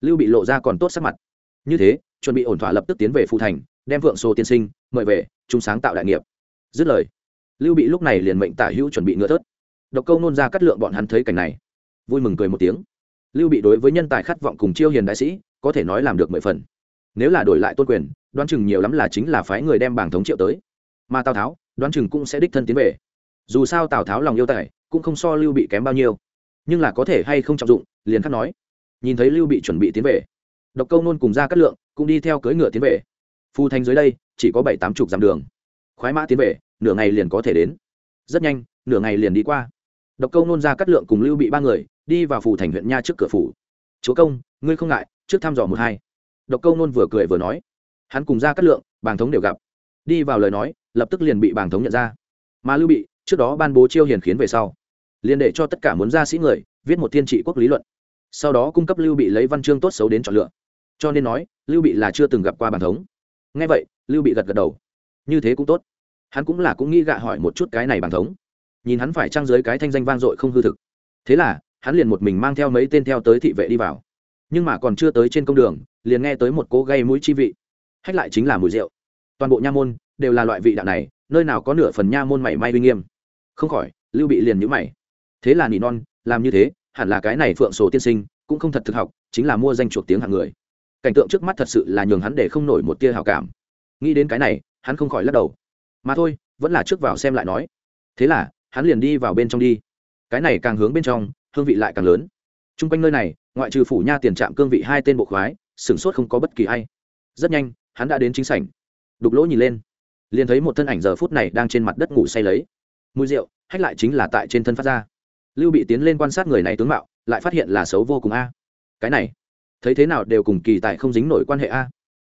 Lưu bị lộ ra còn tốt sắc mặt. Như thế, chuẩn bị ổn thỏa lập tức tiến về phụ thành, đem vượng sô tiên sinh mời về chúng sáng tạo đại nghiệp. Dứt lời, lưu bị lúc này liền mệnh tả hữu chuẩn bị ngựa thớt. Độc câu nôn ra cắt lượng bọn hắn thấy cảnh này. Vui mừng cười một tiếng. Lưu bị đối với nhân tài khát vọng cùng chiêu hiền đại sĩ, có thể nói làm được mười phần. Nếu là đổi lại tôn quyền, đoán chừng nhiều lắm là chính là phái người đem bảng thống triệu tới. Mà tào tháo, đoán chừng cũng sẽ đích thân tiến về. Dù sao tào tháo lòng yêu tài, cũng không so lưu bị kém bao nhiêu nhưng là có thể hay không trọng dụng, liền khắc nói. Nhìn thấy lưu bị chuẩn bị tiến về, độc câu nôn cùng ra cát lượng cũng đi theo cưỡi ngựa tiến về. Phu thành dưới đây, chỉ có bảy tám chục dặm đường. Khoái mã tiến về, nửa ngày liền có thể đến. Rất nhanh, nửa ngày liền đi qua. Độc câu nôn ra cát lượng cùng lưu bị ba người đi vào phủ thành huyện nha trước cửa phủ. Chúa công, ngươi không ngại, trước thăm dò một hai. Độc câu nôn vừa cười vừa nói. Hắn cùng ra cát lượng, bàng thống đều gặp. Đi vào lời nói, lập tức liền bị bàng thống nhận ra. Mà lưu bị, trước đó ban bố chiêu hiền khiến về sau liền để cho tất cả muốn ra sĩ người viết một thiên trị quốc lý luận. Sau đó cung cấp lưu bị lấy văn chương tốt xấu đến chọn lựa. Cho nên nói, lưu bị là chưa từng gặp qua bản thống. Ngay vậy, lưu bị gật gật đầu. Như thế cũng tốt. Hắn cũng là cũng nghĩ gạ hỏi một chút cái này bản thống. Nhìn hắn phải trang giới cái thanh danh vang dội không hư thực. Thế là, hắn liền một mình mang theo mấy tên theo tới thị vệ đi vào. Nhưng mà còn chưa tới trên công đường, liền nghe tới một cố gây mũi chi vị. Hách lại chính là mùi rượu. Toàn bộ nha môn đều là loại vị đạo này, nơi nào có nửa phần nha môn mảy may uy nghiêm. Không khỏi, lưu bị liền nhữ mày thế là nỉ non, làm như thế, hẳn là cái này phượng sổ tiên sinh, cũng không thật thực học, chính là mua danh chuộc tiếng hạng người. Cảnh tượng trước mắt thật sự là nhường hắn để không nổi một tia hào cảm. Nghĩ đến cái này, hắn không khỏi lắc đầu. Mà thôi, vẫn là trước vào xem lại nói. Thế là, hắn liền đi vào bên trong đi. Cái này càng hướng bên trong, hương vị lại càng lớn. T r u n g quanh nơi này, ngoại trừ phủ nha tiền trạm cương vị hai tên bộ khoái, sửng sốt không có bất kỳ a i rất nhanh, hắn đã đến chính sảnh. Đục lỗ nhìn lên, liền thấy một thân ảnh giờ phút này đang trên mặt đất ngủ say lấy. Mùi rượu, hách lại chính là tại trên thân phát ra lưu bị tiến lên quan sát người này tướng mạo, lại phát hiện là xấu vô cùng a. Cái này, thấy thế nào đều cùng kỳ tài không dính nổi quan hệ a.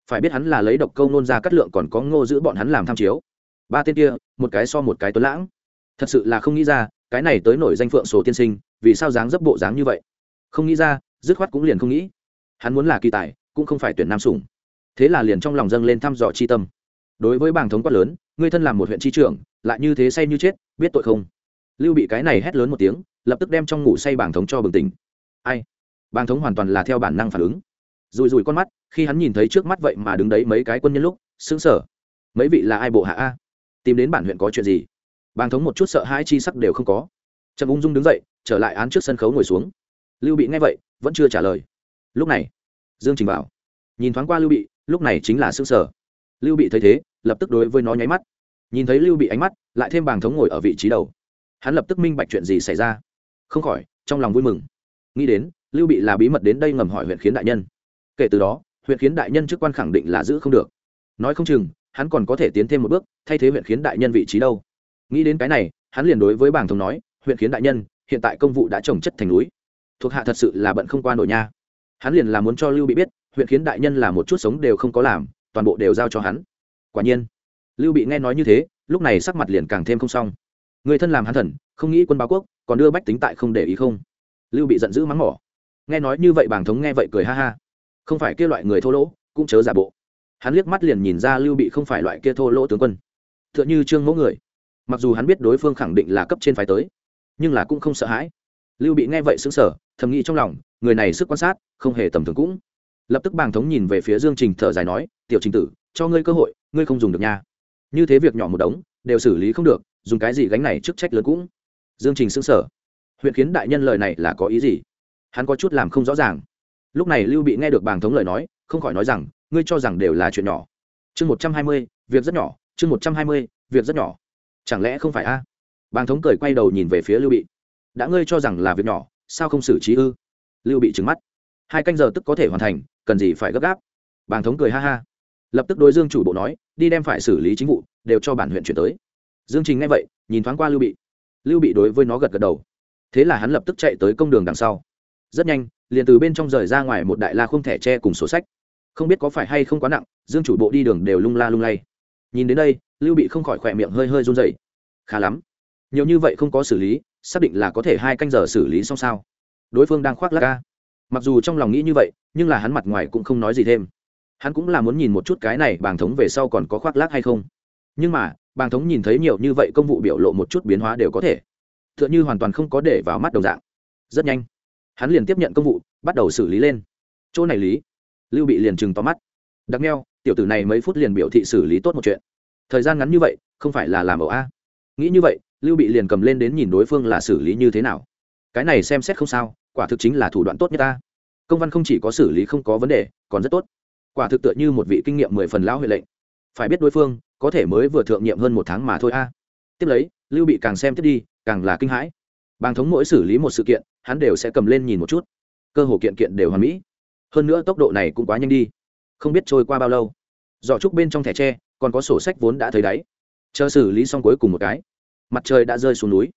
Phải biết hắn là lấy độc câu nôn ra cắt lượng còn có ngô giữ bọn hắn làm tham chiếu. Ba tên kia, một cái so một cái tuấn lãng. Thật sự là không nghĩ ra, cái này tới nổi danh phượng sổ tiên sinh, vì sao dáng dấp bộ dáng như vậy? Không nghĩ ra, dứt khoát cũng liền không nghĩ. Hắn muốn là kỳ tài, cũng không phải tuyển nam sủng. Thế là liền trong lòng dâng lên thăm dò chi tâm. Đối với bảng thống quát lớn, ngươi thân làm một huyện tri trưởng, lại như thế say như chết, biết tội không? Lưu bị cái này hét lớn một tiếng lập tức đem trong ngủ say bảng thống cho bừng tỉnh. Ai? Bàng thống hoàn toàn là theo bản năng phản ứng. Rùi rùi con mắt, khi hắn nhìn thấy trước mắt vậy mà đứng đấy mấy cái quân nhân lúc xứng sở mấy vị là ai bộ hạ a? Tìm đến bản huyện có chuyện gì? Bàng thống một chút sợ hai chi sắc đều không có. Trầm ung dung đứng dậy, trở lại án trước sân khấu ngồi xuống. Lưu bị nghe vậy, vẫn chưa trả lời. Lúc này, dương trình bảo. Nhìn thoáng qua lưu bị, lúc này chính là xứng sở lưu bị thấy thế, lập tức đối với nó nháy mắt. Nhìn thấy lưu bị ánh mắt, lại thêm bàng thống ngồi ở vị trí đầu. Hắn lập tức minh bạch chuyện gì xảy ra không khỏi, trong lòng vui mừng. Nghĩ đến, lưu bị là bí mật đến đây ngầm hỏi huyện khiến đại nhân. Kể từ đó, huyện khiến đại nhân chức quan khẳng định là giữ không được. Nói không chừng, hắn còn có thể tiến thêm một bước, thay thế huyện khiến đại nhân vị trí đâu. Nghĩ đến cái này, hắn liền đối với bảng thống nói, huyện khiến đại nhân, hiện tại công vụ đã trồng chất thành núi. Thuộc hạ thật sự là bận không qua nổi nha. Hắn liền là muốn cho lưu bị biết, huyện khiến đại nhân là một chút sống đều không có làm, toàn bộ đều giao cho hắn. Quả nhiên, lưu bị nghe nói như thế, lúc này sắc mặt liền càng thêm không xong. Người thân làm hắn thần, không nghĩ quân báo quốc còn đưa bách tính tại không để ý không? Lưu bị giận dữ mắng mỏ. Nghe nói như vậy bàng thống nghe vậy cười ha ha. Không phải kia loại người thô lỗ, cũng chớ giả bộ. Hắn liếc mắt liền nhìn ra lưu bị không phải loại kia thô lỗ tướng quân. T h ư ợ n h ư trương mẫu người. Mặc dù hắn biết đối phương khẳng định là cấp trên phái tới, nhưng là cũng không sợ hãi. Lưu bị nghe vậy xứng sở thầm nghĩ trong lòng, người này sức quan sát, không hề tầm thường cũng. Lập tức bàng thống nhìn về phía dương trình thở dài nói, tiểu trình tử, cho ngươi cơ hội, ngươi không dùng được nha. Như thế việc nhỏ một đống, đều xử lý không được, dùng cái gì gánh này chức trách lớn cũng dương trình xứng sở huyện khiến đại nhân lời này là có ý gì? Hắn có chút làm không rõ ràng. Lúc này lưu bị nghe được bàng thống lời nói, không khỏi nói rằng, ngươi cho rằng đều là chuyện nhỏ. Chương một trăm hai mươi, việc rất nhỏ, chương một trăm hai mươi, việc rất nhỏ. Chẳng lẽ không phải a? Bàng thống cười quay đầu nhìn về phía lưu bị. Đã ngươi cho rằng là việc nhỏ, sao không xử trí ư? Lưu bị trừng mắt. Hai canh giờ tức có thể hoàn thành, cần gì phải gấp gáp? Bàng thống cười ha ha. Lập tức đối dương chủ bộ nói, đi đem phải xử lý chính vụ, đều cho bản huyện chuyển tới. Dương trình nghe vậy, nhìn thoáng qua lưu bị lưu bị đối với nó gật gật đầu. Thế là hắn lập tức chạy tới công đường đằng sau. Rất nhanh, liền từ bên trong rời ra ngoài một đại la không thẻ tre cùng sổ sách. Không biết có phải hay không quá nặng, dương chủ bộ đi đường đều lung la lung lay. Nhìn đến đây, lưu bị không khỏi khỏe miệng hơi hơi run dậy khá lắm. Nhiều như vậy không có xử lý, xác định là có thể hai canh giờ xử lý xong sao. Đối phương đang khoác lắc ca. Mặc dù trong lòng nghĩ như vậy, nhưng là hắn mặt ngoài cũng không nói gì thêm. Hắn cũng là muốn nhìn một chút cái này bàng thống về sau còn có khoác lác hay không. Nhưng mà bàng thống nhìn thấy nhiều như vậy công vụ biểu lộ một chút biến hóa đều có thể. T h ư ợ n h ư hoàn toàn không có để vào mắt đồng dạng. Rất nhanh, hắn liền tiếp nhận công vụ, bắt đầu xử lý lên. Chỗ này lý. Lưu bị liền chừng tóm mắt. Đặc neo tiểu tử này mấy phút liền biểu thị xử lý tốt một chuyện. Thời gian ngắn như vậy, không phải là làm ẩu a. Nghĩ như vậy, lưu bị liền cầm lên đến nhìn đối phương là xử lý như thế nào. Cái này xem xét không sao, quả thực chính là thủ đoạn tốt nhất ta. Công văn không chỉ có xử lý không có vấn đề, còn rất tốt. Quả thực tựa như một vị kinh nghiệm mười phần lão huệ lệnh phải biết đối phương có thể mới vừa thượng nhiệm hơn một tháng mà thôi a. Tiếp lấy, lưu bị càng xem tiếp đi, càng là kinh hãi. Bàng thống mỗi xử lý một sự kiện, hắn đều sẽ cầm lên nhìn một chút. Cơ hồ kiện kiện đều hoàn mỹ. Hơn nữa tốc độ này cũng quá nhanh đi. Không biết trôi qua bao lâu. Giỏ trúc bên trong thẻ tre, còn có sổ sách vốn đã thấy đáy. Chờ xử lý xong cuối cùng một cái, mặt trời đã rơi xuống núi.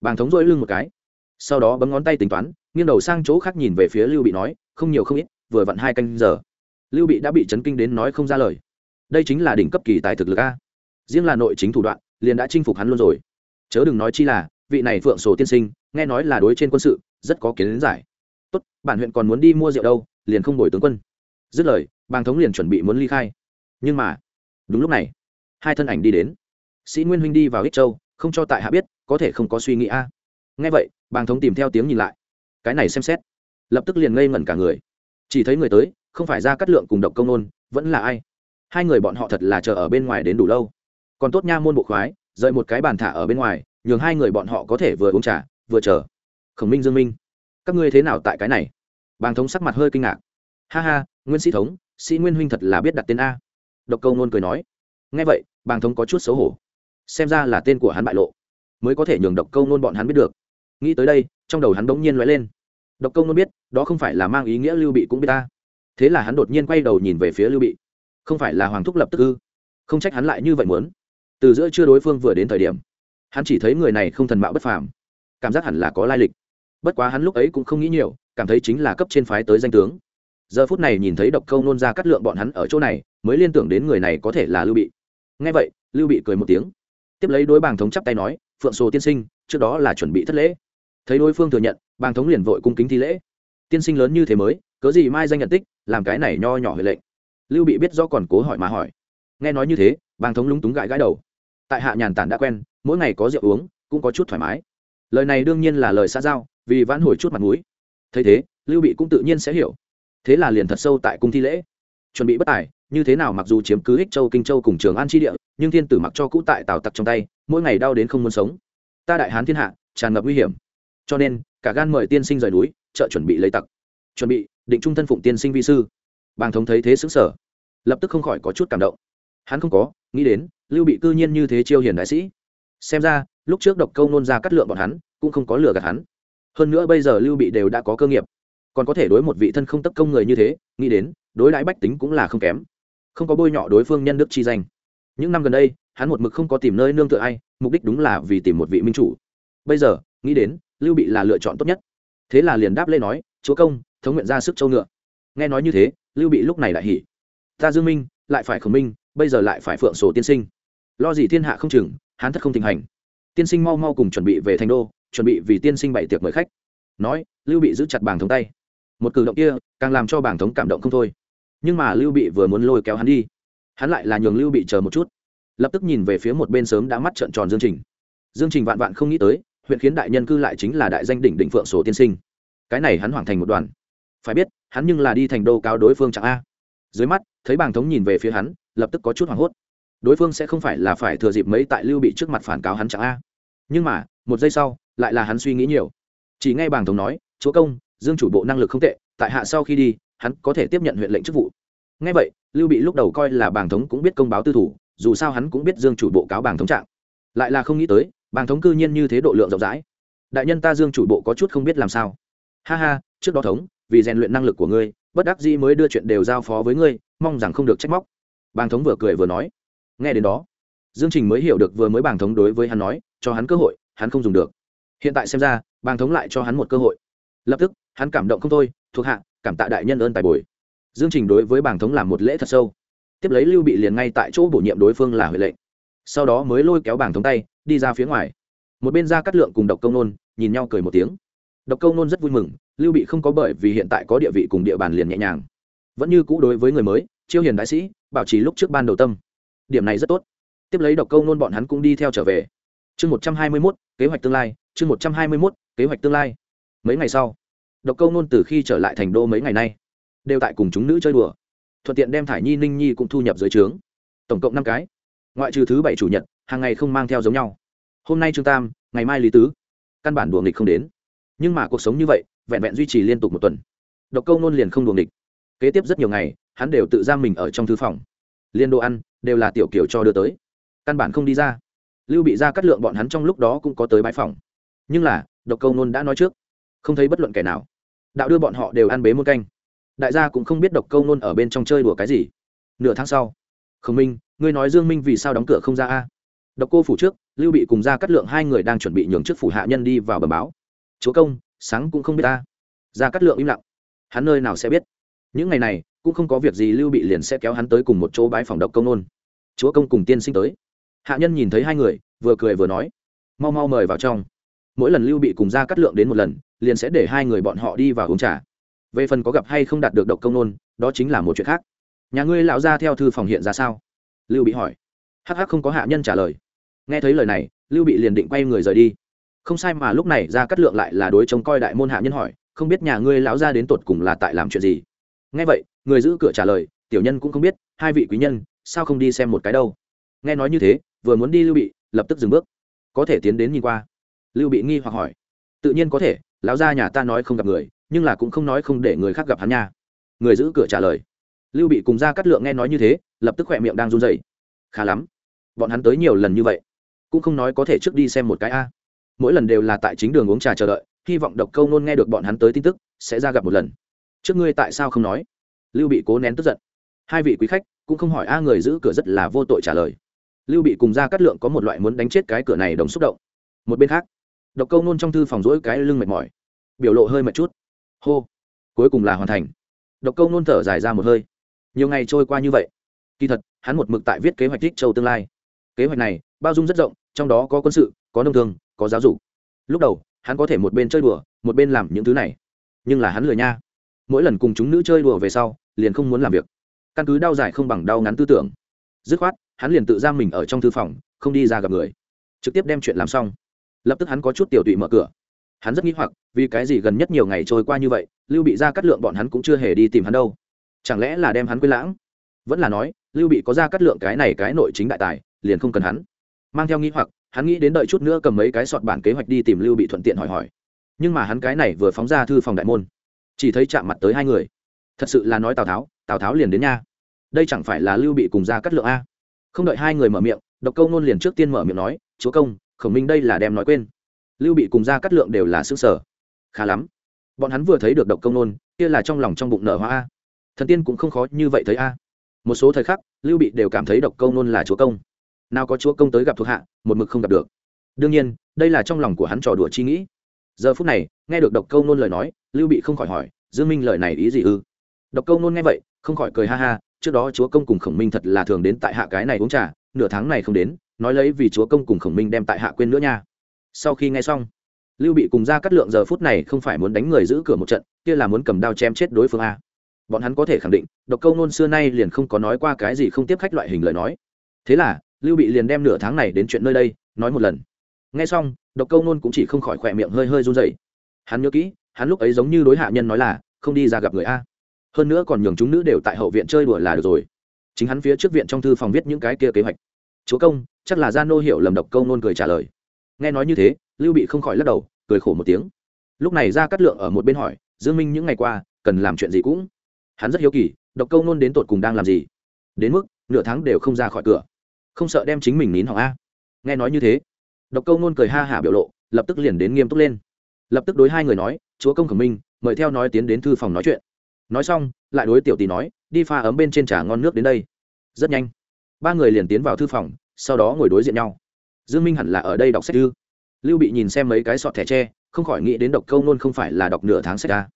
Bàng thống dỗi lưng một cái. Sau đó bấm ngón tay tính toán, nghiêng đầu sang chỗ khác nhìn về phía lưu bị nói, không nhiều không ít, vừa vặn hai canh giờ. Lưu bị đã bị chấn kinh đến nói không ra lời đây chính là đỉnh cấp kỳ tài thực lực a. Riêng là nội chính thủ đoạn, liền đã chinh phục hắn luôn rồi. Chớ đừng nói chi là, vị này phượng sổ tiên sinh, nghe nói là đối trên quân sự, rất có kiến giải. Tốt, bản huyện còn muốn đi mua rượu đâu, liền không đổi tướng quân. Dứt lời, bàng thống liền chuẩn bị muốn ly khai. Nhưng mà, đúng lúc này, hai thân ảnh đi đến. Sĩ nguyên huynh đi vào ích châu, không cho tại hạ biết, có thể không có suy nghĩ a. Nghe vậy, bàng thống tìm theo tiếng nhìn lại. Cái này xem xét, lập tức liền ngây ngẩn cả người. Chỉ thấy người tới, không phải ra cắt lượng cùng độc công nôn, vẫn là ai? Hai người bọn họ thật là chờ ở bên ngoài đến đủ lâu. Còn tốt nha môn bộ khoái, rời một cái bàn thả ở bên ngoài, nhường hai người bọn họ có thể vừa uống trà, vừa chờ. Khổng minh dương minh, các ngươi thế nào tại cái này? Bàng thống sắc mặt hơi kinh ngạc. Ha ha, nguyên sĩ thống, sĩ nguyên huynh thật là biết đặt tên a. Độc câu nôn cười nói. Nghe vậy, bàng thống có chút xấu hổ. Xem ra là tên của hắn bại lộ, mới có thể nhường độc câu nôn bọn hắn biết được. Nghĩ tới đây, trong đầu hắn bỗng nhiên lóe lên. Độc câu nôn biết, đó không phải là mang ý nghĩa lưu bị cũng biết ta. Thế là hắn đột nhiên quay đầu nhìn về phía lưu bị không phải là hoàng thúc lập tức ư? Không trách hắn lại như vậy muốn. Từ giữa chưa đối phương vừa đến thời điểm, hắn chỉ thấy người này không thần mạo bất phàm. Cảm giác hẳn là có lai lịch. Bất quá hắn lúc ấy cũng không nghĩ nhiều, cảm thấy chính là cấp trên phái tới danh tướng. Giờ phút này nhìn thấy độc câu nôn ra cắt lượng bọn hắn ở chỗ này, mới liên tưởng đến người này có thể là lưu bị. Ngay vậy, lưu bị cười một tiếng. Tiếp lấy đối bàng thống chắp tay nói, phượng sô tiên sinh, trước đó là chuẩn bị thất lễ. Thấy đối phương thừa nhận, bàng thống liền vội cung kính thi lễ. Tiên sinh lớn như thế mới, cớ gì mai danh nhận tích, làm cái này nho nhỏ huệ lệnh? Lưu bị biết do còn cố hỏi mà hỏi. Nghe nói như thế, bàng thống lúng túng gãi gãi đầu. Tại hạ nhàn tản đã quen, mỗi ngày có rượu uống, cũng có chút thoải mái. Lời này đương nhiên là lời xã giao, vì vãn hồi chút mặt mũi. Thấy thế, lưu bị cũng tự nhiên sẽ hiểu. Thế là liền thật sâu tại cung thi lễ. Chuẩn bị bất tài, như thế nào mặc dù chiếm cứ ích châu, kinh châu cùng trường an tri địa, nhưng thiên tử mặc cho cũ tại tào tặc trong tay, mỗi ngày đau đến không muốn sống. Ta đại hán thiên hạ, tràn ngập nguy hiểm. Cho nên, cả gan mời tiên sinh rời núi, chợ chuẩn bị lấy tặc. Chuẩn bị, định trung thân phụng tiên sinh vi sư. Bàng thống thấy thế xứng sở lập tức không khỏi có chút cảm động. Hắn không có, nghĩ đến, lưu bị cư nhiên như thế chiêu hiền đại sĩ. Xem ra, lúc trước độc câu nôn ra cắt lượng bọn hắn, cũng không có lừa gạt hắn. Hơn nữa bây giờ lưu bị đều đã có cơ nghiệp. Còn có thể đối một vị thân không tất công người như thế, nghĩ đến, đối đãi bách tính cũng là không kém. Không có bôi nhọ đối phương nhân đức chi danh. Những năm gần đây, hắn một mực không có tìm nơi nương tựa ai, mục đích đúng là vì tìm một vị minh chủ. Bây giờ, nghĩ đến, lưu bị là lựa chọn tốt nhất. Thế là liền đáp lê nói, chúa công, thống nguyện ra sức châu ngựa. Nghe nói như thế, lưu bị lúc này lại hỉ ta dương minh, lại phải khổng minh, bây giờ lại phải phượng sổ tiên sinh. Lo gì thiên hạ không chừng, hán thất không thịnh hành. Tiên sinh mau mau cùng chuẩn bị về thành đô, chuẩn bị vì tiên sinh bảy tiệc mời khách. Nói, lưu bị giữ chặt bảng thống tay. Một cử động kia, càng làm cho bảng thống cảm động không thôi. Nhưng mà lưu bị vừa muốn lôi kéo hắn đi, hắn lại là nhường lưu bị chờ một chút. Lập tức nhìn về phía một bên sớm đã mắt trợn tròn dương trình. Dương trình vạn vạn không nghĩ tới, huyện khiến đại nhân cư lại chính là đại danh đỉnh đỉnh phượng sổ tiên sinh. Cái này hắn hoàn thành một đoàn. Phải biết, hắn nhưng là đi thành đô cao đối phương chẳng a dưới mắt, thấy bàng thống nhìn về phía hắn, lập tức có chút hoảng hốt. Đối phương sẽ không phải là phải thừa dịp mấy tại lưu bị trước mặt phản cáo hắn chẳng a. Nhưng mà, một giây sau, lại là hắn suy nghĩ nhiều. Chỉ nghe bàng thống nói, chúa công, dương chủ bộ năng lực không tệ, tại hạ sau khi đi, hắn có thể tiếp nhận huyện lệnh chức vụ. Ngay vậy, lưu bị lúc đầu coi là bàng thống cũng biết công báo tư thủ, dù sao hắn cũng biết dương chủ bộ cáo bàng thống trạng. Lại là không nghĩ tới, bàng thống cư nhiên như thế độ lượng rộng rãi. Đại nhân ta dương chủ bộ có chút không biết làm sao. Ha ha, trước đó thống, vì rèn luyện năng lực của ngươi bất đắc dĩ mới đưa chuyện đều giao phó với ngươi, mong rằng không được trách móc. Bàng thống vừa cười vừa nói. Nghe đến đó, dương trình mới hiểu được vừa mới bàng thống đối với hắn nói, cho hắn cơ hội, hắn không dùng được. Hiện tại xem ra, bàng thống lại cho hắn một cơ hội. Lập tức, hắn cảm động không thôi, thuộc hạ, cảm tạ đại nhân ơn tài bồi. Dương trình đối với bàng thống làm một lễ thật sâu. Tiếp lấy lưu bị liền ngay tại chỗ bổ nhiệm đối phương là huệ lệnh. Sau đó mới lôi kéo bàng thống tay, đi ra phía ngoài. Một bên ra cắt lượng cùng độc công nôn, nhìn nhau cười một tiếng độc Câu nôn rất vui mừng, lưu bị không có bởi vì hiện tại có địa vị cùng địa bàn liền nhẹ nhàng. Vẫn như cũ đối với người mới, chiêu hiền đại sĩ, bảo trì lúc trước ban đầu tâm. Điểm này rất tốt. Tiếp lấy độc câu nôn bọn hắn cũng đi theo trở về. Chương một trăm hai mươi mốt, kế hoạch tương lai, chương một trăm hai mươi mốt, kế hoạch tương lai. Mấy ngày sau, độc câu nôn từ khi trở lại thành đô mấy ngày nay, đều tại cùng chúng nữ chơi đùa. Thuận tiện đem thải nhi, ninh nhi cũng thu nhập dưới trướng. Tổng cộng năm cái. Ngoại trừ thứ bảy chủ nhật, hàng ngày không mang theo giống nhau. Hôm nay trương tam, ngày mai lý tứ. Căn bản đùa nghịch không đến nhưng mà cuộc sống như vậy, vẹn vẹn duy trì liên tục một tuần. Độc câu nôn liền không đuồng địch kế tiếp rất nhiều ngày, hắn đều tự giam mình ở trong thư phòng. Liên đồ ăn, đều là tiểu kiều cho đưa tới. Căn bản không đi ra. Lưu bị ra cắt lượng bọn hắn trong lúc đó cũng có tới bãi phòng. Nhưng là, độc câu nôn đã nói trước. Không thấy bất luận kẻ nào. Đạo đưa bọn họ đều ăn bế một canh. Đại gia cũng không biết độc câu nôn ở bên trong chơi đùa cái gì. Nửa tháng sau, khổng minh, ngươi nói dương minh vì sao đóng cửa không ra a? Độc cô phủ trước, lưu bị cùng ra cắt lượng hai người đang chuẩn bị nhường trước phủ hạ nhân đi vào bờ báo chúa công, sáng cũng không biết ta. Ra cắt lượng im lặng. Hắn nơi nào sẽ biết? Những ngày này, cũng không có việc gì lưu bị liền sẽ kéo hắn tới cùng một chỗ bãi phòng độc công nôn. Chúa công cùng tiên sinh tới. Hạ nhân nhìn thấy hai người, vừa cười vừa nói. Mau mau mời vào trong. Mỗi lần lưu bị cùng ra cắt lượng đến một lần, liền sẽ để hai người bọn họ đi vào uống trà. Về phần có gặp hay không đạt được độc công nôn, đó chính là một chuyện khác. Nhà ngươi lão ra theo thư phòng hiện ra sao? Lưu bị hỏi. Hắc hắc không có hạ nhân trả lời. Nghe thấy lời này, lưu bị liền định quay người rời đi không sai mà lúc này ra cắt lượng lại là đối trông coi đại môn hạ nhân hỏi, không biết nhà ngươi lão ra đến tột cùng là tại làm chuyện gì? Nghe vậy, người giữ cửa trả lời, tiểu nhân cũng không biết, hai vị quý nhân, sao không đi xem một cái đâu? Nghe nói như thế, vừa muốn đi lưu bị, lập tức dừng bước. Có thể tiến đến nhìn qua. Lưu bị nghi hoặc hỏi, tự nhiên có thể, lão gia nhà ta nói không gặp người, nhưng là cũng không nói không để người khác gặp hắn nha. Người giữ cửa trả lời. Lưu bị cùng ra cắt lượng nghe nói như thế, lập tức khỏe miệng đang run dậy khá lắm, bọn hắn tới nhiều lần như vậy, cũng không nói có thể trước đi xem một cái a mỗi lần đều là tại chính đường uống trà chờ đợi, hy vọng độc câu nôn nghe được bọn hắn tới tin tức, sẽ ra gặp một lần. Trước ngươi tại sao không nói? Lưu bị cố nén tức giận. Hai vị quý khách cũng không hỏi a người giữ cửa rất là vô tội trả lời. Lưu bị cùng ra cắt lượng có một loại muốn đánh chết cái cửa này đồng xúc động. Một bên khác, độc câu nôn trong thư phòng rỗi cái lưng mệt mỏi, biểu lộ hơi mệt chút. Hô, cuối cùng là hoàn thành. Độc câu nôn thở dài ra một hơi. Nhiều ngày trôi qua như vậy, kỳ thật, hắn một mực tại viết kế hoạch thích châu tương lai. Kế hoạch này, bao dung rất rộng, trong đó có quân sự, có nông thường có giáo dục. Lúc đầu, hắn có thể một bên chơi đùa, một bên làm những thứ này. Nhưng là hắn lười nha. Mỗi lần cùng chúng nữ chơi đùa về sau, liền không muốn làm việc. Căn cứ đau dài không bằng đau ngắn tư tưởng. Dứt khoát, hắn liền tự giam mình ở trong thư phòng, không đi ra gặp người. Trực tiếp đem chuyện làm xong. Lập tức hắn có chút tiểu tụy mở cửa. Hắn rất nghĩ hoặc, vì cái gì gần nhất nhiều ngày trôi qua như vậy, lưu bị ra cắt lượng bọn hắn cũng chưa hề đi tìm hắn đâu. Chẳng lẽ là đem hắn quên lãng? Vẫn là nói, lưu bị có ra cắt lượng cái này cái nội chính đại tài, liền không cần hắn. Mang theo nghĩ hoặc hắn nghĩ đến đợi chút nữa cầm mấy cái sọt bản kế hoạch đi tìm lưu bị thuận tiện hỏi hỏi. Nhưng mà hắn cái này vừa phóng ra thư phòng đại môn, chỉ thấy chạm mặt tới hai người. Thật sự là nói tào tháo tào tháo liền đến nha. Đây chẳng phải là lưu bị cùng ra cắt lượng a? Không đợi hai người mở miệng, độc câu nôn liền trước tiên mở miệng nói, chúa công, khổng minh đây là đem nói quên. Lưu bị cùng ra cắt lượng đều là xứ sở khá lắm. Bọn hắn vừa thấy được độc công nôn, kia là trong lòng trong bụng nở hoa a. Thần tiên cũng không khó như vậy thấy a. Một số thời khắc, lưu bị đều cảm thấy độc công nôn là chúa công nào có chúa công tới gặp thuộc hạ, một mực không gặp được. Đương nhiên, đây là trong lòng của hắn trò đùa chi nghĩ. Giờ phút này, nghe được độc câu nôn lời nói, lưu bị không khỏi hỏi, dương minh lời này ý gì ư? Độc câu nôn nghe vậy, không khỏi cười ha ha, trước đó chúa công cùng khổng minh thật là thường đến tại hạ cái này uống trà, nửa tháng này không đến, nói lấy vì chúa công cùng khổng minh đem tại hạ quên nữa nha. Sau khi nghe xong, lưu bị cùng ra cắt lượng giờ phút này không phải muốn đánh người giữ cửa một trận, kia là muốn cầm đao chém chết đối phương a. Bọn hắn có thể khẳng định, độc câu nôn xưa nay liền không có nói qua cái gì không tiếp khách loại hình lời nói. Thế là lưu bị liền đem nửa tháng này đến chuyện nơi đây, nói một lần. Nghe xong, độc câu nôn cũng chỉ không khỏi khỏe miệng hơi hơi run dậy hắn nhớ kỹ, hắn lúc ấy giống như đối hạ nhân nói là, không đi ra gặp người a. Hơn nữa còn nhường chúng nữ đều tại hậu viện chơi đùa là được rồi. Chính hắn phía trước viện trong thư phòng viết những cái kia kế hoạch. Chúa công, chắc là gia nô hiểu lầm độc câu nôn cười trả lời. Nghe nói như thế, lưu bị không khỏi lắc đầu, cười khổ một tiếng. Lúc này ra cắt lượng ở một bên hỏi, dương minh những ngày qua, cần làm chuyện gì cũng? Hắn rất hiếu kỳ, độc câu nôn đến tột cùng đang làm gì? Đến mức nửa tháng đều không ra khỏi cửa không sợ đem chính mình nín hỏng a? Nghe nói như thế. Độc câu nôn cười ha hả biểu lộ, lập tức liền đến nghiêm túc lên. Lập tức đối hai người nói, chúa công khẩn minh mời theo nói tiến đến thư phòng nói chuyện. Nói xong, lại đối tiểu tỷ nói, đi pha ấm bên trên trà ngon nước đến đây. Rất nhanh, ba người liền tiến vào thư phòng, sau đó ngồi đối diện nhau. Dương minh hẳn là ở đây đọc sách thư lưu bị nhìn xem mấy cái sọt thẻ tre, không khỏi nghĩ đến độc câu nôn không phải là đọc nửa tháng sách ra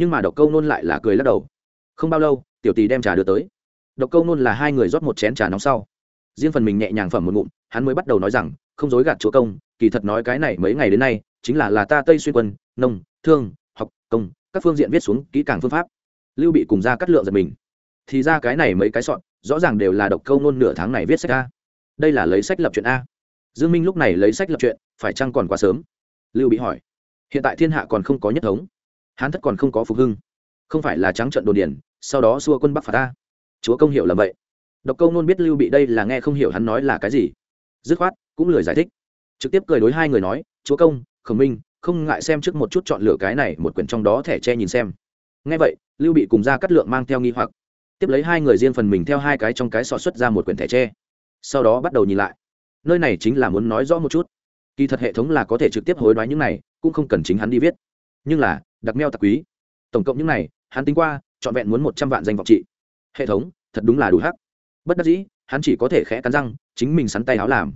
nhưng mà độc câu nôn lại là cười lắc đầu. Không bao lâu, tiểu tỷ đem trà đưa tới. Độc câu nôn là hai người rót một chén trà nóng sau riêng phần mình nhẹ nhàng phẩm một ngụm, hắn mới bắt đầu nói rằng, không dối gạt chúa công, kỳ thật nói cái này mấy ngày đến nay, chính là là ta tây xuyên quân, nông, thương, học, công, các phương diện viết xuống kỹ càng phương pháp. Lưu bị cùng ra cắt lượng giật mình. Thì ra cái này mấy cái sọn rõ ràng đều là độc câu nôn nửa tháng này viết sách a. Đây là lấy sách lập chuyện a. Dương minh lúc này lấy sách lập chuyện phải chăng còn quá sớm? Lưu bị hỏi. Hiện tại thiên hạ còn không có nhất thống. Hán thất còn không có phục hưng. Không phải là trắng trận đồn điển sau đó xua quân bắc phạt ta chúa công hiểu là vậy độc câu nôn biết lưu bị đây là nghe không hiểu hắn nói là cái gì. Dứt khoát, cũng lười giải thích. Trực tiếp cười đối hai người nói, chúa công, khổng minh, không ngại xem trước một chút chọn lựa cái này một quyển trong đó thẻ tre nhìn xem. Nghe vậy, lưu bị cùng ra cắt lượng mang theo nghi hoặc. Tiếp lấy hai người riêng phần mình theo hai cái trong cái sọ xuất ra một quyển thẻ tre sau đó bắt đầu nhìn lại. Nơi này chính là muốn nói rõ một chút. Kỳ thật hệ thống là có thể trực tiếp hối đoái những này, cũng không cần chính hắn đi viết. Nhưng là, đặc meo tạc quý. Tổng cộng những này, hắn tính qua, trọn vẹn muốn một trăm vạn danh vọng trị. Hệ thống, thật đúng là đủ hắc bất đắc dĩ, hắn chỉ có thể khẽ cắn răng, chính mình sắn tay áo làm.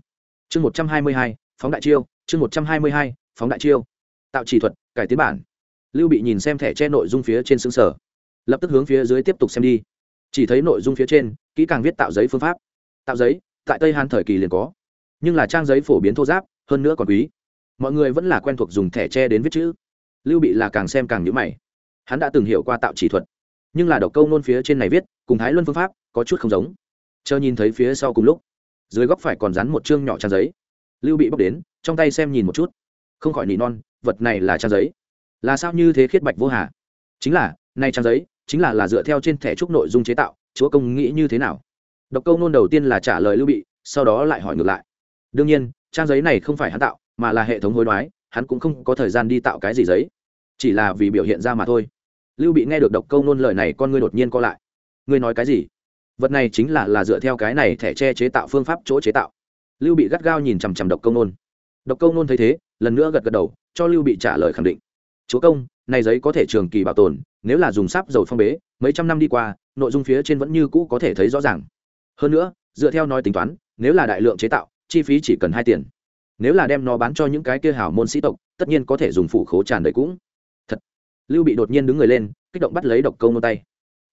Chương một trăm hai mươi hai, phóng đại chiêu, chương một trăm hai mươi hai, phóng đại chiêu. Tạo chỉ thuật, cải tiến bản. Lưu bị nhìn xem thẻ che nội dung phía trên xứng sở lập tức hướng phía dưới tiếp tục xem đi. Chỉ thấy nội dung phía trên, kỹ càng viết tạo giấy phương pháp. Tạo giấy, tại tây hàn thời kỳ liền có. Nhưng là trang giấy phổ biến thô giáp, hơn nữa còn quý. Mọi người vẫn là quen thuộc dùng thẻ tre đến viết chữ. Lưu bị là càng xem càng nhữ mày. Hắn đã từng hiểu qua tạo chỉ thuật. Nhưng là độc câu nôn phía trên này viết, cùng thái luân phương pháp có chút không giống chờ nhìn thấy phía sau cùng lúc. Dưới góc phải còn dán một chương nhỏ trang giấy. Lưu bị bóc đến, trong tay xem nhìn một chút. Không khỏi nỉ non, vật này là trang giấy. Là sao như thế khiết bạch vô hà? Chính là nay trang giấy, chính là là dựa theo trên thẻ trúc nội dung chế tạo, chúa công nghĩ như thế nào? Độc câu nôn đầu tiên là trả lời lưu bị, sau đó lại hỏi ngược lại. Đương nhiên, trang giấy này không phải hắn tạo, mà là hệ thống hối đoái, hắn cũng không có thời gian đi tạo cái gì giấy. Chỉ là vì biểu hiện ra mà thôi. Lưu bị nghe được độc câu nôn lời này, con ngươi đột nhiên co lại. Ngươi nói cái gì? Vật này chính là là dựa theo cái này thẻ che chế tạo phương pháp chỗ chế tạo. Lưu bị gắt gao nhìn chằm chằm độc công nôn. Độc công nôn thấy thế, lần nữa gật gật đầu, cho lưu bị trả lời khẳng định. Chúa công, này giấy có thể trường kỳ bảo tồn, nếu là dùng sáp dầu phong bế, mấy trăm năm đi qua, nội dung phía trên vẫn như cũ có thể thấy rõ ràng. Hơn nữa, dựa theo nói tính toán, nếu là đại lượng chế tạo, chi phí chỉ cần hai tiền. Nếu là đem nó bán cho những cái kia hảo môn sĩ tộc, tất nhiên có thể dùng phủ khố tràn đầy cũng. Thật. Lưu bị đột nhiên đứng người lên, kích động bắt lấy độc câu nôn tay.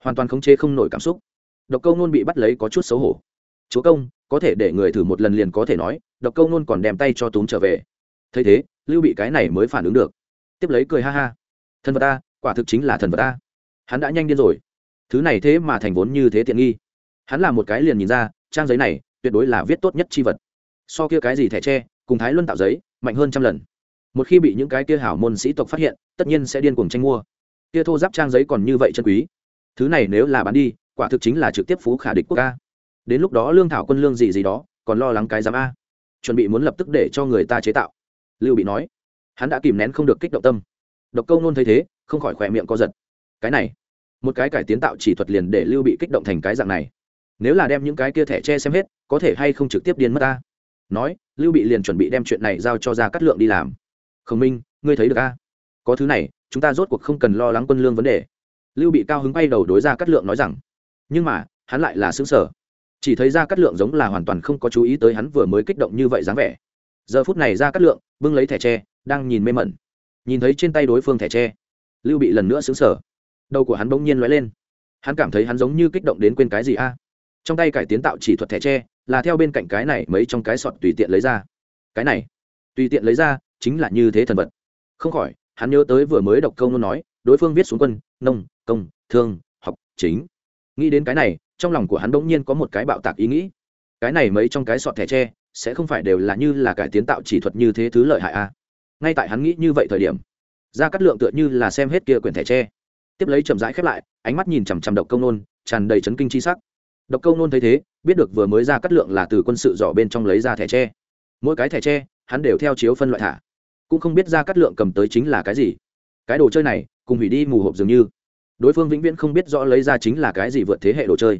Hoàn toàn khống chế không nổi cảm xúc độc câu nôn bị bắt lấy có chút xấu hổ. Chúa công, có thể để người thử một lần liền có thể nói, độc câu nôn còn đem tay cho túm trở về. Thấy thế, lưu bị cái này mới phản ứng được. Tiếp lấy cười ha ha. Thần vật ta, quả thực chính là thần vật ta. Hắn đã nhanh điên rồi. Thứ này thế mà thành vốn như thế tiện nghi. Hắn làm một cái liền nhìn ra, trang giấy này tuyệt đối là viết tốt nhất chi vật. So kia cái gì thẻ tre, cùng thái luân tạo giấy, mạnh hơn trăm lần. Một khi bị những cái kia hảo môn sĩ tộc phát hiện, tất nhiên sẽ điên cuồng tranh mua. Kia thô giáp trang giấy còn như vậy chân quý. Thứ này nếu là bán đi quả thực chính là trực tiếp phú khả địch quốc ca. Đến lúc đó lương thảo quân lương gì gì đó, còn lo lắng cái giám a. Chuẩn bị muốn lập tức để cho người ta chế tạo. Lưu bị nói. Hắn đã kìm nén không được kích động tâm. Độc câu nôn thấy thế, không khỏi khỏe miệng co giật. Cái này, một cái cải tiến tạo chỉ thuật liền để lưu bị kích động thành cái dạng này. Nếu là đem những cái kia thẻ che xem hết, có thể hay không trực tiếp điên mất ta nói, lưu bị liền chuẩn bị đem chuyện này giao cho ra cắt lượng đi làm. Khổng minh, ngươi thấy được a? Có thứ này, chúng ta rốt cuộc không cần lo lắng quân lương vấn đề. Lưu bị cao hứng bay đầu đối ra cắt lượng nói rằng nhưng mà, hắn lại là xứng sở chỉ thấy ra cắt lượng giống là hoàn toàn không có chú ý tới hắn vừa mới kích động như vậy dáng vẻ. Giờ phút này ra cắt lượng bưng lấy thẻ tre, đang nhìn mê mẩn. Nhìn thấy trên tay đối phương thẻ tre, lưu bị lần nữa xứng sở đầu của hắn bỗng nhiên l lên. Hắn cảm thấy hắn giống như kích động đến quên cái gì a. Trong tay cải tiến tạo chỉ thuật thẻ tre, là theo bên cạnh cái này mấy trong cái sọt tùy tiện lấy ra. Cái này, tùy tiện lấy ra chính là như thế thần vật. Không khỏi, hắn nhớ tới vừa mới đọc câu nôn nói, đối phương viết xuống quân, nông, công, thương, học, chính nghĩ đến cái này, trong lòng của hắn bỗng nhiên có một cái bạo tạc ý nghĩ. Cái này mấy trong cái sọt thẻ tre, sẽ không phải đều là như là cải tiến tạo chỉ thuật như thế thứ lợi hại a ngay tại hắn nghĩ như vậy thời điểm ra cắt lượng tựa như là xem hết kia quyển thẻ tre. Tiếp lấy chậm rãi khép lại, ánh mắt nhìn chằm chằm độc công nôn, tràn đầy chấn kinh chi sắc. Độc công nôn thấy thế, biết được vừa mới ra cắt lượng là từ quân sự giỏ bên trong lấy ra thẻ tre. Mỗi cái thẻ tre, hắn đều theo chiếu phân loại thả. Cũng không biết ra cắt lượng cầm tới chính là cái gì. Cái đồ chơi này, cùng hủy đi mù hộp dường như đối phương vĩnh viễn không biết rõ lấy ra chính là cái gì vượt thế hệ đồ chơi.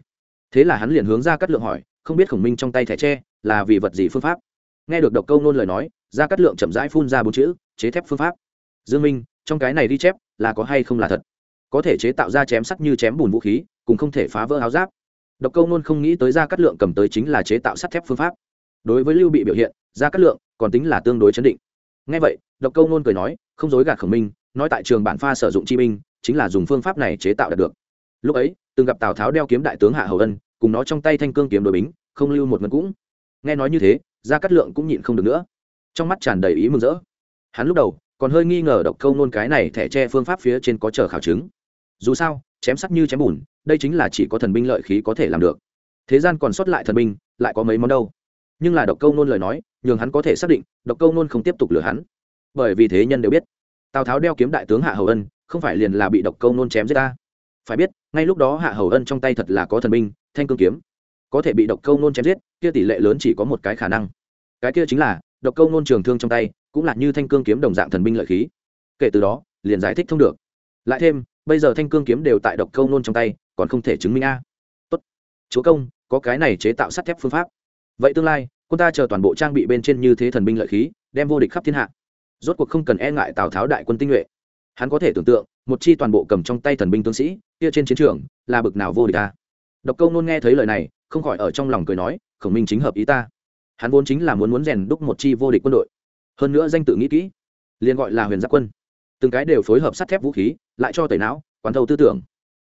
Thế là hắn liền hướng ra cắt lượng hỏi, không biết khổng minh trong tay thẻ tre là vì vật gì phương pháp? Nghe được độc câu nôn lời nói ra cắt lượng chậm rãi phun ra bốn chữ, chế thép phương pháp. Dương minh, trong cái này ghi chép, là có hay không là thật? Có thể chế tạo ra chém sắt như chém bùn vũ khí cũng không thể phá vỡ áo giáp. Độc câu nôn không nghĩ tới ra cắt lượng cầm tới chính là chế tạo sắt thép phương pháp. Đối với lưu bị biểu hiện ra cắt lượng còn tính là tương đối chấn định. Nghe vậy, độc câu nôn cười nói, không dối gạt khổng minh, nói tại trường bản pha sử dụng chi minh chính là dùng phương pháp này chế tạo đạt được. Lúc ấy, từng gặp tào tháo đeo kiếm đại tướng hạ hầu ân, cùng nó trong tay thanh cương kiếm đội bính, không lưu một ngân cũng. Nghe nói như thế, gia cát lượng cũng nhịn không được nữa. Trong mắt tràn đầy ý mừng rỡ. Hắn lúc đầu còn hơi nghi ngờ độc câu nôn cái này thẻ che phương pháp phía trên có chờ khảo chứng. Dù sao, chém sắc như chém bùn, đây chính là chỉ có thần binh lợi khí có thể làm được. Thế gian còn sót lại thần binh, lại có mấy món đâu. Nhưng là độc câu nôn lời nói, nhường hắn có thể xác định, độc câu nôn không tiếp tục lừa hắn. Bởi vì thế nhân đều biết, tào tháo đeo kiếm đại tướng hạ hầu ân không phải liền là bị độc câu nôn chém giết ta? Phải biết, ngay lúc đó hạ hầu ân trong tay thật là có thần binh, thanh cương kiếm. Có thể bị độc câu nôn chém giết, kia tỷ lệ lớn chỉ có một cái khả năng. Cái kia chính là, độc câu nôn trường thương trong tay, cũng là như thanh cương kiếm đồng dạng thần binh lợi khí. Kể từ đó, liền giải thích thông được. Lại thêm, bây giờ thanh cương kiếm đều tại độc câu nôn trong tay, còn không thể chứng minh a. Tốt. Chúa công, có cái này chế tạo sắt thép phương pháp. Vậy tương lai, quân ta chờ toàn bộ trang bị bên trên như thế thần binh lợi khí, đem vô địch khắp thiên hạ. Rốt cuộc không cần e ngại tào tháo đại quân tinh nhuệ hắn có thể tưởng tượng, một chi toàn bộ cầm trong tay thần binh tướng sĩ, kia trên chiến trường, là bực nào vô địch ta độc câu nôn nghe thấy lời này, không khỏi ở trong lòng cười nói, khổng minh chính hợp ý ta. Hắn vốn chính là muốn muốn rèn đúc một chi vô địch quân đội. Hơn nữa danh tự nghĩ kỹ, liền gọi là huyền giáp quân. Từng cái đều phối hợp sắt thép vũ khí, lại cho tẩy não, quán thâu tư tưởng.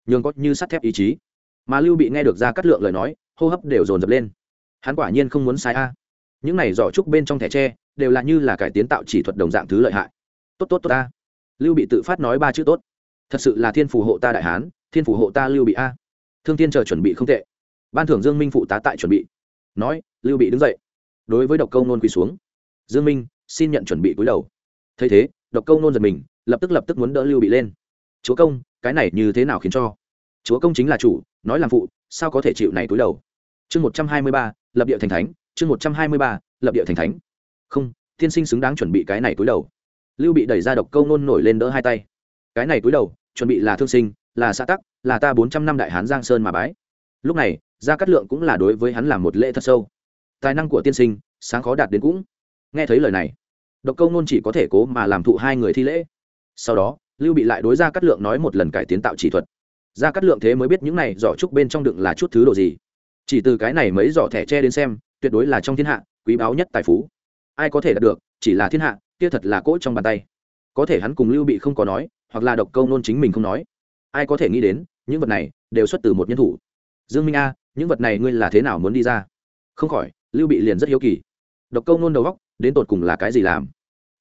Nhường có như sắt thép ý chí. Mà lưu bị nghe được ra cắt lượng lời nói, hô hấp đều dồn dập lên. Hắn quả nhiên không muốn sai a. Những này giỏ trúc bên trong thẻ tre, đều là như là cải tiến tạo chỉ thuật đồng dạng thứ lợi hại. Tốt tốt tốt ta lưu bị tự phát nói ba chữ tốt. Thật sự là thiên phù hộ ta đại hán, thiên phù hộ ta lưu bị a. Thương thiên chờ chuẩn bị không tệ. Ban thưởng dương minh phụ tá tại chuẩn bị. Nói, lưu bị đứng dậy. Đối với độc câu nôn quỳ xuống. Dương minh, xin nhận chuẩn bị cúi đầu. Thấy thế, độc câu nôn giật mình, lập tức lập tức muốn đỡ lưu bị lên. Chúa công, cái này như thế nào khiến cho? Chúa công chính là chủ, nói làm phụ, sao có thể chịu này cúi đầu? Chương một trăm hai mươi ba, lập địa thành thánh, chương một trăm hai mươi ba, lập địa thành thánh. Không, tiên sinh xứng đáng chuẩn bị cái này cúi đầu lưu bị đẩy ra độc câu nôn nổi lên đỡ hai tay. Cái này cúi đầu, chuẩn bị là thương sinh, là xã tắc, là ta bốn trăm năm đại hán giang sơn mà bái. Lúc này, gia cát lượng cũng là đối với hắn làm một lễ thật sâu. Tài năng của tiên sinh, sáng khó đạt đến cũng. Nghe thấy lời này, độc câu nôn chỉ có thể cố mà làm thụ hai người thi lễ. Sau đó, lưu bị lại đối gia cát lượng nói một lần cải tiến tạo chỉ thuật. Gia cát lượng thế mới biết những này giỏ trúc bên trong đựng là chút thứ đồ gì. Chỉ từ cái này mấy giỏ thẻ tre đến xem, tuyệt đối là trong thiên hạ quý báu nhất tài phú. Ai có thể đạt được, chỉ là thiên hạ kia thật là cỗ trong bàn tay. Có thể hắn cùng lưu bị không có nói, hoặc là độc câu nôn chính mình không nói. Ai có thể nghĩ đến, những vật này đều xuất từ một nhân thủ. Dương minh a, những vật này ngươi là thế nào muốn đi ra? Không khỏi, lưu bị liền rất hiếu kỳ. Độc câu nôn đầu góc, đến tột cùng là cái gì làm?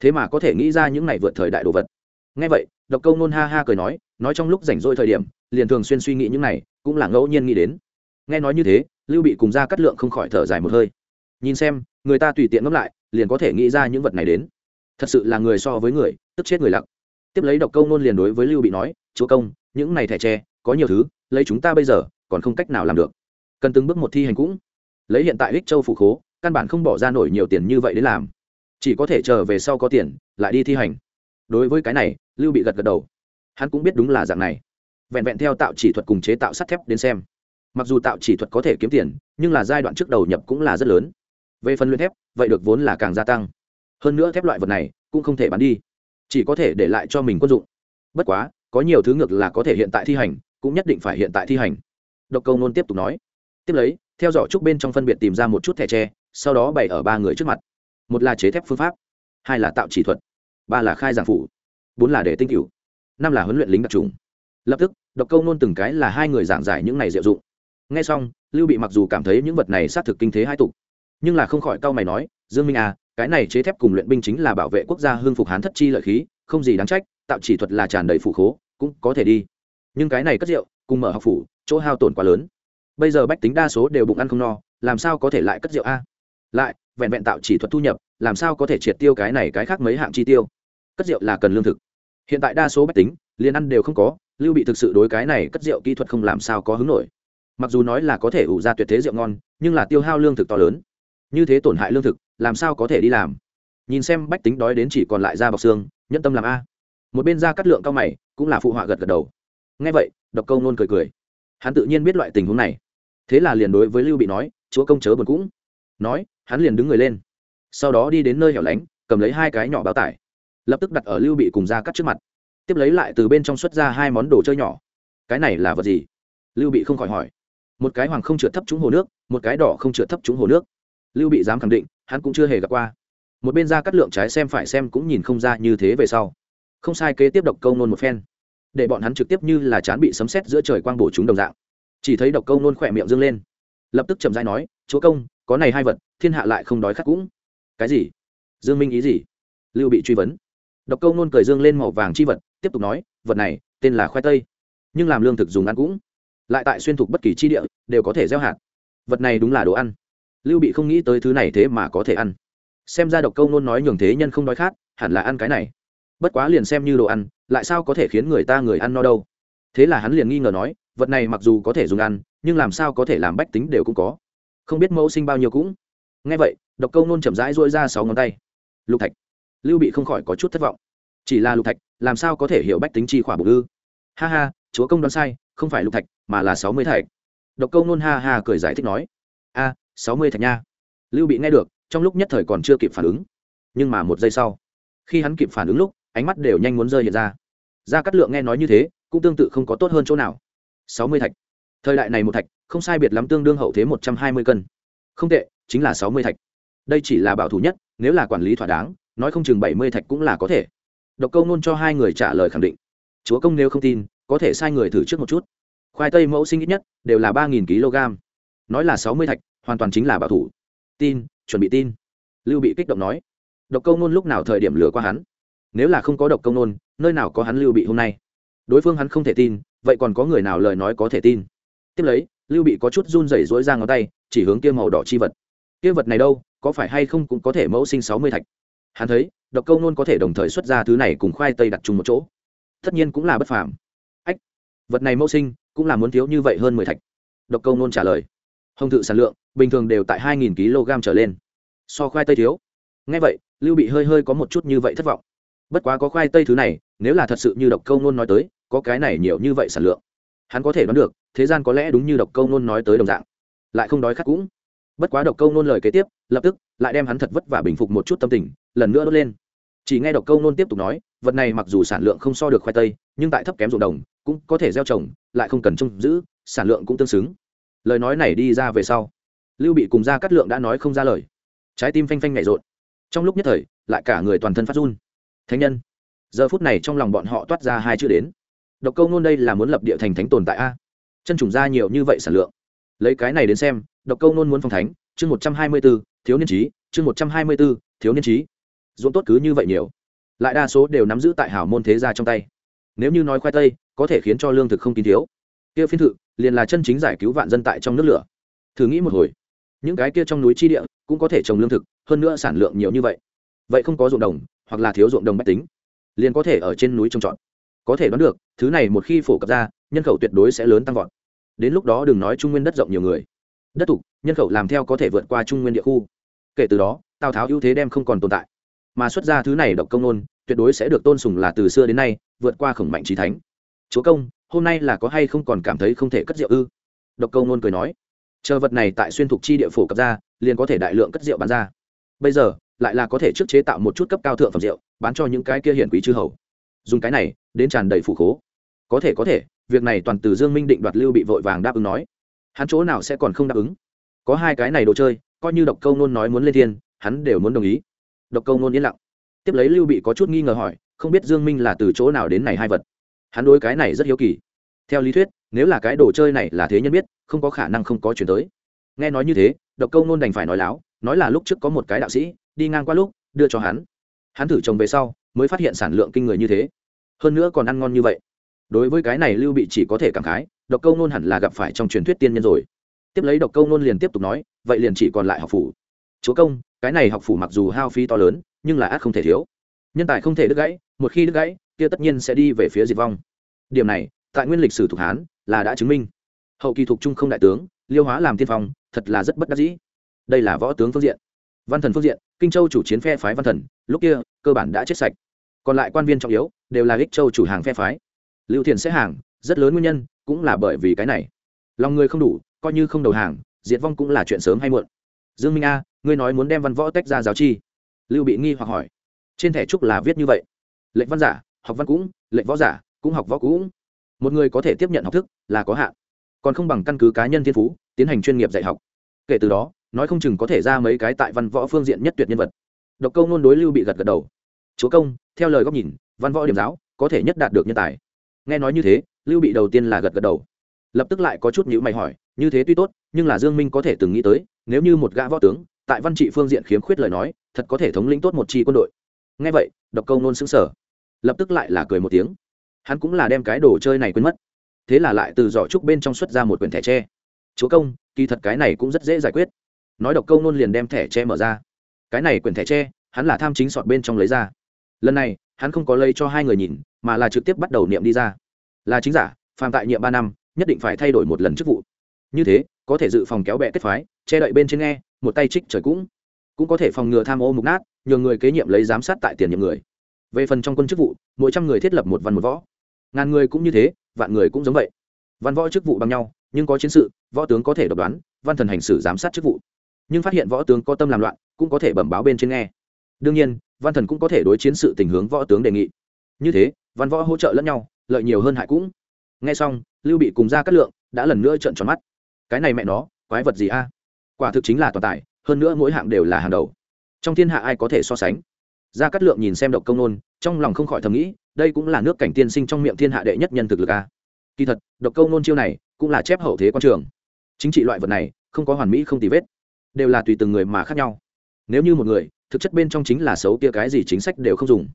Thế mà có thể nghĩ ra những này vượt thời đại đồ vật. Ngay vậy, độc câu nôn ha ha cười nói nói trong lúc rảnh rỗi thời điểm, liền thường xuyên suy nghĩ những này, cũng là ngẫu nhiên nghĩ đến. Nghe nói như thế, lưu bị cùng ra cắt lượng không khỏi thở dài một hơi. Nhìn xem, người ta tùy tiện ngẫm lại, liền có thể nghĩ ra những vật này đến thật sự là người so với người, tức chết người lặc. Tiếp lấy độc câu nôn liền đối với lưu bị nói, chúa công, những này thẻ tre, có nhiều thứ, lấy chúng ta bây giờ, còn không cách nào làm được. Cần từng bước một thi hành cũng. Lấy hiện tại ích châu phụ khố, căn bản không bỏ ra nổi nhiều tiền như vậy để làm. Chỉ có thể chờ về sau có tiền, lại đi thi hành. Đối với cái này, lưu bị gật gật đầu. Hắn cũng biết đúng là dạng này. Vẹn vẹn theo tạo chỉ thuật cùng chế tạo sắt thép đến xem. Mặc dù tạo chỉ thuật có thể kiếm tiền, nhưng là giai đoạn trước đầu nhập cũng là rất lớn. Về phần luyện thép, vậy được vốn là càng gia tăng hơn nữa thép loại vật này cũng không thể bán đi, chỉ có thể để lại cho mình quân dụng. Bất quá, có nhiều thứ ngược là có thể hiện tại thi hành, cũng nhất định phải hiện tại thi hành. Độc câu nôn tiếp tục nói. Tiếp lấy, theo dõi trúc bên trong phân biệt tìm ra một chút thẻ tre, sau đó bày ở ba người trước mặt. Một là chế thép phương pháp, hai là tạo chỉ thuật, ba là khai giảng phủ, bốn là để tinh cửu, năm là huấn luyện lính đặc trùng. Lập tức, độc câu nôn từng cái là hai người giảng giải những này diệu dụng. Ngay xong, lưu bị mặc dù cảm thấy những vật này xác thực kinh thế hai tục, nhưng là không khỏi cau mày nói, dương minh à cái này chế thép cùng luyện binh chính là bảo vệ quốc gia hương phục hán thất chi lợi khí, không gì đáng trách, tạo chỉ thuật là tràn đầy phụ khố, cũng có thể đi. Nhưng cái này cất rượu, cùng mở học phủ, chỗ hao tổn quá lớn. Bây giờ bách tính đa số đều bụng ăn không no, làm sao có thể lại cất rượu a? Lại, vẹn vẹn tạo chỉ thuật thu nhập, làm sao có thể triệt tiêu cái này cái khác mấy hạng chi tiêu? Cất rượu là cần lương thực. Hiện tại đa số bách tính, liền ăn đều không có, lưu bị thực sự đối cái này cất rượu kỹ thuật không làm sao có hứng nổi. Mặc dù nói là có thể ủ ra tuyệt thế rượu ngon, nhưng là tiêu hao lương thực to lớn. Như thế tổn hại lương thực làm sao có thể đi làm? Nhìn xem bách tính đói đến chỉ còn lại da bọc xương, nhẫn tâm làm a. Một bên da cắt lượng cao mày, cũng là phụ họa gật gật đầu. Ngay vậy, độc câu nôn cười cười. Hắn tự nhiên biết loại tình huống này. Thế là liền đối với lưu bị nói, chúa công chớ buồn cũng. Nói, hắn liền đứng người lên. Sau đó đi đến nơi hẻo lánh, cầm lấy hai cái nhỏ bao tải. Lập tức đặt ở lưu bị cùng da cắt trước mặt. Tiếp lấy lại từ bên trong xuất ra hai món đồ chơi nhỏ. Cái này là vật gì? Lưu bị không khỏi hỏi. Một cái hoàng không trượt thấp trúng hồ nước, một cái đỏ không trượt thấp trúng hồ nước. Lưu bị dám khẳng định hắn cũng chưa hề gặp qua. Một bên ra cắt lượng trái xem phải xem cũng nhìn không ra như thế về sau. Không sai kế tiếp độc câu nôn một phen. Để bọn hắn trực tiếp như là chán bị sấm sét giữa trời quang bổ chúng đồng dạng. Chỉ thấy độc câu nôn khỏe miệng dâng lên. Lập tức chậm dai nói, chúa công, có này hai vật, thiên hạ lại không đói khát cũng. Cái gì? Dương minh ý gì? Lưu bị truy vấn. Độc câu nôn cười dương lên màu vàng chi vật, tiếp tục nói, vật này, tên là khoai tây. Nhưng làm lương thực dùng ăn cũng. Lại tại xuyên thục bất kỳ chi địa, đều có thể gieo hạt. Vật này đúng là đồ ăn lưu bị không nghĩ tới thứ này thế mà có thể ăn. Xem ra độc câu nôn nói nhường thế nhân không đói khát, hẳn là ăn cái này. Bất quá liền xem như đồ ăn, lại sao có thể khiến người ta người ăn no đâu? Thế là hắn liền nghi ngờ nói, vật này mặc dù có thể dùng ăn, nhưng làm sao có thể làm bách tính đều cũng có. Không biết mẫu sinh bao nhiêu cũng. Nghe vậy, độc câu nôn chậm rãi dỗi ra sáu ngón tay. Lục thạch. Lưu bị không khỏi có chút thất vọng. Chỉ là lục thạch, làm sao có thể hiểu bách tính chi khỏa bục ư? Ha ha, chúa công đoán sai, không phải lục thạch, mà là sáu mươi thạch. Độc câu nôn ha ha cười giải thích nói. A sáu mươi thạch nha. Lưu bị nghe được, trong lúc nhất thời còn chưa kịp phản ứng. Nhưng mà một giây sau, khi hắn kịp phản ứng lúc, ánh mắt đều nhanh muốn rơi hiện ra. Ra cắt lượng nghe nói như thế, cũng tương tự không có tốt hơn chỗ nào. Sáu mươi thạch. Thời đại này một thạch, không sai biệt lắm tương đương hậu thế một trăm hai mươi cân. Không tệ, chính là sáu mươi thạch. Đây chỉ là bảo thủ nhất, nếu là quản lý thỏa đáng, nói không chừng bảy mươi thạch cũng là có thể. Độc câu nôn cho hai người trả lời khẳng định. Chúa công nếu không tin, có thể sai người thử trước một chút. Khoai tây mẫu sinh ít nhất, đều là ba nghìn kg nói là sáu mươi thạch hoàn toàn chính là bảo thủ. Tin, chuẩn bị tin. Lưu bị kích động nói. Độc câu nôn lúc nào thời điểm lừa qua hắn? Nếu là không có độc câu nôn, nơi nào có hắn lưu bị hôm nay? Đối phương hắn không thể tin, vậy còn có người nào lời nói có thể tin? Tiếp lấy, lưu bị có chút run rẩy rỗi ra ngón tay, chỉ hướng kia màu đỏ chi vật. Kia vật này đâu, có phải hay không cũng có thể mẫu sinh sáu mươi thạch? Hắn thấy, độc câu nôn có thể đồng thời xuất ra thứ này cùng khoai tây đặt chung một chỗ. Tất nhiên cũng là bất phàm. Ách, vật này mẫu sinh, cũng là muốn thiếu như vậy hơn mười thạch. Độc câu nôn trả lời hồng thự sản lượng, bình thường đều tại hai nghìn kg trở lên. So khoai tây thiếu. Ngay vậy, lưu bị hơi hơi có một chút như vậy thất vọng. Bất quá có khoai tây thứ này, nếu là thật sự như độc câu nôn nói tới, có cái này nhiều như vậy sản lượng. Hắn có thể đoán được, thế gian có lẽ đúng như độc câu nôn nói tới đồng dạng. Lại không đói khát cũng. Bất quá độc câu nôn lời kế tiếp, lập tức lại đem hắn thật vất vả bình phục một chút tâm tình, lần nữa đốt lên. Chỉ nghe độc câu nôn tiếp tục nói, vật này mặc dù sản lượng không so được khoai tây, nhưng tại thấp kém ruộng đồng, cũng có thể gieo trồng, lại không cần trông giữ, sản lượng cũng tương xứng lời nói này đi ra về sau, lưu bị cùng ra cắt lượng đã nói không ra lời. Trái tim phanh phanh nhảy rộn. Trong lúc nhất thời, lại cả người toàn thân phát run. Thánh nhân, giờ phút này trong lòng bọn họ toát ra hai chữ đến. Độc câu nôn đây là muốn lập địa thành thánh tồn tại a. Chân trùng ra nhiều như vậy sản lượng. Lấy cái này đến xem, độc câu nôn muốn phong thánh, chương một trăm hai mươi b ố thiếu niên trí, chương một trăm hai mươi b ố thiếu niên trí. Dũng tốt cứ như vậy nhiều. Lại đa số đều nắm giữ tại hảo môn thế gia trong tay. Nếu như nói khoai tây, có thể khiến cho lương thực không kín thiếu. Kia phiên thự liền là chân chính giải cứu vạn dân tại trong nước lửa. Thử nghĩ một hồi, những cái kia trong núi chi địa cũng có thể trồng lương thực, hơn nữa sản lượng nhiều như vậy. Vậy không có ruộng đồng, hoặc là thiếu ruộng đồng bách tính, liền có thể ở trên núi trồng trọt. Có thể đoán được, thứ này một khi phổ cập ra, nhân khẩu tuyệt đối sẽ lớn tăng vọt. Đến lúc đó đừng nói trung nguyên đất rộng nhiều người. Đất tục, nhân khẩu làm theo có thể vượt qua trung nguyên địa khu. Kể từ đó, tào tháo ưu thế đem không còn tồn tại. Mà xuất ra thứ này độc công nôn, tuyệt đối sẽ được tôn sùng là từ xưa đến nay, vượt qua khổng mạnh trí thánh. Chúa công hôm nay là có hay không còn cảm thấy không thể cất rượu ư? Độc Câu nôn cười nói, chờ vật này tại xuyên thục chi địa phổ cập ra, liền có thể đại lượng cất rượu bán ra. Bây giờ, lại là có thể trước chế tạo một chút cấp cao thượng phẩm rượu, bán cho những cái kia hiển quý chư hầu. Dùng cái này, đến tràn đầy phủ khố. Có thể có thể, việc này toàn từ dương minh định đoạt lưu bị vội vàng đáp ứng nói. Hắn chỗ nào sẽ còn không đáp ứng? Có hai cái này đồ chơi, coi như độc câu nôn nói muốn lên thiên, hắn đều muốn đồng ý. Độc câu nôn yên lặng. Tiếp lấy lưu bị có chút nghi ngờ hỏi, không biết dương minh là từ chỗ nào đến này hai vật hắn đối cái này rất hiếu kỳ. Theo lý thuyết, nếu là cái đồ chơi này là thế nhân biết, không có khả năng không có chuyển tới. Nghe nói như thế, độc câu nôn đành phải nói láo, nói là lúc trước có một cái đạo sĩ, đi ngang qua lúc, đưa cho hắn. Hắn thử trồng về sau, mới phát hiện sản lượng kinh người như thế. Hơn nữa còn ăn ngon như vậy. Đối với cái này lưu bị chỉ có thể cảm khái, độc câu nôn hẳn là gặp phải trong truyền thuyết tiên nhân rồi. Tiếp lấy độc câu nôn liền tiếp tục nói, vậy liền chỉ còn lại học phủ. Chúa công, cái này học phủ mặc dù hao phí to lớn, nhưng là át không thể thiếu. Nhân tài không thể đứt gãy, một khi đứt gãy kia tất nhiên sẽ đi về phía diệt vong. Điểm này, tại nguyên lịch sử thuộc hán, là đã chứng minh. Hậu kỳ thuộc trung không đại tướng, liêu hóa làm tiên phong, thật là rất bất đắc dĩ. Đây là võ tướng phương diện. Văn thần phương diện, kinh châu chủ chiến phe phái văn thần, lúc kia, cơ bản đã chết sạch. Còn lại quan viên trọng yếu, đều là ích châu chủ hàng phe phái. Lưu thiền sẽ hàng, rất lớn nguyên nhân, cũng là bởi vì cái này. Lòng người không đủ, coi như không đầu hàng, diệt vong cũng là chuyện sớm hay muộn. Dương minh a, ngươi nói muốn đem văn võ tách ra giáo chi. Lưu bị nghi hoặc hỏi. Trên thẻ trúc là viết như vậy. Lệnh văn giả học văn cũng, lệnh võ giả cũng học võ cũng. Một người có thể tiếp nhận học thức là có hạn, còn không bằng căn cứ cá nhân thiên phú, tiến hành chuyên nghiệp dạy học. Kể từ đó, nói không chừng có thể ra mấy cái tại văn võ phương diện nhất tuyệt nhân vật. Độc câu nôn đối lưu bị gật gật đầu. Chúa công, theo lời góc nhìn, văn võ điểm giáo có thể nhất đạt được nhân tài. Nghe nói như thế, lưu bị đầu tiên là gật gật đầu. Lập tức lại có chút nhữ mày hỏi, như thế tuy tốt, nhưng là dương minh có thể từng nghĩ tới, nếu như một gã võ tướng, tại văn trị phương diện khiếm khuyết lời nói, thật có thể thống lĩnh tốt một chi quân đội. Nghe vậy, độc câu nôn xứng sở lập tức lại là cười một tiếng. Hắn cũng là đem cái đồ chơi này quên mất. Thế là lại từ giỏ trúc bên trong xuất ra một quyển thẻ tre. Chúa công, kỳ thật cái này cũng rất dễ giải quyết. Nói độc câu nôn liền đem thẻ tre mở ra. Cái này quyển thẻ tre, hắn là tham chính sọt bên trong lấy ra. Lần này, hắn không có lấy cho hai người nhìn, mà là trực tiếp bắt đầu niệm đi ra. Là chính giả, phàm tại nhiệm ba năm, nhất định phải thay đổi một lần chức vụ. Như thế, có thể dự phòng kéo bẹ kết phái, che đậy bên trên nghe, một tay trích trời cũng. Cũng có thể phòng ngừa tham ô mục nát, nhờ người kế nhiệm lấy giám sát tại tiền nhiệm người về phần trong quân chức vụ, mỗi trăm người thiết lập một văn một võ. Ngàn người cũng như thế, vạn người cũng giống vậy. Văn võ chức vụ bằng nhau, nhưng có chiến sự, võ tướng có thể độc đoán, văn thần hành xử giám sát chức vụ. Nhưng phát hiện võ tướng có tâm làm loạn, cũng có thể bẩm báo bên trên nghe. Đương nhiên, văn thần cũng có thể đối chiến sự tình hướng võ tướng đề nghị. Như thế, văn võ hỗ trợ lẫn nhau, lợi nhiều hơn hại cũng. Nghe xong, lưu bị cùng ra cát lượng đã lần nữa trợn tròn mắt. Cái này mẹ nó, quái vật gì a? Quả thực chính là toàn tài, hơn nữa mỗi hạng đều là hàng đầu. Trong thiên hạ ai có thể so sánh? Gia cát lượng nhìn xem độc công nôn, trong lòng không khỏi thầm nghĩ, đây cũng là nước cảnh tiên sinh trong miệng thiên hạ đệ nhất nhân thực lực a kỳ thật, độc công nôn chiêu này cũng là chép hậu thế quan trường. Chính trị loại vật này, không có hoàn mỹ không tì vết, đều là tùy từng người mà khác nhau. Nếu như một người, thực chất bên trong chính là xấu kia cái gì chính sách đều không dùng.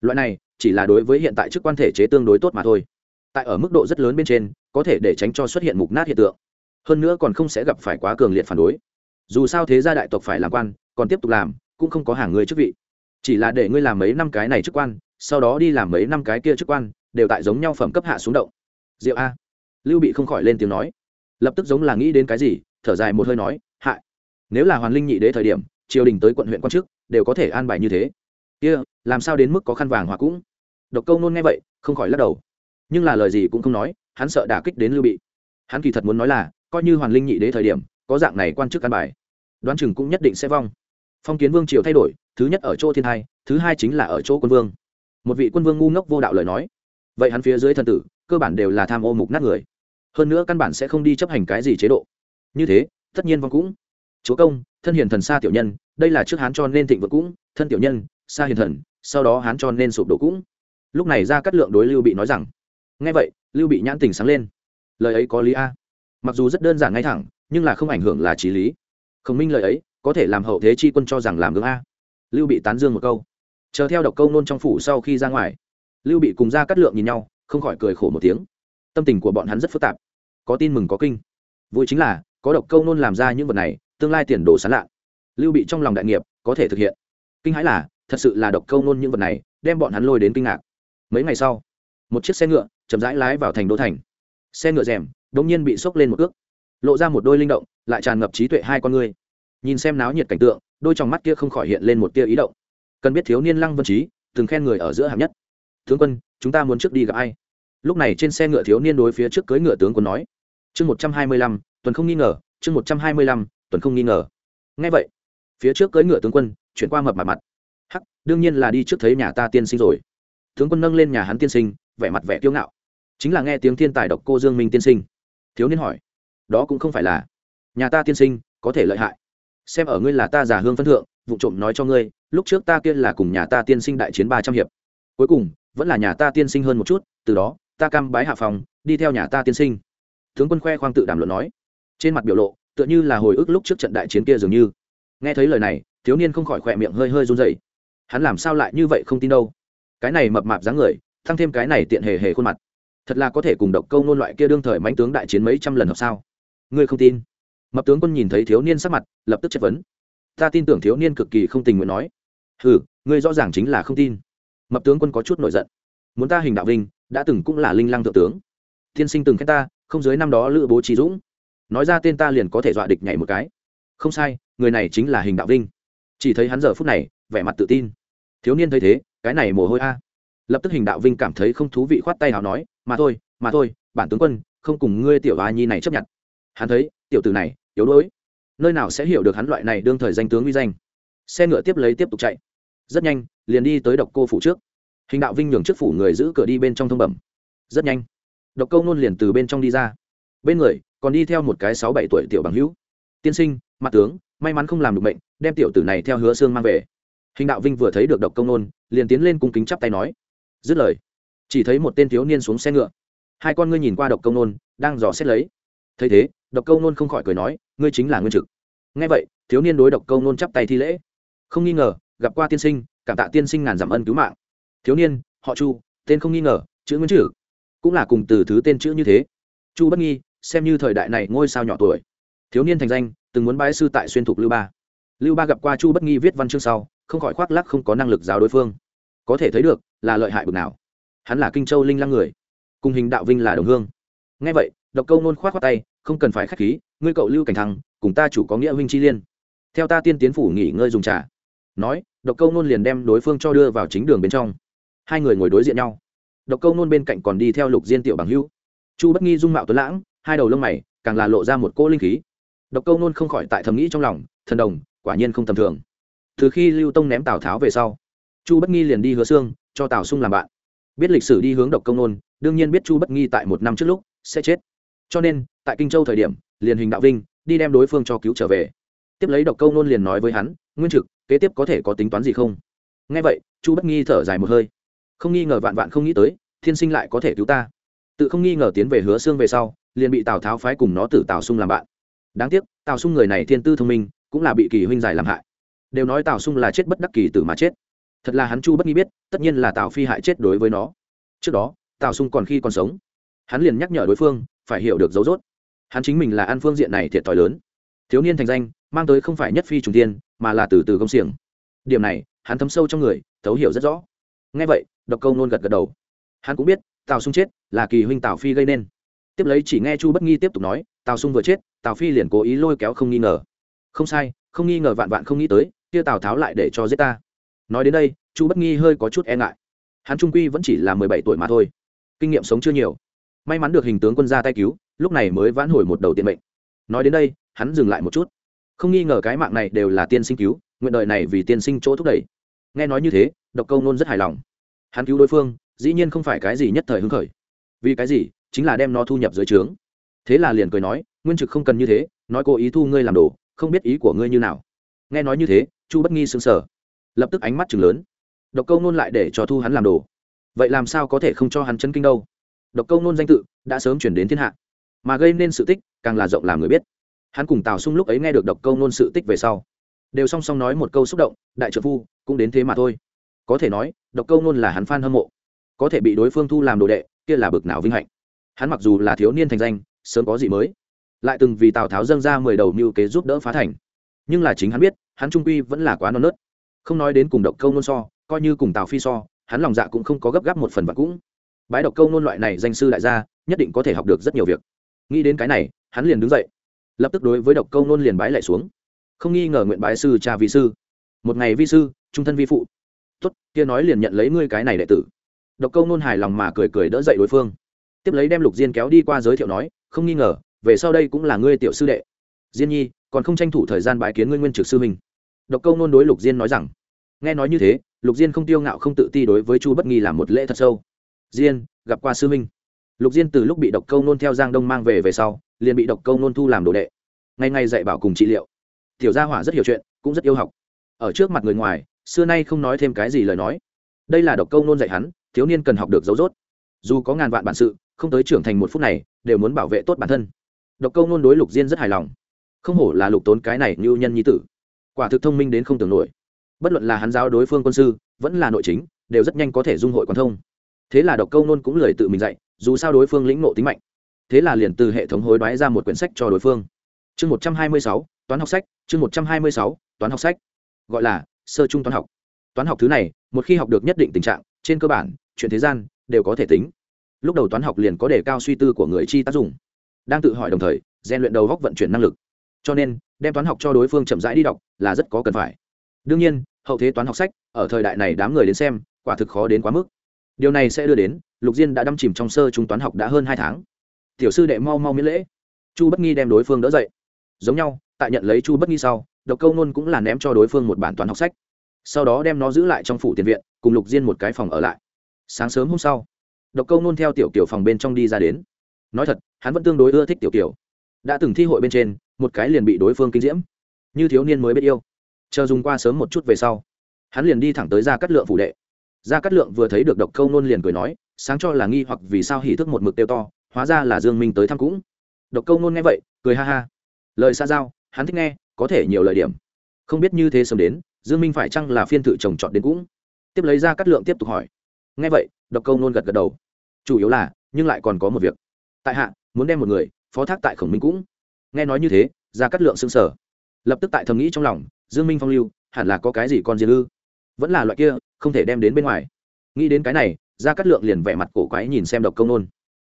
Loại này, chỉ là đối với hiện tại chức quan thể chế tương đối tốt mà thôi. Tại ở mức độ rất lớn bên trên, có thể để tránh cho xuất hiện mục nát hiện tượng. Hơn nữa còn không sẽ gặp phải quá cường liệt phản đối. Dù sao thế gia đại tộc phải làm quan, còn tiếp tục làm, cũng không có hàng người chức vị chỉ là để ngươi làm mấy năm cái này chức quan, sau đó đi làm mấy năm cái kia chức quan, đều tại giống nhau phẩm cấp hạ xuống động. Diệu a. Lưu bị không khỏi lên tiếng nói. Lập tức giống là nghĩ đến cái gì, thở dài một hơi nói, hại. Nếu là hoàn linh nhị đế thời điểm, triều đình tới quận huyện quan chức, đều có thể an bài như thế. Kia, làm sao đến mức có khăn vàng hoặc cũng? Độc câu nôn nghe vậy, không khỏi lắc đầu. Nhưng là lời gì cũng không nói, hắn sợ đả kích đến lưu bị. Hắn kỳ thật muốn nói là, coi như hoàn linh nhị đế thời điểm, có dạng này quan chức an bài, đoán chừng cũng nhất định sẽ vong phong kiến vương triều thay đổi, thứ nhất ở chỗ thiên hai thứ hai chính là ở chỗ quân vương. Một vị quân vương ngu ngốc vô đạo lời nói. Vậy hắn phía dưới thần tử, cơ bản đều là tham ô mục nát người. Hơn nữa căn bản sẽ không đi chấp hành cái gì chế độ. Như thế, tất nhiên vong cũng. Chúa công, thân hiền thần xa tiểu nhân, đây là trước hán cho nên thịnh vượng cũng, thân tiểu nhân, xa hiền thần, sau đó hán cho nên sụp đổ cũng. Lúc này ra cắt lượng đối lưu bị nói rằng ngay vậy, lưu bị nhãn tình sáng lên. Lời ấy có lý a. Mặc dù rất đơn giản ngay thẳng, nhưng là không ảnh hưởng là trí lý. Khổng minh lời ấy có thể làm hậu thế chi quân cho rằng làm gương a. Lưu bị tán dương một câu. Chờ theo độc câu nôn trong phủ sau khi ra ngoài, lưu bị cùng ra cắt lượng nhìn nhau, không khỏi cười khổ một tiếng. Tâm tình của bọn hắn rất phức tạp. Có tin mừng có kinh. Vui chính là, có độc câu nôn làm ra những vật này, tương lai tiền đồ sán lạ. Lưu bị trong lòng đại nghiệp, có thể thực hiện. Kinh hãi là, thật sự là độc câu nôn những vật này, đem bọn hắn lôi đến kinh ngạc. Mấy ngày sau, một chiếc xe ngựa chậm rãi lái vào thành đô thành. Xe ngựa rèm, đột nhiên bị sốc lên một ước lộ ra một đôi linh động, lại tràn ngập trí tuệ hai con người nhìn xem náo nhiệt cảnh tượng, đôi trong mắt kia không khỏi hiện lên một tia ý động. Cần biết thiếu niên lăng vân trí, từng khen người ở giữa hạng nhất. Tướng quân, chúng ta muốn trước đi gặp ai? Lúc này trên xe ngựa thiếu niên đối phía trước cưới ngựa tướng quân nói. Chương một trăm hai mươi lăm, tuần không nghi ngờ, chương một trăm hai mươi lăm, tuần không nghi ngờ. Ngay vậy, phía trước cưới ngựa tướng quân chuyển qua mập mặt mặt. Hắc, đương nhiên là đi trước thấy nhà ta tiên sinh rồi. Tướng quân nâng lên nhà hắn tiên sinh, vẻ mặt vẻ kiêu ngạo. Chính là nghe tiếng thiên tài độc cô dương minh tiên sinh. Thiếu niên hỏi, đó cũng không phải là nhà ta tiên sinh có thể lợi hại xem ở ngươi là ta giả hương phân thượng, vụ trộm nói cho ngươi, lúc trước ta kia là cùng nhà ta tiên sinh đại chiến ba trăm hiệp. Cuối cùng, vẫn là nhà ta tiên sinh hơn một chút, từ đó, ta cam bái hạ phòng, đi theo nhà ta tiên sinh. Tướng quân khoe khoang tự đàm luận nói. Trên mặt biểu lộ, tựa như là hồi ức lúc trước trận đại chiến kia dường như. Nghe thấy lời này, thiếu niên không khỏi khỏe miệng hơi hơi run dậy hắn làm sao lại như vậy không tin đâu? Cái này mập mạp dáng người, tăng thêm cái này tiện hề hề khuôn mặt. Thật là có thể cùng độc câu nôn loại kia đương thời mánh tướng đại chiến mấy trăm lần hợp sao? Ngươi không tin? Mập tướng quân nhìn thấy thiếu niên sắc mặt, lập tức chất vấn. Ta tin tưởng thiếu niên cực kỳ không tình nguyện nói. Ừ ngươi rõ ràng chính là không tin. Mập tướng quân có chút nổi giận. Muốn ta hình đạo vinh, đã từng cũng là linh lăng thượng tướng. Tiên sinh từng khen ta, không dưới năm đó lữ bố trí dũng. Nói ra tên ta liền có thể dọa địch nhảy một cái. Không sai, người này chính là hình đạo vinh. Chỉ thấy hắn giờ phút này, vẻ mặt tự tin. Thiếu niên thấy thế, cái này mồ hôi a. Lập tức hình đạo vinh cảm thấy không thú vị khoát tay nào nói, mà thôi mà thôi, bản tướng quân, không cùng ngươi tiểu a nhi này chấp nhận. Hắn thấy, tiểu tử này yếu đuối. Nơi nào sẽ hiểu được hắn loại này đương thời danh tướng uy danh. Xe ngựa tiếp lấy tiếp tục chạy. Rất nhanh, liền đi tới độc cô phủ trước. Hình đạo vinh nhường trước phủ người giữ cửa đi bên trong thông bẩm. Rất nhanh, độc câu nôn liền từ bên trong đi ra. Bên người, còn đi theo một cái sáu bảy tuổi tiểu bằng hữu. Tiên sinh, mặt tướng, may mắn không làm được bệnh đem tiểu tử này theo hứa xương mang về. Hình đạo vinh vừa thấy được độc công nôn liền tiến lên cung kính chắp tay nói. Dứt lời, chỉ thấy một tên thiếu niên xuống xe ngựa. Hai con ngươi nhìn qua độc công nôn đang dò xét lấy thấy thế, độc câu nôn không khỏi cười nói, ngươi chính là nguyên trực. Ngay vậy, thiếu niên đối độc câu nôn chắp tay thi lễ. Không nghi ngờ, gặp qua tiên sinh, cảm tạ tiên sinh ngàn giảm ân cứu mạng. Thiếu niên, họ chu, tên không nghi ngờ, chữ nguyên chữ cũng là cùng từ thứ tên chữ như thế. Chu bất nghi, xem như thời đại này ngôi sao nhỏ tuổi. Thiếu niên thành danh, từng muốn bái sư tại xuyên thục lưu ba. Lưu ba gặp qua chu bất nghi viết văn chương sau, không khỏi khoác lắc không có năng lực giáo đối phương. Có thể thấy được, là lợi hại bực nào. Hắn là kinh châu linh lăng người, cùng hình đạo vinh là đồng hương. Ngay vậy, độc câu nôn khoác khoác tay không cần phải khách khí, ngươi cậu lưu cảnh thăng, cùng ta chủ có nghĩa huynh chi liên. Theo ta tiên tiến phủ nghỉ ngơi dùng trà. Nói, độc câu nôn liền đem đối phương cho đưa vào chính đường bên trong. Hai người ngồi đối diện nhau. Độc câu nôn bên cạnh còn đi theo lục diên tiểu bằng hữu chu bất nghi dung mạo tuấn lãng, hai đầu lông mày càng là lộ ra một cỗ linh khí. Độc câu nôn không khỏi tại thầm nghĩ trong lòng, thần đồng, quả nhiên không tầm thường. Từ khi lưu tông ném tào tháo về sau, chu bất nghi liền đi hứa xương, cho tào sung làm bạn. Biết lịch sử đi hướng độc công nôn, đương nhiên biết chu bất nghi tại một năm trước lúc sẽ chết. Cho nên tại kinh châu thời điểm, liền hình đạo vinh, đi đem đối phương cho cứu trở về. Tiếp lấy độc câu nôn liền nói với hắn, nguyên trực, kế tiếp có thể có tính toán gì không? Nghe vậy, chu bất nghi thở dài một hơi. Không nghi ngờ vạn vạn không nghĩ tới, thiên sinh lại có thể cứu ta. Tự không nghi ngờ tiến về hứa xương về sau, liền bị tào tháo phái cùng nó tử tào sung làm bạn. Đáng tiếc, tào sung người này thiên tư thông minh, cũng là bị kỳ huynh giải làm hại. Đều nói tào sung là chết bất đắc kỳ tử mà chết. Thật là hắn chu bất nghi biết, tất nhiên là tào phi hại chết đối với nó. Trước đó, tào sung còn khi còn sống. Hắn liền nhắc nhở đối phương, phải hiểu được dấu dốt hắn chính mình là ăn phương diện này thiệt thòi lớn. Thiếu niên thành danh, mang tới không phải nhất phi trùng tiên, mà là từ từ công xiềng. Điểm này, hắn thấm sâu trong người, thấu hiểu rất rõ. Ngay vậy, độc câu nôn gật gật đầu. Hắn cũng biết, tào sung chết là kỳ huynh tào phi gây nên. Tiếp lấy chỉ nghe chu bất nghi tiếp tục nói, tào sung vừa chết, tào phi liền cố ý lôi kéo không nghi ngờ. Không sai, không nghi ngờ vạn vạn không nghĩ tới, kia tào tháo lại để cho giết ta. Nói đến đây, chu bất nghi hơi có chút e ngại. Hắn trung quy vẫn chỉ là mười bảy tuổi mà thôi. Kinh nghiệm sống chưa nhiều may mắn được hình tướng quân ra tay cứu, lúc này mới vãn hồi một đầu tiện mệnh. Nói đến đây, hắn dừng lại một chút. Không nghi ngờ cái mạng này đều là tiên sinh cứu, nguyện đời này vì tiên sinh chỗ thúc đẩy. Nghe nói như thế, độc câu nôn rất hài lòng. Hắn cứu đối phương, dĩ nhiên không phải cái gì nhất thời hứng khởi. Vì cái gì? Chính là đem nó thu nhập dưới trướng. Thế là liền cười nói, nguyên trực không cần như thế, nói cố ý thu ngươi làm đồ, không biết ý của ngươi như nào. Nghe nói như thế, chu bất nghi sững sờ. Lập tức ánh mắt chừng lớn. Độc câu nôn lại để cho thu hắn làm đồ. Vậy làm sao có thể không cho hắn chân kinh đâu? Độc câu nôn danh tự, đã sớm chuyển đến thiên hạ. Mà gây nên sự tích, càng là rộng làm người biết. Hắn cùng tào sung lúc ấy nghe được độc câu nôn sự tích về sau, đều song song nói một câu xúc động, đại trợ phu, cũng đến thế mà thôi. Có thể nói, độc câu nôn là hắn f hâm mộ. Có thể bị đối phương thu làm đồ đệ, kia là bực nào vinh hạnh. Hắn mặc dù là thiếu niên thành danh, sớm có gì mới, lại từng vì tào tháo dâng ra mười đầu mưu kế giúp đỡ phá thành. Nhưng là chính hắn biết, hắn trung quy vẫn là quá non nớt. Không nói đến cùng độc câu nôn so, coi như cùng tào phi so, hắn lòng dạ cũng không có gấp gáp một phần và cũng bái độc câu nôn loại này danh sư đại gia, nhất định có thể học được rất nhiều việc. Nghĩ đến cái này, hắn liền đứng dậy, lập tức đối với độc câu nôn liền bái lại xuống. Không nghi ngờ nguyện bái sư cha vi sư. Một ngày vi sư, trung thân vi phụ. Tuất kia nói liền nhận lấy ngươi cái này đệ tử. Độc câu nôn hài lòng mà cười cười đỡ dậy đối phương. Tiếp lấy đem lục diên kéo đi qua giới thiệu nói, không nghi ngờ, về sau đây cũng là ngươi tiểu sư đệ. Diên nhi, còn không tranh thủ thời gian bái kiến ngươi nguyên trực sư mình độc câu nôn đối lục diên nói rằng. Nghe nói như thế, lục diên không tiêu ngạo không tự ti đối với chu bất nghi làm một lễ thật sâu diên, gặp qua sư minh lục diên từ lúc bị độc câu nôn theo giang đông mang về về sau, liền bị độc câu nôn thu làm đồ đệ. Ngày ngày dạy bảo cùng trị liệu. Tiểu gia hỏa rất hiểu chuyện, cũng rất yêu học. Ở trước mặt người ngoài, xưa nay không nói thêm cái gì lời nói. Đây là độc câu nôn dạy hắn, thiếu niên cần học được dấu dốt dù có ngàn vạn bản sự, không tới trưởng thành một phút này, đều muốn bảo vệ tốt bản thân. Độc câu nôn đối lục diên rất hài lòng. Không hổ là lục tốn cái này như nhân nhi tử. Quả thực thông minh đến không tưởng nổi. Bất luận là hắn giáo đối phương quân sư, vẫn là nội chính, đều rất nhanh có thể dung hội quan thông thế là độc câu nôn cũng lười tự mình dạy, dù sao đối phương lĩnh nộ tính mạnh. Thế là liền từ hệ thống hối đoái ra một quyển sách cho đối phương. Chương một trăm hai mươi sáu, toán học sách, chương một trăm hai mươi sáu, toán học sách. Gọi là sơ trung toán học. Toán học thứ này, một khi học được nhất định tình trạng, trên cơ bản, chuyện thế gian đều có thể tính. Lúc đầu toán học liền có đề cao suy tư của người chi tác dụng, đang tự hỏi đồng thời, rèn luyện đầu góc vận chuyển năng lực. Cho nên, đem toán học cho đối phương chậm rãi đi đọc là rất có cần phải. Đương nhiên, hậu thế toán học sách, ở thời đại này đám người đến xem, quả thực khó đến quá mức điều này sẽ đưa đến, lục diên đã đâm chìm trong sơ trung toán học đã hơn hai tháng. Tiểu sư đệ mau mau miễn lễ. Chu bất nghi đem đối phương đỡ dậy. Giống nhau, tại nhận lấy chu bất nghi sau, độc câu nôn cũng là ném cho đối phương một bản toán học sách. Sau đó đem nó giữ lại trong phủ tiền viện, cùng lục diên một cái phòng ở lại. Sáng sớm hôm sau, độc câu nôn theo tiểu kiểu phòng bên trong đi ra đến. Nói thật, hắn vẫn tương đối ưa thích tiểu kiểu. Đã từng thi hội bên trên, một cái liền bị đối phương kinh diễm. Như thiếu niên mới biết yêu. Chờ dùng qua sớm một chút về sau, hắn liền đi thẳng tới ra cắt lượng phủ đệ gia cát lượng vừa thấy được độc câu nôn liền cười nói, sáng cho là nghi hoặc vì sao hỉ thức một mực tiêu to, hóa ra là dương minh tới thăm cũng. Độc câu nôn nghe vậy, cười ha ha. Lời xa giao, hắn thích nghe, có thể nhiều lời điểm. Không biết như thế sớm đến, dương minh phải chăng là phiên thự trồng trọt đến cũng. Tiếp lấy ra cát lượng tiếp tục hỏi. Nghe vậy, độc câu nôn gật gật đầu. Chủ yếu là, nhưng lại còn có một việc. Tại hạ, muốn đem một người, phó thác tại khổng minh cũng. Nghe nói như thế ra cát lượng sững sờ. Lập tức tại thầm nghĩ trong lòng, dương minh phong lưu, hẳn là có cái gì con riêng ư? Vẫn là loại kia, không thể đem đến bên ngoài. Nghĩ đến cái này, gia cát lượng liền vẻ mặt cổ quái nhìn xem độc công nôn.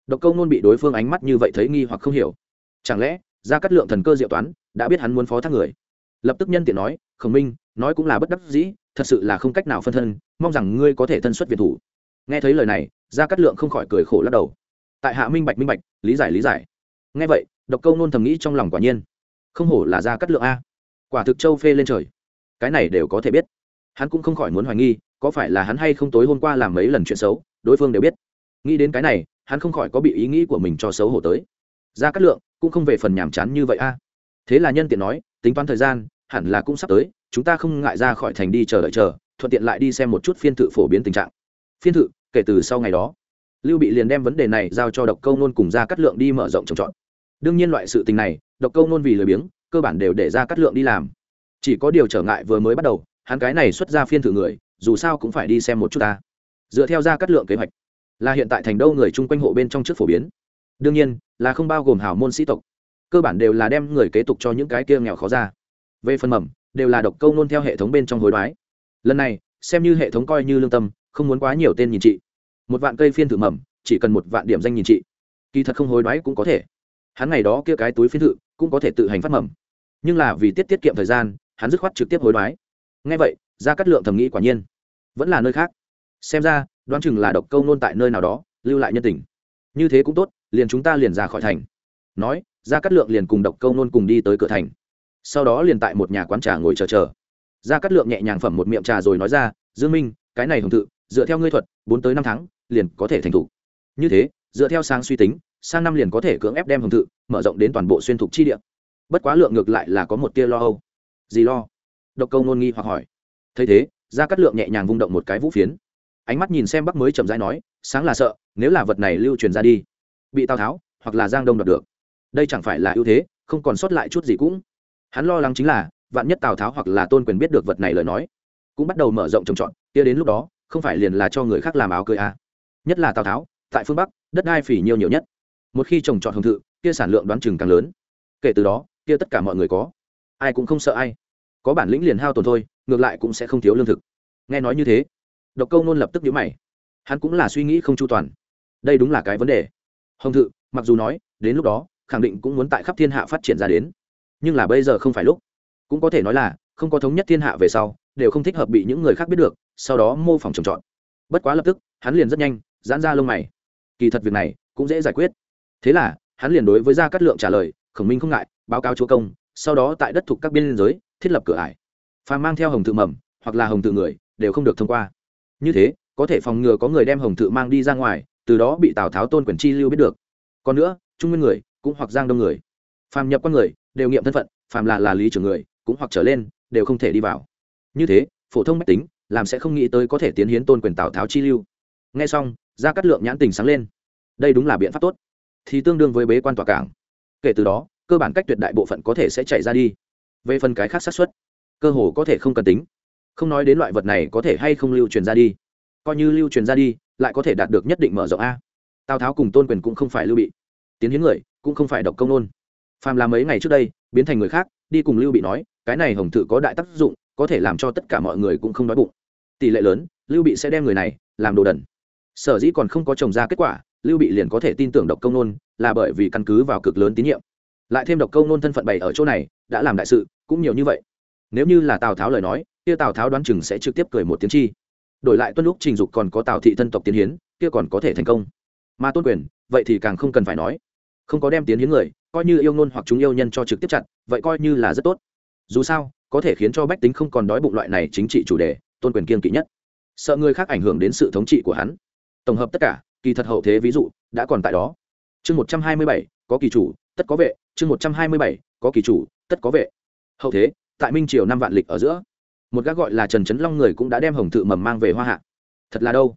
Độc công nôn bị đối phương ánh mắt như vậy thấy nghi hoặc không hiểu. Chẳng lẽ, gia cát lượng thần cơ diệu toán, đã biết hắn muốn phó thác người? Lập tức nhân tiện nói, khổng minh, nói cũng là bất đắc dĩ, thật sự là không cách nào phân thân, mong rằng ngươi có thể thân xuất việt thủ. Nghe thấy lời này, gia cát lượng không khỏi cười khổ lắc đầu. Tại hạ minh bạch minh bạch, lý giải lý giải. Nghe vậy, độc câu nôn thầm nghĩ trong lòng quả nhiên. Không hổ là ra cát lượng a. Quả thực châu phê lên trời. Cái này đều có thể biết hắn cũng không khỏi muốn hoài nghi, có phải là hắn hay không tối hôm qua làm mấy lần chuyện xấu, đối phương đều biết. Nghĩ đến cái này, hắn không khỏi có bị ý nghĩ của mình cho xấu hổ tới. Ra cắt lượng, cũng không về phần nhàm chán như vậy a. Thế là nhân tiện nói, tính toán thời gian, hẳn là cũng sắp tới, chúng ta không ngại ra khỏi thành đi chờ đợi chờ, thuận tiện lại đi xem một chút phiên thự phổ biến tình trạng. Phiên thự, kể từ sau ngày đó, lưu bị liền đem vấn đề này giao cho độc câu nôn cùng ra cắt lượng đi mở rộng trồng trọt. Đương nhiên loại sự tình này, độc câu nôn vì lười biếng, cơ bản đều để ra cắt lượng đi làm. Chỉ có điều trở ngại vừa mới bắt đầu hắn cái này xuất ra phiên thử người, dù sao cũng phải đi xem một chút ta. Dựa theo ra cắt lượng kế hoạch, là hiện tại thành đâu người chung quanh hộ bên trong trước phổ biến. Đương nhiên, là không bao gồm hào môn sĩ tộc. Cơ bản đều là đem người kế tục cho những cái kia nghèo khó ra. Về phần mầm, đều là độc câu nôn theo hệ thống bên trong hối đoái. Lần này, xem như hệ thống coi như lương tâm, không muốn quá nhiều tên nhìn chị. một vạn cây phiên thử mầm, chỉ cần một vạn điểm danh nhìn chị. kỳ thật không hối đoái cũng có thể. Hắn ngày đó kia cái túi phiên thự cũng có thể tự hành phát mầm. Nhưng là vì tiết tiết kiệm thời gian, hắn dứt khoát trực tiếp hối đoái ngay vậy ra cắt lượng thầm nghĩ quả nhiên. Vẫn là nơi khác. Xem ra, đoán chừng là độc câu nôn tại nơi nào đó, lưu lại nhân tình. Như thế cũng tốt, liền chúng ta liền ra khỏi thành. Nói ra cắt lượng liền cùng độc câu nôn cùng đi tới cửa thành. Sau đó liền tại một nhà quán trà ngồi chờ chờ. Ra cắt lượng nhẹ nhàng phẩm một miệng trà rồi nói ra, dương minh, cái này hồng tự, dựa theo ngươi thuật, bốn tới năm tháng, liền có thể thành thủ. Như thế, dựa theo sang suy tính, sang năm liền có thể cưỡng ép đem hồng tự, mở rộng đến toàn bộ xuyên thục chi địa. Bất quá lượng ngược lại là có một tia lo âu. Gì lo? Độc câu nôn nghi hoặc hỏi. Thấy thế ra cắt lượng nhẹ nhàng vung động một cái vũ phiến. Ánh mắt nhìn xem bắc mới chậm rãi nói, sáng là sợ, nếu là vật này lưu truyền ra đi, bị tào tháo hoặc là giang đông đoạt được, đây chẳng phải là ưu thế, không còn sót lại chút gì cũng. Hắn lo lắng chính là, vạn nhất tào tháo hoặc là tôn quyền biết được vật này lời nói, cũng bắt đầu mở rộng trồng trọt, kia đến lúc đó, không phải liền là cho người khác làm áo cưới à. nhất là tào tháo, tại phương bắc, đất đai phỉ nhiều nhiều nhất. Một khi trồng trọt hồng thự, kia sản lượng đoán chừng càng lớn. Kể từ đó, kia tất cả mọi người có. Ai cũng không sợ ai có bản lĩnh liền hao tổn thôi, ngược lại cũng sẽ không thiếu lương thực. Nghe nói như thế, độc câu nôn lập tức nhíu mày. Hắn cũng là suy nghĩ không chu toàn. Đây đúng là cái vấn đề. Hồng thự, mặc dù nói, đến lúc đó, khẳng định cũng muốn tại khắp thiên hạ phát triển ra đến. Nhưng là bây giờ không phải lúc. Cũng có thể nói là, không có thống nhất thiên hạ về sau, đều không thích hợp bị những người khác biết được, sau đó mô phỏng trồng trọt. Bất quá lập tức, hắn liền rất nhanh, giãn ra lông mày. Kỳ thật việc này cũng dễ giải quyết. Thế là, hắn liền đối với gia cát lượng trả lời, khổng minh không ngại, báo cáo chúa công, sau đó tại đất thuộc các biên giới thiết lập cửa ải. Phàm mang theo hồng tự mầm, hoặc là hồng tự người, đều không được thông qua. Như thế, có thể phòng ngừa có người đem hồng tự mang đi ra ngoài, từ đó bị tào tháo tôn quyền chi lưu biết được. Còn nữa, trung nguyên người, cũng hoặc giang đông người. Phàm nhập con người, đều nghiệm thân phận, phàm là là lý trưởng người, cũng hoặc trở lên, đều không thể đi vào. Như thế, phổ thông mách tính, làm sẽ không nghĩ tới có thể tiến hiến tôn quyền tào tháo chi lưu. Nghe xong ra cắt lượng nhãn tình sáng lên. Đây đúng là biện pháp tốt. Thì tương đương với bế quan tòa cảng. Kể từ đó, cơ bản cách tuyệt đại bộ phận có thể sẽ chạy ra đi về phần cái khác xác suất, cơ hồ có thể không cần tính. Không nói đến loại vật này có thể hay không lưu truyền ra đi. Coi như lưu truyền ra đi, lại có thể đạt được nhất định mở rộng a. Tào tháo cùng tôn quyền cũng không phải lưu bị. Tiến hiến người, cũng không phải độc công nôn. Phàm làm mấy ngày trước đây, biến thành người khác, đi cùng lưu bị nói, cái này hồng thự có đại tác dụng, có thể làm cho tất cả mọi người cũng không đói bụng. Tỷ lệ lớn, lưu bị sẽ đem người này, làm đồ đần. Sở dĩ còn không có trồng ra kết quả, lưu bị liền có thể tin tưởng độc công nôn, là bởi vì căn cứ vào cực lớn tín nhiệm lại thêm độc câu nôn thân phận bày ở chỗ này, đã làm đại sự, cũng nhiều như vậy. Nếu như là tào tháo lời nói, kia tào tháo đoán chừng sẽ trực tiếp cười một tiếng chi. Đổi lại tuân lúc trình dục còn có tào thị thân tộc tiến hiến, kia còn có thể thành công. Mà tôn quyền, vậy thì càng không cần phải nói. Không có đem tiến hiến người, coi như yêu ngôn hoặc chúng yêu nhân cho trực tiếp chặn vậy coi như là rất tốt. Dù sao, có thể khiến cho bách tính không còn đói bụng loại này chính trị chủ đề, tôn quyền kiên kỵ nhất. Sợ người khác ảnh hưởng đến sự thống trị của hắn. Tổng hợp tất cả, kỳ thật hậu thế ví dụ, đã còn tại đó. Chương một trăm hai mươi bảy, có kỳ chủ tất có vệ, chương một trăm hai mươi bảy, có kỳ chủ, tất có vệ. Hậu thế, tại minh triều năm vạn lịch ở giữa, một gác gọi là trần trấn long người cũng đã đem hồng thự mầm mang về hoa hạ. Thật là đâu?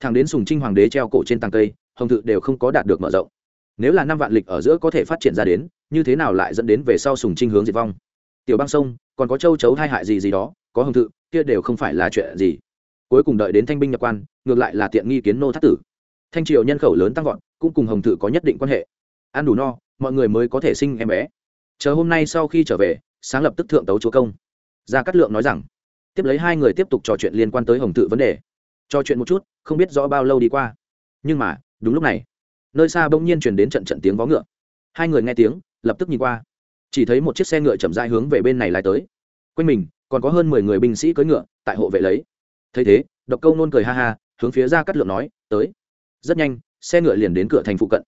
Thằng đến sùng trinh hoàng đế treo cổ trên tàng cây, hồng thự đều không có đạt được mở rộng. Nếu là năm vạn lịch ở giữa có thể phát triển ra đến, như thế nào lại dẫn đến về sau sùng trinh hướng diệt vong? Tiểu bang sông, còn có châu chấu hai hại gì gì đó, có hồng thự, kia đều không phải là chuyện gì. Cuối cùng đợi đến thanh binh nhập quan, ngược lại là tiện nghi kiến nô thác tử. Thanh triều nhân khẩu lớn tăng vọt, cũng cùng hồng thự có nhất định quan hệ. Ăn đủ no mọi người mới có thể sinh em bé. Chờ hôm nay sau khi trở về, sáng lập tức thượng tấu chúa công. Gia cát lượng nói rằng, tiếp lấy hai người tiếp tục trò chuyện liên quan tới hồng tự vấn đề. Trò chuyện một chút, không biết rõ bao lâu đi qua. Nhưng mà, đúng lúc này, nơi xa bỗng nhiên chuyển đến trận trận tiếng vó ngựa. Hai người nghe tiếng, lập tức nhìn qua. Chỉ thấy một chiếc xe ngựa chậm dai hướng về bên này lại tới. Quanh mình, còn có hơn mười người binh sĩ cưỡi ngựa, tại hộ vệ lấy. Thấy thế, độc câu nôn cười ha ha, hướng phía ra cắt lượng nói, tới. Rất nhanh, xe ngựa liền đến cửa thành phụ cận.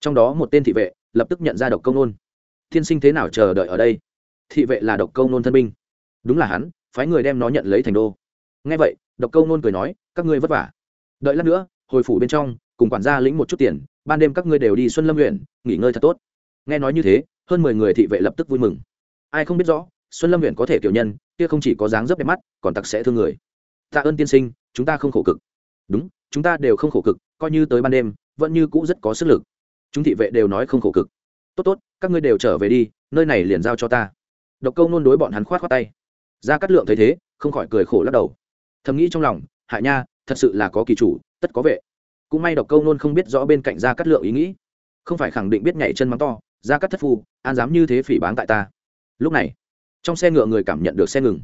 Trong đó một tên thị vệ lập tức nhận ra độc công nôn. Tiên sinh thế nào chờ đợi ở đây? Thị vệ là độc công nôn thân binh. Đúng là hắn, phái người đem nó nhận lấy thành đô. Ngay vậy, độc công nôn cười nói, các ngươi vất vả. Đợi lát nữa, hồi phủ bên trong, cùng quản gia lĩnh một chút tiền, ban đêm các ngươi đều đi xuân lâm huyện, nghỉ ngơi thật tốt. Nghe nói như thế, hơn mười người thị vệ lập tức vui mừng. Ai không biết rõ, xuân lâm huyện có thể tiểu nhân, kia không chỉ có dáng dấp đẹp mắt, còn tặc sẽ thương người. Tạ ơn tiên sinh, chúng ta không khổ cực. Đúng, chúng ta đều không khổ cực, coi như tới ban đêm, vẫn như cũ rất có sức lực chúng thị vệ đều nói không khổ cực. Tốt tốt, các ngươi đều trở về đi, nơi này liền giao cho ta. Độc câu nôn đối bọn hắn khoát khoát tay. Ra cắt lượng thấy thế, không khỏi cười khổ lắc đầu. Thầm nghĩ trong lòng, hại nha, thật sự là có kỳ chủ, tất có vệ. Cũng may độc câu nôn không biết rõ bên cạnh ra cắt lượng ý nghĩ. Không phải khẳng định biết nhảy chân mắng to, ra cắt thất phu, an dám như thế phỉ báng tại ta. Lúc này, trong xe ngựa người cảm nhận được xe ngừng.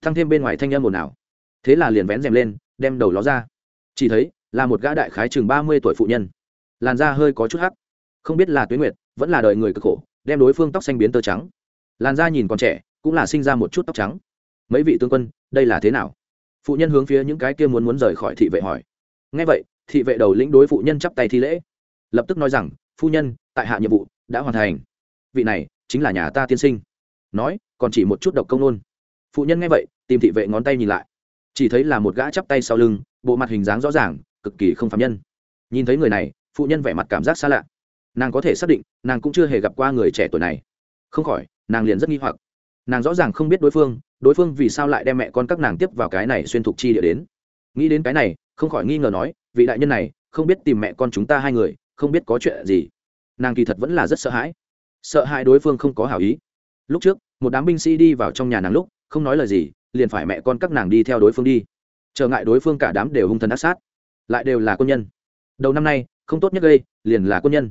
Thăng thêm bên ngoài thanh âm ồn ào. Thế là liền vén rèm lên, đem đầu ló ra. Chỉ thấy là một gã đại khái chừng ba mươi tuổi phụ nhân. Làn da hơi có chút hắc không biết là tuyến nguyệt, vẫn là đời người cực khổ, đem đối phương tóc xanh biến tơ trắng. Làn da nhìn còn trẻ, cũng là sinh ra một chút tóc trắng. Mấy vị tướng quân, đây là thế nào? Phụ nhân hướng phía những cái kia muốn muốn rời khỏi thị vệ hỏi. Ngay vậy, thị vệ đầu lĩnh đối phụ nhân chắp tay thi lễ. Lập tức nói rằng, phu nhân, tại hạ nhiệm vụ đã hoàn thành. Vị này chính là nhà ta tiên sinh. Nói, còn chỉ một chút độc công nôn. Phụ nhân nghe vậy, tìm thị vệ ngón tay nhìn lại. Chỉ thấy là một gã chắp tay sau lưng, bộ mặt hình dáng rõ ràng, cực kỳ không phạm nhân. Nhìn thấy người này, phụ nhân vẻ mặt cảm giác xa lạ nàng có thể xác định, nàng cũng chưa hề gặp qua người trẻ tuổi này. Không khỏi, nàng liền rất nghi hoặc. Nàng rõ ràng không biết đối phương đối phương vì sao lại đem mẹ con các nàng tiếp vào cái này xuyên thục chi địa đến. Nghĩ đến cái này, không khỏi nghi ngờ nói, vị đại nhân này, không biết tìm mẹ con chúng ta hai người, không biết có chuyện gì. Nàng kỳ thật vẫn là rất sợ hãi. Sợ hãi đối phương không có hảo ý. Lúc trước, một đám binh sĩ đi vào trong nhà nàng lúc, không nói lời gì, liền phải mẹ con các nàng đi theo đối phương đi. Trở ngại đối phương cả đám đều hung thần ác sát. Lại đều là quân nhân. Đầu năm nay, không tốt nhất gây, liền là quân nhân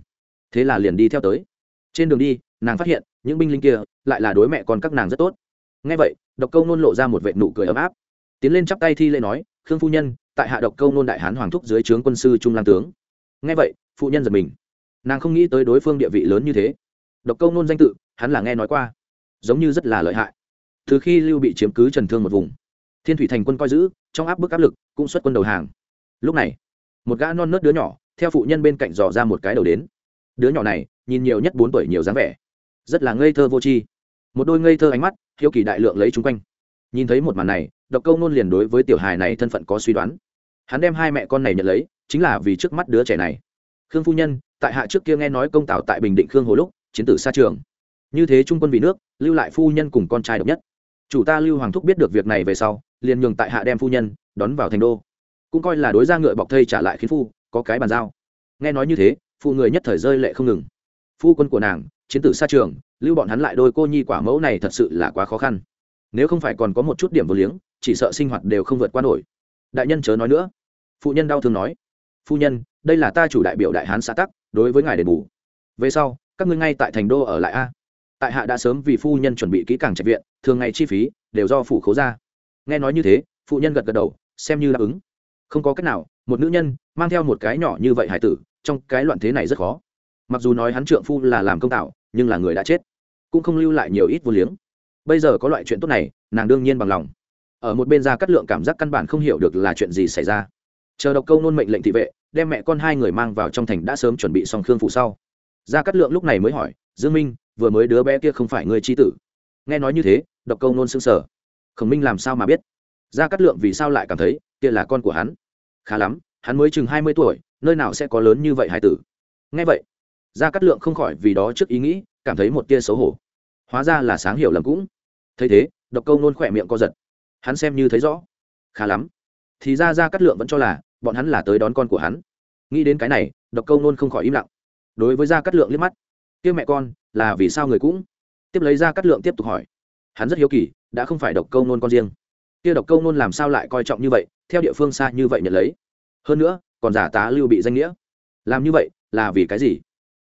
thế là liền đi theo tới. Trên đường đi, nàng phát hiện, những binh lính kia lại là đối mẹ con các nàng rất tốt. Ngay vậy, độc câu nôn lộ ra một vệ nụ cười ấm áp. Tiến lên chắp tay thi lễ nói, khương phu nhân, tại hạ độc câu nôn đại hán hoàng thúc dưới trướng quân sư trung lang tướng. Ngay vậy, phụ nhân giật mình. Nàng không nghĩ tới đối phương địa vị lớn như thế. Độc câu nôn danh tự, hắn là nghe nói qua. Giống như rất là lợi hại. Từ khi lưu bị chiếm cứ trần thương một vùng, thiên thủy thành quân coi giữ, trong áp bức áp lực cũng xuất quân đầu hàng. Lúc này, một gã non nớt đứa nhỏ, theo phụ nhân bên cạnh dò ra một cái đầu đến đứa nhỏ này, nhìn nhiều nhất bốn tuổi nhiều dáng vẻ. Rất là ngây thơ vô tri. Một đôi ngây thơ ánh mắt, hiếu kỳ đại lượng lấy chung quanh. Nhìn thấy một màn này, độc câu nôn liền đối với tiểu hài này thân phận có suy đoán. Hắn đem hai mẹ con này nhận lấy, chính là vì trước mắt đứa trẻ này. Khương phu nhân, tại hạ trước kia nghe nói công tảo tại bình định khương hồ lúc, chiến tử xa trường. Như thế trung quân vì nước, lưu lại phu nhân cùng con trai độc nhất. Chủ ta lưu hoàng thúc biết được việc này về sau, liền nhường tại hạ đem phu nhân đón vào thành đô. Cũng coi là đối ra ngựa bọc thây trả lại khiến phu, có cái bàn giao. Nghe nói như thế phụ người nhất thời rơi lệ không ngừng. Phu quân của nàng, chiến tử xa trường, lưu bọn hắn lại đôi cô nhi quả mẫu này thật sự là quá khó khăn. Nếu không phải còn có một chút điểm vô liếng, chỉ sợ sinh hoạt đều không vượt qua nổi. Đại nhân chớ nói nữa. Phụ nhân đau thương nói. Phu nhân, đây là ta chủ đại biểu đại hán xã tắc, đối với ngài đền bù. Về sau, các ngươi ngay tại thành đô ở lại a. Tại hạ đã sớm vì phu nhân chuẩn bị kỹ càng trạch viện, thường ngày chi phí đều do phủ khấu ra. Nghe nói như thế, phụ nhân gật gật đầu, xem như đáp ứng. Không có cách nào, một nữ nhân mang theo một cái nhỏ như vậy hải tử trong cái loạn thế này rất khó. Mặc dù nói hắn trượng phu là làm công tạo, nhưng là người đã chết, cũng không lưu lại nhiều ít vô liếng. Bây giờ có loại chuyện tốt này, nàng đương nhiên bằng lòng. Ở một bên ra cắt lượng cảm giác căn bản không hiểu được là chuyện gì xảy ra. Chờ độc câu nôn mệnh lệnh thị vệ, đem mẹ con hai người mang vào trong thành đã sớm chuẩn bị xong khương phụ sau. Ra cắt lượng lúc này mới hỏi, dương minh, vừa mới đứa bé kia không phải người chi tử? Nghe nói như thế, độc câu nôn sững sờ. Khổng minh làm sao mà biết? Ra cắt lượng vì sao lại cảm thấy kia là con của hắn? Khá lắm, hắn mới chừng hai mươi tuổi nơi nào sẽ có lớn như vậy hải tử? Nghe vậy, gia cát lượng không khỏi vì đó trước ý nghĩ, cảm thấy một tia xấu hổ. Hóa ra là sáng hiểu lầm cũng. Thấy thế, độc câu nôn khỏe miệng co giật. Hắn xem như thấy rõ. Khá lắm. Thì ra gia cát lượng vẫn cho là bọn hắn là tới đón con của hắn. Nghĩ đến cái này, độc câu nôn không khỏi im lặng. Đối với gia cát lượng liếc mắt. Kia mẹ con, là vì sao người cũng? Tiếp lấy gia cát lượng tiếp tục hỏi. Hắn rất hiếu kỳ, đã không phải độc câu nôn con riêng. Kia độc câu nôn làm sao lại coi trọng như vậy, theo địa phương xa như vậy nhận lấy. Hơn nữa còn giả tá lưu bị danh nghĩa. Làm như vậy là vì cái gì?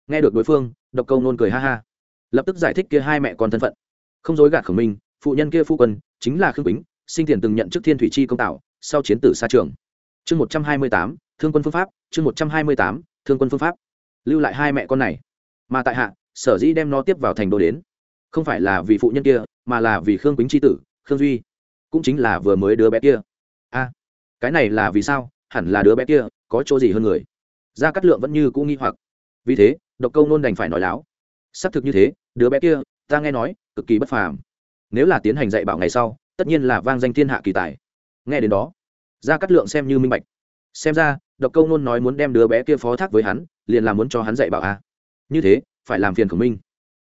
Nghe được đối phương, độc câu nôn cười ha ha. Lập tức giải thích kia hai mẹ con thân phận. Không dối gạt khổng minh, phụ nhân kia phu quân chính là khương bính sinh tiền từng nhận chức thiên thủy chi công tạo, sau chiến tử xa trường. Chương một trăm hai mươi tám, thương quân phương pháp, chương một trăm hai mươi tám, thương quân phương pháp. Lưu lại hai mẹ con này. Mà tại hạ, sở dĩ đem nó tiếp vào thành đô đến. Không phải là vì phụ nhân kia, mà là vì khương quýnh tri tử, khương duy. Cũng chính là vừa mới đứa bé kia. A, cái này là vì sao? Hẳn là đứa bé kia có chỗ gì hơn người? Gia cát lượng vẫn như cũng nghi hoặc. Vì thế, độc câu nôn đành phải nói láo. Xác thực như thế, đứa bé kia, ta nghe nói, cực kỳ bất phàm. Nếu là tiến hành dạy bảo ngày sau, tất nhiên là vang danh thiên hạ kỳ tài. Nghe đến đó, gia cát lượng xem như minh bạch. Xem ra, độc câu nôn nói muốn đem đứa bé kia phó thác với hắn, liền là muốn cho hắn dạy bảo a à. như thế, phải làm phiền khổng minh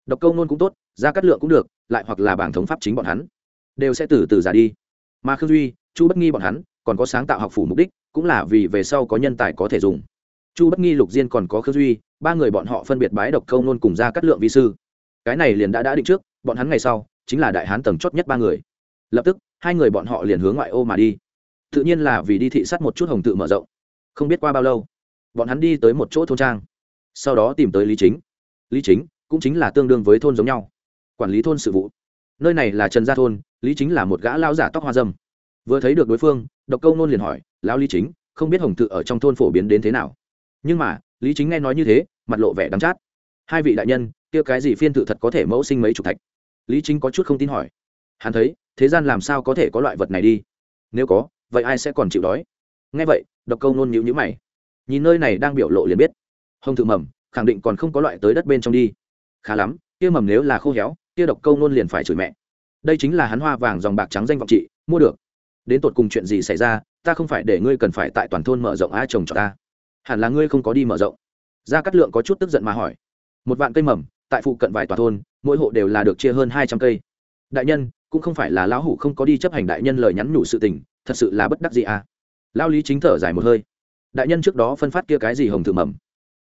độc câu nôn cũng tốt, gia cát lượng cũng được, lại hoặc là bảng thống pháp chính bọn hắn. Đều sẽ từ từ giả đi. Mà khương duy, chu bất nghi bọn hắn, còn có sáng tạo học phủ mục đích cũng là vì về sau có nhân tài có thể dùng. Chu bất nghi, lục diên còn có khương duy, ba người bọn họ phân biệt bái độc câu nôn cùng ra cắt lượng vi sư. Cái này liền đã đã định trước, bọn hắn ngày sau chính là đại hán tầng chót nhất ba người. Lập tức, hai người bọn họ liền hướng ngoại ô mà đi. Tự nhiên là vì đi thị sát một chút hồng tự mở rộng. Không biết qua bao lâu, bọn hắn đi tới một chỗ thôn trang. Sau đó tìm tới lý chính. Lý chính cũng chính là tương đương với thôn giống nhau, quản lý thôn sự vụ. Nơi này là trần gia thôn, lý chính là một gã lao giả tóc hoa dâm vừa thấy được đối phương, độc câu nôn liền hỏi, lão lý chính, không biết hồng tự ở trong thôn phổ biến đến thế nào? Nhưng mà, lý chính nghe nói như thế, mặt lộ vẻ đắng chát. Hai vị đại nhân, kia cái gì phiên tự thật có thể mẫu sinh mấy chục thạch? Lý chính có chút không tin hỏi. Hắn thấy, thế gian làm sao có thể có loại vật này đi? Nếu có, vậy ai sẽ còn chịu đói? Nghe vậy, độc câu nôn nhữ nhữ mày. Nhìn nơi này đang biểu lộ liền biết. Hồng thự mầm, khẳng định còn không có loại tới đất bên trong đi. Khá lắm, kia mầm nếu là khô héo, kia độc câu nôn liền phải chửi mẹ. Đây chính là hắn hoa vàng dòng bạc trắng danh vọng trị, mua được đến tột cùng chuyện gì xảy ra, ta không phải để ngươi cần phải tại toàn thôn mở rộng a chồng cho ta. Hẳn là ngươi không có đi mở rộng. Gia cát lượng có chút tức giận mà hỏi. Một vạn cây mầm, tại phụ cận vài tòa thôn, mỗi hộ đều là được chia hơn hai trăm cây. Đại nhân, cũng không phải là lão hủ không có đi chấp hành đại nhân lời nhắn nhủ sự tình, thật sự là bất đắc gì à. Lao lý chính thở dài một hơi. Đại nhân trước đó phân phát kia cái gì hồng thử mầm?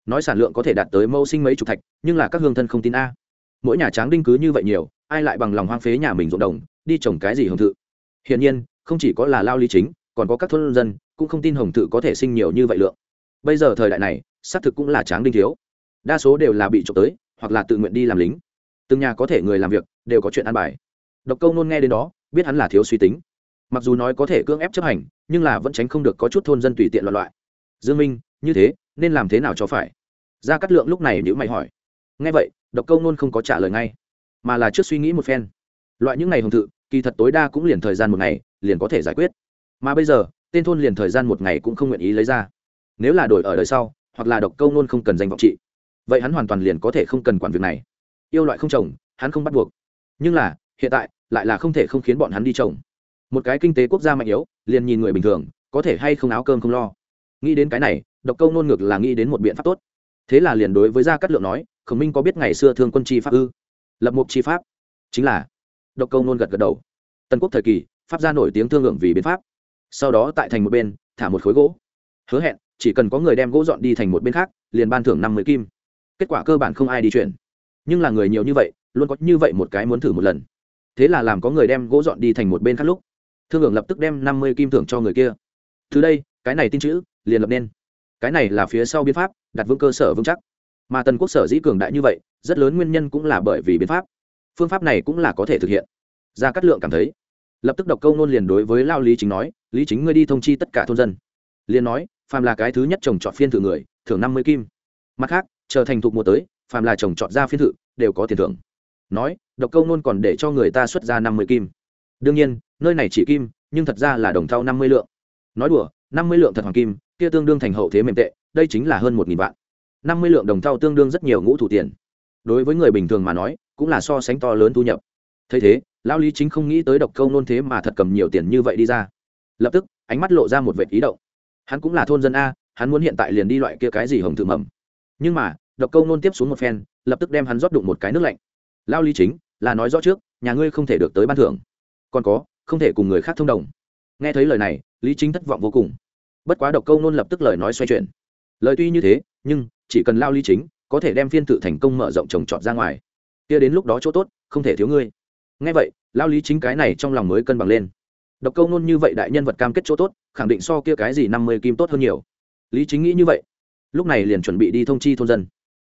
Nói sản lượng có thể đạt tới mẫu sinh mấy chục thạch, nhưng là các hương thân không tin a. Mỗi nhà tráng đinh cứ như vậy nhiều, ai lại bằng lòng hoang phế nhà mình ruộng đồng, đi trồng cái gì hồng thự hiển nhiên không chỉ có là lao lý chính, còn có các thôn dân, cũng không tin hồng thự có thể sinh nhiều như vậy lượng. Bây giờ thời đại này, xác thực cũng là tráng đinh thiếu. Đa số đều là bị trộm tới, hoặc là tự nguyện đi làm lính. Từng nhà có thể người làm việc, đều có chuyện ăn bài. Độc câu nôn nghe đến đó, biết hắn là thiếu suy tính. Mặc dù nói có thể cưỡng ép chấp hành, nhưng là vẫn tránh không được có chút thôn dân tùy tiện loại loại. Dương minh, như thế, nên làm thế nào cho phải? Ra cắt lượng lúc này nếu mày hỏi. Nghe vậy, độc câu nôn không có trả lời ngay, mà là trước suy nghĩ một phen. Loại những ngày hồng thự kỳ thật tối đa cũng liền thời gian một ngày, liền có thể giải quyết. Mà bây giờ, tên thôn liền thời gian một ngày cũng không nguyện ý lấy ra. Nếu là đổi ở đời sau, hoặc là độc câu nôn không cần danh vọng trị, vậy hắn hoàn toàn liền có thể không cần quản việc này. Yêu loại không trồng hắn không bắt buộc. Nhưng là, hiện tại, lại là không thể không khiến bọn hắn đi trồng một cái kinh tế quốc gia mạnh yếu, liền nhìn người bình thường, có thể hay không áo cơm không lo. Nghĩ đến cái này, độc câu nôn ngược là nghĩ đến một biện pháp tốt. Thế là liền đối với gia cát lượng nói, khổng minh có biết ngày xưa thương quân chi pháp ư? Lập mục chi pháp, chính là độc câu nôn gật gật đầu. Tần quốc thời kỳ, pháp gia nổi tiếng thương lượng vì biến pháp. Sau đó tại thành một bên, thả một khối gỗ. Hứa hẹn, chỉ cần có người đem gỗ dọn đi thành một bên khác, liền ban thưởng năm mươi kim. Kết quả cơ bản không ai đi chuyển. Nhưng là người nhiều như vậy, luôn có như vậy một cái muốn thử một lần. Thế là làm có người đem gỗ dọn đi thành một bên khác lúc, thương hưởng lập tức đem năm mươi kim thưởng cho người kia. Từ đây, cái này tin chữ, liền lập nên. Cái này là phía sau biên pháp, đặt vững cơ sở vững chắc. Mà tần quốc sở dĩ cường đại như vậy, rất lớn nguyên nhân cũng là bởi vì biên pháp phương pháp này cũng là có thể thực hiện. Gia cát lượng cảm thấy, lập tức đọc câu nôn liền đối với lao lý chính nói, lý chính ngươi đi thông chi tất cả thôn dân. Liền nói, phàm là cái thứ nhất trồng trọt phiên thử người, thưởng năm mươi kim. Mặt khác, chờ thành thục mùa tới, phàm là trồng trọt ra phiên thự đều có tiền thưởng. Nói, độc câu nôn còn để cho người ta xuất ra năm mươi kim. Đương nhiên, nơi này chỉ kim, nhưng thật ra là đồng thau năm mươi lượng. Nói đùa, năm mươi lượng thật hoàng kim, kia tương đương thành hậu thế mềm tệ, đây chính là hơn một nghìn vạn. năm mươi lượng đồng thau tương đương rất nhiều ngũ thủ tiền. Đối với người bình thường mà nói cũng là so sánh to lớn thu nhập. Thấy thế lao lý chính không nghĩ tới độc câu nôn thế mà thật cầm nhiều tiền như vậy đi ra. Lập tức, ánh mắt lộ ra một vệ ý động. Hắn cũng là thôn dân a, hắn muốn hiện tại liền đi loại kia cái gì hồng thử mầm. Nhưng mà, độc câu nôn tiếp xuống một phen, lập tức đem hắn rót đụng một cái nước lạnh. Lao lý chính, là nói rõ trước, nhà ngươi không thể được tới ban thưởng. Còn có, không thể cùng người khác thông đồng. Nghe thấy lời này, lý chính thất vọng vô cùng. Bất quá độc câu nôn lập tức lời nói xoay chuyển. Lời tuy như thế, nhưng, chỉ cần lao lý chính có thể đem phiên tự thành công mở rộng trồng trọt ra ngoài kia đến lúc đó chỗ tốt, không thể thiếu ngươi. Nghe vậy lao lý chính cái này trong lòng mới cân bằng lên. Độc câu nôn như vậy đại nhân vật cam kết chỗ tốt, khẳng định so kia cái gì năm mươi kim tốt hơn nhiều. Lý chính nghĩ như vậy. Lúc này liền chuẩn bị đi thông chi thôn dân.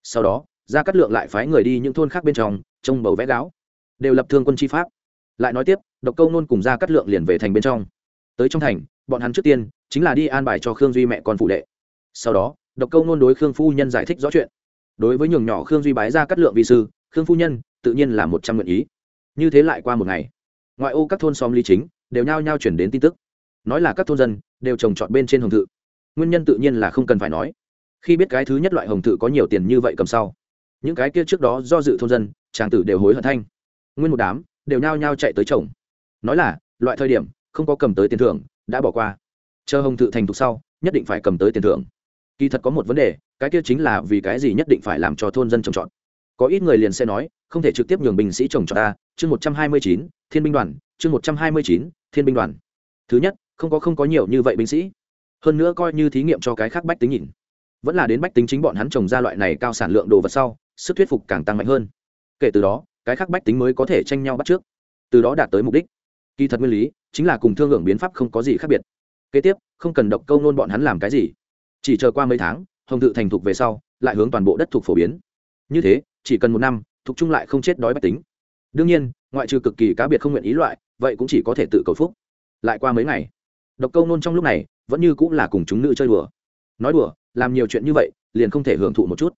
Sau đó ra cắt lượng lại phái người đi những thôn khác bên trong, trông bầu vẽ gáo. Đều lập thương quân chi pháp. Lại nói tiếp, độc câu nôn cùng ra cắt lượng liền về thành bên trong. Tới trong thành, bọn hắn trước tiên chính là đi an bài cho khương duy mẹ con phụ đệ. Sau đó, độc câu nôn đối khương phu nhân giải thích rõ chuyện. Đối với nhường nhỏ khương duy bái ra cắt lượng vị sư khương phu nhân, tự nhiên là một trăm nguyện ý. Như thế lại qua một ngày, ngoại ô các thôn xóm lý chính đều nhao nhao chuyển đến tin tức. Nói là các thôn dân đều trồng trọt bên trên hồng thự. Nguyên nhân tự nhiên là không cần phải nói. Khi biết cái thứ nhất loại hồng thự có nhiều tiền như vậy cầm sau, những cái kia trước đó do dự thôn dân tràng tử đều hối hận thanh. Nguyên một đám đều nhao nhao chạy tới chồng nói là, loại thời điểm, không có cầm tới tiền thưởng, đã bỏ qua. Chờ hồng thự thành thục sau, nhất định phải cầm tới tiền thưởng. Kỳ thật có một vấn đề, cái kia chính là vì cái gì nhất định phải làm cho thôn dân trồng trọt có ít người liền sẽ nói, không thể trực tiếp nhường binh sĩ trồng cho ta. Chương một trăm hai mươi chín, thiên binh đoàn. Chương một trăm hai mươi chín, thiên binh đoàn. Thứ nhất, không có không có nhiều như vậy binh sĩ. Hơn nữa coi như thí nghiệm cho cái khác bách tính nhìn. Vẫn là đến bách tính chính bọn hắn trồng ra loại này cao sản lượng đồ vật sau, sức thuyết phục càng tăng mạnh hơn. Kể từ đó, cái khác bách tính mới có thể tranh nhau bắt trước. Từ đó đạt tới mục đích. Kỳ thật nguyên lý, chính là cùng thương hưởng biến pháp không có gì khác biệt. Kế tiếp, không cần độc câu nôn bọn hắn làm cái gì. Chỉ chờ qua mấy tháng, hồng tự thành thục về sau, lại hướng toàn bộ đất thuộc phổ biến. Như thế chỉ cần một năm thục trung lại không chết đói bách tính. Đương nhiên, ngoại trừ cực kỳ cá biệt không nguyện ý loại, vậy cũng chỉ có thể tự cầu phúc. Lại qua mấy ngày, độc câu nôn trong lúc này vẫn như cũng là cùng chúng nữ chơi đùa. Nói đùa, làm nhiều chuyện như vậy, liền không thể hưởng thụ một chút.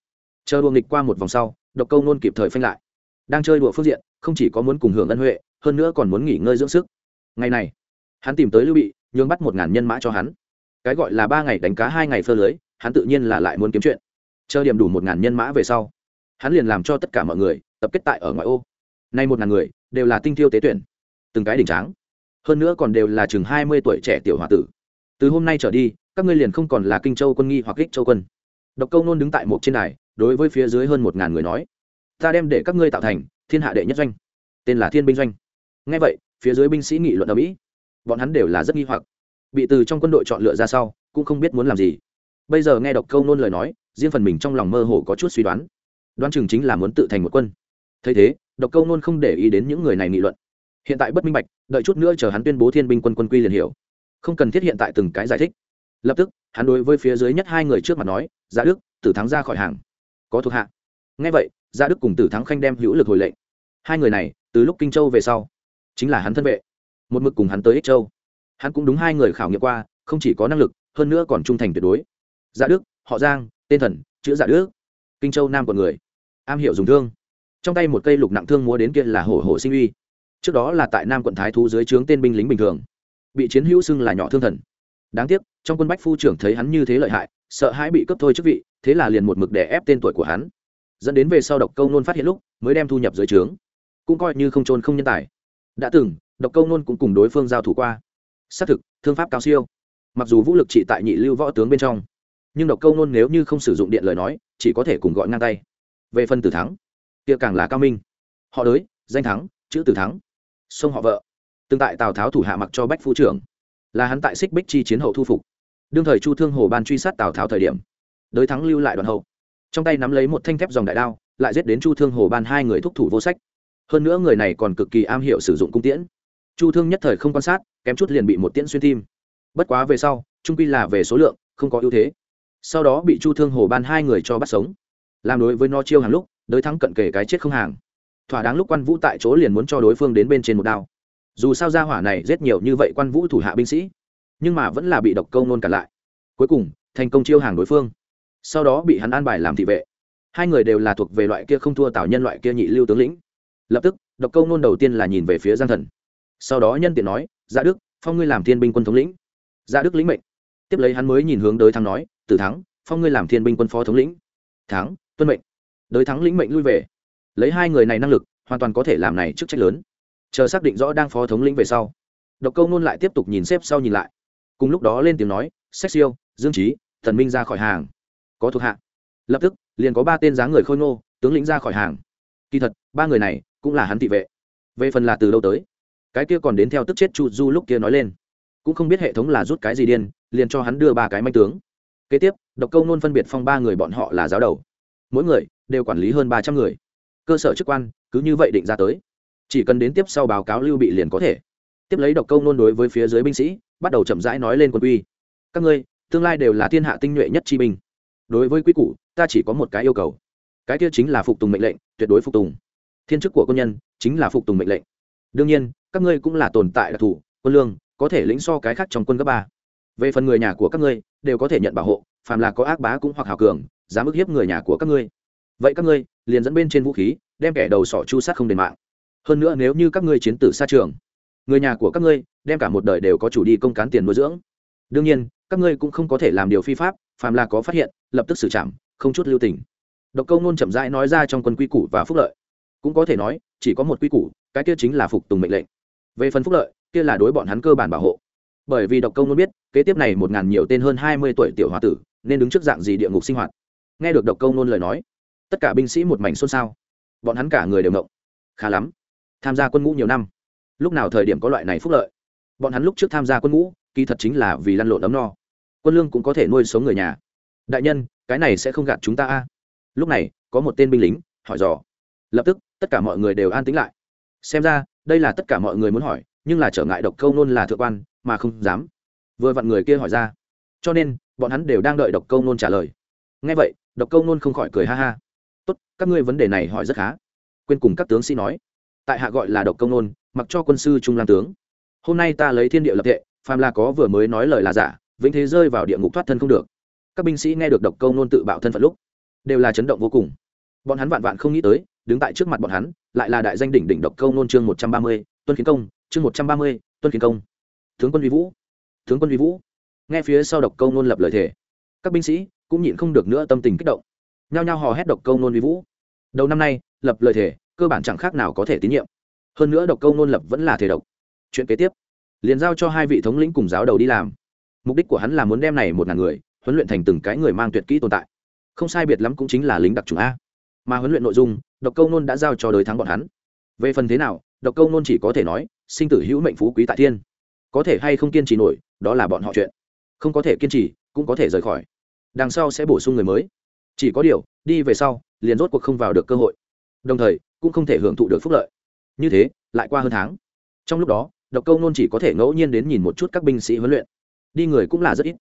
Chờ đùa nghịch qua một vòng sau, độc câu nôn kịp thời phanh lại. Đang chơi đùa phương diện, không chỉ có muốn cùng hưởng ân huệ, hơn nữa còn muốn nghỉ ngơi dưỡng sức. Ngày này, hắn tìm tới lưu bị, nhường bắt một ngàn nhân mã cho hắn. Cái gọi là ba ngày đánh cá hai ngày phơ lưới, hắn tự nhiên là lại muốn kiếm chuyện. Chờ điểm đủ một ngàn nhân mã về sau hắn liền làm cho tất cả mọi người tập kết tại ở ngoại ô. Nay một ngàn người đều là tinh thiêu tế tuyển, từng cái đỉnh tráng. Hơn nữa còn đều là chừng hai mươi tuổi trẻ tiểu h o a tử. Từ hôm nay trở đi, các ngươi liền không còn là kinh châu quân nghi hoặc kích châu quân. Độc câu nôn đứng tại một trên đài, đối với phía dưới hơn một ngàn người nói, ta đem để các ngươi tạo thành thiên hạ đệ nhất doanh, tên là thiên binh doanh. Ngay vậy, phía dưới binh sĩ nghị luận ở mỹ bọn hắn đều là rất nghi hoặc. Bị từ trong quân đội chọn lựa ra sau, cũng không biết muốn làm gì. Bây giờ nghe độc câu nôn lời nói, riêng phần mình trong lòng mơ hồ có chút suy đoán đoán chừng chính là muốn tự thành một quân. Thấy thế, độc câu nôn không để ý đến những người này nghị luận. Hiện tại bất minh bạch, đợi chút nữa chờ hắn tuyên bố thiên binh quân quân quy liền hiểu. Không cần thiết hiện tại từng cái giải thích. Lập tức, hắn đối với phía dưới nhất hai người trước mặt nói giá đức, tử thắng ra khỏi hàng. Có thuộc hạ. Ngay vậy Gia đức cùng tử thắng khanh đem hữu lực hồi lệnh. Hai người này, từ lúc kinh châu về sau, chính là hắn thân vệ. Một mực cùng hắn tới ích châu. Hắn cũng đúng hai người khảo nghiệm qua, không chỉ có năng lực, hơn nữa còn trung thành tuyệt đối. Gia đức, họ giang, tên thần, chữ giả đức. Kinh châu nam quận người am hiểu dùng thương. Trong tay một cây lục nặng thương múa đến kia là hổ hổ sinh uy. Trước đó là tại nam quận thái thú dưới trướng tên binh lính bình thường. Bị chiến hữu xưng là nhỏ thương thần. Đáng tiếc, trong quân bách phu trưởng thấy hắn như thế lợi hại, sợ hãi bị cấp thôi chức vị, thế là liền một mực đè ép tên tuổi của hắn. Dẫn đến về sau độc câu nôn phát hiện lúc, mới đem thu nhập dưới trướng. Cũng coi như không trôn không nhân tài. Đã từng, độc câu nôn cũng cùng đối phương giao thủ qua. Xác thực, thương pháp cao siêu. Mặc dù vũ lực trị tại nhị lưu võ tướng bên trong, nhưng độc câu nôn nếu như không sử dụng điện lời nói, chỉ có thể cùng gọi ngang tay về phần tử thắng, kia càng là cao minh. Họ đới, danh thắng, chữ tử thắng, sông họ vợ. Tương tại tào tháo thủ hạ mặc cho bách phu trưởng, là hắn tại xích bích chi chiến hậu thu phục. Đương thời chu thương hồ ban truy sát tào tháo thời điểm, đới thắng lưu lại đoàn hậu. Trong tay nắm lấy một thanh thép dòng đại đao, lại giết đến chu thương hồ ban hai người thúc thủ vô sách. Hơn nữa người này còn cực kỳ am hiểu sử dụng cung tiễn. Chu thương nhất thời không quan sát, kém chút liền bị một tiễn xuyên tim. Bất quá về sau, trung quy là về số lượng, không có ưu thế. Sau đó bị chu thương hồ ban hai người cho bắt sống làm đối với nó chiêu hàng lúc, đới thắng cận kể cái chết không hàng. Thỏa đáng lúc quan vũ tại chỗ liền muốn cho đối phương đến bên trên một đao. Dù sao ra hỏa này giết nhiều như vậy quan vũ thủ hạ binh sĩ, nhưng mà vẫn là bị độc câu nôn cản lại. Cuối cùng, thành công chiêu hàng đối phương. Sau đó bị hắn an bài làm thị vệ. Hai người đều là thuộc về loại kia không thua tảo nhân loại kia nhị lưu tướng lĩnh. Lập tức, độc câu nôn đầu tiên là nhìn về phía giang thần. Sau đó nhân tiện nói dạ đức, phong ngươi làm thiên binh quân thống lĩnh. Dạ đức lĩnh mệnh. Tiếp lấy hắn mới nhìn hướng đới thắng nói, tử thắng, phong ngươi làm thiên binh quân phó thống lĩnh. Thắng tuân mệnh. Đới thắng lĩnh mệnh lui về. Lấy hai người này năng lực, hoàn toàn có thể làm này chức trách lớn. Chờ xác định rõ đang phó thống lĩnh về sau, độc câu nôn lại tiếp tục nhìn xếp sau nhìn lại. Cùng lúc đó lên tiếng nói, sách siêu, dương trí thần minh ra khỏi hàng. Có thuộc hạ. Lập tức, liền có ba tên dáng người khôi ngô, tướng lĩnh ra khỏi hàng. Kỳ thật, ba người này cũng là hắn thị vệ. Về phần là từ đâu tới? Cái kia còn đến theo tức chết chu du lúc kia nói lên. Cũng không biết hệ thống là rút cái gì điên, liền cho hắn đưa ba cái manh tướng. Kế tiếp, độc câu nôn phân biệt phong ba người bọn họ là giáo đầu mỗi người đều quản lý hơn ba trăm người. Cơ sở chức quan cứ như vậy định ra tới. Chỉ cần đến tiếp sau báo cáo lưu bị liền có thể. Tiếp lấy độc câu nôn đối với phía dưới binh sĩ, bắt đầu chậm rãi nói lên quân quy. Các ngươi, tương lai đều là thiên hạ tinh nhuệ nhất chi binh. Đối với quy củ, ta chỉ có một cái yêu cầu. Cái kia chính là phục tùng mệnh lệnh, tuyệt đối phục tùng. Thiên chức của quân nhân chính là phục tùng mệnh lệnh. Đương nhiên, các ngươi cũng là tồn tại đặc thù, quân lương có thể lĩnh so cái khác trong quân cấp ba. Về phần người nhà của các ngươi, đều có thể nhận bảo hộ phàm là có ác bá cũng hoặc hào cường, dám ức hiếp người nhà của các ngươi. Vậy các ngươi liền dẫn bên trên vũ khí, đem kẻ đầu sỏ chu sát không đền mạng. Hơn nữa nếu như các ngươi chiến tử xa trường, người nhà của các ngươi đem cả một đời đều có chủ đi công cán tiền nuôi dưỡng. Đương nhiên, các ngươi cũng không có thể làm điều phi pháp, phàm là có phát hiện, lập tức xử trảm, không chút lưu tình. Độc câu nôn chậm rãi nói ra trong quân quy củ và phúc lợi. Cũng có thể nói, chỉ có một quy củ, cái kia chính là phục tùng mệnh lệnh. Về phần phúc lợi, kia là đối bọn hắn cơ bản bảo hộ. Bởi vì độc câu nôn biết, kế tiếp này một ngàn nhiều tên hơn hai mươi tuổi tiểu h tử nên đứng trước dạng gì địa ngục sinh hoạt? Nghe được độc câu nôn lời nói, tất cả binh sĩ một mảnh xôn xao. Bọn hắn cả người đều ngộng. Khá lắm, tham gia quân ngũ nhiều năm, lúc nào thời điểm có loại này phúc lợi? Bọn hắn lúc trước tham gia quân ngũ, kỳ thật chính là vì lăn lộn ấm no. Quân lương cũng có thể nuôi sống người nhà. Đại nhân, cái này sẽ không gạt chúng ta a. Lúc này, có một tên binh lính, hỏi dò. Lập tức, tất cả mọi người đều an tĩnh lại. Xem ra, đây là tất cả mọi người muốn hỏi, nhưng là trở ngại độc câu nôn là thượng quan, mà không dám. Vừa vặn người kia hỏi ra. Cho nên bọn hắn đều đang đợi độc câu nôn trả lời. Ngay vậy, độc câu nôn không khỏi cười ha ha. Tốt, các ngươi vấn đề này hỏi rất khá. Quên cùng các tướng sĩ nói. Tại hạ gọi là độc công nôn, mặc cho quân sư trung lam tướng. Hôm nay ta lấy thiên địa lập tệ phàm là có vừa mới nói lời là giả, vĩnh thế rơi vào địa ngục thoát thân không được. Các binh sĩ nghe được độc câu nôn tự bạo thân phận lúc, đều là chấn động vô cùng. Bọn hắn vạn vạn không nghĩ tới, đứng tại trước mặt bọn hắn, lại là đại danh đỉnh đỉnh độc câu nôn chương một trăm ba mươi, tuân kiến công, chương một trăm ba mươi, tuân kiến công. Tướng quân vi vũ, tướng quân vi vũ nghe phía sau độc câu nôn lập lời thề. Các binh sĩ cũng nhịn không được nữa tâm tình kích động. Nhao nhao hò hét độc câu nôn vi vũ. Đầu năm nay, lập lời thề, cơ bản chẳng khác nào có thể tín nhiệm. Hơn nữa độc câu nôn lập vẫn là thể độc. Chuyện kế tiếp. Liền giao cho hai vị thống lĩnh cùng giáo đầu đi làm. Mục đích của hắn là muốn đem này một ngàn người huấn luyện thành từng cái người mang tuyệt kỹ tồn tại. Không sai biệt lắm cũng chính là lính đặc trùng a. Mà huấn luyện nội dung, độc câu nôn đã giao cho đời thắng bọn hắn. Về phần thế nào, độc câu nôn chỉ có thể nói, sinh tử hữu mệnh phú quý tại thiên. Có thể hay không kiên trì nổi, đó là bọn họ chuyện không có thể kiên trì, cũng có thể rời khỏi. Đằng sau sẽ bổ sung người mới. Chỉ có điều, đi về sau, liền rốt cuộc không vào được cơ hội. Đồng thời, cũng không thể hưởng thụ được phúc lợi. Như thế, lại qua hơn tháng. Trong lúc đó, độc câu nôn chỉ có thể ngẫu nhiên đến nhìn một chút các binh sĩ huấn luyện. Đi người cũng là rất ít.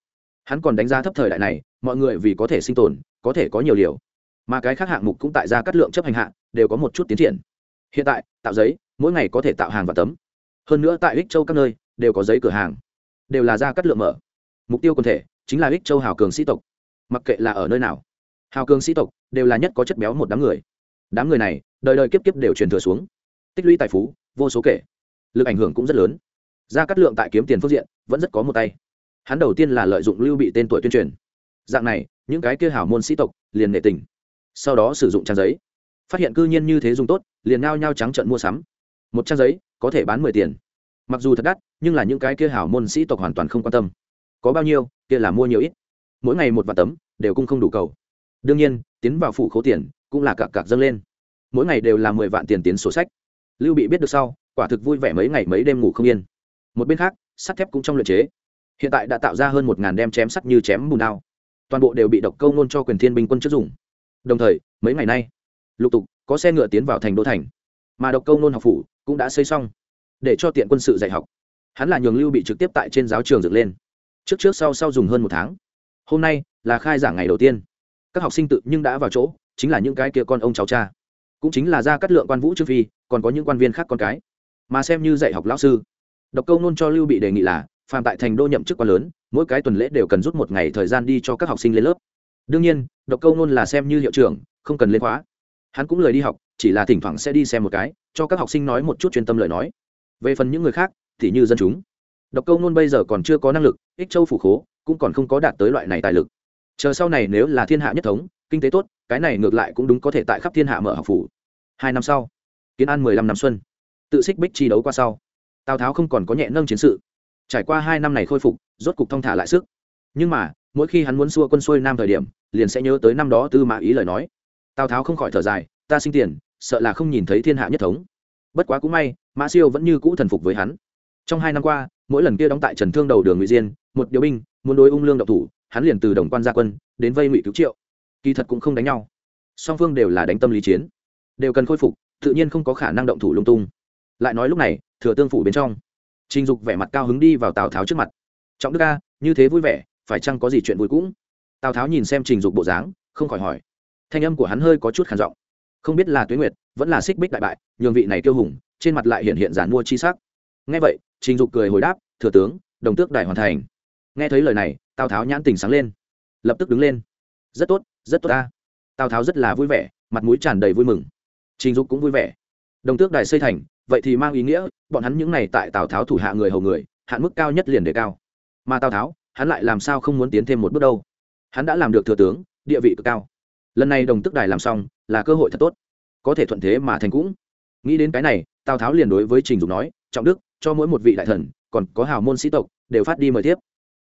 Hắn còn đánh giá thấp thời đại này, mọi người vì có thể sinh tồn, có thể có nhiều liều mà cái khác hạng mục cũng tại ra cắt lượng chấp hành hạng đều có một chút tiến triển. Hiện tại, tạo giấy, mỗi ngày có thể tạo hàng và tấm. Hơn nữa tại ích châu các nơi, đều có giấy cửa hàng. Đều là ra cắt lượng mở mục tiêu quần thể chính là ích châu hào cường sĩ tộc. Mặc kệ là ở nơi nào, hào cường sĩ tộc đều là nhất có chất béo một đám người. Đám người này, đời đời kiếp kiếp đều truyền thừa xuống. Tích lũy tài phú, vô số kể. Lực ảnh hưởng cũng rất lớn. Gia cát lượng tại kiếm tiền phương diện vẫn rất có một tay. Hắn đầu tiên là lợi dụng lưu bị tên tuổi tuyên truyền. Dạng này, những cái kia hảo môn sĩ tộc liền nệ tình. Sau đó sử dụng trang giấy. Phát hiện cư nhiên như thế dùng tốt, liền ngao nhau trắng trận mua sắm. Một trang giấy có thể bán mười tiền. Mặc dù thật đắt, nhưng là những cái kia hảo môn sĩ tộc hoàn toàn không quan tâm có bao nhiêu, kia là mua nhiều ít. Mỗi ngày một vạn tấm, đều cung không đủ cầu. Đương nhiên, tiến vào phủ khấu tiền, cũng là cặp cặp dâng lên. Mỗi ngày đều là mười vạn tiền tiến sổ sách. Lưu bị biết được sau, quả thực vui vẻ mấy ngày mấy đêm ngủ không yên. Một bên khác, sắt thép cũng trong luyện chế. Hiện tại đã tạo ra hơn một ngàn đem chém sắt như chém bùn đao. Toàn bộ đều bị độc câu nôn cho quyền thiên binh quân trước dùng. Đồng thời, mấy ngày nay, lục tục, có xe ngựa tiến vào thành đô thành. Mà độc câu nôn học phủ cũng đã xây xong, để cho tiện quân sự dạy học. Hắn là nhường lưu bị trực tiếp tại trên giáo trường dựng lên trước trước sau sau dùng hơn một tháng. Hôm nay là khai giảng ngày đầu tiên. Các học sinh tự nhưng đã vào chỗ, chính là những cái kia con ông cháu cha. Cũng chính là ra cắt lượng quan vũ trương phi, còn có những quan viên khác con cái. Mà xem như dạy học lão sư. Độc câu nôn cho lưu bị đề nghị là, phàm tại thành đô nhậm chức quan lớn, mỗi cái tuần lễ đều cần rút một ngày thời gian đi cho các học sinh lên lớp. Đương nhiên, độc câu nôn là xem như hiệu trưởng, không cần lên khóa. Hắn cũng lời đi học, chỉ là thỉnh thoảng sẽ đi xem một cái, cho các học sinh nói một chút chuyên tâm lời nói. Về phần những người khác, thì như dân chúng độc câu nôn bây giờ còn chưa có năng lực, ích châu phủ khố, cũng còn không có đạt tới loại này tài lực. Chờ sau này nếu là thiên hạ nhất thống, kinh tế tốt, cái này ngược lại cũng đúng có thể tại khắp thiên hạ mở học phủ. Hai năm sau, kiến an mười lăm năm xuân. Tự xích bích chi đấu qua sau, tào tháo không còn có nhẹ nâng chiến sự. Trải qua hai năm này khôi phục, rốt cục thong thả lại sức. Nhưng mà, mỗi khi hắn muốn xua quân xuôi nam thời điểm, liền sẽ nhớ tới năm đó tư mã ý lời nói. Tào tháo không khỏi thở dài, ta sinh tiền, sợ là không nhìn thấy thiên hạ nhất thống. Bất quá cũng may, mã siêu vẫn như cũ thần phục với hắn. Trong hai năm qua mỗi lần kia đóng tại trần thương đầu đường ngụy diên, một điều binh, muốn đối ung lương độc thủ, hắn liền từ đồng quan gia quân, đến vây ngụy cứu triệu. Kỳ thật cũng không đánh nhau. Song phương đều là đánh tâm lý chiến. Đều cần khôi phục, tự nhiên không có khả năng động thủ lung tung. Lại nói lúc này, thừa tương phủ bên trong, trình dục vẻ mặt cao hứng đi vào tào tháo trước mặt. Trọng đức ca, như thế vui vẻ, phải chăng có gì chuyện vui cũng? Tào tháo nhìn xem trình dục bộ dáng, không khỏi hỏi. Thanh âm của hắn hơi có chút khản giọng. Không biết là tuế nguyệt, vẫn là xích bích đại bại, nhường vị này tiêu hùng, trên mặt lại hiện hiện giản mua chi sắc. Nghe vậy trình dục cười hồi đáp, thừa tướng, đồng tước đại hoàn thành. Nghe thấy lời này, tào tháo nhãn tình sáng lên. Lập tức đứng lên. Rất tốt rất tốt ta. Tào tháo rất là vui vẻ, mặt mũi tràn đầy vui mừng. Trình dục cũng vui vẻ. Đồng tước đài xây thành, vậy thì mang ý nghĩa, bọn hắn những này tại tào tháo thủ hạ người hầu người, hạn mức cao nhất liền đề cao. Mà tào tháo, hắn lại làm sao không muốn tiến thêm một bước đâu? Hắn đã làm được thừa tướng, địa vị cực cao. Lần này đồng tước đài làm xong, là cơ hội thật tốt. Có thể thuận thế mà thành cũng. Nghĩ đến cái này, tào tháo liền đối với trình dục nói, trọng đức cho mỗi một vị đại thần, còn có hào môn sĩ tộc, đều phát đi mời tiếp.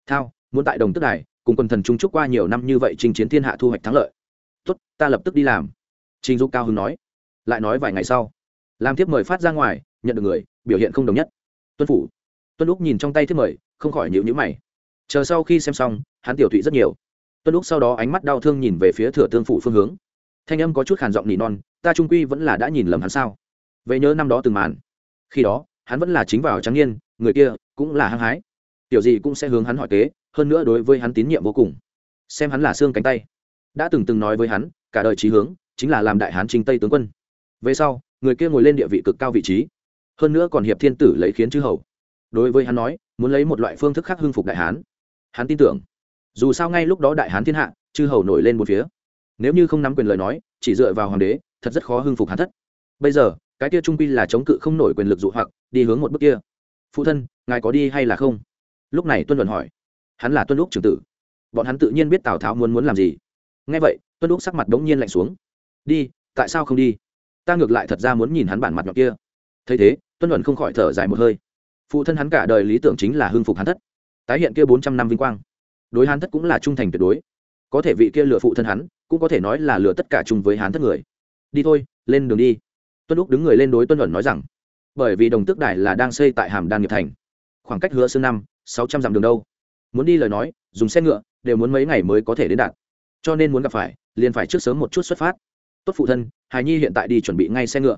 Thao, muốn tại đồng tức đài, cùng quần thần trung trúc qua nhiều năm như vậy trình chiến thiên hạ thu hoạch thắng lợi. Tốt, ta lập tức đi làm. Trình dục cao hưng nói. Lại nói vài ngày sau làm tiếp mời phát ra ngoài, nhận được người, biểu hiện không đồng nhất. Tuân phủ. Tuân lúc nhìn trong tay thiếp mời, không khỏi nhịu nhữ mày. Chờ sau khi xem xong, hắn tiểu thụy rất nhiều. Tuân lúc sau đó ánh mắt đau thương nhìn về phía thừa tương phủ phương hướng. Thanh âm có chút khàn giọng nỉ non, ta trung quy vẫn là đã nhìn lầm hắn sao? Vậy nhớ năm đó từng màn. Khi đó hắn vẫn là chính vào trắng niên, người kia cũng là hăng hái. Tiểu gì cũng sẽ hướng hắn hỏi kế, hơn nữa đối với hắn tín nhiệm vô cùng. Xem hắn là xương cánh tay. Đã từng từng nói với hắn, cả đời trí hướng chính là làm đại hán trinh tây tướng quân. Về sau, người kia ngồi lên địa vị cực cao vị trí. Hơn nữa còn hiệp thiên tử lấy khiến chư hầu. Đối với hắn nói, muốn lấy một loại phương thức khác hưng phục đại hán. Hắn tin tưởng, dù sao ngay lúc đó đại hán thiên hạ, chư hầu nổi lên một phía. Nếu như không nắm quyền lời nói, chỉ dựa vào hoàng đế, thật rất khó hưng phục hắn thất. Bây giờ cái kia trung quy là chống cự không nổi quyền lực dụ hoặc, đi hướng một bước kia. Phụ thân, ngài có đi hay là không? Lúc này tuân luận hỏi. Hắn là tuân lúc trưởng tử. Bọn hắn tự nhiên biết tào tháo muốn muốn làm gì. Ngay vậy, tuân lúc sắc mặt đống nhiên lạnh xuống. Đi, tại sao không đi? Ta ngược lại thật ra muốn nhìn hắn bản mặt nhọc kia. Thấy thế, tuân luận không khỏi thở dài một hơi. Phụ thân hắn cả đời lý tưởng chính là hưng phục hắn thất. Tái hiện kia bốn trăm năm vinh quang. Đối hắn thất cũng là trung thành tuyệt đối. Có thể vị kia lựa phụ thân hắn, cũng có thể nói là lừa tất cả chung với hắn thất người. Đi thôi, lên đường đi tuân lúc đứng người lên đối tuân ẩn nói rằng, bởi vì đồng tước đài là đang xây tại hàm đan nghiệp thành. Khoảng cách hứa xương năm sáu trăm dặm đường đâu. Muốn đi lời nói, dùng xe ngựa, đều muốn mấy ngày mới có thể đến đạt. Cho nên muốn gặp phải, liền phải trước sớm một chút xuất phát. Tốt phụ thân hài nhi hiện tại đi chuẩn bị ngay xe ngựa.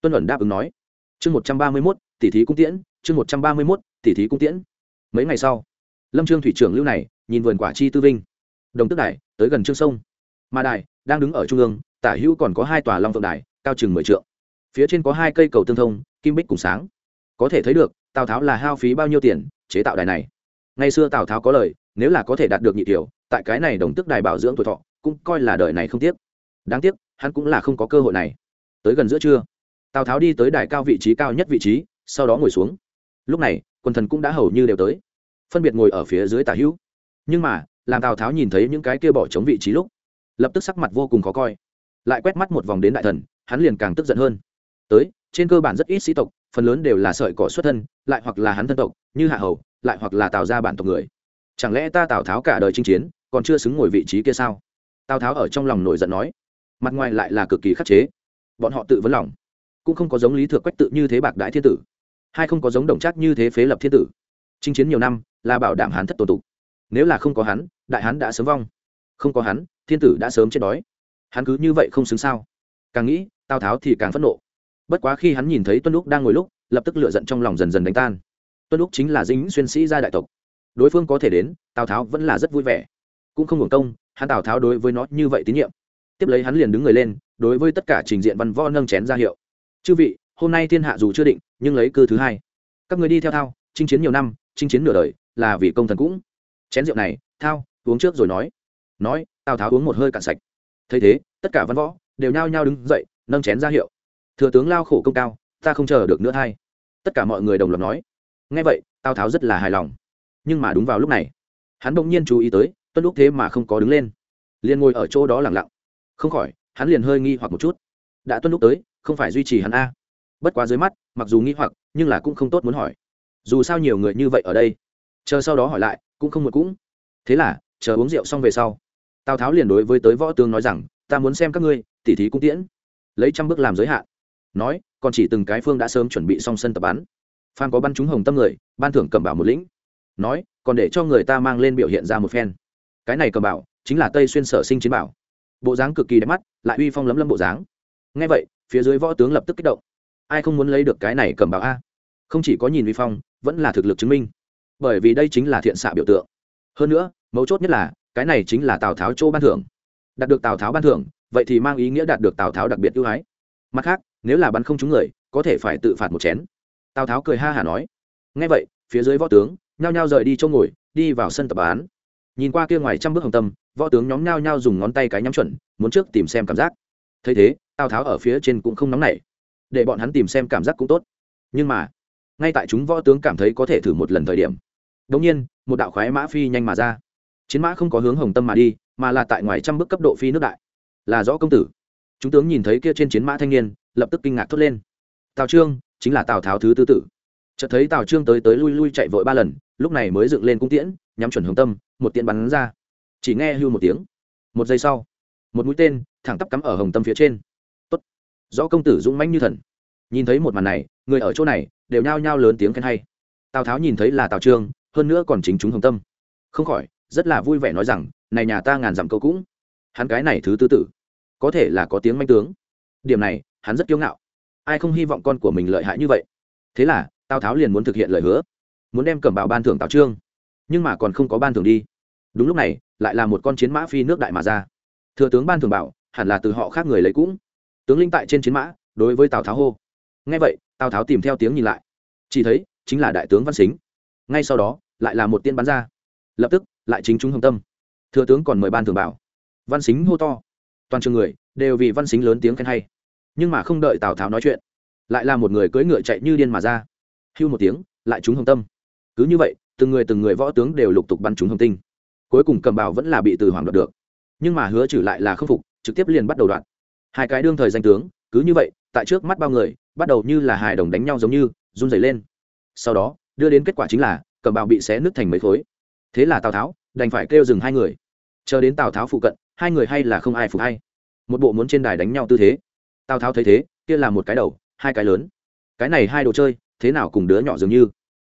Tuân ẩn đáp ứng nói. Chương một trăm ba mươi mốt, tỷ thí cung tiễn, chương một trăm ba mươi mốt, tỷ thí cung tiễn. Mấy ngày sau, lâm trương thủy trưởng lưu này, nhìn vườn quả chi tư vinh. Đồng tức đài, tới gần trương sông. Mà đài, đang đứng ở trung ương, tả hữu còn có hai tòa long phượng đài, cao chừng mười trượng phía trên có hai cây cầu tương thông, kim bích cùng sáng. Có thể thấy được, tào tháo là hao phí bao nhiêu tiền, chế tạo đài này. Ngày xưa tào tháo có lời, nếu là có thể đạt được nhị tiểu, tại cái này đồng tức đài bảo dưỡng tuổi thọ, cũng coi là đời này không tiếc. Đáng tiếc, hắn cũng là không có cơ hội này. Tới gần giữa trưa, tào tháo đi tới đài cao vị trí cao nhất vị trí, sau đó ngồi xuống. Lúc này, quần thần cũng đã hầu như đều tới. Phân biệt ngồi ở phía dưới tả hữu. Nhưng mà, làm tào tháo nhìn thấy những cái kia bỏ trống vị trí lúc, lập tức sắc mặt vô cùng khó coi. Lại quét mắt một vòng đến đại thần, hắn liền càng tức giận hơn tới, trên cơ bản rất ít sĩ tộc, phần lớn đều là sợi cỏ xuất thân, lại hoặc là hắn thân tộc, như hạ hầu, lại hoặc là tào ra bản tộc người. Chẳng lẽ ta tào tháo cả đời chinh chiến, còn chưa xứng ngồi vị trí kia sao? Tào tháo ở trong lòng nổi giận nói. Mặt ngoài lại là cực kỳ khắc chế. Bọn họ tự vấn lòng. Cũng không có giống lý thừa quách tự như thế bạc đại thiên tử. Hai không có giống đồng trác như thế phế lập thiên tử. Chinh chiến nhiều năm, là bảo đảm hán thất tổ tục. Nếu là không có hắn, đại hán đã sớm vong. Không có hắn, thiên tử đã sớm chết đói. Hắn cứ như vậy không xứng sao? Càng nghĩ, tào tháo thì càng phẫn nộ bất quá khi hắn nhìn thấy tuân lúc đang ngồi lúc, lập tức lựa giận trong lòng dần dần đánh tan. Tuân lúc chính là dính xuyên sĩ gia đại tộc. Đối phương có thể đến, tào tháo vẫn là rất vui vẻ. Cũng không hưởng công, hắn tào tháo đối với nó như vậy tín nhiệm. Tiếp lấy hắn liền đứng người lên, đối với tất cả trình diện văn võ nâng chén ra hiệu. Chư vị, hôm nay thiên hạ dù chưa định, nhưng lấy cư thứ hai. Các người đi theo thao, chinh chiến nhiều năm, chinh chiến nửa đời, là vì công thần cũng. Chén rượu này, thao, uống trước rồi nói. Nói, tào tháo uống một hơi cạn sạch. Thấy thế, tất cả văn võ đều nhao nhao đứng dậy, nâng chén ra hiệu thừa tướng lao khổ công cao, ta không chờ được nữa thay tất cả mọi người đồng loạt nói. Nghe vậy, tào tháo rất là hài lòng. Nhưng mà đúng vào lúc này, hắn bỗng nhiên chú ý tới, tuân lúc thế mà không có đứng lên. Liền ngồi ở chỗ đó lẳng lặng. Không khỏi, hắn liền hơi nghi hoặc một chút. Đã tuân lúc tới, không phải duy trì hắn a? Bất quá dưới mắt, mặc dù nghi hoặc, nhưng là cũng không tốt muốn hỏi. Dù sao nhiều người như vậy ở đây. Chờ sau đó hỏi lại, cũng không một cũng. Thế là, chờ uống rượu xong về sau, tào tháo liền đối với tới võ tướng nói rằng, ta muốn xem các ngươi tỉ thí cung tiễn. Lấy trăm bước làm giới hạn nói, còn chỉ từng cái phương đã sớm chuẩn bị xong sân tập bắn. Phan có bắn trúng hồng tâm người, ban thưởng cầm bảo một lĩnh. Nói, còn để cho người ta mang lên biểu hiện ra một phen. Cái này cầm bảo, chính là tây xuyên sở sinh chiến bảo. Bộ dáng cực kỳ đẹp mắt, lại uy phong lấm lâm bộ dáng. Ngay vậy, phía dưới võ tướng lập tức kích động. Ai không muốn lấy được cái này cầm bảo a? Không chỉ có nhìn uy phong, vẫn là thực lực chứng minh. Bởi vì đây chính là thiện xạ biểu tượng. Hơn nữa, mấu chốt nhất là, cái này chính là tào tháo châu ban thưởng. Đạt được tào tháo ban thưởng, vậy thì mang ý nghĩa đạt được tào tháo đặc biệt ưu ái. Mặt khác nếu là bắn không trúng người, có thể phải tự phạt một chén. Tào tháo cười ha hả nói. Ngay vậy, phía dưới võ tướng nhao nhao rời đi chỗ ngồi, đi vào sân tập bán. Nhìn qua kia ngoài trăm bước hồng tâm, võ tướng nhóm nhao nhao dùng ngón tay cái nhắm chuẩn, muốn trước tìm xem cảm giác. Thấy thế, tào tháo ở phía trên cũng không nóng nảy. Để bọn hắn tìm xem cảm giác cũng tốt. Nhưng mà, ngay tại chúng võ tướng cảm thấy có thể thử một lần thời điểm đống nhiên, một đạo khoái mã phi nhanh mà ra. Chiến mã không có hướng hồng tâm mà đi, mà là tại ngoài trăm bước cấp độ phi nước đại. Là rõ công tử. Chúng tướng nhìn thấy kia trên chiến mã thanh niên lập tức kinh ngạc thốt lên. Tào trương, chính là tào tháo thứ tư tử. Chợt thấy tào trương tới tới lui lui chạy vội ba lần, lúc này mới dựng lên cung tiễn, nhắm chuẩn hướng tâm, một tiễn bắn ra. Chỉ nghe hưu một tiếng. Một giây sau, một mũi tên thẳng tắp cắm ở hồng tâm phía trên. Tốt. Rõ công tử dũng mãnh như thần. Nhìn thấy một màn này, người ở chỗ này đều nhao nhao lớn tiếng khen hay. Tào tháo nhìn thấy là tào trương, hơn nữa còn chính chúng hồng tâm. Không khỏi, rất là vui vẻ nói rằng, này nhà ta ngàn dặm câu cũng. Hắn cái này thứ tư tử, có thể là có tiếng manh tướng. Điểm này hắn rất kiêu ngạo. Ai không hy vọng con của mình lợi hại như vậy? Thế là, tào tháo liền muốn thực hiện lời hứa, muốn đem cẩm bào ban thưởng tào trương. Nhưng mà còn không có ban thưởng đi. Đúng lúc này, lại là một con chiến mã phi nước đại mà ra. Thừa tướng ban thưởng bảo, hẳn là từ họ khác người lấy cũng. Tướng linh tại trên chiến mã, đối với tào tháo hô. Ngay vậy, tào tháo tìm theo tiếng nhìn lại. Chỉ thấy, chính là đại tướng văn xính. Ngay sau đó, lại là một tiên bắn ra. Lập tức, lại chính chúng hồng tâm. Thừa tướng còn mời ban thường bảo. Văn xính hô to. Toàn trường người, đều vì văn xính lớn tiếng khen hay nhưng mà không đợi tào tháo nói chuyện, lại là một người cưỡi ngựa chạy như điên mà ra. Hưu một tiếng, lại trúng hồng tâm. Cứ như vậy, từng người từng người võ tướng đều lục tục bắn trúng hồng tinh. Cuối cùng cầm bảo vẫn là bị từ hoàng đoạt được. Nhưng mà hứa trừ lại là khâm phục, trực tiếp liền bắt đầu đoạn hai cái đương thời danh tướng, cứ như vậy, tại trước mắt bao người, bắt đầu như là hài đồng đánh nhau giống như, run rẩy lên. Sau đó, đưa đến kết quả chính là, cầm bào bị xé nứt thành mấy khối. Thế là tào tháo, đành phải kêu dừng hai người. Chờ đến tào tháo phụ cận, hai người hay là không ai phục hay. Một bộ muốn trên đài đánh nhau tư thế tào tháo thấy thế kia là một cái đầu hai cái lớn cái này hai đồ chơi thế nào cùng đứa nhỏ dường như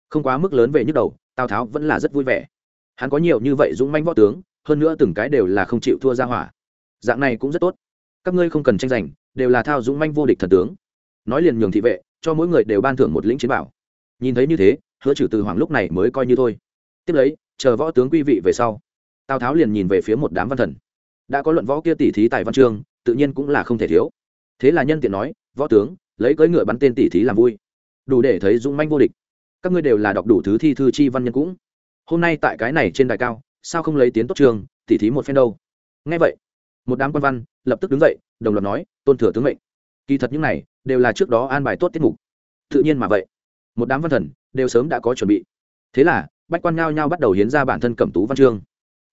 không quá mức lớn về nhức đầu tào tháo vẫn là rất vui vẻ hắn có nhiều như vậy dũng manh võ tướng hơn nữa từng cái đều là không chịu thua ra hỏa dạng này cũng rất tốt các ngươi không cần tranh giành đều là thao dũng manh vô địch thần tướng nói liền nhường thị vệ cho mỗi người đều ban thưởng một lĩnh chiến bảo nhìn thấy như thế hứa trừ từ hoàng lúc này mới coi như thôi tiếp lấy chờ võ tướng quý vị về sau tào tháo liền nhìn về phía một đám văn thần đã có luận võ kia tỉ thí tài văn chương tự nhiên cũng là không thể thiếu thế là nhân tiện nói, võ tướng, lấy cưỡi ngựa bắn tên tỷ thí làm vui. Đủ để thấy dũng manh vô địch. Các ngươi đều là đọc đủ thứ thi thư chi văn nhân cũng. Hôm nay tại cái này trên đài cao, sao không lấy tiến tốt trường, tỷ thí một phen đâu? Ngay vậy, một đám quan văn lập tức đứng dậy, đồng loạt nói, tôn thừa tướng mệnh. Kỳ thật những này đều là trước đó an bài tốt tiết mục. Tự nhiên mà vậy. Một đám văn thần đều sớm đã có chuẩn bị. Thế là, bách quan nhao nhao bắt đầu hiến ra bản thân cẩm tú văn chương.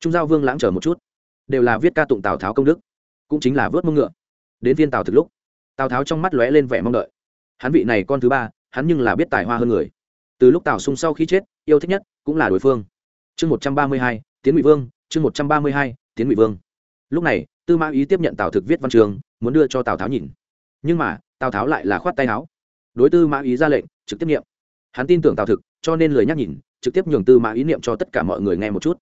Trung giao vương lãng chờ một chút. Đều là viết ca tụng tào tháo công đức. Cũng chính là vớt mông ngựa đến viên tào thực lúc tào tháo trong mắt lóe lên vẻ mong đợi hắn vị này con thứ ba hắn nhưng là biết tài hoa hơn người từ lúc tào sung sau khi chết yêu thích nhất cũng là đối phương chương một trăm ba mươi hai tiến ngụy vương chương một trăm ba mươi hai tiến ngụy vương lúc này tư mã ý tiếp nhận tào thực viết văn trường muốn đưa cho tào tháo nhìn nhưng mà tào tháo lại là khoát tay áo đối tư mã ý ra lệnh trực tiếp nghiệm hắn tin tưởng tào thực cho nên lời nhắc nhìn trực tiếp nhường tư mã ý niệm cho tất cả mọi người nghe một chút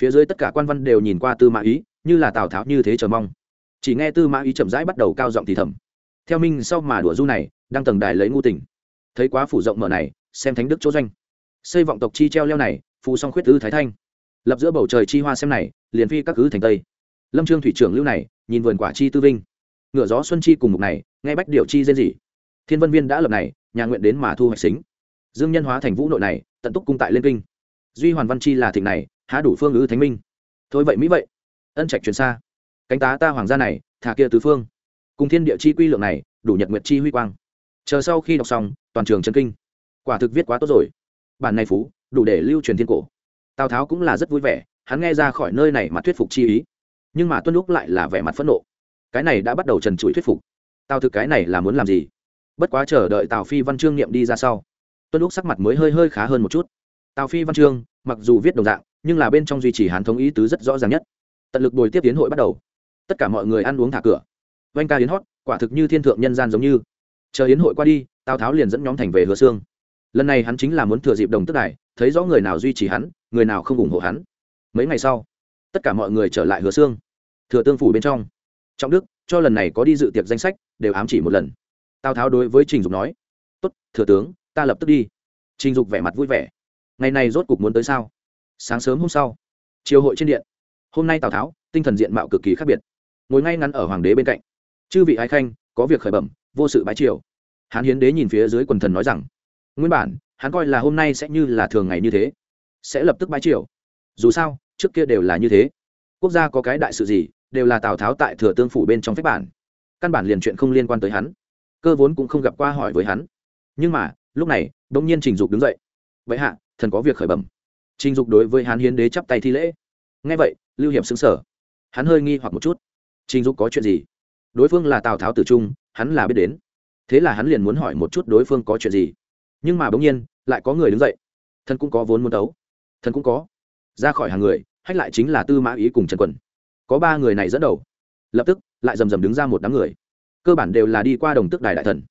phía dưới tất cả quan văn đều nhìn qua tư mã ý như là tào tháo như thế chờ mong chỉ nghe tư mã ý chậm rãi bắt đầu cao giọng thì thầm. Theo minh sau mà đùa du này đang tầng đài lấy ngu tỉnh thấy quá phủ rộng mở này, xem thánh đức chỗ doanh. Xây vọng tộc chi treo leo này, phù song khuyết tứ thái thanh. Lập giữa bầu trời chi hoa xem này, liền phi các cứ thành tây. Lâm trương thủy trưởng lưu này, nhìn vườn quả chi tư vinh. Ngựa gió xuân chi cùng mục này, nghe bách điệu chi dên dị thiên vân viên đã lập này, nhà nguyện đến mà thu hoạch xính. Dương nhân hóa thành vũ nội này, tận túc cung tại lên kinh. Duy hoàn văn chi là thịnh này, há đủ phương ứ thánh minh. Thôi vậy mỹ vậy. Ân trạch truyền xa cánh tá ta hoàng gia này, thả kia tứ phương. Cùng thiên địa chi quy lượng này, đủ nhật nguyệt chi huy quang. Chờ sau khi đọc xong, toàn trường chân kinh. Quả thực viết quá tốt rồi. Bản này phú, đủ để lưu truyền thiên cổ. Tào tháo cũng là rất vui vẻ, hắn nghe ra khỏi nơi này mà thuyết phục chi ý. Nhưng mà tuân lúc lại là vẻ mặt phẫn nộ. Cái này đã bắt đầu trần trụi thuyết phục. Tào thực cái này là muốn làm gì? Bất quá chờ đợi tào phi văn chương nghiệm đi ra sau. Tuân lúc sắc mặt mới hơi hơi khá hơn một chút. Tào phi văn chương, mặc dù viết đồng dạng, nhưng là bên trong duy trì hán thống ý tứ rất rõ ràng nhất. Tận lực bồi tiếp tiến hội bắt đầu tất cả mọi người ăn uống thả cửa. Vanh ca hiến hót, quả thực như thiên thượng nhân gian giống như. Chờ hiến hội qua đi, tào tháo liền dẫn nhóm thành về hứa xương lần này hắn chính là muốn thừa dịp đồng tức đài, thấy rõ người nào duy trì hắn, người nào không ủng hộ hắn. Mấy ngày sau, tất cả mọi người trở lại hứa xương thừa tương phủ bên trong, trọng đức, cho lần này có đi dự tiệc danh sách, đều ám chỉ một lần. Tào tháo đối với trình dục nói, tốt, thừa tướng, ta lập tức đi. Trình dục vẻ mặt vui vẻ. Ngày này rốt cục muốn tới sao? Sáng sớm hôm sau, chiều hội trên điện. Hôm nay tào tháo, tinh thần diện mạo cực kỳ khác biệt ngồi ngay ngắn ở hoàng đế bên cạnh. Chư vị ái khanh, có việc khởi bẩm, vô sự bái triều. Hán hiến đế nhìn phía dưới quần thần nói rằng, nguyên bản, hắn coi là hôm nay sẽ như là thường ngày như thế, sẽ lập tức bái triều. Dù sao, trước kia đều là như thế. Quốc gia có cái đại sự gì, đều là tào tháo tại thừa tương phủ bên trong phép bản. Căn bản liền chuyện không liên quan tới hắn. Cơ vốn cũng không gặp qua hỏi với hắn. Nhưng mà, lúc này đ ỗ n g nhiên trình dục đứng dậy. Vậy hạ, thần có việc khởi bẩm. Trình dục đối với hán hiến đế chắp tay thi lễ. Ngay vậy, lưu hiệp xứng sở hắn hơi nghi hoặc một chút trình dục có chuyện gì? Đối phương là tào tháo tử trung, hắn là biết đến. Thế là hắn liền muốn hỏi một chút đối phương có chuyện gì. Nhưng mà bỗng nhiên, lại có người đứng dậy. Thần cũng có vốn muốn tấu. thần cũng có. Ra khỏi hàng người, hách lại chính là tư mã ý cùng trần quần. Có ba người này dẫn đầu. Lập tức, lại rầm rầm đứng ra một đám người. Cơ bản đều là đi qua đồng tước đài đại thần.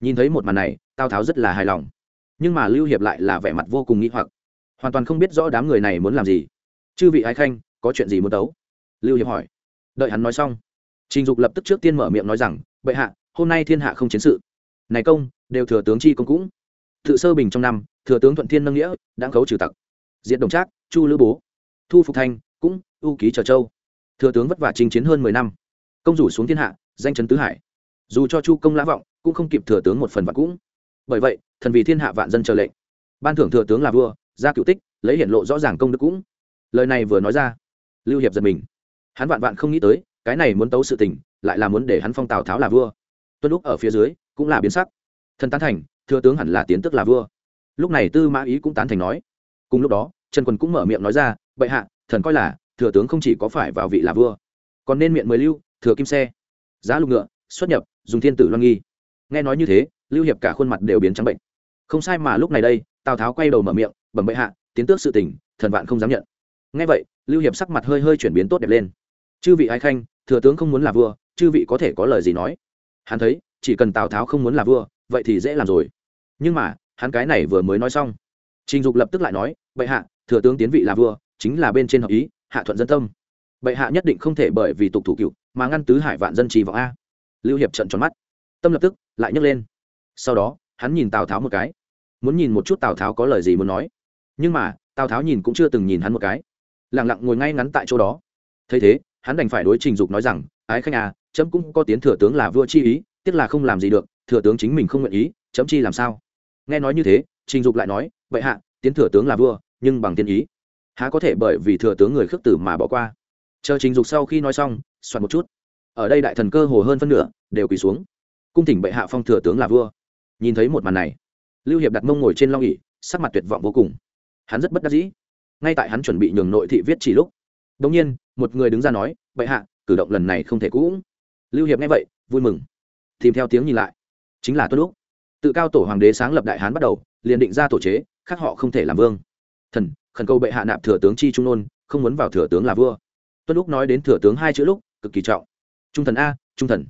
Nhìn thấy một màn này, tào tháo rất là hài lòng. Nhưng mà lưu hiệp lại là vẻ mặt vô cùng nghĩ hoặc. Hoàn toàn không biết rõ đám người này muốn làm gì. Chư vị ái khanh, có chuyện gì muốn tấu lưu hiệp hỏi. Đợi hắn nói xong trình dục lập tức trước tiên mở miệng nói rằng, bệ hạ, hôm nay thiên hạ không chiến sự. Này công, đều thừa tướng chi công cũng. Tự sơ bình trong năm, thừa tướng thuận thiên nâng nghĩa, đã khấu trừ tặc. Diện đồng trác, chu lữ bố. Thu phục thanh, cũng, ưu ký trở châu. Thừa tướng vất vả chinh chiến hơn mười năm. Công rủ xuống thiên hạ, danh chấn tứ hải. Dù cho chu công lã vọng, cũng không kịp thừa tướng một phần vạn cũng. Bởi vậy, thần vì thiên hạ vạn dân chờ lệnh. Ban thưởng thừa tướng là vua, ra cựu tích, lấy hiển lộ rõ ràng công đức cũng. Lời này vừa nói ra, lưu hiệp giật mình. Hắn vạn vạn không nghĩ tới cái này muốn tấu sự tình, lại là muốn để hắn phong tào tháo là vua. Tuân lúc ở phía dưới cũng là biến sắc. Thần tán thành, thừa tướng hẳn là tiến tức là vua. Lúc này tư mã ý cũng tán thành nói. Cùng lúc đó, trần quân cũng mở miệng nói ra, bệ hạ, thần coi là, thừa tướng không chỉ có phải vào vị là vua, còn nên miệng mười lưu, thừa kim xe, giá lục ngựa, xuất nhập, dùng thiên tử loan nghi. Nghe nói như thế, lưu hiệp cả khuôn mặt đều biến trắng bệnh. Không sai mà lúc này đây, tào tháo quay đầu mở miệng, bẩm bệ hạ, tiến tước sự tình, thần vạn không dám nhận. Nghe vậy, lưu hiệp sắc mặt hơi hơi chuyển biến tốt đẹp lên. Chư vị ái khanh thừa tướng không muốn là vua, chư vị có thể có lời gì nói. Hắn thấy, chỉ cần tào tháo không muốn là vua, vậy thì dễ làm rồi. Nhưng mà, hắn cái này vừa mới nói xong. Trình dục lập tức lại nói, bệ hạ, thừa tướng tiến vị là vua, chính là bên trên hợp ý, hạ thuận dân tâm. Bệ hạ nhất định không thể bởi vì tục thủ cựu, mà ngăn tứ hải vạn dân trì vọng a. Lưu hiệp trận tròn mắt. Tâm lập tức lại nhấc lên. Sau đó, hắn nhìn tào tháo một cái. Muốn nhìn một chút tào tháo có lời gì muốn nói. Nhưng mà, tào tháo nhìn cũng chưa từng nhìn hắn một cái. Lẳng lặng ngồi ngay ngắn tại chỗ đó. Thấy thế hắn đành phải đối trình dục nói rằng, ái khanh à trẫm cũng có tiến thừa tướng là vua chi ý, tiếc là không làm gì được, thừa tướng chính mình không nguyện ý chấm chi làm sao? Nghe nói như thế, trình dục lại nói, vậy hạ, tiến thừa tướng là vua, nhưng bằng tiên ý. Há có thể bởi vì thừa tướng người khước tử mà bỏ qua? Chờ trình dục sau khi nói xong, soạn một chút. Ở đây đại thần cơ hồ hơn phân nửa đều quỳ xuống. Cung thỉnh bệ hạ phong thừa tướng là vua. Nhìn thấy một màn này, lưu hiệp đặt mông ngồi trên long ỉ sắc mặt tuyệt vọng vô cùng. Hắn rất bất đắc dĩ. Ngay tại hắn chuẩn bị nhường nội thị viết chỉ lúc đồng nhiên, một người đứng ra nói, bệ hạ, cử động lần này không thể cũ. Lưu hiệp nghe vậy, vui mừng. Tìm theo tiếng nhìn lại. Chính là tuân lúc tự cao tổ hoàng đế sáng lập đại hán bắt đầu, liền định ra tổ chế, khác họ không thể làm vương. Thần, khẩn cầu bệ hạ nạp thừa tướng chi trung nôn, không muốn vào thừa tướng là vua. Tuân lúc nói đến thừa tướng hai chữ lúc, cực kỳ trọng. Trung thần a, trung thần.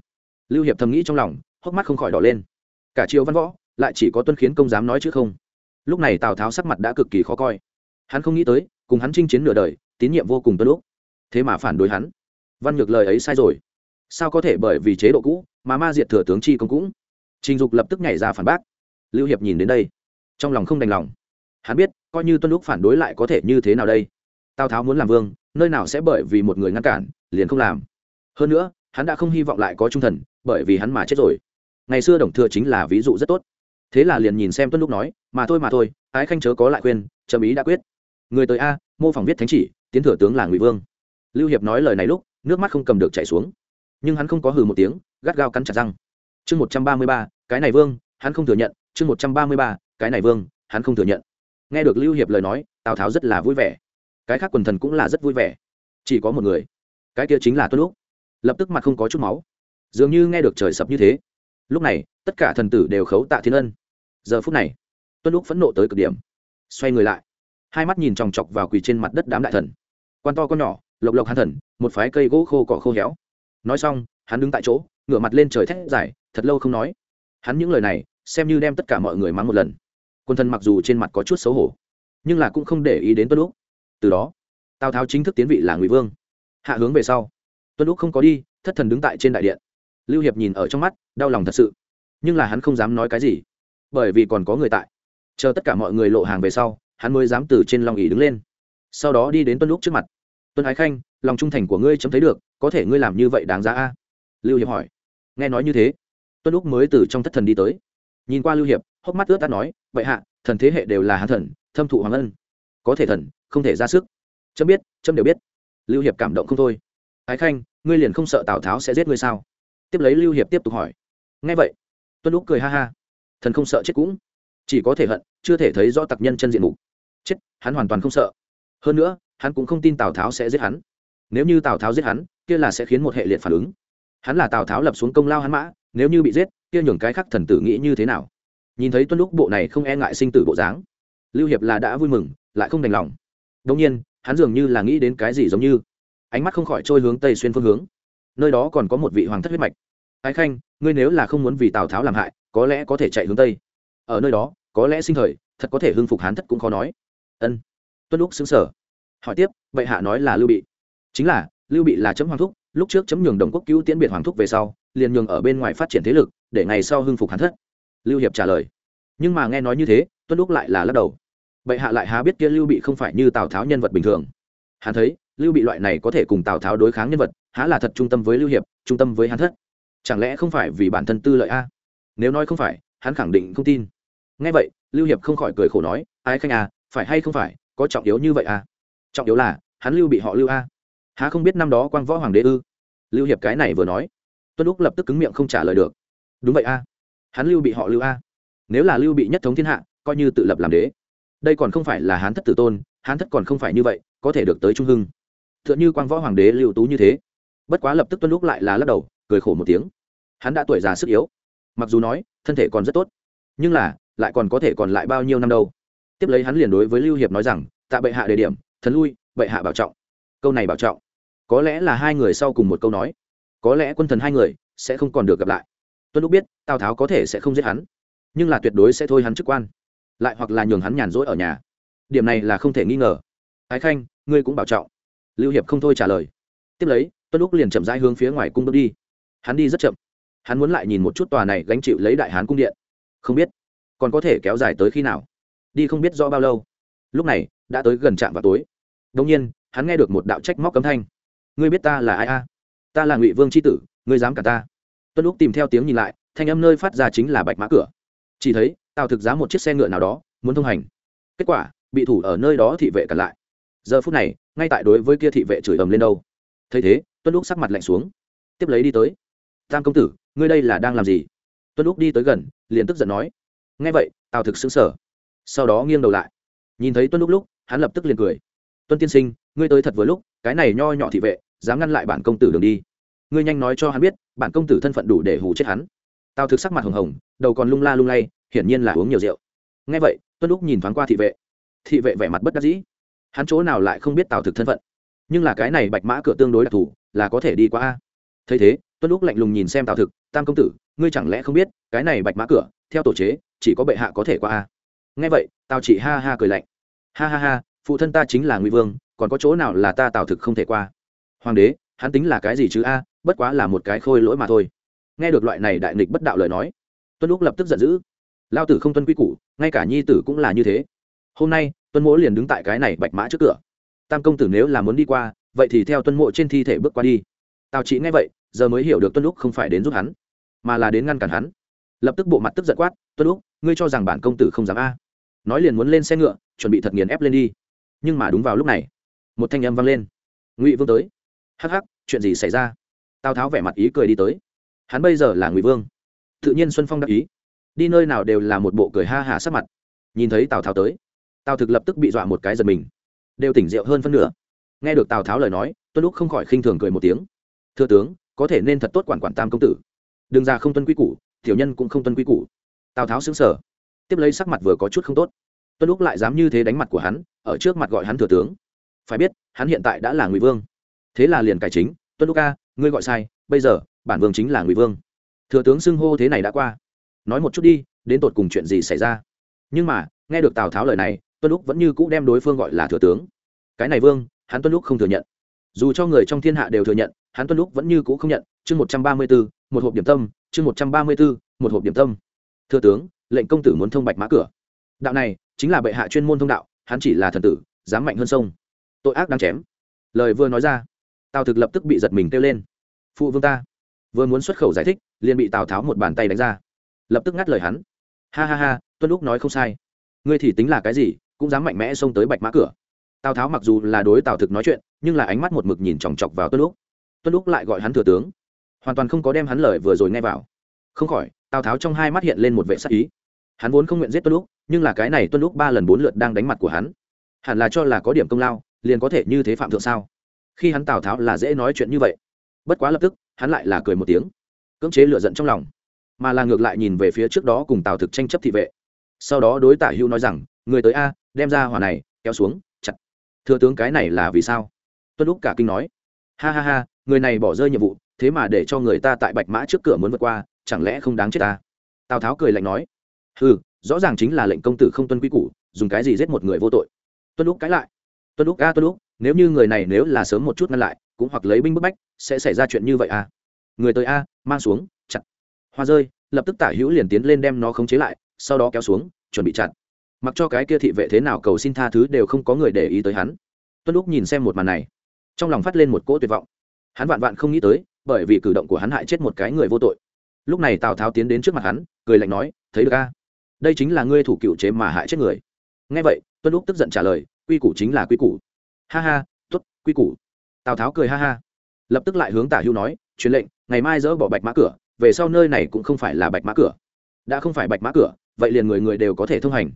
Lưu hiệp thầm nghĩ trong lòng, hốc mắt không khỏi đỏ lên. Cả triều văn võ, lại chỉ có tuân khiến công dám nói chứ không. Lúc này tào tháo sắc mặt đã cực kỳ khó coi. Hắn không nghĩ tới, cùng hắn chinh chiến nửa đời tín nhiệm vô cùng tuân lúc. Thế mà phản đối hắn. Văn nhược lời ấy sai rồi. Sao có thể bởi vì chế độ cũ mà ma diệt thừa tướng chi công cũng? Trình dục lập tức nhảy ra phản bác. Lưu hiệp nhìn đến đây, trong lòng không đành lòng. Hắn biết, coi như tuân lúc phản đối lại có thể như thế nào đây? Tào tháo muốn làm vương, nơi nào sẽ bởi vì một người ngăn cản, liền không làm. Hơn nữa, hắn đã không hy vọng lại có trung thần, bởi vì hắn mà chết rồi. Ngày xưa đồng thừa chính là ví dụ rất tốt. Thế là liền nhìn xem tuân lúc nói, mà thôi mà thôi, ái khanh chớ có lại khuyên trầm ý đã quyết. Người tới a, mô phỏng viết thánh chỉ tiến thừa tướng là ngụy vương. Lưu hiệp nói lời này lúc, nước mắt không cầm được chảy xuống. Nhưng hắn không có hừ một tiếng, gắt gao cắn chặt răng. Chương một trăm ba mươi ba, cái này vương, hắn không thừa nhận. Chương một trăm ba mươi ba, cái này vương, hắn không thừa nhận. Nghe được lưu hiệp lời nói, tào tháo rất là vui vẻ. Cái khác quần thần cũng là rất vui vẻ. Chỉ có một người. Cái kia chính là tuân lúc lập tức mặt không có chút máu. Dường như nghe được trời sập như thế. Lúc này, tất cả thần tử đều khấu tạ thiên ân. Giờ phút này tuân lúc phẫn nộ tới cực điểm. Xoay người lại hai mắt nhìn chòng chọc vào quỳ trên mặt đất đám đại thần. Quan to con nhỏ, lộc lộc hắn thần, một phái cây gỗ khô cỏ khô héo. Nói xong, hắn đứng tại chỗ, ngửa mặt lên trời thét dài, thật lâu không nói. Hắn những lời này, xem như đem tất cả mọi người mắng một lần. Quân thần mặc dù trên mặt có chút xấu hổ, nhưng là cũng không để ý đến tuân lúc từ đó, tào tháo chính thức tiến vị là ngụy vương. Hạ hướng về sau, tuân lúc không có đi, thất thần đứng tại trên đại điện. Lưu hiệp nhìn ở trong mắt, đau lòng thật sự. Nhưng là hắn không dám nói cái gì, bởi vì còn có người tại. Chờ tất cả mọi người lộ hàng về sau hắn mới dám từ trên long ỉ đứng lên. Sau đó đi đến tuân lúc trước mặt. Tuân ái khanh, lòng trung thành của ngươi chấm thấy được, có thể ngươi làm như vậy đáng giá a? Lưu hiệp hỏi. Nghe nói như thế, tuân lúc mới từ trong thất thần đi tới. Nhìn qua lưu hiệp, hốc mắt ướt tắt nói, vậy hạ, thần thế hệ đều là hạ thần, thâm thụ hoàng ân. Có thể thần, không thể ra sức. Chấm biết, chấm đều biết. Lưu hiệp cảm động không thôi. Ái khanh, ngươi liền không sợ tào tháo sẽ giết ngươi sao? Tiếp lấy lưu hiệp tiếp tục hỏi. Nghe vậy. Tuân lúc cười ha ha. Thần không sợ chết cũng. Chỉ có thể hận, chưa thể thấy rõ tặc nhân chân diện mục chết, hắn hoàn toàn không sợ. Hơn nữa, hắn cũng không tin tào tháo sẽ giết hắn. Nếu như tào tháo giết hắn, kia là sẽ khiến một hệ liệt phản ứng. Hắn là tào tháo lập xuống công lao hắn mã, nếu như bị giết, kia nhường cái khác thần tử nghĩ như thế nào? Nhìn thấy tuân lúc bộ này không e ngại sinh tử bộ dáng, lưu hiệp là đã vui mừng, lại không đành lòng. Đông nhiên, hắn dường như là nghĩ đến cái gì giống như. Ánh mắt không khỏi trôi hướng tây xuyên phương hướng. Nơi đó còn có một vị hoàng thất huyết mạch. Ái khanh, ngươi nếu là không muốn vì tào tháo làm hại, có lẽ có thể chạy hướng tây. Ở nơi đó, có lẽ sinh thời, thật có thể hưng phục hán thất cũng khó nói ân tuân lúc xứng sở hỏi tiếp bệ hạ nói là lưu bị chính là lưu bị là chấm hoàng thúc lúc trước chấm nhường đồng quốc cứu tiễn biệt hoàng thúc về sau liền nhường ở bên ngoài phát triển thế lực để ngày sau hưng phục hắn thất lưu hiệp trả lời nhưng mà nghe nói như thế tuân lúc lại là lắc đầu bệ hạ lại há biết kia lưu bị không phải như tào tháo nhân vật bình thường hắn thấy lưu bị loại này có thể cùng tào tháo đối kháng nhân vật há là thật trung tâm với lưu hiệp trung tâm với hắn thất chẳng lẽ không phải vì bản thân tư lợi a nếu nói không phải hắn khẳng định không tin ngay vậy lưu hiệp không khỏi cười khổ nói ai khanh à phải hay không phải, có trọng yếu như vậy à? Trọng yếu là, hắn lưu bị họ lưu a. Há không biết năm đó quang võ hoàng đế ư? Lưu hiệp cái này vừa nói, tuân úc lập tức cứng miệng không trả lời được. Đúng vậy a. Hắn lưu bị họ lưu a. Nếu là lưu bị nhất thống thiên hạ, coi như tự lập làm đế. Đây còn không phải là hán thất tử tôn, hán thất còn không phải như vậy, có thể được tới trung hưng. T h ư ợ n h ư quang võ hoàng đế lưu tú như thế. Bất quá lập tức tuân lúc lại là lắc đầu, cười khổ một tiếng. Hắn đã tuổi già sức yếu. Mặc dù nói, thân thể còn rất tốt, nhưng là, lại còn có thể còn lại bao nhiêu năm đâu? Tiếp lấy hắn liền đối với lưu hiệp nói rằng, tạ bệ hạ đề điểm, thần lui, bệ hạ bảo trọng. Câu này bảo trọng, có lẽ là hai người sau cùng một câu nói. Có lẽ quân thần hai người sẽ không còn được gặp lại. Tuân lúc biết, tào tháo có thể sẽ không giết hắn, nhưng là tuyệt đối sẽ thôi hắn chức quan, lại hoặc là nhường hắn nhàn rỗi ở nhà. Điểm này là không thể nghi ngờ. Ái khanh, ngươi cũng bảo trọng. Lưu hiệp không thôi trả lời. Tiếp lấy, tuân lúc liền chậm rãi hướng phía ngoài cung bước đi. Hắn đi rất chậm. Hắn muốn lại nhìn một chút tòa này gánh chịu lấy đại hán cung điện. Không biết, còn có thể kéo dài tới khi nào đi không biết rõ bao lâu. Lúc này, đã tới gần trạm vào tối. Đông nhiên, hắn nghe được một đạo trách móc cấm thanh. Ngươi biết ta là ai a? Ta là ngụy vương c h i tử, ngươi dám cả ta? Tuân lúc tìm theo tiếng nhìn lại, thanh âm nơi phát ra chính là bạch mã cửa. Chỉ thấy, tào thực giá một chiếc xe ngựa nào đó, muốn thông hành. Kết quả, bị thủ ở nơi đó thị vệ cản lại. Giờ phút này, ngay tại đối với kia thị vệ chửi ầm lên đâu. Thấy thế, tuân lúc sắc mặt lạnh xuống. Tiếp lấy đi tới. Tam công tử, ngươi đây là đang làm gì? Tuân lúc đi tới gần, liền tức giận nói. Ngay vậy, tào thực xứng sở sau đó nghiêng đầu lại. Nhìn thấy tuân lúc lúc, hắn lập tức liền cười. Tuân tiên sinh, ngươi tới thật vừa lúc, cái này nho nhỏ thị vệ, dám ngăn lại bản công tử đường đi. Ngươi nhanh nói cho hắn biết, bản công tử thân phận đủ để hù chết hắn. Tào thực sắc mặt hồng hồng, đầu còn lung la lung lay, hiển nhiên là uống nhiều rượu. Ngay vậy, tuân lúc nhìn thoáng qua thị vệ. Thị vệ vẻ mặt bất đắc dĩ. Hắn chỗ nào lại không biết tào thực thân phận. Nhưng là cái này bạch mã cửa tương đối đặc thù, là có thể đi qua a. Thấy thế, tuân lúc lạnh lùng nhìn xem tào thực, tam công tử, ngươi chẳng lẽ không biết, cái này bạch mã cửa, theo tổ chế, chỉ có bệ hạ có thể qua a? Nghe vậy, tào chị ha ha cười lạnh. Ha ha ha, phụ thân ta chính là nguy vương, còn có chỗ nào là ta tào thực không thể qua? Hoàng đế, hắn tính là cái gì chứ a? Bất quá là một cái khôi lỗi mà thôi. Nghe được loại này đại nghịch bất đạo lời nói, tuân lúc lập tức giận dữ. Lao tử không tuân quy củ, ngay cả nhi tử cũng là như thế. Hôm nay, tuân mỗ liền đứng tại cái này bạch mã trước cửa. Tam công tử nếu là muốn đi qua, vậy thì theo tuân mộ trên thi thể bước qua đi. Tào chị nghe vậy, giờ mới hiểu được tuân lúc không phải đến giúp hắn, mà là đến ngăn cản hắn. Lập tức bộ mặt tức giận quát, tuân lúc ngươi cho rằng bản công tử không dám a? Nói liền muốn lên xe ngựa, chuẩn bị thật nghiền ép lên đi. Nhưng mà đúng vào lúc này, một thanh âm vang lên. Ngụy vương tới. Hắc hắc, chuyện gì xảy ra? Tào tháo vẻ mặt ý cười đi tới. Hắn bây giờ là ngụy vương. Tự nhiên xuân phong đắc ý. Đi nơi nào đều là một bộ cười ha hả sắc mặt. Nhìn thấy tào tháo tới, tào thực lập tức bị dọa một cái giật mình. Đều tỉnh rượu hơn phân nửa. Nghe được tào tháo lời nói, tuân lúc không khỏi khinh thường cười một tiếng. Thưa tướng, có thể nên thật tốt quản quản tam công tử. Đừng ra không tuân quy củ, tiểu nhân cũng không tuân quy củ. Tào tháo xứng sở tiếp lấy sắc mặt vừa có chút không tốt. Tuân lúc lại dám như thế đánh mặt của hắn, ở trước mặt gọi hắn thừa tướng. Phải biết, hắn hiện tại đã là ngụy vương. Thế là liền cải chính, tuân lúc ca ngươi gọi sai, bây giờ, bản vương chính là ngụy vương. Thừa tướng xưng hô thế này đã qua. Nói một chút đi, đến tột cùng chuyện gì xảy ra? Nhưng mà, nghe được tào tháo lời này, tuân lúc vẫn như cũ đem đối phương gọi là thừa tướng. Cái này vương, hắn tuân lúc không thừa nhận. Dù cho người trong thiên hạ đều thừa nhận, hắn tuân lúc vẫn như cũ không nhận. Chương một trăm ba mươi b ố một hộp điểm tâm, chương một trăm ba mươi b ố một hộp điểm tâm. Thừa tướng lệnh công tử muốn thông bạch mã cửa. Đạo này, chính là bệ hạ chuyên môn thông đạo, hắn chỉ là thần tử, dám mạnh hơn sông. Tội ác đang chém. Lời vừa nói ra, tào thực lập tức bị giật mình kêu lên. Phụ vương ta, vừa muốn xuất khẩu giải thích, liền bị tào tháo một bàn tay đánh ra. Lập tức ngắt lời hắn. Ha ha ha, tuân lúc nói không sai. Ngươi thì tính là cái gì, cũng dám mạnh mẽ xông tới bạch mã cửa. Tào tháo mặc dù là đối tào thực nói chuyện, nhưng là ánh mắt một mực nhìn chòng chọc vào tuân lúc tuân lúc lại gọi hắn thừa tướng. Hoàn toàn không có đem hắn lời vừa rồi nghe vào. Không khỏi, tào tháo trong hai mắt hiện lên một vệ sắc ý hắn vốn không nguyện giết tuân lúc nhưng là cái này tuân lúc ba lần bốn lượt đang đánh mặt của hắn. Hẳn là cho là có điểm công lao, liền có thể như thế phạm thượng sao? Khi hắn tào tháo là dễ nói chuyện như vậy. Bất quá lập tức, hắn lại là cười một tiếng, cưỡng chế lựa giận trong lòng. Mà là ngược lại nhìn về phía trước đó cùng tào thực tranh chấp thị vệ. Sau đó đối tả hữu nói rằng, người tới a, đem ra hỏa này kéo xuống, chặt. Thừa tướng cái này là vì sao? Tuân lúc cả kinh nói. Ha ha ha, người này bỏ rơi nhiệm vụ, thế mà để cho người ta tại bạch mã trước cửa muốn vượt qua, chẳng lẽ không đáng chết ta? Tào tháo cười lạnh nói ừ rõ ràng chính là lệnh công tử không tuân quy củ, dùng cái gì giết một người vô tội. Tuân lúc cãi lại. Tuân lúc a, tuân lúc nếu như người này nếu là sớm một chút ngăn lại, cũng hoặc lấy binh bức bách, sẽ xảy ra chuyện như vậy à? Người tới a, mang xuống, chặt. Hoa rơi, lập tức tả hữu liền tiến lên đem nó khống chế lại, sau đó kéo xuống, chuẩn bị chặt. Mặc cho cái kia thị vệ thế nào cầu xin tha thứ đều không có người để ý tới hắn. Tuân lúc nhìn xem một màn này, trong lòng phát lên một cỗ tuyệt vọng. Hắn vạn vạn không nghĩ tới, bởi vì cử động của hắn hại chết một cái người vô tội. Lúc này tào tháo tiến đến trước mặt hắn, cười lạnh nói, thấy được a? Đây chính là ngươi thủ cựu chế mà hại chết người. Ngay vậy, tuân lúc tức giận trả lời, quy củ chính là quy củ. Ha ha t ố t quy củ. Tào tháo cười ha ha. Lập tức lại hướng tả hưu nói, truyền lệnh, ngày mai dỡ bỏ bạch mã cửa, về sau nơi này cũng không phải là bạch mã cửa. Đã không phải bạch mã cửa, vậy liền người người đều có thể thông hành.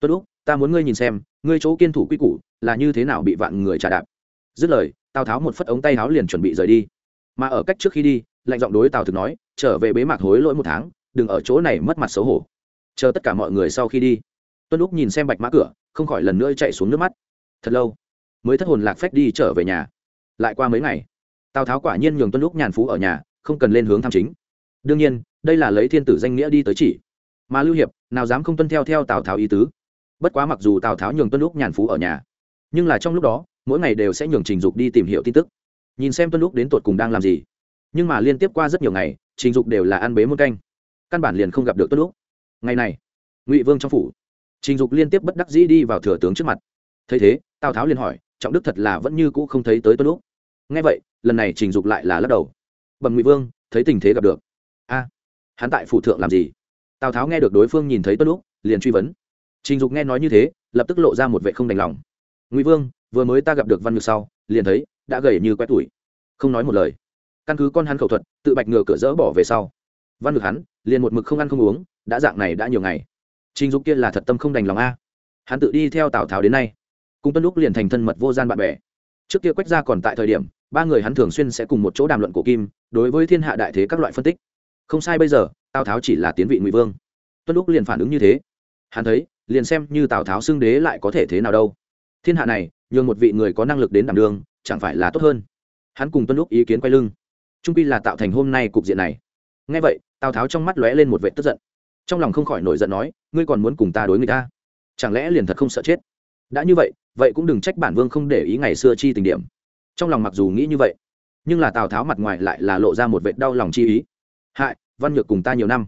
Tuân lúc ta muốn ngươi nhìn xem, ngươi chỗ kiên thủ quy củ là như thế nào bị vạn người trả đạp. Dứt lời, tào tháo một phất ống tay háo liền chuẩn bị rời đi. Mà ở cách trước khi đi, lạnh giọng đối tào thực nói, trở về bế mạc hối lỗi một tháng, đừng ở chỗ này mất mặt xấu hổ chờ tất cả mọi người sau khi đi. Tuân lúc nhìn xem bạch mã cửa, không khỏi lần nữa chạy xuống nước mắt. Thật lâu, mới thất hồn lạc phách đi trở về nhà. Lại qua mấy ngày, tào tháo quả nhiên nhường tuân lúc nhàn phú ở nhà, không cần lên hướng tham chính. Đương nhiên, đây là lấy thiên tử danh nghĩa đi tới chỉ. Mà lưu hiệp, nào dám không tuân theo theo tào tháo ý tứ. Bất quá mặc dù tào tháo nhường tuân lúc nhàn phú ở nhà, nhưng là trong lúc đó, mỗi ngày đều sẽ nhường trình dục đi tìm hiểu tin tức. Nhìn xem tuân lúc đến tột cùng đang làm gì. Nhưng mà liên tiếp qua rất nhiều ngày, trình dục đều là ăn bế muôn canh. Căn bản liền không gặp được tuân lúc ngày này, ngụy vương trong phủ, trình dục liên tiếp bất đắc dĩ đi vào thừa tướng trước mặt. Thấy thế, tào tháo liền hỏi, trọng đức thật là vẫn như cũ không thấy tới tuân lúc ngay vậy, lần này trình dục lại là lắc đầu. Bẩm ngụy vương, thấy tình thế gặp được. A, hắn tại phủ thượng làm gì? Tào tháo nghe được đối phương nhìn thấy tuân lúc liền truy vấn. Trình dục nghe nói như thế, lập tức lộ ra một vệ không đành lòng. Ngụy vương, vừa mới ta gặp được văn ngược sau, liền thấy, đã gầy như quét tuổi không nói một lời. Căn cứ con hắn khẩu thuật, tự bạch ngựa cửa dỡ bỏ về sau. Văn ngược hắn, liền một mực không ăn không uống đã dạng này đã nhiều ngày. Trình dục kia là thật tâm không đành lòng a. Hắn tự đi theo tào tháo đến nay. Cùng tuân lúc liền thành thân mật vô gian bạn bè. Trước kia quách ra còn tại thời điểm, ba người hắn thường xuyên sẽ cùng một chỗ đàm luận cổ kim, đối với thiên hạ đại thế các loại phân tích. Không sai bây giờ, tào tháo chỉ là tiến vị ngụy vương. Tuân lúc liền phản ứng như thế. Hắn thấy, liền xem như tào tháo xưng đế lại có thể thế nào đâu. Thiên hạ này, nhường một vị người có năng lực đến đảm đường chẳng phải là tốt hơn. Hắn cùng tuân lúc ý kiến quay lưng. Trung pi là tạo thành hôm nay cục diện này. Ngay vậy, tào tháo trong mắt lóe lên một vệ tức giận trong lòng không khỏi nổi giận nói, ngươi còn muốn cùng ta đối người ta? Chẳng lẽ liền thật không sợ chết? Đã như vậy vậy cũng đừng trách bản vương không để ý ngày xưa chi tình điểm. Trong lòng mặc dù nghĩ như vậy, nhưng là tào tháo mặt ngoài lại là lộ ra một vệ đau lòng chi ý. Hại, văn nhược cùng ta nhiều năm.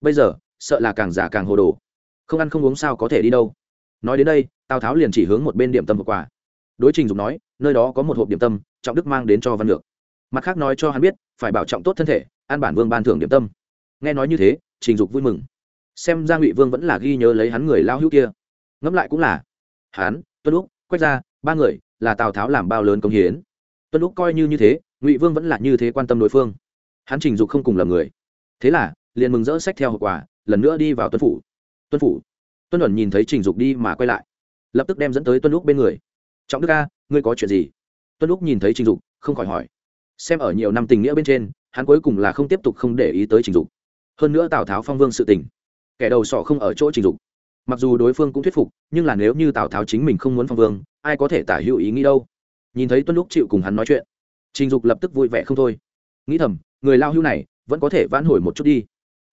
Bây giờ, sợ là càng giả càng hồ đồ. Không ăn không uống sao có thể đi đâu? Nói đến đây, tào tháo liền chỉ hướng một bên điểm tâm hộp quà. Đối trình dùng nói, nơi đó có một hộp điểm tâm, trọng đức mang đến cho văn nhược. Mặt khác nói cho hắn biết, phải bảo trọng tốt thân thể, an bản vương ban thưởng điểm tâm. Nghe nói như thế, trình dục vui mừng xem ra ngụy vương vẫn là ghi nhớ lấy hắn người lao hữu kia ngẫm lại cũng là hắn tuân lúc quét ra ba người là tào tháo làm bao lớn công hiến tuân lúc coi như như thế ngụy vương vẫn là như thế quan tâm đối phương hắn trình dục không cùng lầm người thế là liền mừng rỡ sách theo hậu quả lần nữa đi vào tuân phủ tuân phủ tuân ẩn nhìn thấy trình dục đi mà quay lại lập tức đem dẫn tới tuân lúc bên người trọng đức ca ngươi có chuyện gì tuân lúc nhìn thấy trình dục không khỏi hỏi xem ở nhiều năm tình nghĩa bên trên hắn cuối cùng là không tiếp tục không để ý tới trình dục hơn nữa tào tháo phong vương sự tình kẻ đầu sọ không ở chỗ trình dục. Mặc dù đối phương cũng thuyết phục, nhưng là nếu như tào tháo chính mình không muốn phong vương, ai có thể tả hữu ý nghĩ đâu. Nhìn thấy tuân lúc chịu cùng hắn nói chuyện, trình dục lập tức vui vẻ không thôi. Nghĩ thầm, người lao hữu này vẫn có thể vãn hồi một chút đi.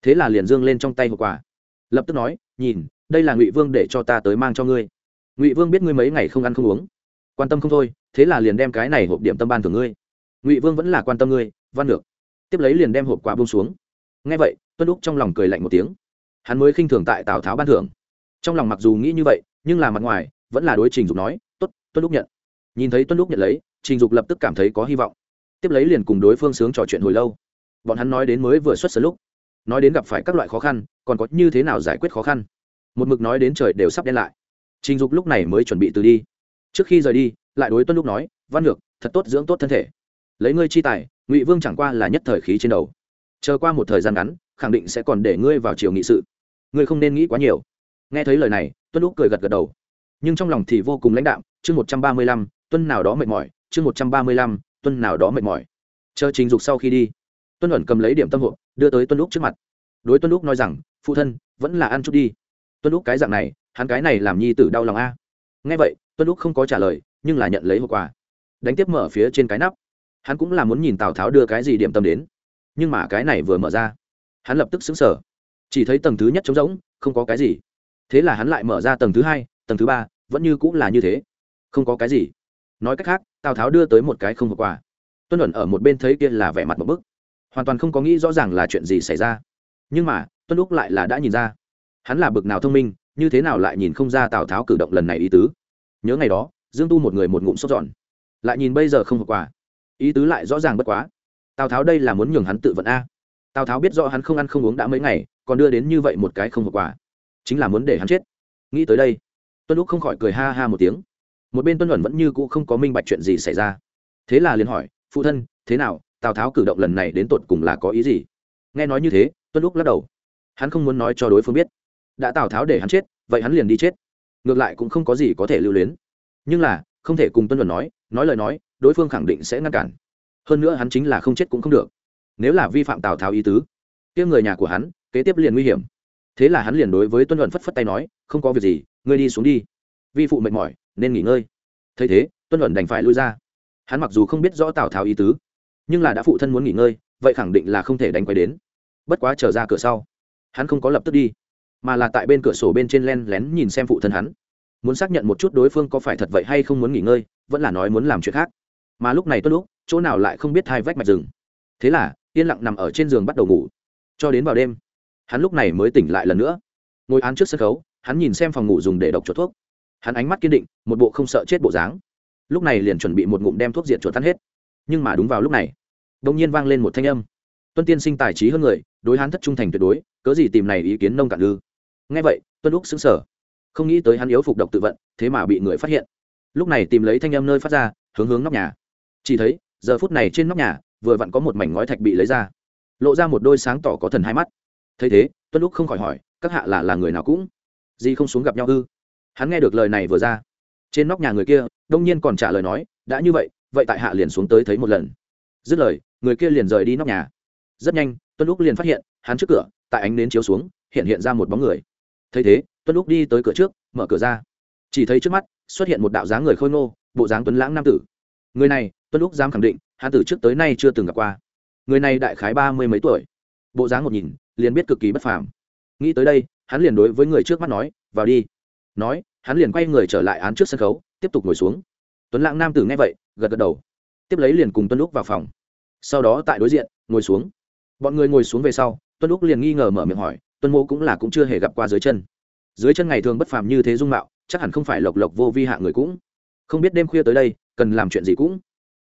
Thế là liền dương lên trong tay hộp quả. Lập tức nói, nhìn, đây là ngụy vương để cho ta tới mang cho ngươi. Ngụy vương biết ngươi mấy ngày không ăn không uống. Quan tâm không thôi, thế là liền đem cái này hộp điểm tâm ban thưởng ngươi. Ngụy vương vẫn là quan tâm ngươi, văn được. Tiếp lấy liền đem hộp quà bông xuống. Ngay vậy, tuân lúc trong lòng cười lạnh một tiếng hắn mới khinh thường tại tào tháo ban thưởng. Trong lòng mặc dù nghĩ như vậy, nhưng là mặt ngoài, vẫn là đối trình dục nói t ố t tuân lúc nhận. Nhìn thấy tuân lúc nhận lấy, trình dục lập tức cảm thấy có hy vọng. Tiếp lấy liền cùng đối phương sướng trò chuyện hồi lâu. Bọn hắn nói đến mới vừa xuất sớm lúc, nói đến gặp phải các loại khó khăn, còn có như thế nào giải quyết khó khăn. Một mực nói đến trời đều sắp đen lại. Trình dục lúc này mới chuẩn bị từ đi. Trước khi rời đi, lại đối tuân lúc nói, văn ngược, thật tốt dưỡng tốt thân thể. Lấy ngươi chi tài, ngụy vương chẳng qua là nhất thời khí trên đầu. Chờ qua một thời gian ngắn khẳng định sẽ còn để ngươi vào chiều nghị sự. Ngươi không nên nghĩ quá nhiều. Nghe thấy lời này, tuân lúc cười gật gật đầu. Nhưng trong lòng thì vô cùng lãnh đạm, chương một trăm ba mươi lăm, tuân nào đó mệt mỏi, chương một trăm ba mươi lăm, tuân nào đó mệt mỏi. Chờ trình dục sau khi đi, tuân ẩn cầm lấy điểm tâm hộp, đưa tới tuân lúc trước mặt. Đối tuân lúc nói rằng, phụ thân, vẫn là ăn chút đi. Tuân lúc cái dạng này, hắn cái này làm nhi tử đau lòng a. Nghe vậy, tuân lúc không có trả lời, nhưng là nhận lấy hộp quà. Đánh tiếp mở phía trên cái nắp. Hắn cũng là muốn nhìn tào tháo đưa cái gì điểm tâm đến. Nhưng mà cái này vừa mở ra hắn lập tức xứng sở chỉ thấy tầng thứ nhất trống rỗng, không có cái gì. Thế là hắn lại mở ra tầng thứ hai, tầng thứ ba, vẫn như cũng là như thế. Không có cái gì. Nói cách khác, tào tháo đưa tới một cái không hợp quà. Tuân luận ở một bên thấy kia là vẻ mặt một bức. Hoàn toàn không có nghĩ rõ ràng là chuyện gì xảy ra. Nhưng mà, tuân lúc lại là đã nhìn ra. Hắn là bực nào thông minh, như thế nào lại nhìn không ra tào tháo cử động lần này ý tứ. Nhớ ngày đó, dương tu một người một ngụm sốt giòn lại nhìn bây giờ không hợp quà. Ý tứ lại rõ ràng bất quá. Tào tháo đây là muốn nhường hắn tự vận a tào tháo biết rõ hắn không ăn không uống đã mấy ngày còn đưa đến như vậy một cái không hậu quả, chính là muốn để hắn chết nghĩ tới đây tuân lúc không khỏi cười ha ha một tiếng một bên tuân luận vẫn như cũ không có minh bạch chuyện gì xảy ra thế là liền hỏi phụ thân thế nào tào tháo cử động lần này đến tột cùng là có ý gì nghe nói như thế tuân lúc lắc đầu hắn không muốn nói cho đối phương biết đã tào tháo để hắn chết vậy hắn liền đi chết ngược lại cũng không có gì có thể lưu luyến nhưng là không thể cùng tuân luận nói nói lời nói đối phương khẳng định sẽ ngăn cản hơn nữa hắn chính là không chết cũng không được nếu là vi phạm tào tháo ý tứ, kia người nhà của hắn, kế tiếp liền nguy hiểm. Thế là hắn liền đối với tuân luận phất phất tay nói, không có việc gì, ngươi đi xuống đi. Vi phụ mệt mỏi, nên nghỉ ngơi. Thấy thế, tuân luận đành phải lui ra. Hắn mặc dù không biết rõ tào tháo ý tứ, nhưng là đã phụ thân muốn nghỉ ngơi, vậy khẳng định là không thể đánh quay đến. Bất quá trở ra cửa sau, hắn không có lập tức đi, mà là tại bên cửa sổ bên trên len lén nhìn xem phụ thân hắn. Muốn xác nhận một chút đối phương có phải thật vậy hay không muốn nghỉ ngơi, vẫn là nói muốn làm chuyện khác. Mà lúc này tuân lúc chỗ nào lại không biết hai vách mạch rừng. Thế là yên lặng nằm ở trên giường bắt đầu ngủ. Cho đến vào đêm, hắn lúc này mới tỉnh lại lần nữa. Ngồi án trước sân khấu, hắn nhìn xem phòng ngủ dùng để độc chuột thuốc. Hắn ánh mắt kiên định, một bộ không sợ chết bộ dáng. Lúc này liền chuẩn bị một ngụm đem thuốc diệt chuột tan hết. Nhưng mà đúng vào lúc này đông nhiên vang lên một thanh âm. Tuân tiên sinh tài trí hơn người, đối hắn thất trung thành tuyệt đối, cớ gì tìm này ý kiến nông cạn ư? Nghe vậy, tuân úc xứng sở không nghĩ tới hắn yếu phục độc tự vận, thế mà bị người phát hiện. Lúc này tìm lấy thanh âm nơi phát ra, hướng hướng nóc nhà. Chỉ thấy, giờ phút này trên nóc nhà vừa vặn có một mảnh ngói thạch bị lấy ra. Lộ ra một đôi sáng tỏ có thần hai mắt. Thấy thế tuân lúc không khỏi hỏi, các hạ là là người nào cũng? Gì không xuống gặp nhau ư? Hắn nghe được lời này vừa ra. Trên nóc nhà người kia, đông nhiên còn trả lời nói, đã như vậy vậy tại hạ liền xuống tới thấy một lần. Dứt lời, người kia liền rời đi nóc nhà. Rất nhanh tuân lúc liền phát hiện, hắn trước cửa, tại ánh nến chiếu xuống, hiện hiện ra một bóng người. Thấy thế tuân lúc đi tới cửa trước, mở cửa ra. Chỉ thấy trước mắt, xuất hiện một đạo dáng người khôi ngô, bộ dáng tuấn lãng nam tử. Người này tuân lúc dám khẳng định hắn từ trước tới nay chưa từng gặp qua. Người này đại khái ba mươi mấy tuổi. Bộ dáng một nhìn, liền biết cực kỳ bất phàm. Nghĩ tới đây, hắn liền đối với người trước mắt nói, vào đi. Nói, hắn liền quay người trở lại án trước sân khấu, tiếp tục ngồi xuống. Tuấn lãng nam tử nghe vậy, gật gật đầu. Tiếp lấy liền cùng tuân lúc vào phòng. Sau đó tại đối diện, ngồi xuống. Bọn người ngồi xuống về sau tuân lúc liền nghi ngờ mở miệng hỏi tuân mô cũng là cũng chưa hề gặp qua dưới chân. Dưới chân ngày thường bất phàm như thế dung mạo, chắc hẳn không phải lộc lộc vô vi hạ người cũng. Không biết đêm khuya tới đây, cần làm chuyện gì cũng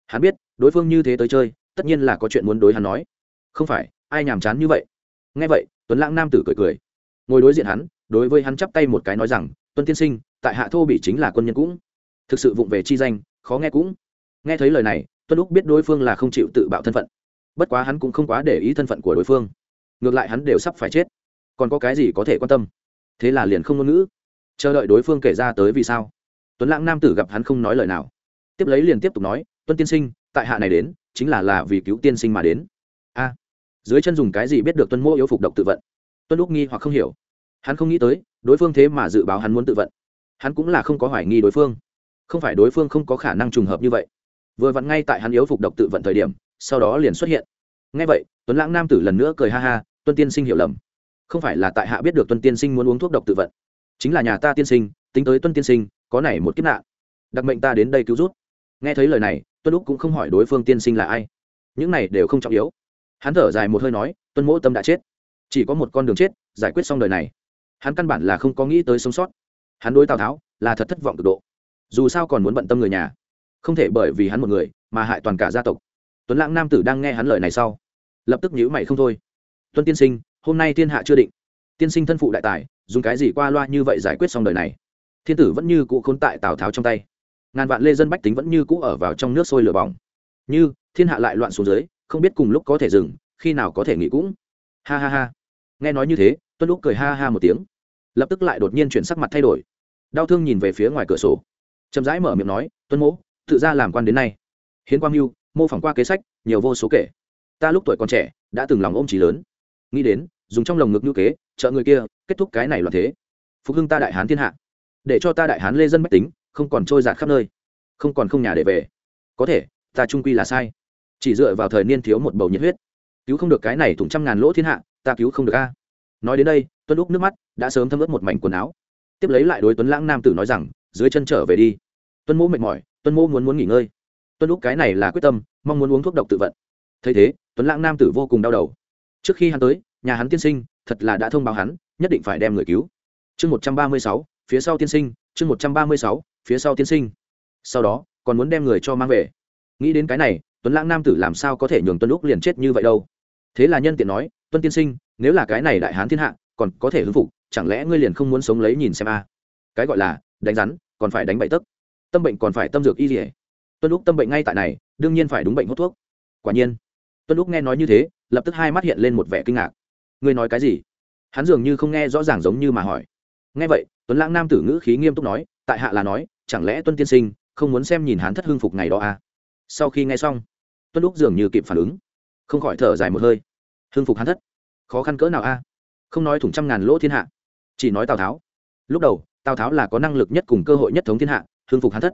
hắn biết, đối phương như thế tới chơi, tất nhiên là có chuyện muốn đối hắn nói. Không phải, ai nhàm chán như vậy? Nghe vậy, tuấn lãng nam tử cười cười. Ngồi đối diện hắn, đối với hắn chắp tay một cái nói rằng, tuân tiên sinh, tại hạ thô bị chính là quân nhân cũng. Thực sự vụng về chi danh, khó nghe cũng. Nghe thấy lời này, tuân lúc biết đối phương là không chịu tự bạo thân phận. Bất quá hắn cũng không quá để ý thân phận của đối phương. Ngược lại hắn đều sắp phải chết. Còn có cái gì có thể quan tâm? Thế là liền không ngôn ngữ. Chờ đợi đối phương kể ra tới vì sao. Tuấn lãng nam tử gặp hắn không nói lời nào. Tiếp lấy liền tiếp tục nói tuân tiên sinh, tại hạ này đến, chính là là vì cứu tiên sinh mà đến. A. Dưới chân dùng cái gì biết được tuân mô yếu phục độc tự vận? Tuân lúc nghi hoặc không hiểu. Hắn không nghĩ tới, đối phương thế mà dự báo hắn muốn tự vận. Hắn cũng là không có hoài nghi đối phương. Không phải đối phương không có khả năng trùng hợp như vậy. Vừa vặn ngay tại hắn yếu phục độc tự vận thời điểm, sau đó liền xuất hiện. Ngay vậy, tuấn lãng nam tử lần nữa cười ha ha, tuân tiên sinh hiểu lầm. Không phải là tại hạ biết được tuân tiên sinh muốn uống thuốc độc tự vận. Chính là nhà ta tiên sinh, tính tới tuân tiên sinh, có này một kiếp nạn. Đặc mệnh ta đến đây cứu rút nghe thấy lời này tuân lúc cũng không hỏi đối phương tiên sinh là ai những này đều không trọng yếu hắn thở dài một hơi nói tuân mỗ tâm đã chết chỉ có một con đường chết giải quyết xong đời này hắn căn bản là không có nghĩ tới sống sót hắn đối tào tháo là thật thất vọng cực độ dù sao còn muốn bận tâm người nhà không thể bởi vì hắn một người mà hại toàn cả gia tộc tuấn lãng nam tử đang nghe hắn lời này sau lập tức nhữ mày không thôi tuân tiên sinh hôm nay thiên hạ chưa định tiên sinh thân phụ đại tài dùng cái gì qua loa như vậy giải quyết xong đời này thiên tử vẫn như cũ khốn tại tào tháo trong tay ngàn vạn lê dân bách tính vẫn như cũ ở vào trong nước sôi lửa bỏng. Như, thiên hạ lại loạn xuống dưới, không biết cùng lúc có thể dừng, khi nào có thể nghỉ cũng. Ha ha ha. Nghe nói như thế, tuân lúc cười ha ha một tiếng. Lập tức lại đột nhiên chuyển sắc mặt thay đổi. Đau thương nhìn về phía ngoài cửa sổ. Chậm rãi mở miệng nói, tuân mỗ, tự ra làm quan đến nay. Hiến quang mưu mô phỏng qua kế sách, nhiều vô số kể. Ta lúc tuổi còn trẻ, đã từng lòng ôm trí lớn. Nghĩ đến, dùng trong lồng ngực như kế, trợ người kia, kết thúc cái này loạn thế. Phục hưng ta đại hán thiên hạ. Để cho ta đại hán lê dân bách tính không còn trôi giạt khắp nơi, không còn không nhà để về. Có thể, ta trung quy là sai. Chỉ dựa vào thời niên thiếu một bầu nhiệt huyết. Cứu không được cái này thủng trăm ngàn lỗ thiên hạ, ta cứu không được a. Nói đến đây tuân lúc nước mắt đã sớm thấm ướt một mảnh quần áo. Tiếp lấy lại đối tuấn lãng nam tử nói rằng, dưới chân trở về đi. Tuân mỗ mệt mỏi tuân mỗ muốn muốn nghỉ ngơi. Tuân lúc cái này là quyết tâm, mong muốn uống thuốc độc tự vận. Thấy thế, tuấn lãng nam tử vô cùng đau đầu. Trước khi hắn tới, nhà hắn tiên sinh thật là đã thông báo hắn, nhất định phải đem người cứu. Chương một trăm ba mươi sáu, phía sau tiên sinh, chương một trăm ba mươi sáu phía sau tiên sinh. Sau đó, còn muốn đem người cho mang về. Nghĩ đến cái này, tuấn lãng nam tử làm sao có thể nhường tuân lúc liền chết như vậy đâu? Thế là nhân tiện nói tuân tiên sinh, nếu là cái này đại hán thiên hạ, còn có thể hưng phục, chẳng lẽ ngươi liền không muốn sống lấy nhìn xem a? Cái gọi là, đánh rắn, còn phải đánh bậy tấc. Tâm bệnh còn phải tâm dược y dỉa tuân lúc tâm bệnh ngay tại này, đương nhiên phải đúng bệnh hút thuốc. Quả nhiên tuân lúc nghe nói như thế, lập tức hai mắt hiện lên một vẻ kinh ngạc. Ngươi nói cái gì? Hắn dường như không nghe rõ ràng giống như mà hỏi. Nghe vậy, tuấn lãng nam tử ngữ khí nghiêm túc nói, tại hạ là nói chẳng lẽ tuân tiên sinh không muốn xem nhìn hắn thất hưng phục ngày đó à? sau khi nghe xong, tuân lúc dường như kịp phản ứng. Không khỏi thở dài một hơi. Hưng phục hắn thất, khó khăn cỡ nào a? Không nói thủng trăm ngàn lỗ thiên hạ, chỉ nói tào tháo. Lúc đầu, tào tháo là có năng lực nhất cùng cơ hội nhất thống thiên hạ, hưng phục hắn thất.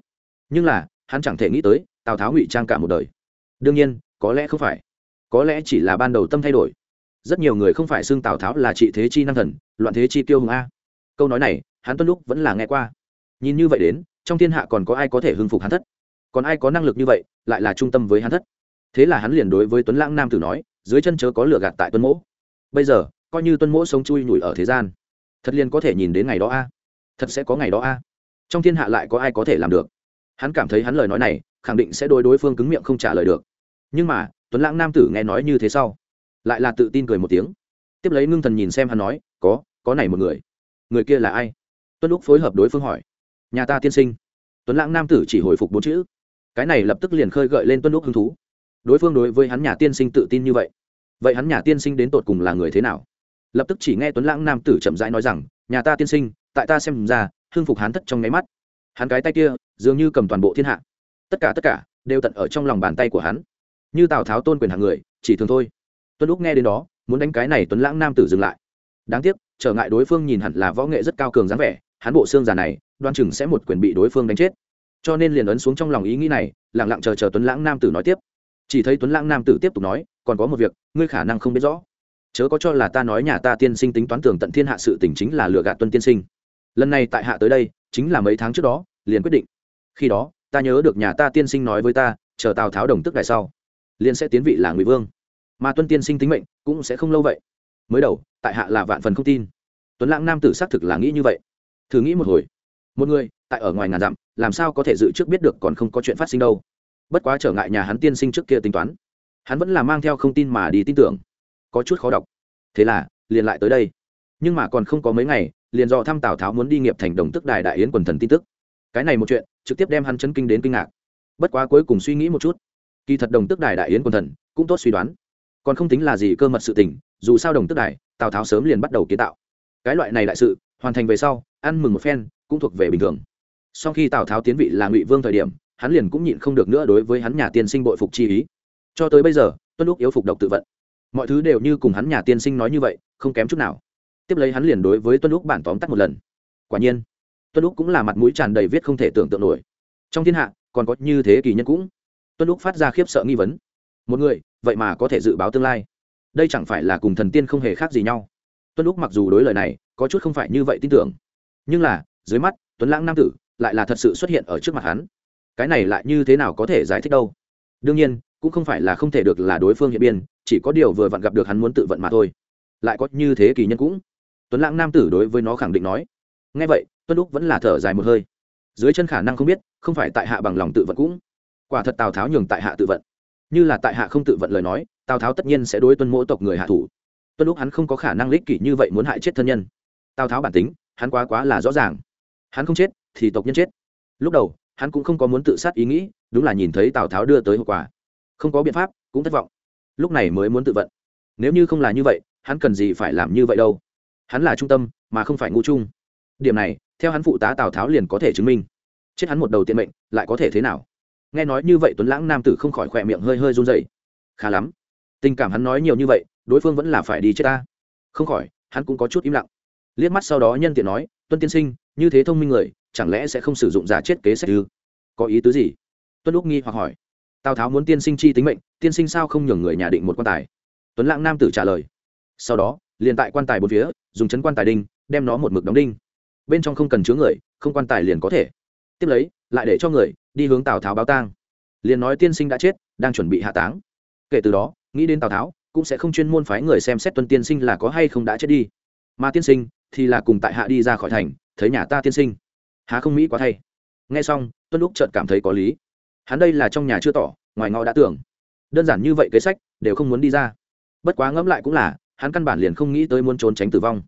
Nhưng là, hắn chẳng thể nghĩ tới, tào tháo ngụy trang cả một đời. Đương nhiên, có lẽ không phải. Có lẽ chỉ là ban đầu tâm thay đổi. Rất nhiều người không phải xưng tào tháo là trị thế chi năng thần, loạn thế chi tiêu hùng a. Câu nói này, hắn tuân lúc vẫn là nghe qua. Nhìn như vậy đến trong thiên hạ còn có ai có thể hưng phục hắn thất? Còn ai có năng lực như vậy, lại là trung tâm với hắn thất? Thế là hắn liền đối với tuấn lãng nam tử nói, dưới chân chớ có lửa gạt tại tuấn mỗ. Bây giờ, coi như tuấn mỗ sống chui nhủi ở thế gian, thật liền có thể nhìn đến ngày đó a. Thật sẽ có ngày đó a. Trong thiên hạ lại có ai có thể làm được? Hắn cảm thấy hắn lời nói này, khẳng định sẽ đối đối phương cứng miệng không trả lời được. Nhưng mà, tuấn lãng nam tử nghe nói như thế sau, lại là tự tin cười một tiếng. Tiếp lấy ngưng thần nhìn xem hắn nói, có có này một người. Người kia là ai? Tuân lúc phối hợp đối phương hỏi nhà ta tiên sinh. Tuấn lãng nam tử chỉ hồi phục bốn chữ. Cái này lập tức liền khơi gợi lên tuân lúc hứng thú. Đối phương đối với hắn nhà tiên sinh tự tin như vậy. Vậy hắn nhà tiên sinh đến tột cùng là người thế nào? Lập tức chỉ nghe tuấn lãng nam tử chậm rãi nói rằng, nhà ta tiên sinh, tại ta xem ra, hưng phục hắn thất trong nháy mắt. Hắn cái tay kia, dường như cầm toàn bộ thiên hạ. Tất cả tất cả, đều tận ở trong lòng bàn tay của hắn. Như tào tháo tôn quyền hàng người, chỉ thường thôi. Tuân lúc nghe đến đó, muốn đánh cái này tuấn lãng nam tử dừng lại. Đáng tiếc, trở ngại đối phương nhìn hẳn là võ nghệ rất cao cường dáng vẻ hắn bộ xương già này đoan chừng sẽ một quyền bị đối phương đánh chết. Cho nên liền ấn xuống trong lòng ý nghĩ này lẳng lặng chờ chờ tuấn lãng nam tử nói tiếp. Chỉ thấy tuấn lãng nam tử tiếp tục nói, còn có một việc, ngươi khả năng không biết rõ. Chớ có cho là ta nói nhà ta tiên sinh tính toán tường tận thiên hạ sự tình chính là lựa gạt tuân tiên sinh. Lần này tại hạ tới đây, chính là mấy tháng trước đó, liền quyết định. Khi đó, ta nhớ được nhà ta tiên sinh nói với ta, chờ tào tháo đồng tức đại sau, liền sẽ tiến vị là ngụy vương. Mà tuân tiên sinh tính mệnh cũng sẽ không lâu vậy. Mới đầu, tại hạ là vạn phần không tin. Tuấn lãng nam tử xác thực là nghĩ như vậy thử nghĩ một hồi. Một người, tại ở ngoài ngàn dặm, làm sao có thể dự trước biết được còn không có chuyện phát sinh đâu? Bất quá trở ngại nhà hắn tiên sinh trước kia tính toán. Hắn vẫn là mang theo không tin mà đi tin tưởng. Có chút khó đọc. Thế là, liền lại tới đây. Nhưng mà còn không có mấy ngày, liền do thăm tào tháo muốn đi nghiệp thành đồng tức đài đại yến quần thần tin tức. Cái này một chuyện, trực tiếp đem hắn chấn kinh đến kinh ngạc. Bất quá cuối cùng suy nghĩ một chút. Kỳ thật đồng tức đài đại yến quần thần, cũng tốt suy đoán. Còn không tính là gì cơ mật sự tình, dù sao đồng tức đài, tào tháo sớm liền bắt đầu kiến tạo. Cái loại này đại sự, hoàn thành về sau ăn mừng một phen, cũng thuộc về bình thường. Sau khi tào tháo tiến vị là ngụy vương thời điểm, hắn liền cũng nhịn không được nữa đối với hắn nhà tiên sinh bội phục chi ý. Cho tới bây giờ, tuân lúc yếu phục độc tự vận. Mọi thứ đều như cùng hắn nhà tiên sinh nói như vậy, không kém chút nào. Tiếp lấy hắn liền đối với tuân lúc bản tóm tắt một lần. Quả nhiên, tuân lúc cũng là mặt mũi tràn đầy viết không thể tưởng tượng nổi. Trong thiên hạ, còn có như thế kỳ nhân cũng. Tuân lúc phát ra khiếp sợ nghi vấn. Một người, vậy mà có thể dự báo tương lai? Đây chẳng phải là cùng thần tiên không hề khác gì nhau. Tuân lúc mặc dù đối lời này, có chút không phải như vậy tin tưởng nhưng là, dưới mắt, tuấn lãng nam tử lại là thật sự xuất hiện ở trước mặt hắn. Cái này lại như thế nào có thể giải thích đâu? Đương nhiên, cũng không phải là không thể được là đối phương hiện biên, chỉ có điều vừa vặn gặp được hắn muốn tự vận mà thôi. Lại có như thế kỳ nhân cũng. Tuấn lãng nam tử đối với nó khẳng định nói. Ngay vậy tuân lúc vẫn là thở dài một hơi. Dưới chân khả năng không biết, không phải tại hạ bằng lòng tự vận cũng. Quả thật tào tháo nhường tại hạ tự vận. Như là tại hạ không tự vận lời nói, tào tháo tất nhiên sẽ đối tuân mỗi tộc người hạ thủ. Tuân lúc hắn không có khả năng lích kỷ như vậy muốn hại chết thân nhân. Tào tháo bản tính hắn quá quá là rõ ràng. Hắn không chết, thì tộc nhân chết. Lúc đầu, hắn cũng không có muốn tự sát ý nghĩ, đúng là nhìn thấy tào tháo đưa tới hậu quả. Không có biện pháp, cũng thất vọng. Lúc này mới muốn tự vận. Nếu như không là như vậy, hắn cần gì phải làm như vậy đâu? Hắn là trung tâm, mà không phải ngu trung. điểm này, theo hắn phụ tá tào tháo liền có thể chứng minh. Chết hắn một đầu tiện mệnh, lại có thể thế nào? Nghe nói như vậy tuấn lãng nam tử không khỏi khỏe miệng hơi hơi run dậy khá lắm. Tình cảm hắn nói nhiều như vậy, đối phương vẫn là phải đi chết ta. Không khỏi, hắn cũng có chút im lặng liếc mắt sau đó nhân tiện nói, tuân tiên sinh, như thế thông minh người, chẳng lẽ sẽ không sử dụng giả chết kế sách ư? Có ý tứ gì? Tuân úc nghi hoặc hỏi. Tào tháo muốn tiên sinh chi tính mệnh, tiên sinh sao không nhường người nhà định một quan tài? Tuấn lãng nam tử trả lời. Sau đó, liền tại quan tài bốn phía, dùng chấn quan tài đinh, đem nó một mực đóng đinh. Bên trong không cần chứa người, không quan tài liền có thể. Tiếp lấy, lại để cho người đi hướng tào tháo báo tang. Liền nói tiên sinh đã chết, đang chuẩn bị hạ táng. Kể từ đó, nghĩ đến tào tháo, cũng sẽ không chuyên môn phái người xem xét tuân tiên sinh là có hay không đã chết đi. Mà tiên sinh thì là cùng tại hạ đi ra khỏi thành, thấy nhà ta tiên sinh. Há không mỹ quá thay. Nghe xong, tuân lúc chợt cảm thấy có lý. Hắn đây là trong nhà chưa tỏ, ngoài ngõ đã tưởng. Đơn giản như vậy kế sách, đều không muốn đi ra. Bất quá ngẫm lại cũng là, hắn căn bản liền không nghĩ tới muốn trốn tránh tử vong.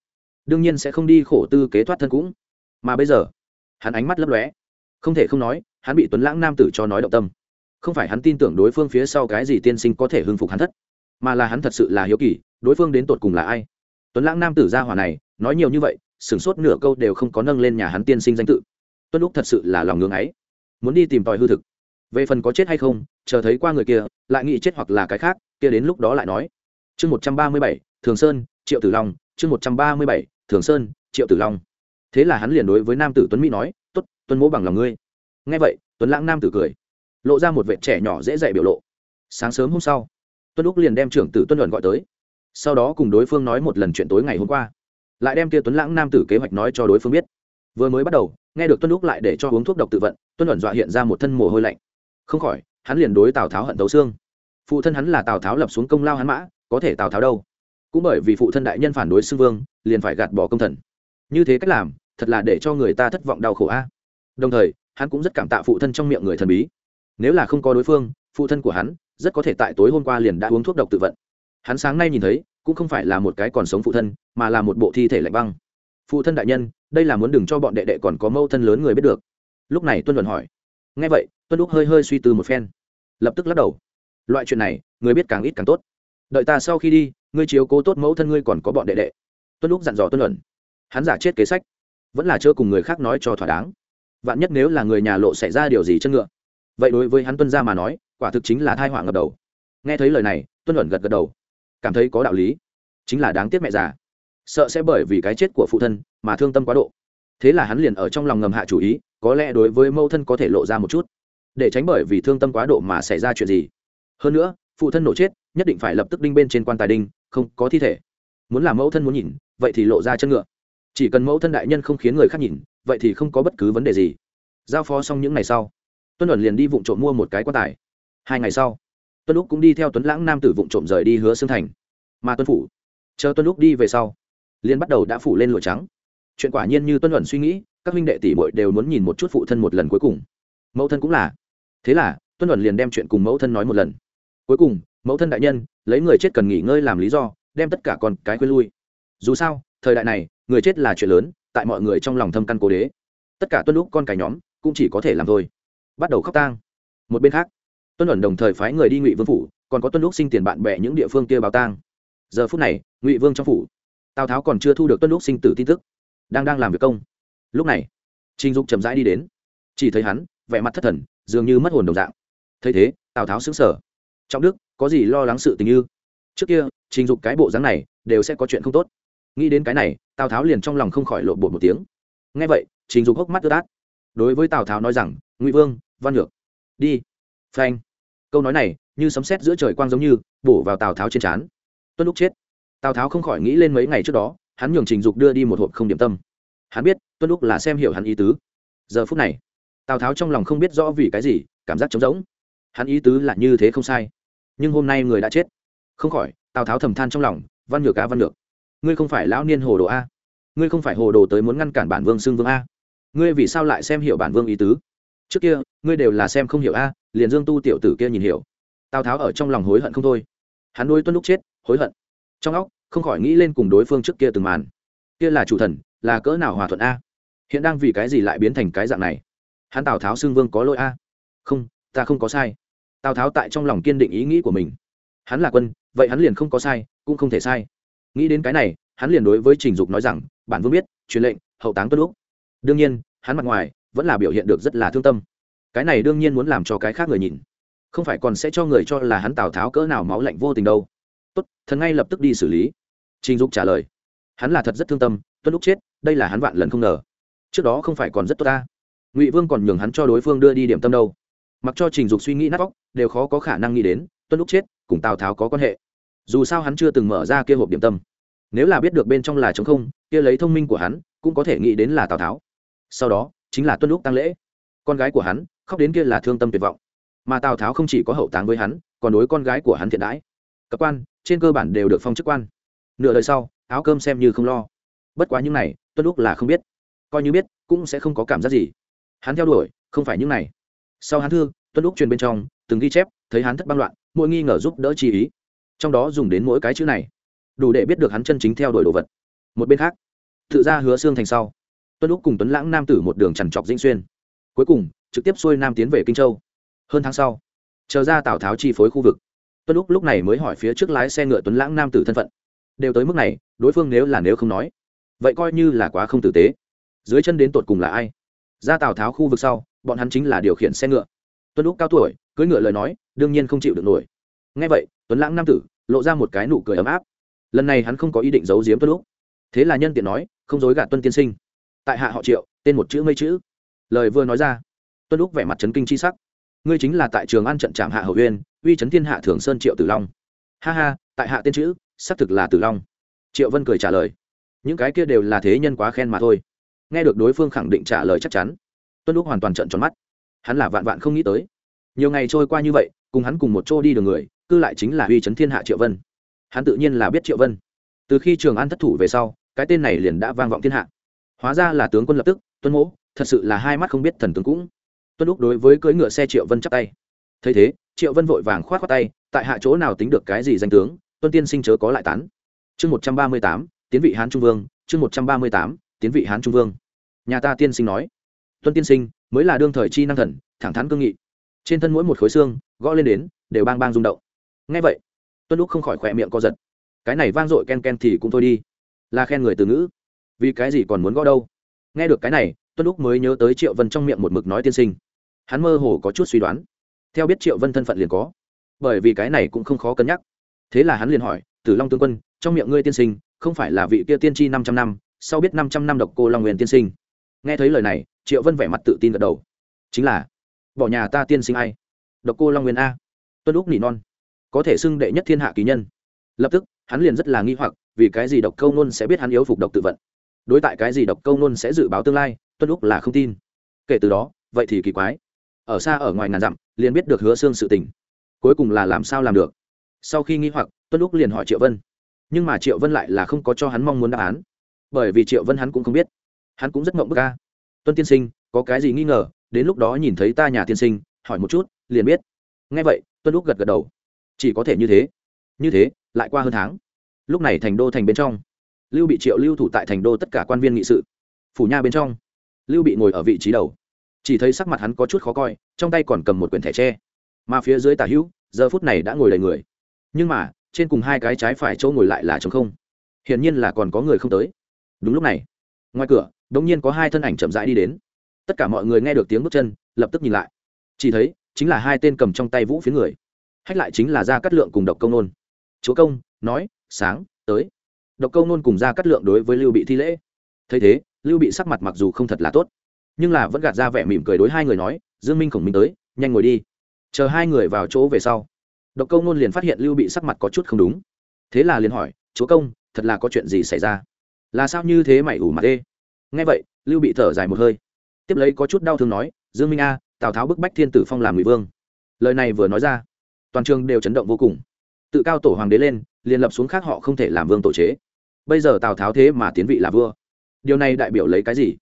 Đương nhiên sẽ không đi khổ tư kế thoát thân cũng. Mà bây giờ, hắn ánh mắt lấp lóe. Không thể không nói, hắn bị tuấn lãng nam tử cho nói động tâm. Không phải hắn tin tưởng đối phương phía sau cái gì tiên sinh có thể hưng phục hắn thất, mà là hắn thật sự là hiếu kỳ, đối phương đến tột cùng là ai. Tuấn lãng nam tử gia hỏa này nói nhiều như vậy, sửng sốt nửa câu đều không có nâng lên nhà hắn tiên sinh danh tự. Tuân lúc thật sự là lòng ngưng ấy. Muốn đi tìm tòi hư thực. Về phần có chết hay không, chờ thấy qua người kia, lại nghĩ chết hoặc là cái khác, kia đến lúc đó lại nói. Chương một trăm ba mươi bảy, thường sơn, triệu tử long. Chương một trăm ba mươi bảy, thường sơn, triệu tử long. Thế là hắn liền đối với nam tử tuấn mỹ nói t ố t tuấn mỗ bằng lòng ngươi. Nghe vậy, tuấn lãng nam tử cười, lộ ra một vệ trẻ nhỏ dễ dạy biểu lộ. Sáng sớm hôm sau, tuân úc liền đem trưởng tử tuân luận gọi tới. Sau đó cùng đối phương nói một lần chuyện tối ngày hôm qua lại đem kia tuấn lãng nam tử kế hoạch nói cho đối phương biết. Vừa mới bắt đầu, nghe được tuân lúc lại để cho uống thuốc độc tự vận, tuân luận dọa hiện ra một thân mồ hôi lạnh. Không khỏi, hắn liền đối tào tháo hận tấu xương. Phụ thân hắn là tào tháo lập xuống công lao hắn mã, có thể tào tháo đâu? Cũng bởi vì phụ thân đại nhân phản đối sư vương, liền phải gạt bỏ công thần. Như thế cách làm, thật là để cho người ta thất vọng đau khổ a. Đồng thời, hắn cũng rất cảm tạ phụ thân trong miệng người thần bí. Nếu là không có đối phương, phụ thân của hắn rất có thể tại tối hôm qua liền đã uống thuốc độc tự vận. Hắn sáng nay nhìn thấy cũng không phải là một cái còn sống phụ thân, mà là một bộ thi thể lạnh băng. Phụ thân đại nhân, đây là muốn đừng cho bọn đệ đệ còn có mâu thân lớn người biết được. Lúc này tuân luận hỏi. Ngay vậy, tuân lúc hơi hơi suy tư một phen. Lập tức lắc đầu. Loại chuyện này, người biết càng ít càng tốt. Đợi ta sau khi đi, ngươi chiếu cố tốt mẫu thân ngươi còn có bọn đệ đệ. Tuân lúc dặn dò tuân luận. Hắn giả chết kế sách, vẫn là chưa cùng người khác nói cho thỏa đáng. Vạn nhất nếu là người nhà lộ xảy ra điều gì chân ngựa. Vậy đối với hắn tuân gia mà nói, quả thực chính là thai họa ngập đầu. Nghe thấy lời này, tuân luận gật gật đầu cảm thấy có đạo lý. Chính là đáng tiếc mẹ già. Sợ sẽ bởi vì cái chết của phụ thân mà thương tâm quá độ. Thế là hắn liền ở trong lòng ngầm hạ chủ ý, có lẽ đối với mẫu thân có thể lộ ra một chút. Để tránh bởi vì thương tâm quá độ mà xảy ra chuyện gì. Hơn nữa, phụ thân nổ chết, nhất định phải lập tức đinh bên trên quan tài đinh, không có thi thể. Muốn làm mẫu thân muốn nhìn, vậy thì lộ ra chân ngựa. Chỉ cần mẫu thân đại nhân không khiến người khác nhìn, vậy thì không có bất cứ vấn đề gì. Giao phó xong những ngày sau, tuân ẩn liền đi vụ trộm mua một cái quan tài. Hai ngày sau tuân lúc cũng đi theo tuấn lãng nam tử vụng trộm rời đi hứa xương thành. Mà tuân phủ, chờ tuân lúc đi về sau, liền bắt đầu đã phủ lên lụa trắng. Chuyện quả nhiên như tuân luận suy nghĩ, các huynh đệ tỷ bội đều muốn nhìn một chút phụ thân một lần cuối cùng. Mẫu thân cũng là. Thế là, tuân luận liền đem chuyện cùng mẫu thân nói một lần. Cuối cùng, mẫu thân đại nhân lấy người chết cần nghỉ ngơi làm lý do, đem tất cả con cái quên lui. Dù sao, thời đại này, người chết là chuyện lớn, tại mọi người trong lòng thâm căn cố đế. Tất cả tuân lúc con cái nhóm cũng chỉ có thể làm thôi. Bắt đầu khóc tang. Một bên khác tuân ẩn đồng thời phái người đi ngụy vương phủ còn có tuân lúc sinh tiền bạn bè những địa phương kia báo tang giờ phút này ngụy vương trong phủ tào tháo còn chưa thu được tuân lúc sinh tử tin tức đang đang làm việc công lúc này Trình dục chậm rãi đi đến chỉ thấy hắn vẻ mặt thất thần dường như mất hồn đồng dạng thấy thế tào tháo xứng sở trọng đức có gì lo lắng sự tình như trước kia trình dục cái bộ dáng này đều sẽ có chuyện không tốt nghĩ đến cái này tào tháo liền trong lòng không khỏi lộ bột một tiếng ngay vậy trình dục hốc mắt ướt át đối với tào tháo nói rằng ngụy vương văn nhược đi phanh câu nói này, như sấm sét giữa trời quang giống như, bổ vào tào tháo trên trán. Tuân lúc chết. Tào tháo không khỏi nghĩ lên mấy ngày trước đó, hắn nhường trình dục đưa đi một hộp không điểm tâm. Hắn biết, tuân lúc là xem hiểu hắn ý tứ. Giờ phút này, tào tháo trong lòng không biết rõ vì cái gì, cảm giác trống rỗng. Hắn ý tứ là như thế không sai. Nhưng hôm nay người đã chết. Không khỏi, tào tháo thầm than trong lòng, văn nhược cá văn nhược. Ngươi không phải lão niên hồ đồ a. Ngươi không phải hồ đồ tới muốn ngăn cản bản vương xưng vương a. Ngươi vì sao lại xem hiểu bản vương ý tứ? Trước kia, ngươi đều là xem không hiểu a, liền dương tu tiểu tử kia nhìn hiểu. Tào tháo ở trong lòng hối hận không thôi. Hắn nuôi tuân lúc chết, hối hận. Trong óc, không khỏi nghĩ lên cùng đối phương trước kia từng màn. Kia là chủ thần, là cỡ nào hòa thuận a? Hiện đang vì cái gì lại biến thành cái dạng này? Hắn tào tháo xưng vương có lỗi a? Không, ta không có sai. Tào tháo tại trong lòng kiên định ý nghĩ của mình. Hắn là quân, vậy hắn liền không có sai, cũng không thể sai. Nghĩ đến cái này, hắn liền đối với trình dục nói rằng, bản vương biết, truyền lệnh, hậu táng tuân lúc đương nhiên, hắn mặt ngoài vẫn là biểu hiện được rất là thương tâm. Cái này đương nhiên muốn làm cho cái khác người nhìn. Không phải còn sẽ cho người cho là hắn tào tháo cỡ nào máu lạnh vô tình đâu. Tốt, thần ngay lập tức đi xử lý. Trình dục trả lời. Hắn là thật rất thương tâm, tuân lúc chết, đây là hắn vạn lần không ngờ. Trước đó không phải còn rất tốt ta. Ngụy vương còn nhường hắn cho đối phương đưa đi điểm tâm đâu. Mặc cho trình dục suy nghĩ nát vóc đều khó có khả năng nghĩ đến, tuân lúc chết, cùng tào tháo có quan hệ. Dù sao hắn chưa từng mở ra kia hộp điểm tâm. Nếu là biết được bên trong là chống không, kia lấy thông minh của hắn, cũng có thể nghĩ đến là tào tháo. Sau đó chính là tuân lúc tăng lễ. Con gái của hắn, khóc đến kia là thương tâm tuyệt vọng. Mà tào tháo không chỉ có hậu táng với hắn, còn đối con gái của hắn thiện đãi. Cấp quan, trên cơ bản đều được phong chức quan. Nửa đời sau, áo cơm xem như không lo. Bất quá những này, tuân lúc là không biết. Coi như biết, cũng sẽ không có cảm giác gì. Hắn theo đuổi, không phải những này. Sau hắn thư, tuân lúc truyền bên trong, từng ghi chép, thấy hắn thất băng loạn, mỗi nghi ngờ giúp đỡ chi ý. Trong đó dùng đến mỗi cái chữ này, đủ để biết được hắn chân chính theo đuổi đồ vật. Một bên khác, tự ra hứa xương thành sau tuân lúc cùng tuấn lãng nam tử một đường trằn trọc dĩnh xuyên cuối cùng trực tiếp xuôi nam tiến về kinh châu hơn tháng sau chờ ra tào tháo chi phối khu vực tuân lúc lúc này mới hỏi phía trước lái xe ngựa tuấn lãng nam tử thân phận đều tới mức này đối phương nếu là nếu không nói vậy coi như là quá không tử tế dưới chân đến tột cùng là ai ra tào tháo khu vực sau bọn hắn chính là điều khiển xe ngựa tuân lúc cao tuổi cưỡi ngựa lời nói đương nhiên không chịu được nổi ngay vậy tuấn lãng nam tử lộ ra một cái nụ cười ấm áp lần này hắn không có ý định giấu giếm tuân lúc thế là nhân tiện nói không dối gạt tuân tiên sinh tại hạ họ triệu, tên một chữ mây chữ. Lời vừa nói ra, tuân lúc vẻ mặt trấn kinh c h i sắc. Ngươi chính là tại trường an trận trạm hạ hậu uyên, uy trấn thiên hạ thường sơn triệu tử long. Ha ha, tại hạ tên chữ, xác thực là tử long. Triệu vân cười trả lời. Những cái kia đều là thế nhân quá khen mà thôi. Nghe được đối phương khẳng định trả lời chắc chắn, tuân lúc hoàn toàn trận tròn mắt. Hắn là vạn vạn không nghĩ tới. Nhiều ngày trôi qua như vậy, cùng hắn cùng một chỗ đi đường người, cư lại chính là uy trấn thiên hạ triệu vân. Hắn tự nhiên là biết triệu vân. Từ khi trường an thất thủ về sau, cái tên này liền đã vang vọng thiên hạ hóa ra là tướng quân lập tức tuân mỗ, thật sự là hai mắt không biết thần tướng cũng. Tuân lúc đối với cưỡi ngựa xe triệu vân chắp tay. Thấy thế, triệu vân vội vàng k h o á t khoác tay, tại hạ chỗ nào tính được cái gì danh tướng, tuân tiên sinh chớ có lại tán. Chương một trăm ba mươi tám, tiến vị hán trung vương, chương một trăm ba mươi tám, tiến vị hán trung vương. Nhà ta tiên sinh nói. Tuân tiên sinh, mới là đương thời chi năng thần, thẳng thắn cương nghị. Trên thân mỗi một khối xương, gõ lên đến, đều bang bang rung động. Ngay vậy, tuân lúc không khỏi khỏe miệng co giật. Cái này vang dội ken ken thì cũng thôi đi. Là khen người từ ngữ vì cái gì còn muốn gõ đâu? Nghe được cái này, tuân lúc mới nhớ tới triệu vân trong miệng một mực nói tiên sinh. Hắn mơ hồ có chút suy đoán. Theo biết triệu vân thân phận liền có. Bởi vì cái này cũng không khó cân nhắc. Thế là hắn liền hỏi, tử long tướng quân, trong miệng ngươi tiên sinh, không phải là vị kia tiên tri năm trăm năm, sau biết năm trăm năm độc cô long nguyên tiên sinh? Nghe thấy lời này, triệu vân vẻ mặt tự tin gật đầu. Chính là, bỏ nhà ta tiên sinh ai? Độc cô long nguyên a. Tuân lúc nỉ non. Có thể xưng đệ nhất thiên hạ kỳ nhân. Lập tức, hắn liền rất là nghi hoặc, vì cái gì độc câu nôn sẽ biết hắn yếu phục độc tự vận? Đối tại cái gì độc câu nôn sẽ dự báo tương lai, tuân lúc là không tin. Kể từ đó, vậy thì kỳ quái. Ở xa ở ngoài ngàn dặm, liền biết được hứa xương sự tình. Cuối cùng là làm sao làm được? Sau khi nghi hoặc, tuân lúc liền hỏi triệu vân. Nhưng mà triệu vân lại là không có cho hắn mong muốn đáp án. Bởi vì triệu vân hắn cũng không biết. Hắn cũng rất ngộng bức ca tuân tiên sinh, có cái gì nghi ngờ, đến lúc đó nhìn thấy ta nhà tiên sinh, hỏi một chút, liền biết. Ngay vậy, tuân lúc gật gật đầu. Chỉ có thể như thế. Như thế, lại qua hơn tháng. Lúc này thành đô thành bên trong lưu bị triệu lưu thủ tại thành đô tất cả quan viên nghị sự. Phủ nha bên trong, lưu bị ngồi ở vị trí đầu. Chỉ thấy sắc mặt hắn có chút khó coi, trong tay còn cầm một quyển thẻ tre. Mà phía dưới tả hữu, giờ phút này đã ngồi đầy người. Nhưng mà, trên cùng hai cái trái phải chỗ ngồi lại là t không. Hiển nhiên là còn có người không tới. Đúng lúc này, ngoài cửa đ ỗ n g nhiên có hai thân ảnh chậm rãi đi đến. Tất cả mọi người nghe được tiếng bước chân, lập tức nhìn lại. Chỉ thấy, chính là hai tên cầm trong tay vũ phía người. Hách lại chính là gia cát lượng cùng độc công nôn. Chúa công, nói, sáng, tới độc Câu nôn cùng ra cắt lượng đối với lưu bị thi lễ. Thấy thế, lưu bị sắc mặt mặc dù không thật là tốt, nhưng là vẫn gạt ra vẻ mỉm cười đối hai người nói, dương minh khổng minh tới, nhanh ngồi đi. Chờ hai người vào chỗ về sau. Độc Câu nôn liền phát hiện lưu bị sắc mặt có chút không đúng. Thế là liền hỏi, chúa công, thật là có chuyện gì xảy ra? Là sao như thế mày ủ mặt ê nghe vậy, lưu bị thở dài một hơi. Tiếp lấy có chút đau thương nói, dương minh a, tào tháo bức bách thiên tử phong làm ngụy vương. Lời này vừa nói ra, toàn trường đều chấn động vô cùng. Tự cao tổ hoàng đế lên, liền lập xuống khác họ không thể làm vương tổ chế bây giờ tào tháo thế mà tiến vị là vua điều này đại biểu lấy cái gì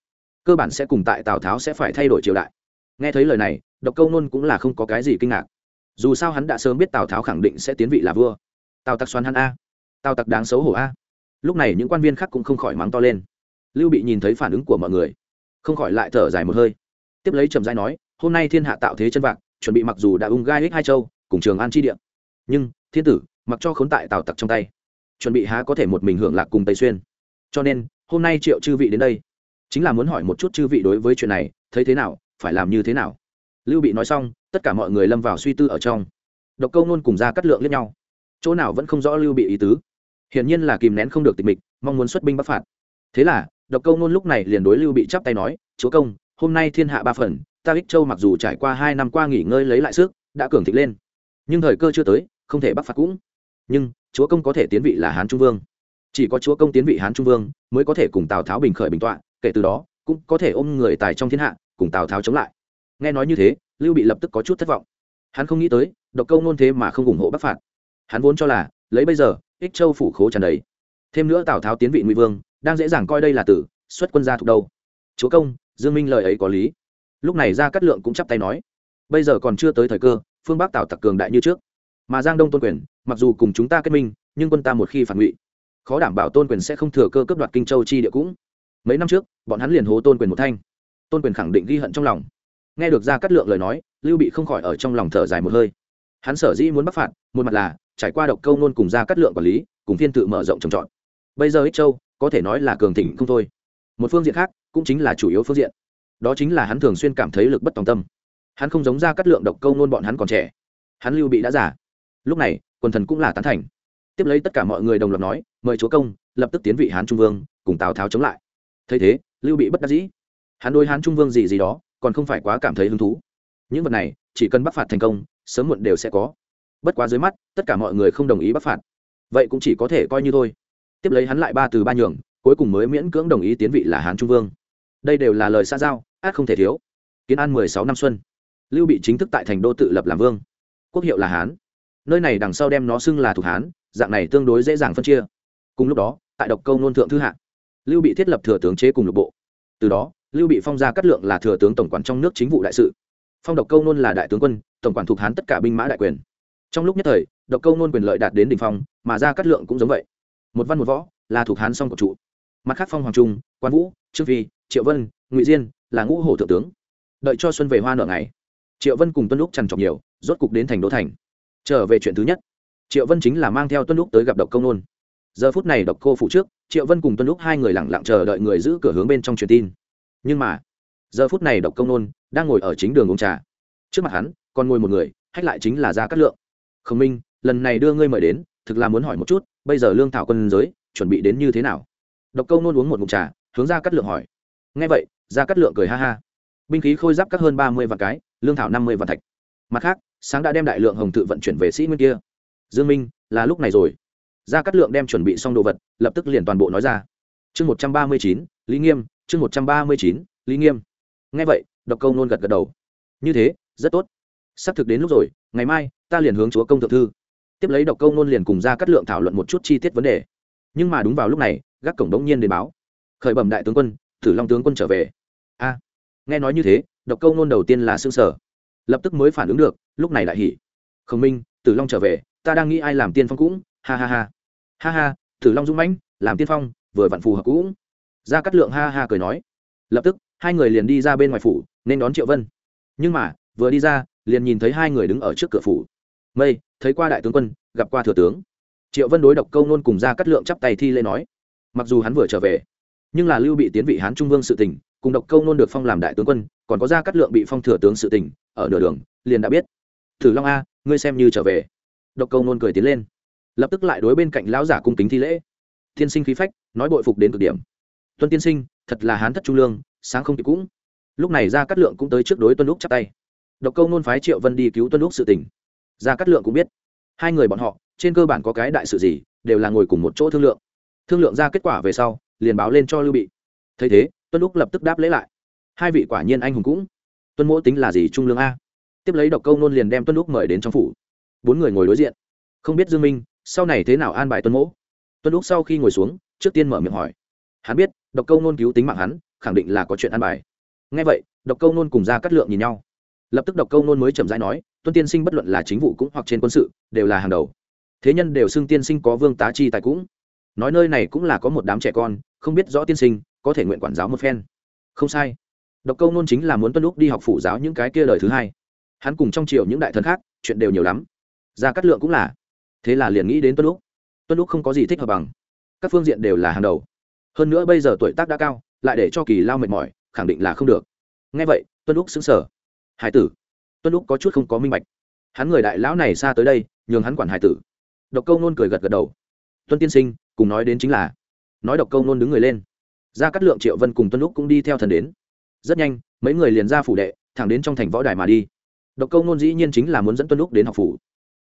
cơ bản sẽ cùng tại tào tháo sẽ phải thay đổi triều đại nghe thấy lời này độc câu nôn cũng là không có cái gì kinh ngạc dù sao hắn đã sớm biết tào tháo khẳng định sẽ tiến vị là vua tào tặc xoắn hắn a tào tặc đáng xấu hổ a lúc này những quan viên khác cũng không khỏi mắng to lên lưu bị nhìn thấy phản ứng của mọi người không khỏi lại thở dài một hơi tiếp lấy trầm giai nói hôm nay thiên hạ tạo thế chân vạc chuẩn bị mặc dù đã ung gai hết hai châu cùng trường an chi địa nhưng thiên tử mặc cho khốn tại tào tặc trong tay chuẩn bị há có thể một mình hưởng lạc cùng tây xuyên cho nên hôm nay triệu chư vị đến đây chính là muốn hỏi một chút chư vị đối với chuyện này thấy thế nào phải làm như thế nào lưu bị nói xong tất cả mọi người lâm vào suy tư ở trong độc câu nôn cùng ra cắt lượng lẫn nhau chỗ nào vẫn không rõ lưu bị ý tứ hiển nhiên là kìm nén không được tịch mịch mong muốn xuất binh bắc phạt thế là độc câu nôn lúc này liền đối lưu bị chắp tay nói chúa công hôm nay thiên hạ ba phần ta ích châu mặc dù trải qua hai năm qua nghỉ ngơi lấy lại sức đã cường thịnh lên nhưng thời cơ chưa tới không thể bắc phạt cũng nhưng chúa công có thể tiến vị là hán trung vương. Chỉ có chúa công tiến vị hán trung vương mới có thể cùng tào tháo bình khởi bình tọa, kể từ đó, cũng có thể ôm người tài trong thiên hạ, cùng tào tháo chống lại. Nghe nói như thế, lưu bị lập tức có chút thất vọng. Hắn không nghĩ tới, độc câu nôn thế mà không ủng hộ bắc phạt. Hắn vốn cho là, lấy bây giờ, ích châu phủ khố tràn đầy. Thêm nữa tào tháo tiến vị ngụy vương, đang dễ dàng coi đây là tử, xuất quân gia thuộc đâu. Chúa công, dương minh lời ấy có lý. Lúc này ra cát lượng cũng chắp tay nói, bây giờ còn chưa tới thời cơ, phương bắc tào tặc cường đại như trước. Mà giang đông tôn quyền mặc dù cùng chúng ta kết minh, nhưng quân ta một khi phản ngụy, khó đảm bảo tôn quyền sẽ không thừa cơ cấp đoạt kinh châu chi địa cũng. Mấy năm trước, bọn hắn liền hố tôn quyền một thanh. Tôn quyền khẳng định ghi hận trong lòng. Nghe được ra cắt lượng lời nói, lưu bị không khỏi ở trong lòng thở dài một hơi. Hắn sở dĩ muốn bắc phạt, một mặt là trải qua độc câu nôn cùng ra cắt lượng quản lý, cùng phiên tự mở rộng trồng trọt. Bây giờ ích châu, có thể nói là cường thịnh không thôi. Một phương diện khác, cũng chính là chủ yếu phương diện. Đó chính là hắn thường xuyên cảm thấy lực bất tòng tâm. Hắn không giống ra cắt lượng độc câu nôn bọn hắn còn trẻ. Hắn lưu bị đã giả lúc này quần thần cũng là tán thành. Tiếp lấy tất cả mọi người đồng loạt nói, mời chúa công, lập tức tiến vị hán trung vương, cùng tào tháo chống lại. Thấy thế, lưu bị bất đắc dĩ. Hắn đôi hán trung vương gì gì đó, còn không phải quá cảm thấy hứng thú. Những vật này, chỉ cần bắc phạt thành công, sớm muộn đều sẽ có. Bất quá dưới mắt, tất cả mọi người không đồng ý bắc phạt. Vậy cũng chỉ có thể coi như thôi. Tiếp lấy hắn lại ba từ ba nhường, cuối cùng mới miễn cưỡng đồng ý tiến vị là hán trung vương. Đây đều là lời xa giao át không thể thiếu. Kiến an mười sáu năm xuân. Lưu bị chính thức tại thành đô tự lập làm vương. Quốc hiệu là hán nơi này đằng sau đem nó xưng là thuộc hán, dạng này tương đối dễ dàng phân chia. Cùng lúc đó, tại độc câu nôn thượng thư hạ lưu bị thiết lập thừa tướng chế cùng lục bộ. Từ đó, lưu bị phong ra cắt lượng là thừa tướng tổng quản trong nước chính vụ đại sự. Phong độc câu nôn là đại tướng quân, tổng quản thuộc hán tất cả binh mã đại quyền. Trong lúc nhất thời, độc câu nôn quyền lợi đạt đến đ ỉ n h phong, mà ra cắt lượng cũng giống vậy. Một văn một võ, là thuộc hán song của trụ mặt khác phong hoàng trung, quan vũ, trương phi, triệu vân, ngụy diên, là ngũ hổ thượng tướng. Đợi cho xuân về hoa nợ ngày, triệu vân cùng tuân lúc trằn trọc nhiều, rốt cục đến thành đô thành trở về chuyện thứ nhất, triệu vân chính là mang theo tuân lúc tới gặp độc công nôn. Giờ phút này độc cô phụ trước, triệu vân cùng tuân lúc hai người lẳng lặng chờ đợi người giữ cửa hướng bên trong truyền tin. Nhưng mà, giờ phút này độc công nôn đang ngồi ở chính đường uống trà. Trước mặt hắn, còn ngồi một người, hách lại chính là gia cát lượng. Khổng minh, lần này đưa ngươi mời đến, thực là muốn hỏi một chút, bây giờ lương thảo quân giới, chuẩn bị đến như thế nào? Độc câu nôn uống một mụn trà, hướng ra cát lượng hỏi. Ngay vậy ra cát lượng cười ha ha. Binh khí khôi giáp các hơn ba mươi vạn cái, lương thảo năm mươi vạn thạch mặt khác, sáng đã đem đại lượng hồng tự vận chuyển về sĩ nguyên kia. Dương minh, là lúc này rồi. Gia cát lượng đem chuẩn bị xong đồ vật, lập tức liền toàn bộ nói ra. Chương một trăm ba mươi chín, lý nghiêm, chương một trăm ba mươi chín, lý nghiêm. Nghe vậy, độc câu nôn gật gật đầu. Như thế, rất tốt. Sắp thực đến lúc rồi, ngày mai, ta liền hướng chúa công thượng thư. Tiếp lấy độc câu nôn liền cùng ra cắt lượng thảo luận một chút chi tiết vấn đề. Nhưng mà đúng vào lúc này, gác cổng đống nhiên đến báo. Khởi bẩm đại tướng quân, tử long tướng quân trở về. A, nghe nói như thế, độc câu nôn đầu tiên là xương sở lập tức mới phản ứng được, lúc này lại hỉ. Khổng minh, tử long trở về, ta đang nghĩ ai làm tiên phong cũng, ha ha ha. Ha ha, tử long dũng mãnh, làm tiên phong, vừa vặn phù hợp cũng. Ra cắt lượng ha ha cười nói. Lập tức, hai người liền đi ra bên ngoài phủ, nên đón triệu vân. Nhưng mà, vừa đi ra, liền nhìn thấy hai người đứng ở trước cửa phủ. Mây, thấy qua đại tướng quân, gặp qua thừa tướng. Triệu vân đối độc câu nôn cùng ra cắt lượng chắp tay thi lễ nói. Mặc dù hắn vừa trở về, nhưng là lưu bị tiến vị hán trung vương sự tình cùng độc câu nôn được phong làm đại tướng quân, còn có ra cắt lượng bị phong thừa tướng sự tỉnh, ở nửa đường, liền đã biết. Thử long a, ngươi xem như trở về. Độc câu nôn cười tiến lên. Lập tức lại đối bên cạnh lão giả cung kính thi lễ. Thiên sinh khí phách, nói bội phục đến cực điểm. Tuân tiên sinh, thật là hán thất trung lương, sáng không kịp cũng. Lúc này ra cát lượng cũng tới trước đối tuân lúc chắp tay. Độc câu nôn phái triệu vân đi cứu tuân lúc sự tình ra cát lượng cũng biết. Hai người bọn họ, trên cơ bản có cái đại sự gì, đều là ngồi cùng một chỗ thương lượng. Thương lượng ra kết quả về sau, liền báo lên cho lưu bị. Thấy thế tuân lúc lập tức đáp lễ lại. Hai vị quả nhiên anh hùng cũng. Tuân mỗ tính là gì trung lương a? Tiếp lấy độc câu nôn liền đem tuân lúc mời đến trong phủ. Bốn người ngồi đối diện. Không biết dương minh, sau này thế nào an bài tuân mỗ? Tuân lúc sau khi ngồi xuống, trước tiên mở miệng hỏi. Hắn biết, độc câu nôn cứu tính mạng hắn, khẳng định là có chuyện an bài. Ngay vậy, độc câu nôn cùng ra cắt lượng nhìn nhau. Lập tức độc câu nôn mới chậm rãi nói, tuân tiên sinh bất luận là chính vụ cũng hoặc trên quân sự, đều là hàng đầu. Thế nhân đều xưng tiên sinh có vương tá chi tài cũng. Nói nơi này cũng là có một đám trẻ con, không biết rõ tiên sinh có thể nguyện quản giáo một phen. Không sai. Độc câu nôn chính là muốn tuân lúc đi học phủ giáo những cái kia lời thứ hai. Hắn cùng trong triều những đại thần khác, chuyện đều nhiều lắm. Ra cắt lượng cũng là. Thế là liền nghĩ đến tuân lúc tuân lúc không có gì thích hợp bằng. Các phương diện đều là hàng đầu. Hơn nữa bây giờ tuổi tác đã cao, lại để cho kỳ lao mệt mỏi, khẳng định là không được. Ngay vậy, tuân lúc xứng sở hải tử. Tuân lúc có chút không có minh bạch. Hắn người đại lão này xa tới đây, nhường hắn quản hải tử. Độc câu nôn cười gật gật đầu. Tuân tiên sinh, cùng nói đến chính là. Nói độc câu nôn đứng người lên ra cắt lượng, triệu vân cùng tuân lúc cũng đi theo thần đến. Rất nhanh, mấy người liền ra phủ đệ, thẳng đến trong thành võ đài mà đi. Độc câu nôn dĩ nhiên chính là muốn dẫn tuân lúc đến học phủ.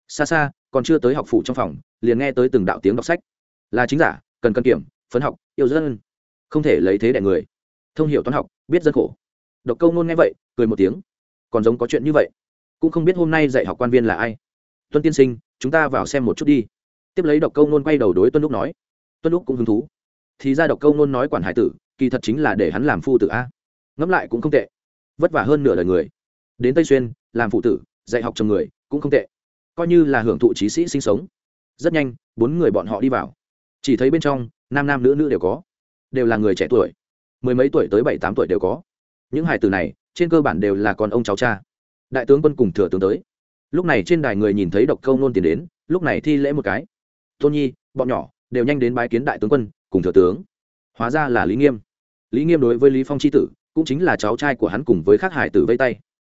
Xa xa, còn chưa tới học phủ trong phòng, liền nghe tới từng đạo tiếng đọc sách. Là chính giả, cần cân kiểm, phấn học, yêu dân. Không thể lấy thế đại người. Thông hiểu toán học, biết dân khổ. Độc câu nôn nghe vậy, cười một tiếng. Còn giống có chuyện như vậy. Cũng không biết hôm nay dạy học quan viên là ai. Tuân tiên sinh, chúng ta vào xem một chút đi. Tiếp lấy độc câu nôn quay đầu đối tuân lúc nói. Tuân lúc cũng hứng thú thì ra độc câu nôn nói quản hải tử, kỳ thật chính là để hắn làm phu tử a. Ngẫm lại cũng không tệ. Vất vả hơn nửa đời người. Đến tây xuyên, làm phụ tử, dạy học chồng người, cũng không tệ. Coi như là hưởng thụ trí sĩ sinh sống. Rất nhanh, bốn người bọn họ đi vào. Chỉ thấy bên trong, nam nam nữ nữ đều có. Đều là người trẻ tuổi. Mười mấy tuổi tới bảy tám tuổi đều có. Những hải tử này, trên cơ bản đều là con ông cháu cha. Đại tướng quân cùng thừa tướng tới. Lúc này trên đài người nhìn thấy độc câu nôn tiền đến, lúc này thi lễ một cái. Tôn nhi, bọn nhỏ đều nhanh đến bái kiến đại tướng quân, cùng thừa tướng. Hóa ra là lý nghiêm. Lý nghiêm đối với lý phong c h i tử, cũng chính là cháu trai của hắn cùng với khác hải tử vây tay.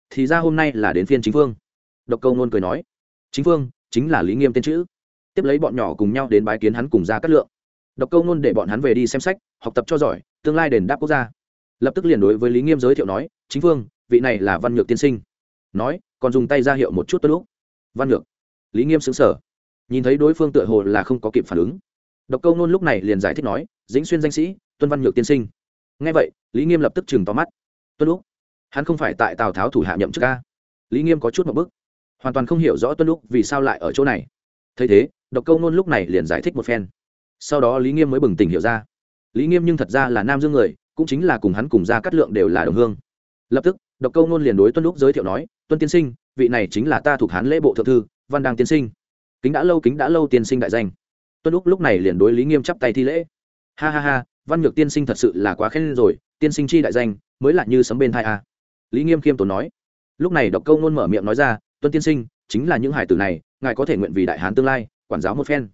Thì ra hôm nay là đến phiên chính phương độc câu nôn cười nói, chính phương chính là lý nghiêm tên chữ. Tiếp lấy bọn nhỏ cùng nhau đến bái kiến hắn cùng ra cát lượng. Độc câu nôn để bọn hắn về đi xem sách, học tập cho giỏi, tương lai đền đáp quốc gia. Lập tức liền đối với lý nghiêm giới thiệu nói, chính phương vị này là văn nhược tiên sinh. Nói, còn dùng tay ra hiệu một chút tốt lúc. Văn nhược. Lý nghiêm xứng sở nhìn thấy đối phương tựa hồ là không có kịp phản ứng độc câu nôn lúc này liền giải thích nói, dĩnh xuyên danh sĩ, tuân văn nhược tiên sinh. Ngay vậy, lý nghiêm lập tức chừng tóm mắt. Tuân lúc hắn không phải tại tào tháo thủ hạ nhậm chức ca lý nghiêm có chút một bức hoàn toàn không hiểu rõ tuân lúc vì sao lại ở chỗ này. Thấy thế, độc câu nôn lúc này liền giải thích một phen. Sau đó lý nghiêm mới bừng tỉnh hiểu ra. Lý nghiêm nhưng thật ra là nam dương người, cũng chính là cùng hắn cùng ra cắt lượng đều là đồng hương. Lập tức, độc câu nôn liền đối tuân lúc giới thiệu nói, tuân tiên sinh, vị này chính là ta thuộc hán lễ bộ thượng thư, văn đăng tiên sinh. Kính đã lâu, kính đã lâu tiên sinh đại danh tuân lúc lúc này liền đối lý nghiêm chắp tay thi lễ. Ha ha ha, văn nhược tiên sinh thật sự là quá khen rồi, tiên sinh chi đại danh, mới lại như sấm bên thai a. Lý nghiêm khiêm tốn nói. Lúc này đọc câu nôn mở miệng nói ra, tuân tiên sinh, chính là những hải tử này, ngài có thể nguyện vì đại hán tương lai, quản giáo một phen.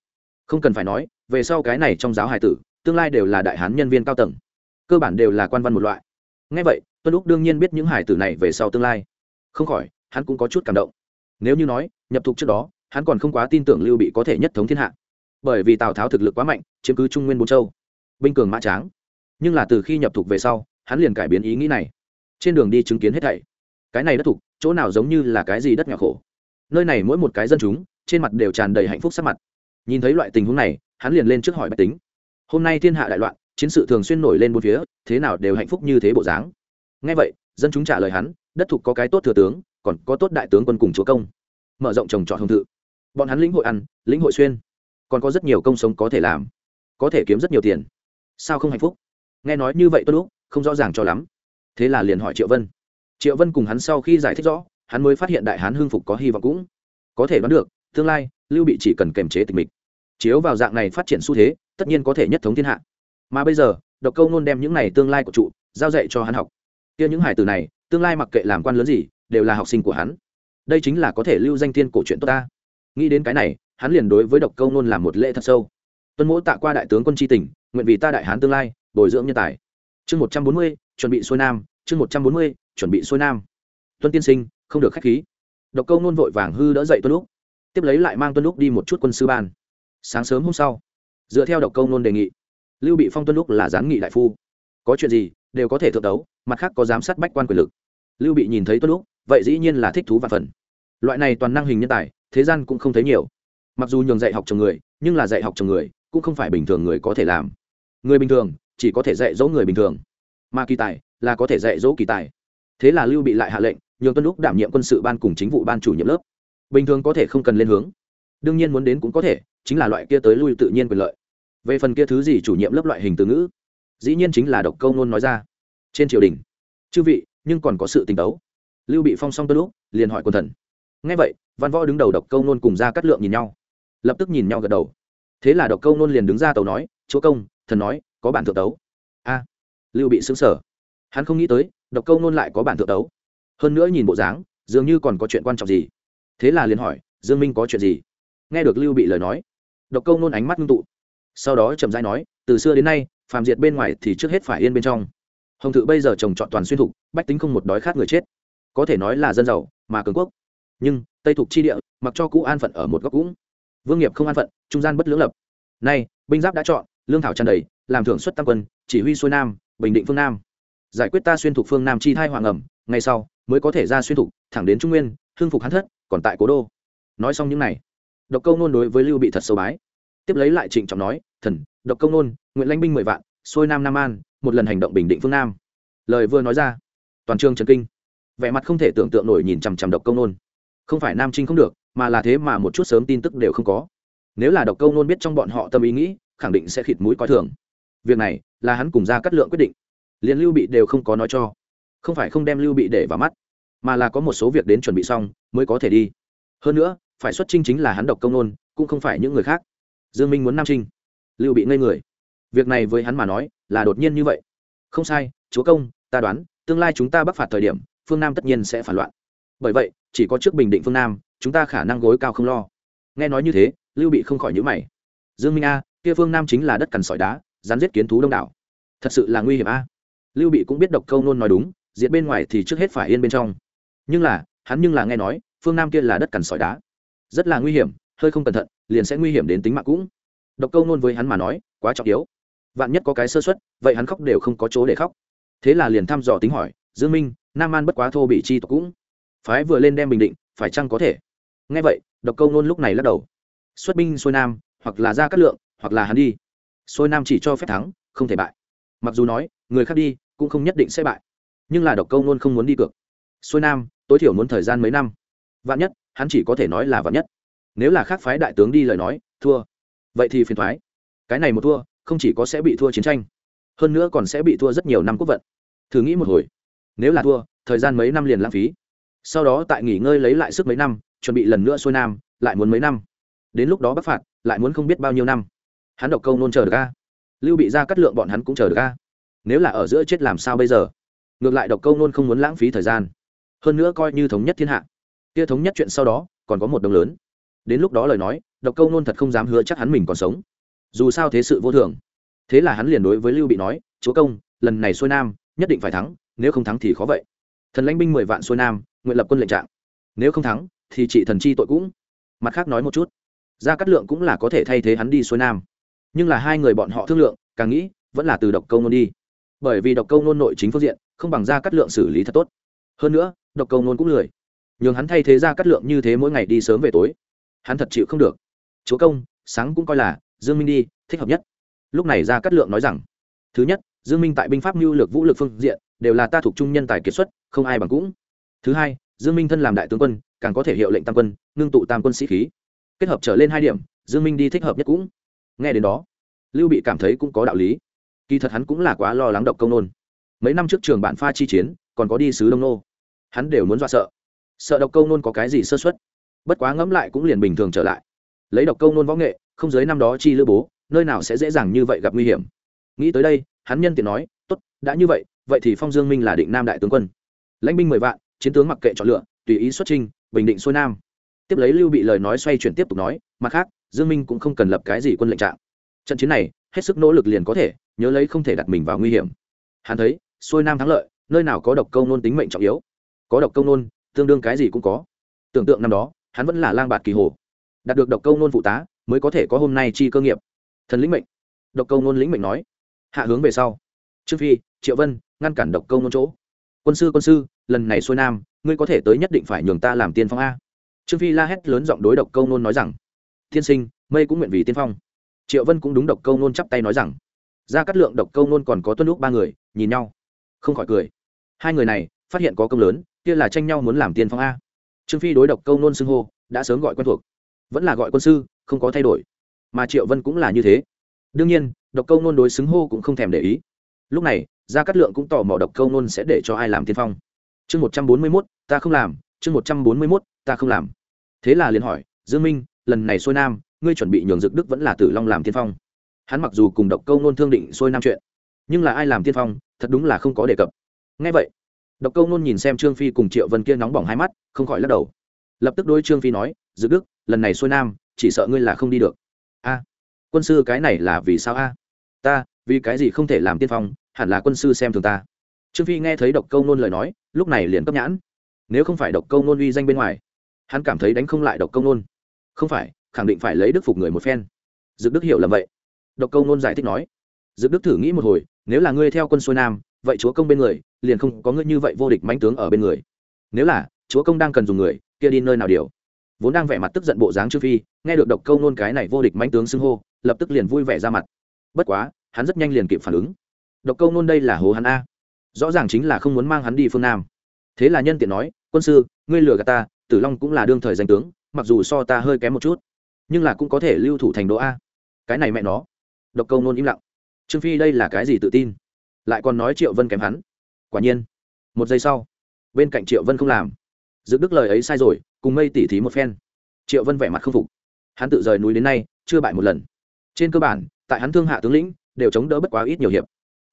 Không cần phải nói, về sau cái này trong giáo hải tử, tương lai đều là đại hán nhân viên cao tầng. Cơ bản đều là quan văn một loại. Ngay vậy, tuân lúc đương nhiên biết những hải tử này về sau tương lai. Không khỏi, hắn cũng có chút cảm động. Nếu như nói, nhập thục trước đó, hắn còn không quá tin tưởng lưu bị có thể nhất thống thiên hạ bởi vì tào tháo thực lực quá mạnh chiếm cứ trung nguyên bốn châu binh cường mã tráng nhưng là từ khi nhập thục về sau hắn liền cải biến ý nghĩ này trên đường đi chứng kiến hết thảy cái này đất thục chỗ nào giống như là cái gì đất nhỏ khổ nơi này mỗi một cái dân chúng trên mặt đều tràn đầy hạnh phúc sắc mặt nhìn thấy loại tình huống này hắn liền lên trước hỏi bách tính hôm nay thiên hạ đại loạn chiến sự thường xuyên nổi lên bốn phía thế nào đều hạnh phúc như thế bộ dáng ngay vậy dân chúng trả lời hắn đất thục có cái tốt thừa tướng còn có tốt đại tướng quân cùng chúa công mở rộng trồng trọt hồng thự bọn hắn lĩnh hội ăn lĩnh hội xuyên còn có rất nhiều công sống có thể làm, có thể kiếm rất nhiều tiền. Sao không hạnh phúc? Nghe nói như vậy tôi lúc không rõ ràng cho lắm. Thế là liền hỏi triệu vân. Triệu vân cùng hắn sau khi giải thích rõ, hắn mới phát hiện đại hán hưng phục có hy vọng cũng có thể đoán được, tương lai, lưu bị chỉ cần kềm chế tình mình. Chiếu vào dạng này phát triển xu thế, tất nhiên có thể nhất thống thiên hạ. Mà bây giờ, độc câu nôn đem những này tương lai của trụ, giao dạy cho hắn học. Kia những hải tử này, tương lai mặc kệ làm quan lớn gì, đều là học sinh của hắn. Đây chính là có thể lưu danh thiên cổ truyện tốt ta. Nghĩ đến cái này hắn liền đối với độc câu nôn làm một lễ thật sâu. Tuân mỗ tạ qua đại tướng quân tri tỉnh nguyện vì ta đại hán tương lai, bồi dưỡng nhân tài. Chương một trăm bốn mươi, chuẩn bị xuôi nam, chương một trăm bốn mươi, chuẩn bị xuôi nam. Tuân tiên sinh, không được k h á c h khí. Độc câu nôn vội vàng hư đỡ dậy tuân lúc tiếp lấy lại mang tuân lúc đi một chút quân sư ban. Sáng sớm hôm sau, dựa theo độc câu nôn đề nghị, lưu bị phong tuân lúc là gián nghị đại phu. Có chuyện gì, đều có thể thượng đấu, mặt khác có giám sát bách quan quyền lực. Lưu bị nhìn thấy tuân lúc vậy dĩ nhiên là thích thú và phần. Loại này toàn năng hình nhân tài, thế gian cũng không thấy nhiều mặc dù nhường dạy học chồng người, nhưng là dạy học chồng người cũng không phải bình thường người có thể làm. Người bình thường chỉ có thể dạy dỗ người bình thường. Mà kỳ tài là có thể dạy dỗ kỳ tài. Thế là lưu bị lại hạ lệnh, nhường tuân lúc đảm nhiệm quân sự ban cùng chính vụ ban chủ nhiệm lớp. Bình thường có thể không cần lên hướng. Đương nhiên muốn đến cũng có thể, chính là loại kia tới lui tự nhiên quyền lợi. Về phần kia thứ gì chủ nhiệm lớp loại hình từ ngữ, dĩ nhiên chính là độc câu nôn nói ra. Trên triều đình, chư vị, nhưng còn có sự tình tấu lưu bị phong xong tuân lúc liền hỏi quân thần. Ngay vậy, văn võ đứng đầu độc câu nôn cùng ra cắt lượng nhìn nhau lập tức nhìn nhau gật đầu. Thế là độc câu nôn liền đứng ra tàu nói, chúa công, thần nói, có bản thượng tấu. A. Lưu bị xứng sở hắn không nghĩ tới, độc câu nôn lại có bản thượng tấu. Hơn nữa nhìn bộ dáng, dường như còn có chuyện quan trọng gì. Thế là liền hỏi, dương minh có chuyện gì? Nghe được lưu bị lời nói, độc câu nôn ánh mắt ngưng tụ. Sau đó trầm rãi nói, từ xưa đến nay, phàm diệt bên ngoài thì trước hết phải yên bên trong. Hồng thự bây giờ trồng trọt toàn xuyên thục, bách tính không một đói khát người chết. Có thể nói là dân giàu, mà cường quốc. Nhưng, tây Thục chi địa, mặc cho cũ an phận ở một góc cũng vương nghiệp không an phận, trung gian bất lưỡng lập. Nay, binh giáp đã chọn, lương thảo tràn đầy, làm thưởng xuất tăng quân, chỉ huy xuôi nam, bình định phương nam. Giải quyết ta xuyên thục phương nam chi thai hoàng ẩm ngay sau, mới có thể ra xuyên thục thẳng đến trung nguyên, hưng phục hắn thất, còn tại cố đô. Nói xong những này, độc câu nôn đối với lưu bị thật sâu bái. Tiếp lấy lại trịnh trọng nói, thần, độc câu nôn, nguyện lãnh binh mười vạn, xuôi nam nam an, một lần hành động bình định phương nam. Lời vừa nói ra, toàn trường trần kinh. Vẻ mặt không thể tưởng tượng nổi nhìn chằm chằm độc công nôn. Không phải nam trinh không được mà là thế mà một chút sớm tin tức đều không có. Nếu là độc câu nôn biết trong bọn họ tâm ý nghĩ, khẳng định sẽ khịt mũi coi thường. Việc này là hắn cùng ra cắt lượng quyết định. Liền lưu bị đều không có nói cho. Không phải không đem lưu bị để vào mắt, mà là có một số việc đến chuẩn bị xong mới có thể đi. Hơn nữa, phải xuất trinh chính là hắn độc công nôn, cũng không phải những người khác. Dương minh muốn nam trinh. Lưu bị ngây người. Việc này với hắn mà nói là đột nhiên như vậy. Không sai, chúa công, ta đoán, tương lai chúng ta bắc phạt thời điểm, phương nam tất nhiên sẽ phản loạn. Bởi vậy, chỉ có trước bình định phương nam chúng ta khả năng gối cao không lo. Nghe nói như thế, lưu bị không khỏi nhữ mày. Dương minh a, kia phương nam chính là đất cằn sỏi đá, rắn giết kiến thú đông đảo. Thật sự là nguy hiểm a. Lưu bị cũng biết độc câu nôn nói đúng, diệt bên ngoài thì trước hết phải yên bên trong. Nhưng là, hắn nhưng là nghe nói, phương nam kia là đất cằn sỏi đá. Rất là nguy hiểm, hơi không cẩn thận, liền sẽ nguy hiểm đến tính mạng cũng. Độc câu nôn với hắn mà nói, quá trọng yếu. Vạn nhất có cái sơ xuất vậy hắn khóc đều không có chỗ để khóc. Thế là liền thăm dò tính hỏi, dương minh, nam an bất quá thô bị chi tộc cũng. Phái vừa lên đem bình định, phải chăng có thể? Nghe vậy, độc câu nôn lúc này lắc đầu. Xuất binh xuôi nam, hoặc là ra cát lượng, hoặc là hắn đi. Xuôi nam chỉ cho phép thắng, không thể bại. Mặc dù nói, người khác đi, cũng không nhất định sẽ bại. Nhưng là độc câu nôn không muốn đi cược. Xuôi nam, tối thiểu muốn thời gian mấy năm. Vạn nhất, hắn chỉ có thể nói là vạn nhất. Nếu là khác phái đại tướng đi lời nói, thua. Vậy thì phiền thoái. Cái này một thua, không chỉ có sẽ bị thua chiến tranh, hơn nữa còn sẽ bị thua rất nhiều năm quốc vận. Thử nghĩ một hồi. Nếu là thua, thời gian mấy năm liền lãng phí sau đó tại nghỉ ngơi lấy lại sức mấy năm, chuẩn bị lần nữa xuôi nam, lại muốn mấy năm. Đến lúc đó bắc phạt lại muốn không biết bao nhiêu năm. Hắn độc câu nôn chờ được ca lưu bị ra cắt lượng bọn hắn cũng chờ được ca nếu là ở giữa chết làm sao bây giờ? Ngược lại độc câu nôn không muốn lãng phí thời gian. Hơn nữa coi như thống nhất thiên hạ. Kia thống nhất chuyện sau đó, còn có một đồng lớn. Đến lúc đó lời nói, độc câu nôn thật không dám hứa chắc hắn mình còn sống. Dù sao thế sự vô thường. Thế là hắn liền đối với lưu bị nói, chúa công, lần này xuôi nam, nhất định phải thắng, nếu không thắng thì khó vậy. Thần lãnh binh mười vạn xuôi nam nguyện lập quân lệnh trạng. Nếu không thắng, thì chị thần chi tội cũng. Mặt khác nói một chút. Gia cát lượng cũng là có thể thay thế hắn đi xuôi nam. Nhưng là hai người bọn họ thương lượng, càng nghĩ, vẫn là từ độc câu nôn đi. Bởi vì độc câu nôn nội chính phương diện, không bằng gia cát lượng xử lý thật tốt. Hơn nữa, độc câu nôn cũng lười. Nhường hắn thay thế gia cát lượng như thế mỗi ngày đi sớm về tối. Hắn thật chịu không được. Chúa công, sáng cũng coi là, dương minh đi, thích hợp nhất. Lúc này gia cát lượng nói rằng, thứ nhất, dương minh tại binh pháp mưu lược vũ lực phương diện, đều là ta thuộc trung nhân tài kiệt xuất, không ai bằng cũng thứ hai, dương minh thân làm đại tướng quân, càng có thể hiệu lệnh tam quân, ngưng tụ tam quân sĩ khí. Kết hợp trở lên hai điểm, dương minh đi thích hợp nhất cũng. Nghe đến đó, lưu bị cảm thấy cũng có đạo lý. Kỳ thật hắn cũng là quá lo lắng độc công nôn. Mấy năm trước trường bản pha chi chiến, còn có đi sứ đông nô. Hắn đều muốn dọa sợ. Sợ độc công nôn có cái gì sơ xuất bất quá ngẫm lại cũng liền bình thường trở lại. Lấy độc công nôn võ nghệ, không giới năm đó chi lữ bố, nơi nào sẽ dễ dàng như vậy gặp nguy hiểm. Nghĩ tới đây, hắn nhân tiện nói, tốt, đã như vậy vậy thì phong dương minh là định nam đại tướng quân. Lãnh binh mười vạn chiến tướng mặc kệ chọn lựa, tùy ý xuất trinh bình định xuôi nam. Tiếp lấy lưu bị lời nói xoay chuyển tiếp tục nói, mặt khác, dương minh cũng không cần lập cái gì quân lệnh trạng. Trận chiến này, hết sức nỗ lực liền có thể, nhớ lấy không thể đặt mình vào nguy hiểm. Hắn thấy, xuôi nam thắng lợi, nơi nào có độc công nôn tính mệnh trọng yếu. Có độc công nôn, tương đương cái gì cũng có. Tưởng tượng năm đó, hắn vẫn là lang bạt kỳ hồ. Đạt được độc công nôn phụ tá, mới có thể có hôm nay chi cơ nghiệp. Thần lĩnh mệnh. Độc công nôn lĩnh mệnh nói. Hạ hướng về sau. Trương phi, triệu vân, ngăn cản độc công nôn chỗ. Quân sư quân sư lần này xuôi nam, ngươi có thể tới nhất định phải nhường ta làm tiên phong a. Trương phi la hét lớn giọng đối độc câu nôn nói rằng, tiên sinh, mây cũng nguyện vì tiên phong. Triệu vân cũng đúng độc câu nôn chắp tay nói rằng, ra cắt lượng, độc câu nôn còn có tuân lúc ba người, nhìn nhau. Không khỏi cười. Hai người này, phát hiện có công lớn, kia là tranh nhau muốn làm tiên phong a. Trương phi đối độc câu nôn xưng hô, đã sớm gọi quen thuộc. Vẫn là gọi quân sư, không có thay đổi. Mà triệu vân cũng là như thế. Đương nhiên, độc câu nôn đối xứng hô cũng không thèm để ý. Lúc này gia cát lượng cũng tò mò độc câu nôn sẽ để cho ai làm tiên phong chương một trăm bốn mươi mốt, ta không làm, chương một trăm bốn mươi mốt, ta không làm. Thế là liền hỏi, dương minh, lần này xuôi nam, ngươi chuẩn bị nhường dực đức vẫn là tử long làm tiên phong. Hắn mặc dù cùng độc câu nôn thương định xuôi nam chuyện, nhưng là ai làm tiên phong, thật đúng là không có đề cập. Ngay vậy, độc câu nôn nhìn xem trương phi cùng triệu vân kia nóng bỏng hai mắt, không khỏi lắc đầu. Lập tức đối trương phi nói, dực đức, lần này xuôi nam, chỉ sợ ngươi là không đi được. A, quân sư cái này là vì sao a? Ta, vì cái gì không thể làm tiên phong, hẳn là quân sư xem thường ta trương phi nghe thấy độc câu nôn lời nói, lúc này liền cấp nhãn. Nếu không phải độc câu nôn uy danh bên ngoài, hắn cảm thấy đánh không lại độc câu nôn. Không phải, khẳng định phải lấy đức phục người một phen. Dực đức hiểu là vậy. Độc câu nôn giải thích nói, dực đức thử nghĩ một hồi, nếu là ngươi theo quân xuôi nam, vậy chúa công bên người, liền không có ngươi như vậy vô địch mãnh tướng ở bên người. Nếu là, chúa công đang cần dùng người, kia đi nơi nào điều? Vốn đang vẻ mặt tức giận bộ dáng trương phi, nghe được độc câu nôn cái này vô địch mãnh tướng xưng hô, lập tức liền vui vẻ ra mặt. Bất quá, hắn rất nhanh liền kịp phản ứng. Độc câu nôn đây là hố hắn a rõ ràng chính là không muốn mang hắn đi phương nam. Thế là nhân tiện nói, quân sư, ngươi lừa gạt ta, tử long cũng là đương thời danh tướng, mặc dù so ta hơi kém một chút, nhưng là cũng có thể lưu thủ thành đỗ a. Cái này mẹ nó. Độc câu nôn im lặng. Trương phi đây là cái gì tự tin? Lại còn nói triệu vân kém hắn. Quả nhiên, một giây sau, bên cạnh triệu vân không làm. Giữ đức lời ấy sai rồi, cùng mây tỉ thí một phen. Triệu vân vẻ mặt không phục. Hắn tự rời núi đến nay, chưa bại một lần. Trên cơ bản, tại hắn thương hạ tướng lĩnh, đều chống đỡ bất quá ít nhiều hiệp.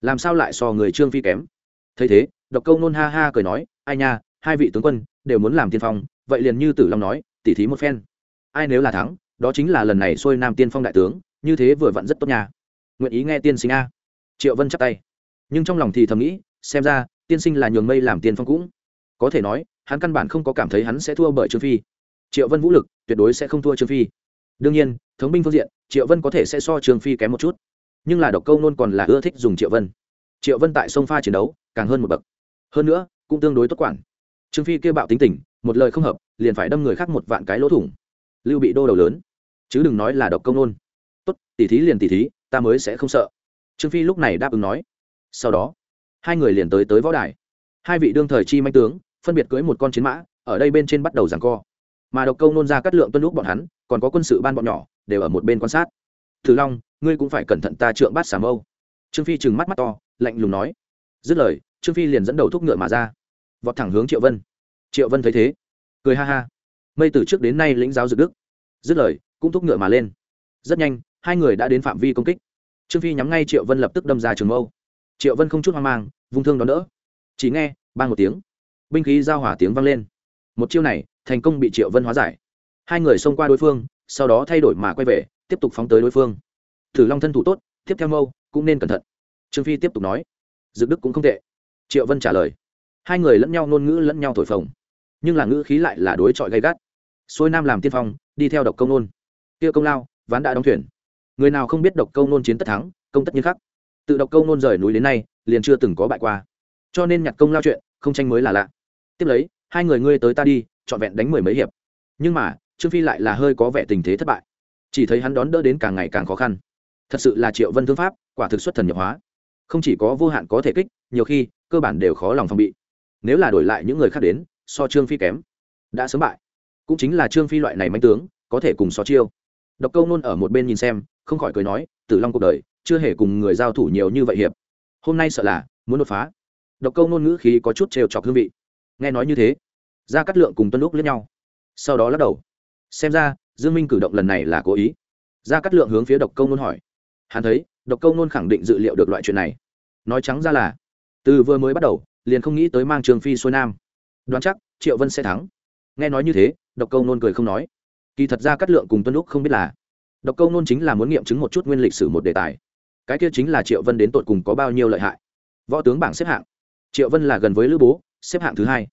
Làm sao lại so người trương phi kém? Thấy thế, độc câu nôn ha ha cười nói, ai nha, hai vị tướng quân đều muốn làm tiên phong, vậy liền như tử long nói, tỉ thí một phen. Ai nếu là thắng, đó chính là lần này xuôi nam tiên phong đại tướng, như thế vừa vặn rất tốt nhà nguyện ý nghe tiên sinh a. Triệu vân chắp tay. Nhưng trong lòng thì thầm nghĩ, xem ra, tiên sinh là nhường mây làm tiên phong cũng. Có thể nói, hắn căn bản không có cảm thấy hắn sẽ thua bởi trương phi. Triệu vân vũ lực tuyệt đối sẽ không thua trương phi. Đương nhiên, thống binh phương diện, triệu vân có thể sẽ so trương phi kém một chút. Nhưng là độc câu nôn còn là ưa thích dùng triệu vân triệu vân tại sông pha chiến đấu, càng hơn một bậc. Hơn nữa, cũng tương đối tốt quản. Trương phi kêu bạo tính tình, một lời không hợp, liền phải đâm người khác một vạn cái lỗ thủng. Lưu bị đô đầu lớn. Chứ đừng nói là độc công nôn. Tốt, tỉ thí liền tỉ thí, ta mới sẽ không sợ. Trương phi lúc này đáp ứng nói. Sau đó, hai người liền tới tới võ đài. Hai vị đương thời chi manh tướng, phân biệt cưới một con chiến mã, ở đây bên trên bắt đầu giằng co. Mà độc câu nôn ra cắt lượng tuân lúc bọn hắn, còn có quân sự ban bọn nhỏ, đều ở một bên quan sát. Thử long, ngươi cũng phải cẩn thận ta trượng bát xà mâu trương phi trừng mắt mắt to, lạnh lùng nói. Dứt lời, trương phi liền dẫn đầu thúc ngựa mà ra. Vọt thẳng hướng triệu vân. Triệu vân thấy thế, cười ha ha. Mây từ trước đến nay lĩnh giáo dược đức. Dứt lời, cũng thúc ngựa mà lên. Rất nhanh, hai người đã đến phạm vi công kích. Trương phi nhắm ngay triệu vân lập tức đâm ra trường mâu. Triệu vân không chút hoang mang, vung thương đón đỡ. Chỉ nghe ba một tiếng. Binh khí giao hỏa tiếng vang lên. Một chiêu này, thành công bị triệu vân hóa giải. Hai người xông qua đối phương, sau đó thay đổi mà quay về, tiếp tục phóng tới đối phương. Thử long thân thủ tốt, tiếp theo mâu cũng nên cẩn thận. Trương phi tiếp tục nói. Dược đức cũng không tệ. Triệu vân trả lời. Hai người lẫn nhau ngôn ngữ lẫn nhau thổi phồng. Nhưng là ngữ khí lại là đối chọi gay gắt. Xuôi nam làm tiên phong, đi theo độc công nôn. Kia công lao, ván đã đóng thuyền. Người nào không biết độc công nôn chiến tất thắng, công tất nhiên khắc. Tự độc công nôn rời núi đến nay, liền chưa từng có bại qua. Cho nên nhặt công lao chuyện, không tranh mới là lạ. Tiếp lấy, hai người ngươi tới ta đi, trọn vẹn đánh mười mấy hiệp. Nhưng mà, trương phi lại là hơi có vẻ tình thế thất bại. Chỉ thấy hắn đón đỡ đến càng ngày càng khó khăn thật sự là triệu vân thương pháp, quả thực xuất thần nhập hóa. Không chỉ có vô hạn có thể kích, nhiều khi, cơ bản đều khó lòng phòng bị. Nếu là đổi lại những người khác đến, so trương phi kém. Đã sớm bại. Cũng chính là trương phi loại này manh tướng, có thể cùng so chiêu. Độc câu nôn ở một bên nhìn xem, không khỏi cười nói, tử long cuộc đời, chưa hề cùng người giao thủ nhiều như vậy hiệp. Hôm nay sợ là, muốn đột phá. Độc câu nôn ngữ khí có chút trêu chọc hương vị. Nghe nói như thế ra cắt lượng cùng tuân lúc lẫn nhau. Sau đó lắc đầu. Xem ra, dương minh cử động lần này là cố ý. Ra cắt lượng hướng phía độc câu nôn hỏi hắn thấy, độc câu nôn khẳng định dự liệu được loại chuyện này. Nói trắng ra là, từ vừa mới bắt đầu, liền không nghĩ tới mang trường phi xuôi nam. Đoán chắc, triệu vân sẽ thắng. Nghe nói như thế, độc câu nôn cười không nói. Kỳ thật ra cắt lượng cùng tuân lúc không biết là, độc câu nôn chính là muốn nghiệm chứng một chút nguyên lịch sử một đề tài. Cái kia chính là triệu vân đến tột cùng có bao nhiêu lợi hại. Võ tướng bảng xếp hạng. Triệu vân là gần với lữ bố, xếp hạng thứ hai.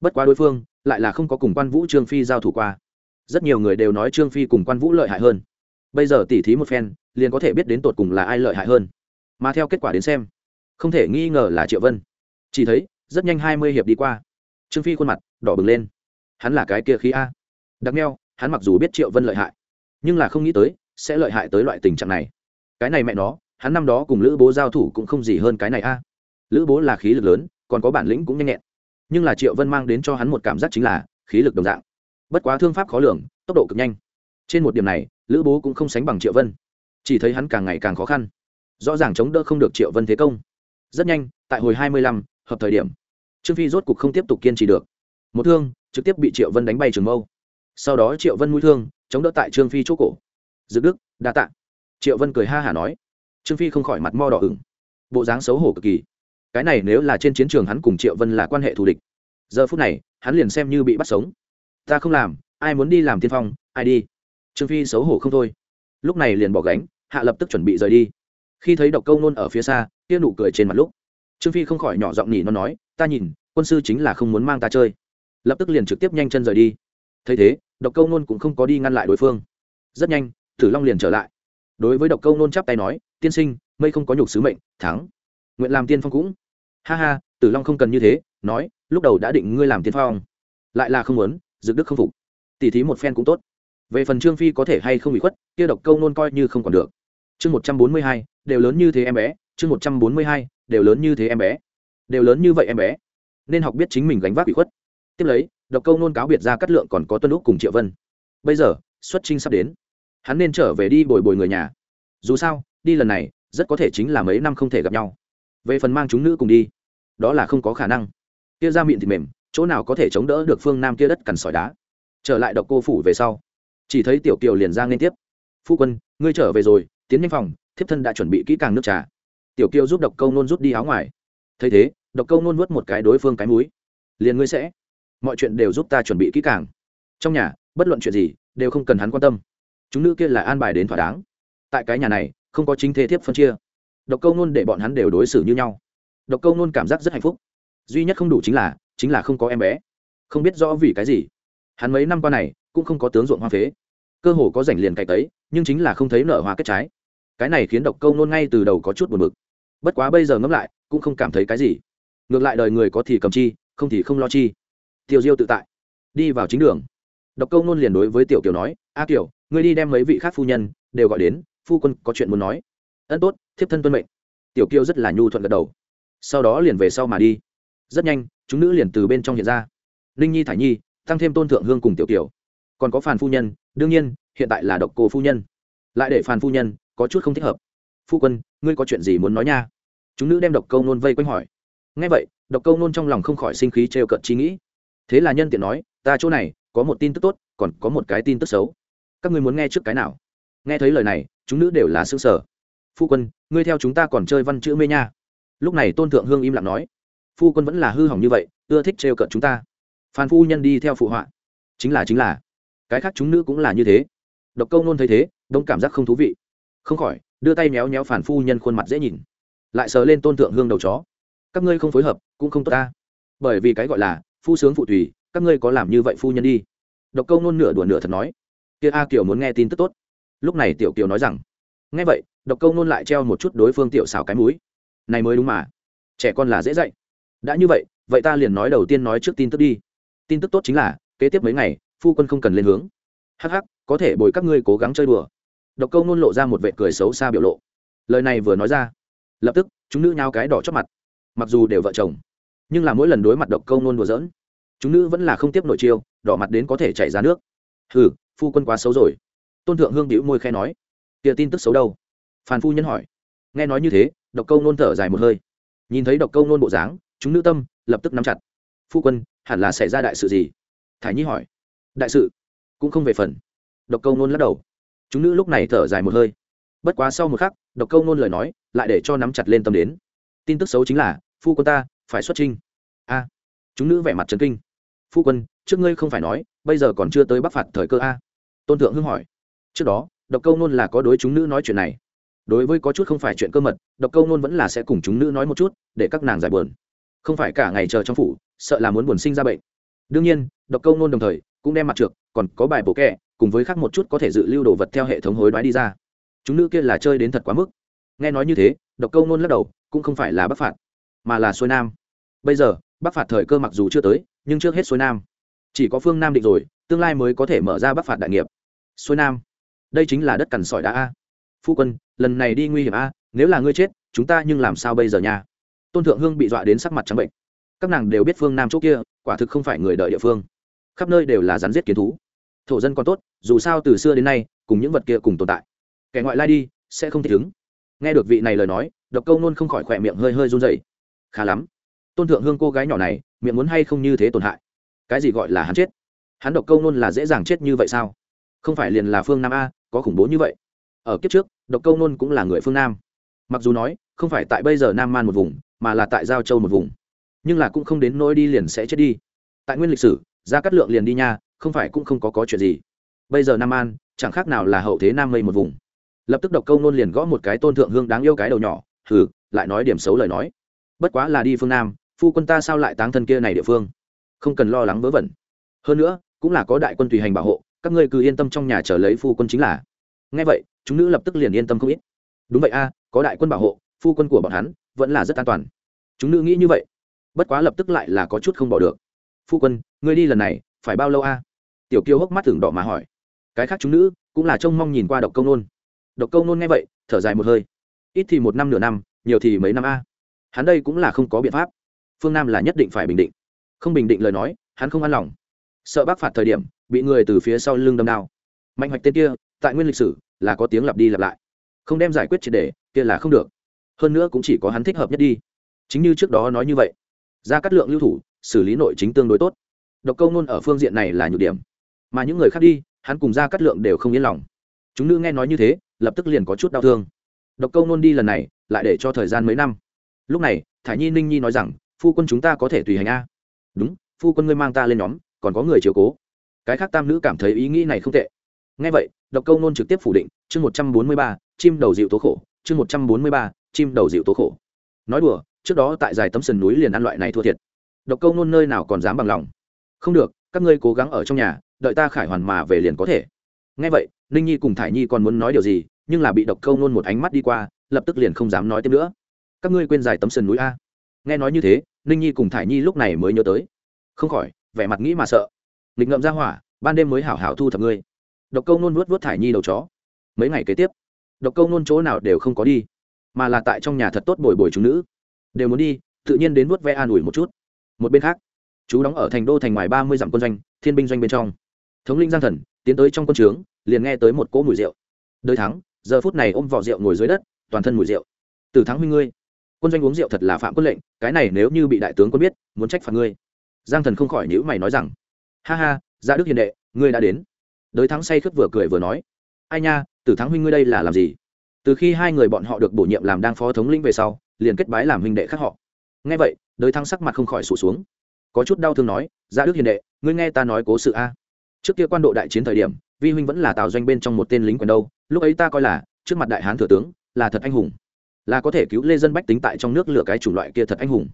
Bất quá đối phương, lại là không có cùng quan vũ trương phi giao thủ qua. Rất nhiều người đều nói trương phi cùng quan vũ lợi hại hơn bây giờ tỉ thí một phen, liền có thể biết đến tột cùng là ai lợi hại hơn. Mà theo kết quả đến xem, không thể nghi ngờ là triệu vân. Chỉ thấy, rất nhanh hai mươi hiệp đi qua. Trương phi khuôn mặt đỏ bừng lên. Hắn là cái kia khí a. Đặc neo hắn mặc dù biết triệu vân lợi hại, nhưng là không nghĩ tới, sẽ lợi hại tới loại tình trạng này. Cái này mẹ nó, hắn năm đó cùng lữ bố giao thủ cũng không gì hơn cái này a. Lữ bố là khí lực lớn, còn có bản lĩnh cũng nhanh nhẹn. Nhưng là triệu vân mang đến cho hắn một cảm giác chính là khí lực đồng dạng. Bất quá thương pháp khó lường, tốc độ cực nhanh trên một điểm này, lữ bố cũng không sánh bằng triệu vân. Chỉ thấy hắn càng ngày càng khó khăn. Rõ ràng chống đỡ không được triệu vân thế công. Rất nhanh, tại hồi hai mươi lăm, hợp thời điểm, trương phi rốt cục không tiếp tục kiên trì được. Một thương, trực tiếp bị triệu vân đánh bay trường mâu. Sau đó triệu vân mũi thương, chống đỡ tại trương phi chỗ cổ. Dực đức, đa t ạ triệu vân cười ha hả nói. Trương phi không khỏi mặt mo đỏ ửng. Bộ dáng xấu hổ cực kỳ. Cái này nếu là trên chiến trường hắn cùng triệu vân là quan hệ thù địch, giờ phút này, hắn liền xem như bị bắt sống. Ta không làm, ai muốn đi làm tiên phong, ai đi trương phi xấu hổ không thôi. Lúc này liền bỏ gánh, hạ lập tức chuẩn bị rời đi. Khi thấy độc câu nôn ở phía xa, kia nụ cười trên mặt lúc, trương phi không khỏi nhỏ giọng nhỉ nó nói, ta nhìn, quân sư chính là không muốn mang ta chơi. Lập tức liền trực tiếp nhanh chân rời đi. Thấy thế, độc câu nôn cũng không có đi ngăn lại đối phương. Rất nhanh, tử long liền trở lại. Đối với độc câu nôn chắp tay nói, tiên sinh, mây không có nhục sứ mệnh, thắng. Nguyện làm tiên phong cũng. Ha ha, tử long không cần như thế, nói, lúc đầu đã định ngươi làm tiên phong, lại là không muốn dực đức không phục. Tỉ thí một phen cũng tốt về phần trương phi có thể hay không bị khuất, kia độc câu nôn coi như không còn được. Chương một trăm bốn mươi hai, đều lớn như thế em bé. Chương một trăm bốn mươi hai, đều lớn như thế em bé. Đều lớn như vậy em bé. Nên học biết chính mình gánh vác bị khuất. Tiếp lấy, độc câu nôn cáo biệt ra cắt lượng còn có tuân úc cùng triệu vân. Bây giờ, xuất trinh sắp đến. Hắn nên trở về đi bồi bồi người nhà. Dù sao, đi lần này, rất có thể chính là mấy năm không thể gặp nhau. Về phần mang chúng nữ cùng đi, đó là không có khả năng. Kia ra miệng thì mềm, chỗ nào có thể chống đỡ được phương nam kia đất cằn sỏi đá. Trở lại độc cô phủ về sau chỉ thấy tiểu kiều liền ra liên tiếp. Phu quân, ngươi trở về rồi, tiến nhanh phòng, thiếp thân đã chuẩn bị kỹ càng nước trà. Tiểu kiều giúp độc câu nôn rút đi áo ngoài. Thấy thế, độc câu nôn nuốt một cái đối phương cái múi liền ngươi sẽ. Mọi chuyện đều giúp ta chuẩn bị kỹ càng. Trong nhà, bất luận chuyện gì, đều không cần hắn quan tâm. Chúng nữ kia là an bài đến thỏa đáng. Tại cái nhà này, không có chính thế thiếp phân chia. Độc câu nôn để bọn hắn đều đối xử như nhau. Độc câu nôn cảm giác rất hạnh phúc. Duy nhất không đủ chính là chính là không có em bé. Không biết rõ vì cái gì. Hắn mấy năm qua này, cũng không có tướng ruộng hoa phế cơ hồ có rảnh liền cày tấy, nhưng chính là không thấy nở hoa kết trái. Cái này khiến độc câu nôn ngay từ đầu có chút buồn bực. Bất quá bây giờ ngẫm lại, cũng không cảm thấy cái gì. Ngược lại đời người có thì cầm chi, không thì không lo chi. Tiêu diêu tự tại. Đi vào chính đường. Độc câu nôn liền đối với tiểu kiều nói, a kiều, ngươi đi đem mấy vị khác phu nhân đều gọi đến, phu quân có chuyện muốn nói. Ân tốt, thiếp thân tuân mệnh. Tiểu kiều rất là nhu thuận gật đầu. Sau đó liền về sau mà đi. Rất nhanh, chúng nữ liền từ bên trong hiện ra. Ninh nhi, thải nhi, tăng thêm tôn thượng hương cùng tiểu kiều còn có phàn phu nhân, đương nhiên, hiện tại là độc cô phu nhân. Lại để phàn phu nhân có chút không thích hợp. Phu quân, ngươi có chuyện gì muốn nói nha? Chúng nữ đem độc câu nôn vây quanh hỏi. Ngay vậy, độc câu nôn trong lòng không khỏi sinh khí trêu cận trí nghĩ. Thế là nhân tiện nói, ta chỗ này có một tin tức tốt, còn có một cái tin tức xấu. Các ngươi muốn nghe trước cái nào? Nghe thấy lời này, chúng nữ đều là xương sở phu quân, ngươi theo chúng ta còn chơi văn chữ mê nha. Lúc này tôn thượng hương im lặng nói. Phu quân vẫn là hư hỏng như vậy, ưa thích trêu cận chúng ta. Phan phu nhân đi theo phụ họa. Chính là chính là cái khác chúng nữ cũng là như thế. Độc câu nôn thấy thế, đông cảm giác không thú vị. Không khỏi, đưa tay méo méo phản phu nhân khuôn mặt dễ nhìn. Lại sờ lên tôn thượng hương đầu chó. Các ngươi không phối hợp, cũng không tốt ta. Bởi vì cái gọi là, phu sướng phụ tùy, các ngươi có làm như vậy phu nhân đi. Độc câu nôn nửa đùa nửa thật nói. Kia a kiều muốn nghe tin tức tốt. Lúc này tiểu kiều nói rằng, nghe vậy, độc câu nôn lại treo một chút đối phương tiểu xào cái mũi. Này mới đúng mà. Trẻ con là dễ dạy. Đã như vậy vậy ta liền nói đầu tiên nói trước tin tức đi. Tin tức tốt chính là, kế tiếp mấy ngày phu quân không cần lên hướng. Hắc hắc, có thể bồi các ngươi cố gắng chơi đùa. Độc câu nôn lộ ra một vệ cười xấu xa biểu lộ. Lời này vừa nói ra lập tức chúng nữ nhao cái đỏ chót mặt. Mặc dù đều vợ chồng nhưng là mỗi lần đối mặt độc câu nôn đùa giỡn chúng nữ vẫn là không tiếp nội chiêu đỏ mặt đến có thể chảy ra nước. Hừ phu quân quá xấu rồi. Tôn thượng hương đĩu môi khe nói kia tin tức xấu đâu? Phan phu nhân hỏi. Nghe nói như thế độc câu nôn thở dài một hơi. Nhìn thấy độc câu nôn bộ dáng chúng nữ tâm lập tức nắm chặt. Phu quân hẳn là xảy ra đại sự gì? Thải nhi hỏi đại sự, cũng không về phần. Độc câu nôn lắc đầu. Chúng nữ lúc này thở dài một hơi. Bất quá sau một khắc, độc câu nôn lời nói lại để cho nắm chặt lên tâm đến. Tin tức xấu chính là, phu quân ta phải xuất trinh a. Chúng nữ vẻ mặt trấn kinh. Phu quân, trước ngươi không phải nói, bây giờ còn chưa tới bắc phạt thời cơ a. Tôn thượng hưng hỏi. Trước đó, độc câu nôn là có đối chúng nữ nói chuyện này. Đối với có chút không phải chuyện cơ mật, độc câu nôn vẫn là sẽ cùng chúng nữ nói một chút, để các nàng giải buồn. Không phải cả ngày chờ trong phủ, sợ là muốn buồn sinh ra bệnh. Đương nhiên, độc câu nôn đồng thời cũng đem mặt trượt còn có bài bổ kẹ, cùng với khác một chút có thể dự lưu đồ vật theo hệ thống hối đoái đi ra. Chúng nữ kia là chơi đến thật quá mức. Nghe nói như thế, độc câu nôn lắc đầu, cũng không phải là bắc phạt, mà là xuôi nam. Bây giờ, bắc phạt thời cơ mặc dù chưa tới, nhưng trước hết xuôi nam. Chỉ có phương nam định rồi, tương lai mới có thể mở ra bắc phạt đại nghiệp. Xuôi nam, đây chính là đất cằn sỏi đá a. Phu quân, lần này đi nguy hiểm a, nếu là ngươi chết, chúng ta nhưng làm sao bây giờ nha? Tôn thượng hương bị dọa đến sắc mặt trắng bệnh. Các nàng đều biết phương nam chỗ kia, quả thực không phải người đợi địa phương khắp nơi đều là rắn giết kiến thú. Thổ dân còn tốt, dù sao từ xưa đến nay, cùng những vật kia cùng tồn tại. Kẻ ngoại lai đi, sẽ không thể ứng. Nghe được vị này lời nói, độc câu nôn không khỏi khỏe miệng hơi hơi run dậy khá lắm. Tôn thượng hương cô gái nhỏ này, miệng muốn hay không như thế tổn hại? Cái gì gọi là hắn chết? Hắn độc câu nôn là dễ dàng chết như vậy sao? Không phải liền là phương nam a, có khủng bố như vậy. Ở kiếp trước, độc câu nôn cũng là người phương nam. Mặc dù nói, không phải tại bây giờ nam man một vùng, mà là tại giao châu một vùng. Nhưng là cũng không đến nỗi đi liền sẽ chết đi. Tại nguyên lịch sử ra cát lượng liền đi nha, không phải cũng không có có chuyện gì. Bây giờ nam an, chẳng khác nào là hậu thế nam mây một vùng. Lập tức độc câu nôn liền gõ một cái tôn thượng hương đáng yêu cái đầu nhỏ, hừ, lại nói điểm xấu lời nói. Bất quá là đi phương nam, phu quân ta sao lại táng thân kia này địa phương? Không cần lo lắng vớ vẩn. Hơn nữa, cũng là có đại quân tùy hành bảo hộ, các ngươi cứ yên tâm trong nhà chờ lấy phu quân chính là. Ngay vậy, chúng nữ lập tức liền yên tâm không ít. Đúng vậy a, có đại quân bảo hộ, phu quân của bọn hắn vẫn là rất an toàn. Chúng nữ nghĩ như vậy, bất quá lập tức lại là có chút không bỏ được phu quân, ngươi đi lần này, phải bao lâu a? Tiểu kiêu hốc mắt tưởng đỏ mà hỏi. Cái khác chúng nữ cũng là trông mong nhìn qua độc công nôn. Độc công nôn nghe vậy, thở dài một hơi. Ít thì một năm nửa năm, nhiều thì mấy năm a. Hắn đây cũng là không có biện pháp. Phương nam là nhất định phải bình định. Không bình định lời nói, hắn không an lòng. Sợ bác phạt thời điểm, bị người từ phía sau lưng đâm đao mạnh hoạch tên kia, tại nguyên lịch sử, là có tiếng lặp đi lặp lại. Không đem giải quyết triệt đề kia là không được. Hơn nữa cũng chỉ có hắn thích hợp nhất đi. Chính như trước đó nói như vậy. Ra cắt lượng lưu thủ xử lý nội chính tương đối tốt. Độc câu nôn ở phương diện này là nhược điểm. Mà những người khác đi, hắn cùng ra cắt lượng đều không yên lòng. Chúng nữ nghe nói như thế, lập tức liền có chút đau thương. Độc câu nôn đi lần này, lại để cho thời gian mấy năm. Lúc này thả nhi ninh nhi nói rằng, phu quân chúng ta có thể tùy hành a. Đúng, phu quân ngươi mang ta lên nhóm, còn có người chiều cố. Cái khác tam nữ cảm thấy ý nghĩ này không tệ. Ngay vậy, độc câu nôn trực tiếp phủ định, chương một trăm bốn mươi ba, chim đầu dịu tố khổ, chương một trăm bốn mươi ba, chim đầu dịu tố khổ. Nói đùa, trước đó tại dài tấm sườn núi liền ăn loại này thua thiệt độc câu nôn nơi nào còn dám bằng lòng. Không được, các ngươi cố gắng ở trong nhà, đợi ta khải hoàn mà về liền có thể. Ngay vậy, ninh nhi cùng thải nhi còn muốn nói điều gì, nhưng là bị độc câu nôn một ánh mắt đi qua, lập tức liền không dám nói tiếp nữa. Các ngươi quên dài tấm sườn núi a. Nghe nói như thế, ninh nhi cùng thải nhi lúc này mới nhớ tới. Không khỏi, vẻ mặt nghĩ mà sợ. Nghịch ngậm ra hỏa, ban đêm mới hảo hảo thu thập ngươi. Độc câu nôn vuốt vuốt thải nhi đầu chó. Mấy ngày kế tiếp, độc câu nôn chỗ nào đều không có đi, mà là tại trong nhà thật tốt bồi bồi chúng nữ. Đều muốn đi, tự nhiên đến vuốt ve an ủi một chút một bên khác, chú đóng ở thành đô thành ngoài ba mươi dặm quân doanh, thiên binh doanh bên trong. Thống linh giang thần tiến tới trong quân trướng, liền nghe tới một cỗ mùi rượu. Đới thắng, giờ phút này ôm vỏ rượu ngồi dưới đất, toàn thân mùi rượu. Từ thắng huy ngươi, quân doanh uống rượu thật là phạm quân lệnh, cái này nếu như bị đại tướng quân biết, muốn trách phạt ngươi. Giang thần không khỏi nhữ mày nói rằng, ha ha gia đức hiền đệ, ngươi đã đến. Đới thắng say khướt vừa cười vừa nói, ai nha tử thắng huynh ngươi đây là làm gì? Từ khi hai người bọn họ được bổ nhiệm làm đang phó thống lĩnh về sau, liền kết bái làm huynh đệ khác họ. Nghe vậy đới thắng sắc mặt không khỏi sụt xuống. Có chút đau thương nói gia đức hiền đệ, ngươi nghe ta nói cố sự a. Trước kia quan độ đại chiến thời điểm, vi huynh vẫn là tào doanh bên trong một tên lính quần đâu, lúc ấy ta coi là, trước mặt đại hán thừa tướng, là thật anh hùng. Là có thể cứu lê dân bách tính tại trong nước lửa cái chủng loại kia thật anh hùng.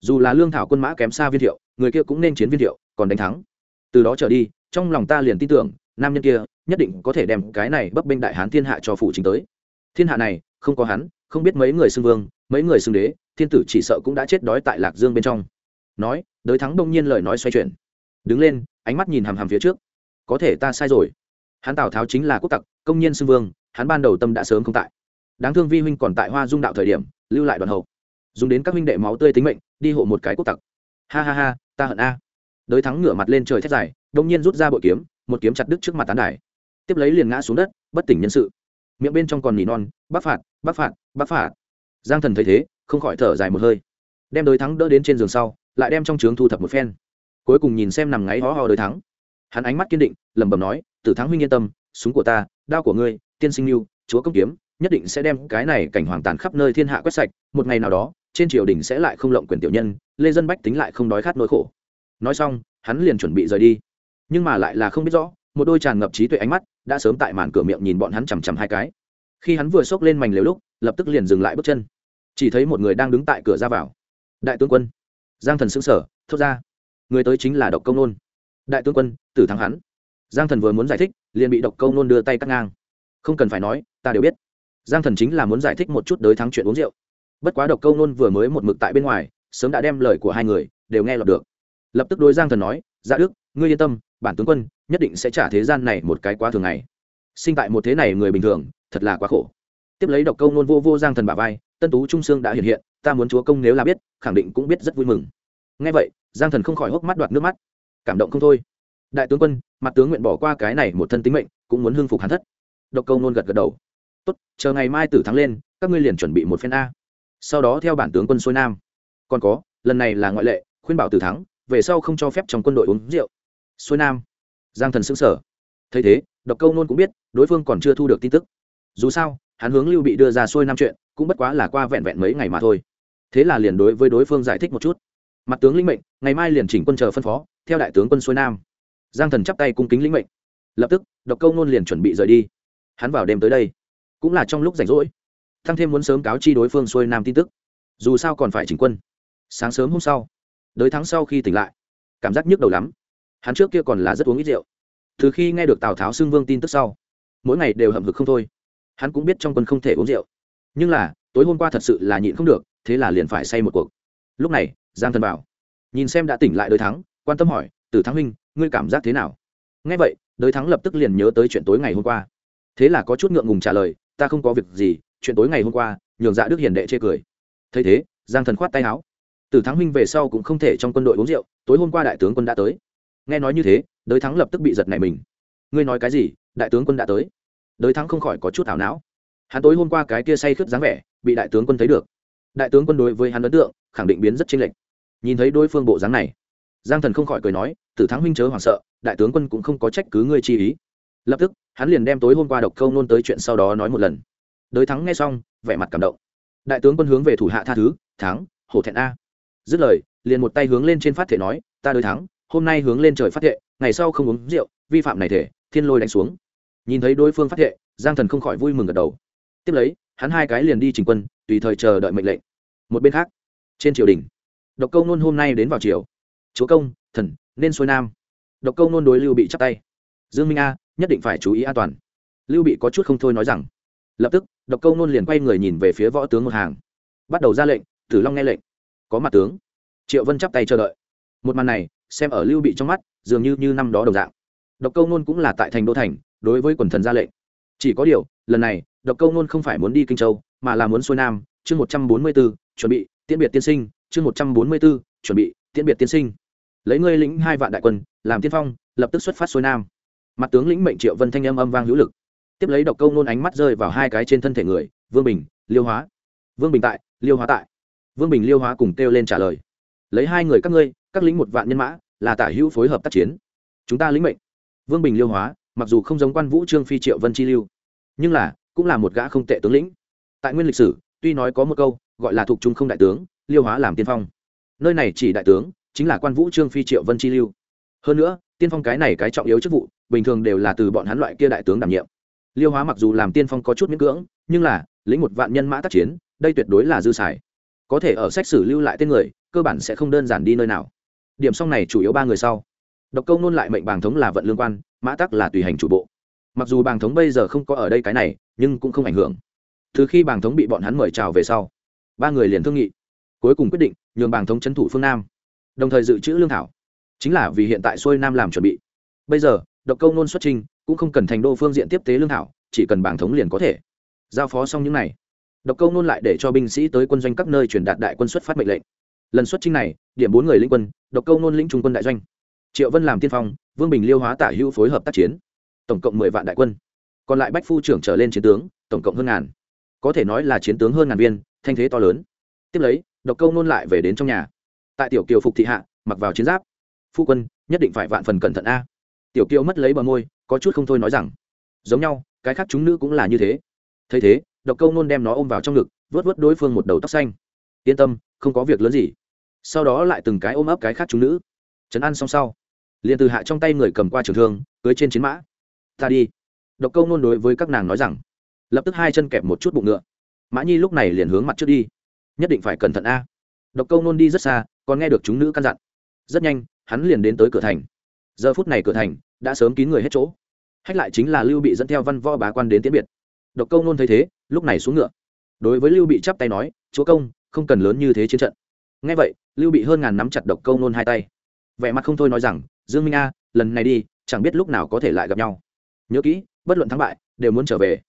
Dù là lương thảo quân mã kém xa viên thiệu, người kia cũng nên chiến viên thiệu, còn đánh thắng. Từ đó trở đi, trong lòng ta liền tin tưởng, nam nhân kia, nhất định có thể đem cái này bấp bênh đại hán thiên hạ cho phủ chính tới. Thiên hạ này, không có hắn không biết mấy người xưng vương, mấy người xưng đế, thiên tử chỉ sợ cũng đã chết đói tại lạc dương bên trong. Nói, đới thắng đông nhiên lời nói xoay chuyển. Đứng lên, ánh mắt nhìn hàm hàm phía trước. Có thể ta sai rồi. Hắn tào tháo chính là quốc tặc, công nhân xưng vương, hắn ban đầu tâm đã sớm không tại. Đáng thương vi huynh còn tại hoa dung đạo thời điểm, lưu lại đoàn hậu. Dùng đến các huynh đệ máu tươi tính mệnh, đi hộ một cái quốc tặc. Ha ha ha, ta hận a. Đới thắng ngửa mặt lên trời thét dài, đông nhiên rút ra bội kiếm, một kiếm chặt đứt trước mặt tán đài. Tiếp lấy liền ngã xuống đất, bất tỉnh nhân sự. Miệng bên trong còn nỉ non bắc phạt bắc phạt bắc phạt. Giang thần thấy thế, không khỏi thở dài một hơi. Đem đới thắng đỡ đến trên giường sau, lại đem trong trướng thu thập một phen. Cuối cùng nhìn xem nằm ngáy ho ho đới thắng. Hắn ánh mắt kiên định, lẩm bẩm nói, tử thắng huynh yên tâm, súng của ta, đao của ngươi, tiên sinh lưu chúa công kiếm, nhất định sẽ đem cái này cảnh hoàng tàn khắp nơi thiên hạ quét sạch, một ngày nào đó, trên triều đình sẽ lại không lộng quyền tiểu nhân, lê dân bách tính lại không đói khát nỗi khổ. Nói xong, hắn liền chuẩn bị rời đi. Nhưng mà lại là không biết rõ, một đôi tràn ngập trí tuệ ánh mắt đã sớm tại màn cửa miệng nhìn bọn hắn chằm chằm hai cái khi hắn vừa xốc lên mảnh lều lúc, lập tức liền dừng lại bước chân. Chỉ thấy một người đang đứng tại cửa ra vào. Đại tướng quân. Giang thần xứng sở thốt ra. Người tới chính là độc công nôn. Đại tướng quân, tử thắng hắn. Giang thần vừa muốn giải thích, liền bị độc công nôn đưa tay cắt ngang. Không cần phải nói, ta đều biết. Giang thần chính là muốn giải thích một chút đới thắng chuyện uống rượu. Bất quá độc câu nôn vừa mới một mực tại bên ngoài, sớm đã đem lời của hai người đều nghe lọt được. Lập tức đôi giang thần nói dạ đức, ngươi yên tâm, bản tướng quân nhất định sẽ trả thế gian này một cái quá thường ngày. Sinh tại một thế này người bình thường thật là quá khổ. Tiếp lấy độc câu nôn vô vô giang thần bà vai, tân tú trung sương đã hiện hiện, ta muốn chúa công nếu là biết, khẳng định cũng biết rất vui mừng. Ngay vậy, giang thần không khỏi hốc mắt đoạt nước mắt. Cảm động không thôi. Đại tướng quân, mặt tướng nguyện bỏ qua cái này một thân tính mệnh, cũng muốn hưng phục hắn thất. Độc câu nôn gật gật đầu. Tốt, chờ ngày mai tử thắng lên, các ngươi liền chuẩn bị một phen a. Sau đó theo bản tướng quân xuôi nam. Còn có, lần này là ngoại lệ, khuyên bảo tử thắng, về sau không cho phép trong quân đội uống rượu. Xuôi nam. Giang thần xứng sở thấy thế, độc câu nôn cũng biết, đối phương còn chưa thu được tin tức dù sao, hắn hướng lưu bị đưa ra xuôi nam chuyện, cũng bất quá là qua vẹn vẹn mấy ngày mà thôi. Thế là liền đối với đối phương giải thích một chút. Mặt tướng lĩnh mệnh, ngày mai liền chỉnh quân chờ phân phó, theo đại tướng quân xuôi nam. Giang thần chắp tay cung kính lĩnh mệnh. Lập tức, độc câu nôn liền chuẩn bị rời đi. Hắn vào đêm tới đây. Cũng là trong lúc rảnh rỗi, thăng thêm muốn sớm cáo chi đối phương xuôi nam tin tức. Dù sao còn phải chỉnh quân. Sáng sớm hôm sau, đới thắng sau khi tỉnh lại, cảm giác nhức đầu lắm. Hắn trước kia còn là rất uống ít rượu. Từ khi nghe được tào tháo xưng vương tin tức sau, mỗi ngày đều hậm hực không thôi hắn cũng biết trong quân không thể uống rượu. Nhưng là, tối hôm qua thật sự là nhịn không được, thế là liền phải say một cuộc. Lúc này, giang thần bảo, nhìn xem đã tỉnh lại đới thắng, quan tâm hỏi từ thắng huynh, ngươi cảm giác thế nào? Ngay vậy, đới thắng lập tức liền nhớ tới chuyện tối ngày hôm qua. Thế là có chút ngượng ngùng trả lời, ta không có việc gì, chuyện tối ngày hôm qua, nhường dạ đức hiền đệ chê cười. Thấy thế, giang thần khoát tay áo. Từ thắng huynh về sau cũng không thể trong quân đội uống rượu, tối hôm qua đại tướng quân đã tới. Nghe nói như thế, đới thắng lập tức bị giật nảy mình. Ngươi nói cái gì? Đại tướng quân đã tới đới thắng không khỏi có chút ảo não. Hắn tối hôm qua cái kia say khướt dáng vẻ, bị đại tướng quân thấy được. Đại tướng quân đối với hắn ấn tượng, khẳng định biến rất chênh lệch. Nhìn thấy đối phương bộ dáng này, giang thần không khỏi cười nói, tử thắng huynh chớ hoảng sợ, đại tướng quân cũng không có trách cứ ngươi chi ý. Lập tức, hắn liền đem tối hôm qua độc câu nôn tới chuyện sau đó nói một lần. Đới thắng nghe xong, vẻ mặt cảm động. Đại tướng quân hướng về thủ hạ tha thứ, thắng, hổ thẹn a. Dứt lời, liền một tay hướng lên trên phát thể nói, ta đới thắng, hôm nay hướng lên trời phát thệ, ngày sau không uống rượu, vi phạm này thể, thiên lôi đánh xuống nhìn thấy đối phương phát thệ, giang thần không khỏi vui mừng gật đầu. Tiếp lấy, hắn hai cái liền đi trình quân, tùy thời chờ đợi mệnh lệnh. Một bên khác, trên triều đình, độc câu nôn hôm nay đến vào triều. Chúa công, thần, nên xuôi nam. Độc câu nôn đối lưu bị chắp tay. Dương minh a, nhất định phải chú ý an toàn. Lưu bị có chút không thôi nói rằng. Lập tức, độc câu nôn liền quay người nhìn về phía võ tướng một hàng. Bắt đầu ra lệnh, tử long nghe lệnh. Có mặt tướng. Triệu vân chắp tay chờ đợi. Một màn này, xem ở lưu bị trong mắt, dường như như năm đó đồng dạng. Độc câu nôn cũng là tại thành đô thành đối với quần thần ra lệnh. Chỉ có điều, lần này, độc câu nôn không phải muốn đi kinh châu, mà là muốn xuôi nam, chương một trăm bốn mươi b ố chuẩn bị, tiễn biệt tiên sinh, chương một trăm bốn mươi b ố chuẩn bị, tiễn biệt tiên sinh. Lấy ngươi lĩnh hai vạn đại quân, làm tiên phong, lập tức xuất phát xuôi nam. Mặt tướng lĩnh mệnh triệu vân thanh âm âm vang hữu lực. Tiếp lấy độc câu nôn ánh mắt rơi vào hai cái trên thân thể người, vương bình, liêu hóa. Vương bình tại, liêu hóa tại. Vương bình, liêu hóa cùng kêu lên trả lời. Lấy hai người các ngươi, các lĩnh một vạn nhân mã, là tả hữu phối hợp tác chiến. Chúng ta lĩnh mệnh. Vương bình, liêu hóa mặc dù không giống quan vũ trương phi triệu vân chi lưu, nhưng là, cũng là một gã không tệ tướng lĩnh. Tại nguyên lịch sử, tuy nói có một câu, gọi là thuộc trung không đại tướng, liêu hóa làm tiên phong. Nơi này chỉ đại tướng, chính là quan vũ trương phi triệu vân chi lưu. Hơn nữa, tiên phong cái này cái trọng yếu chức vụ, bình thường đều là từ bọn hắn loại kia đại tướng đảm nhiệm. Liêu hóa mặc dù làm tiên phong có chút miễn cưỡng, nhưng là, lĩnh một vạn nhân mã tác chiến, đây tuyệt đối là dư xài. Có thể ở sách sử lưu lại tên người, cơ bản sẽ không đơn giản đi nơi nào. Điểm song này chủ yếu ba người sau. Độc câu nôn lại mệnh bàng thống là vận lương quan mã tắc là tùy hành chủ bộ. Mặc dù bàng thống bây giờ không có ở đây cái này, nhưng cũng không ảnh hưởng. Từ khi bàng thống bị bọn hắn mời chào về sau, ba người liền thương nghị, cuối cùng quyết định nhường bàng thống trấn thủ phương nam, đồng thời dự trữ lương thảo. Chính là vì hiện tại xuôi nam làm chuẩn bị. Bây giờ, độc câu nôn xuất trình cũng không cần thành đô phương diện tiếp tế lương thảo, chỉ cần bảng thống liền có thể. Giao phó xong những này, độc câu nôn lại để cho binh sĩ tới quân doanh các nơi truyền đạt đại quân xuất phát mệnh lệnh. Lần xuất trình này, điểm bốn người lĩnh quân, độc câu nôn lĩnh trung quân đại doanh. Triệu vân làm tiên phong vương bình liêu hóa tả hữu phối hợp tác chiến tổng cộng mười vạn đại quân còn lại bách phu trưởng trở lên chiến tướng tổng cộng hơn ngàn có thể nói là chiến tướng hơn ngàn viên thanh thế to lớn tiếp lấy độc câu nôn lại về đến trong nhà tại tiểu kiều phục thị hạ mặc vào chiến giáp phu quân nhất định phải vạn phần cẩn thận a tiểu kiều mất lấy bờ môi có chút không thôi nói rằng giống nhau cái khác chúng nữ cũng là như thế thấy thế độc câu nôn đem nó ôm vào trong ngực vớt vớt đối phương một đầu tóc xanh yên tâm không có việc lớn gì sau đó lại từng cái ôm ấp cái khác chúng nữ trấn an xong sau liền từ hạ trong tay người cầm qua trường thương, cưới trên chiến mã. Ta đi. Độc câu nôn đối với các nàng nói rằng, lập tức hai chân kẹp một chút bụng ngựa. Mã nhi lúc này liền hướng mặt trước đi. Nhất định phải cẩn thận a. Độc câu nôn đi rất xa, còn nghe được chúng nữ căn dặn. Rất nhanh, hắn liền đến tới cửa thành. Giờ phút này cửa thành đã sớm kín người hết chỗ. Hách lại chính là lưu bị dẫn theo văn võ bá quan đến tiễn biệt. Độc câu nôn thấy thế, lúc này xuống ngựa. Đối với lưu bị chắp tay nói, chúa công, không cần lớn như thế chiến trận. Ngay vậy, lưu bị hơn ngàn nắm chặt độc câu nôn hai tay. Vẻ mặt không thôi nói rằng dương minh a, lần này đi, chẳng biết lúc nào có thể lại gặp nhau. Nhớ kỹ, bất luận thắng bại, đều muốn trở về.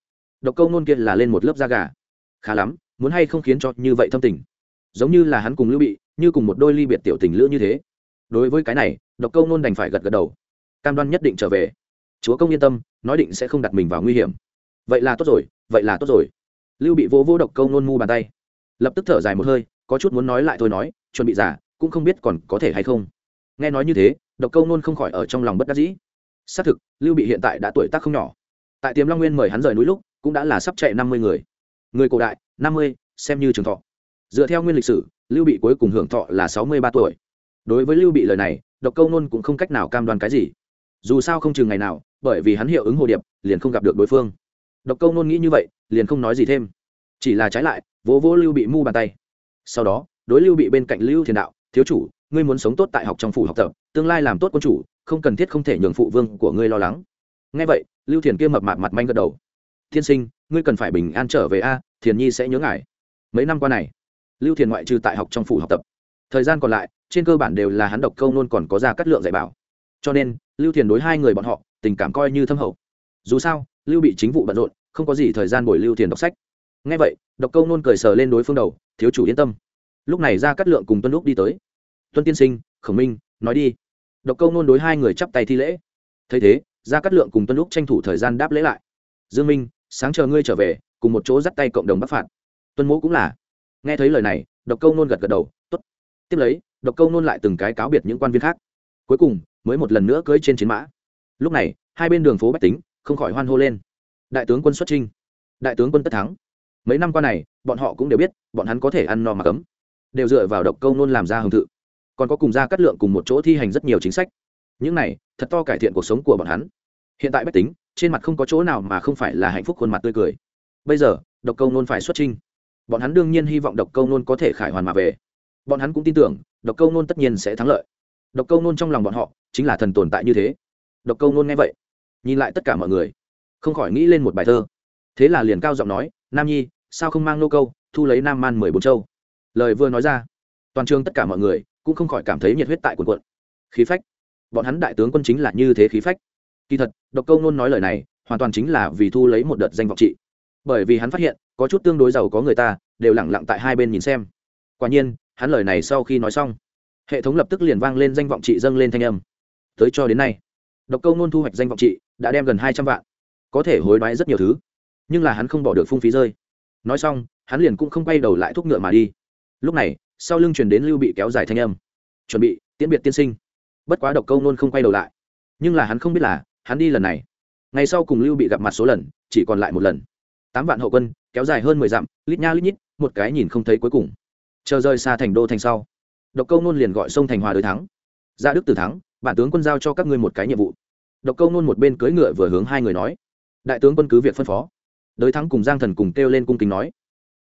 Độc câu nôn kia là lên một lớp da gà. Khá lắm, muốn hay không khiến cho như vậy thâm tình? Giống như là hắn cùng lưu bị, như cùng một đôi ly biệt tiểu tình lữ như thế. Đối với cái này, độc câu nôn đành phải gật gật đầu. Cam đoan nhất định trở về. Chúa công yên tâm, nói định sẽ không đặt mình vào nguy hiểm. Vậy là tốt rồi, vậy là tốt rồi. Lưu bị vô vô độc câu nôn mu bàn tay. Lập tức thở dài một hơi, có chút muốn nói lại thôi nói, chuẩn bị giả, cũng không biết còn có thể hay không. Nghe nói như thế độc câu nôn không khỏi ở trong lòng bất đắc dĩ. Xác thực, lưu bị hiện tại đã tuổi tác không nhỏ. Tại tiềm long nguyên mời hắn rời núi lúc, cũng đã là sắp chạy năm mươi người. Người cổ đại, năm mươi, xem như trường thọ. Dựa theo nguyên lịch sử, lưu bị cuối cùng hưởng thọ là sáu mươi ba tuổi. Đối với lưu bị lời này, độc câu nôn cũng không cách nào cam đoan cái gì. Dù sao không chừng ngày nào, bởi vì hắn hiệu ứng hồ điệp, liền không gặp được đối phương. Độc câu nôn nghĩ như vậy, liền không nói gì thêm. Chỉ là trái lại, vỗ vỗ lưu bị mu bàn tay. Sau đó, đối lưu bị bên cạnh lưu thiền đạo, thiếu chủ, ngươi muốn sống tốt tại học trong phủ học tập tương lai làm tốt quân chủ, không cần thiết không thể nhường phụ vương của ngươi lo lắng. Ngay vậy, lưu thiền kia mập mạp mặt manh gật đầu. Tiên sinh, ngươi cần phải bình an trở về a, thiền nhi sẽ nhớ ngài. Mấy năm qua này, lưu thiền ngoại trừ tại học trong phủ học tập. Thời gian còn lại, trên cơ bản đều là hắn độc câu nôn còn có ra cắt lượng dạy bảo. Cho nên, lưu thiền đối hai người bọn họ, tình cảm coi như thâm hậu. Dù sao, lưu bị chính vụ bận rộn, không có gì thời gian bồi lưu thiền đọc sách. Ngay vậy, độc câu nôn cười sờ lên đối phương đầu, thiếu chủ yên tâm. Lúc này ra cắt lượng cùng tuân lúc đi tới. Tuân tiên sinh, khổng minh nói đi. Độc câu nôn đối hai người chắp tay thi lễ. Thấy thế ra Cát lượng cùng tuân lúc tranh thủ thời gian đáp lễ lại. Dương minh, sáng chờ ngươi trở về, cùng một chỗ dắt tay cộng đồng bắc phạt. Tuân mỗ cũng là. Nghe thấy lời này, độc câu nôn gật gật đầu, tốt. tiếp lấy, độc câu nôn lại từng cái cáo biệt những quan viên khác. Cuối cùng, mới một lần nữa cưỡi trên chiến mã. Lúc này, hai bên đường phố bách tính, không khỏi hoan hô lên. Đại tướng quân xuất trinh đại tướng quân tất thắng. Mấy năm qua này, bọn họ cũng đều biết, bọn hắn có thể ăn no mà cấm. Đều dựa vào độc câu nôn làm ra hưởng thự còn có cùng ra cắt lượng cùng một chỗ thi hành rất nhiều chính sách. Những này, thật to cải thiện cuộc sống của bọn hắn. Hiện tại bách tính, trên mặt không có chỗ nào mà không phải là hạnh phúc khuôn mặt tươi cười. Bây giờ, độc câu nôn phải xuất trinh. Bọn hắn đương nhiên hy vọng độc câu nôn có thể khải hoàn mà về. Bọn hắn cũng tin tưởng, độc câu nôn tất nhiên sẽ thắng lợi. Độc câu nôn trong lòng bọn họ, chính là thần tồn tại như thế. Độc câu nôn nghe vậy, nhìn lại tất cả mọi người, không khỏi nghĩ lên một bài thơ. Thế là liền cao giọng nói, nam nhi, sao không mang nô câu, thu lấy nam man mười bốn châu? Lời vừa nói ra, toàn trường tất cả mọi người cũng không khỏi cảm thấy nhiệt huyết tại quần quận khí phách. Bọn hắn đại tướng quân chính là như thế khí phách. Kỳ thật, độc câu nôn nói lời này, hoàn toàn chính là vì thu lấy một đợt danh vọng trị. Bởi vì hắn phát hiện, có chút tương đối giàu có người ta, đều lẳng lặng tại hai bên nhìn xem. Quả nhiên, hắn lời này sau khi nói xong, hệ thống lập tức liền vang lên danh vọng trị dâng lên thanh âm. Tới cho đến nay, độc câu nôn thu hoạch danh vọng trị đã đem gần hai trăm vạn. Có thể hối đoái rất nhiều thứ, nhưng là hắn không bỏ được phung phí rơi. Nói xong, hắn liền cũng không quay đầu lại thúc ngựa mà đi. Lúc này sau lưng chuyển đến lưu bị kéo dài thanh âm. Chuẩn bị, tiễn biệt tiên sinh. Bất quá độc câu nôn không quay đầu lại. Nhưng là hắn không biết là, hắn đi lần này. Ngày sau cùng lưu bị gặp mặt số lần, chỉ còn lại một lần. Tám vạn hậu quân, kéo dài hơn mười dặm, lít nha lít nhít, một cái nhìn không thấy cuối cùng. Chờ rơi xa thành đô thành sau, độc câu nôn liền gọi sông thành hòa đối thắng. Ra đức tử thắng, bản tướng quân giao cho các ngươi một cái nhiệm vụ. Độc câu nôn một bên cưỡi ngựa vừa hướng hai người nói. Đại tướng quân cứ việc phân phó. Đới thắng cùng giang thần cùng kêu lên cung kính nói.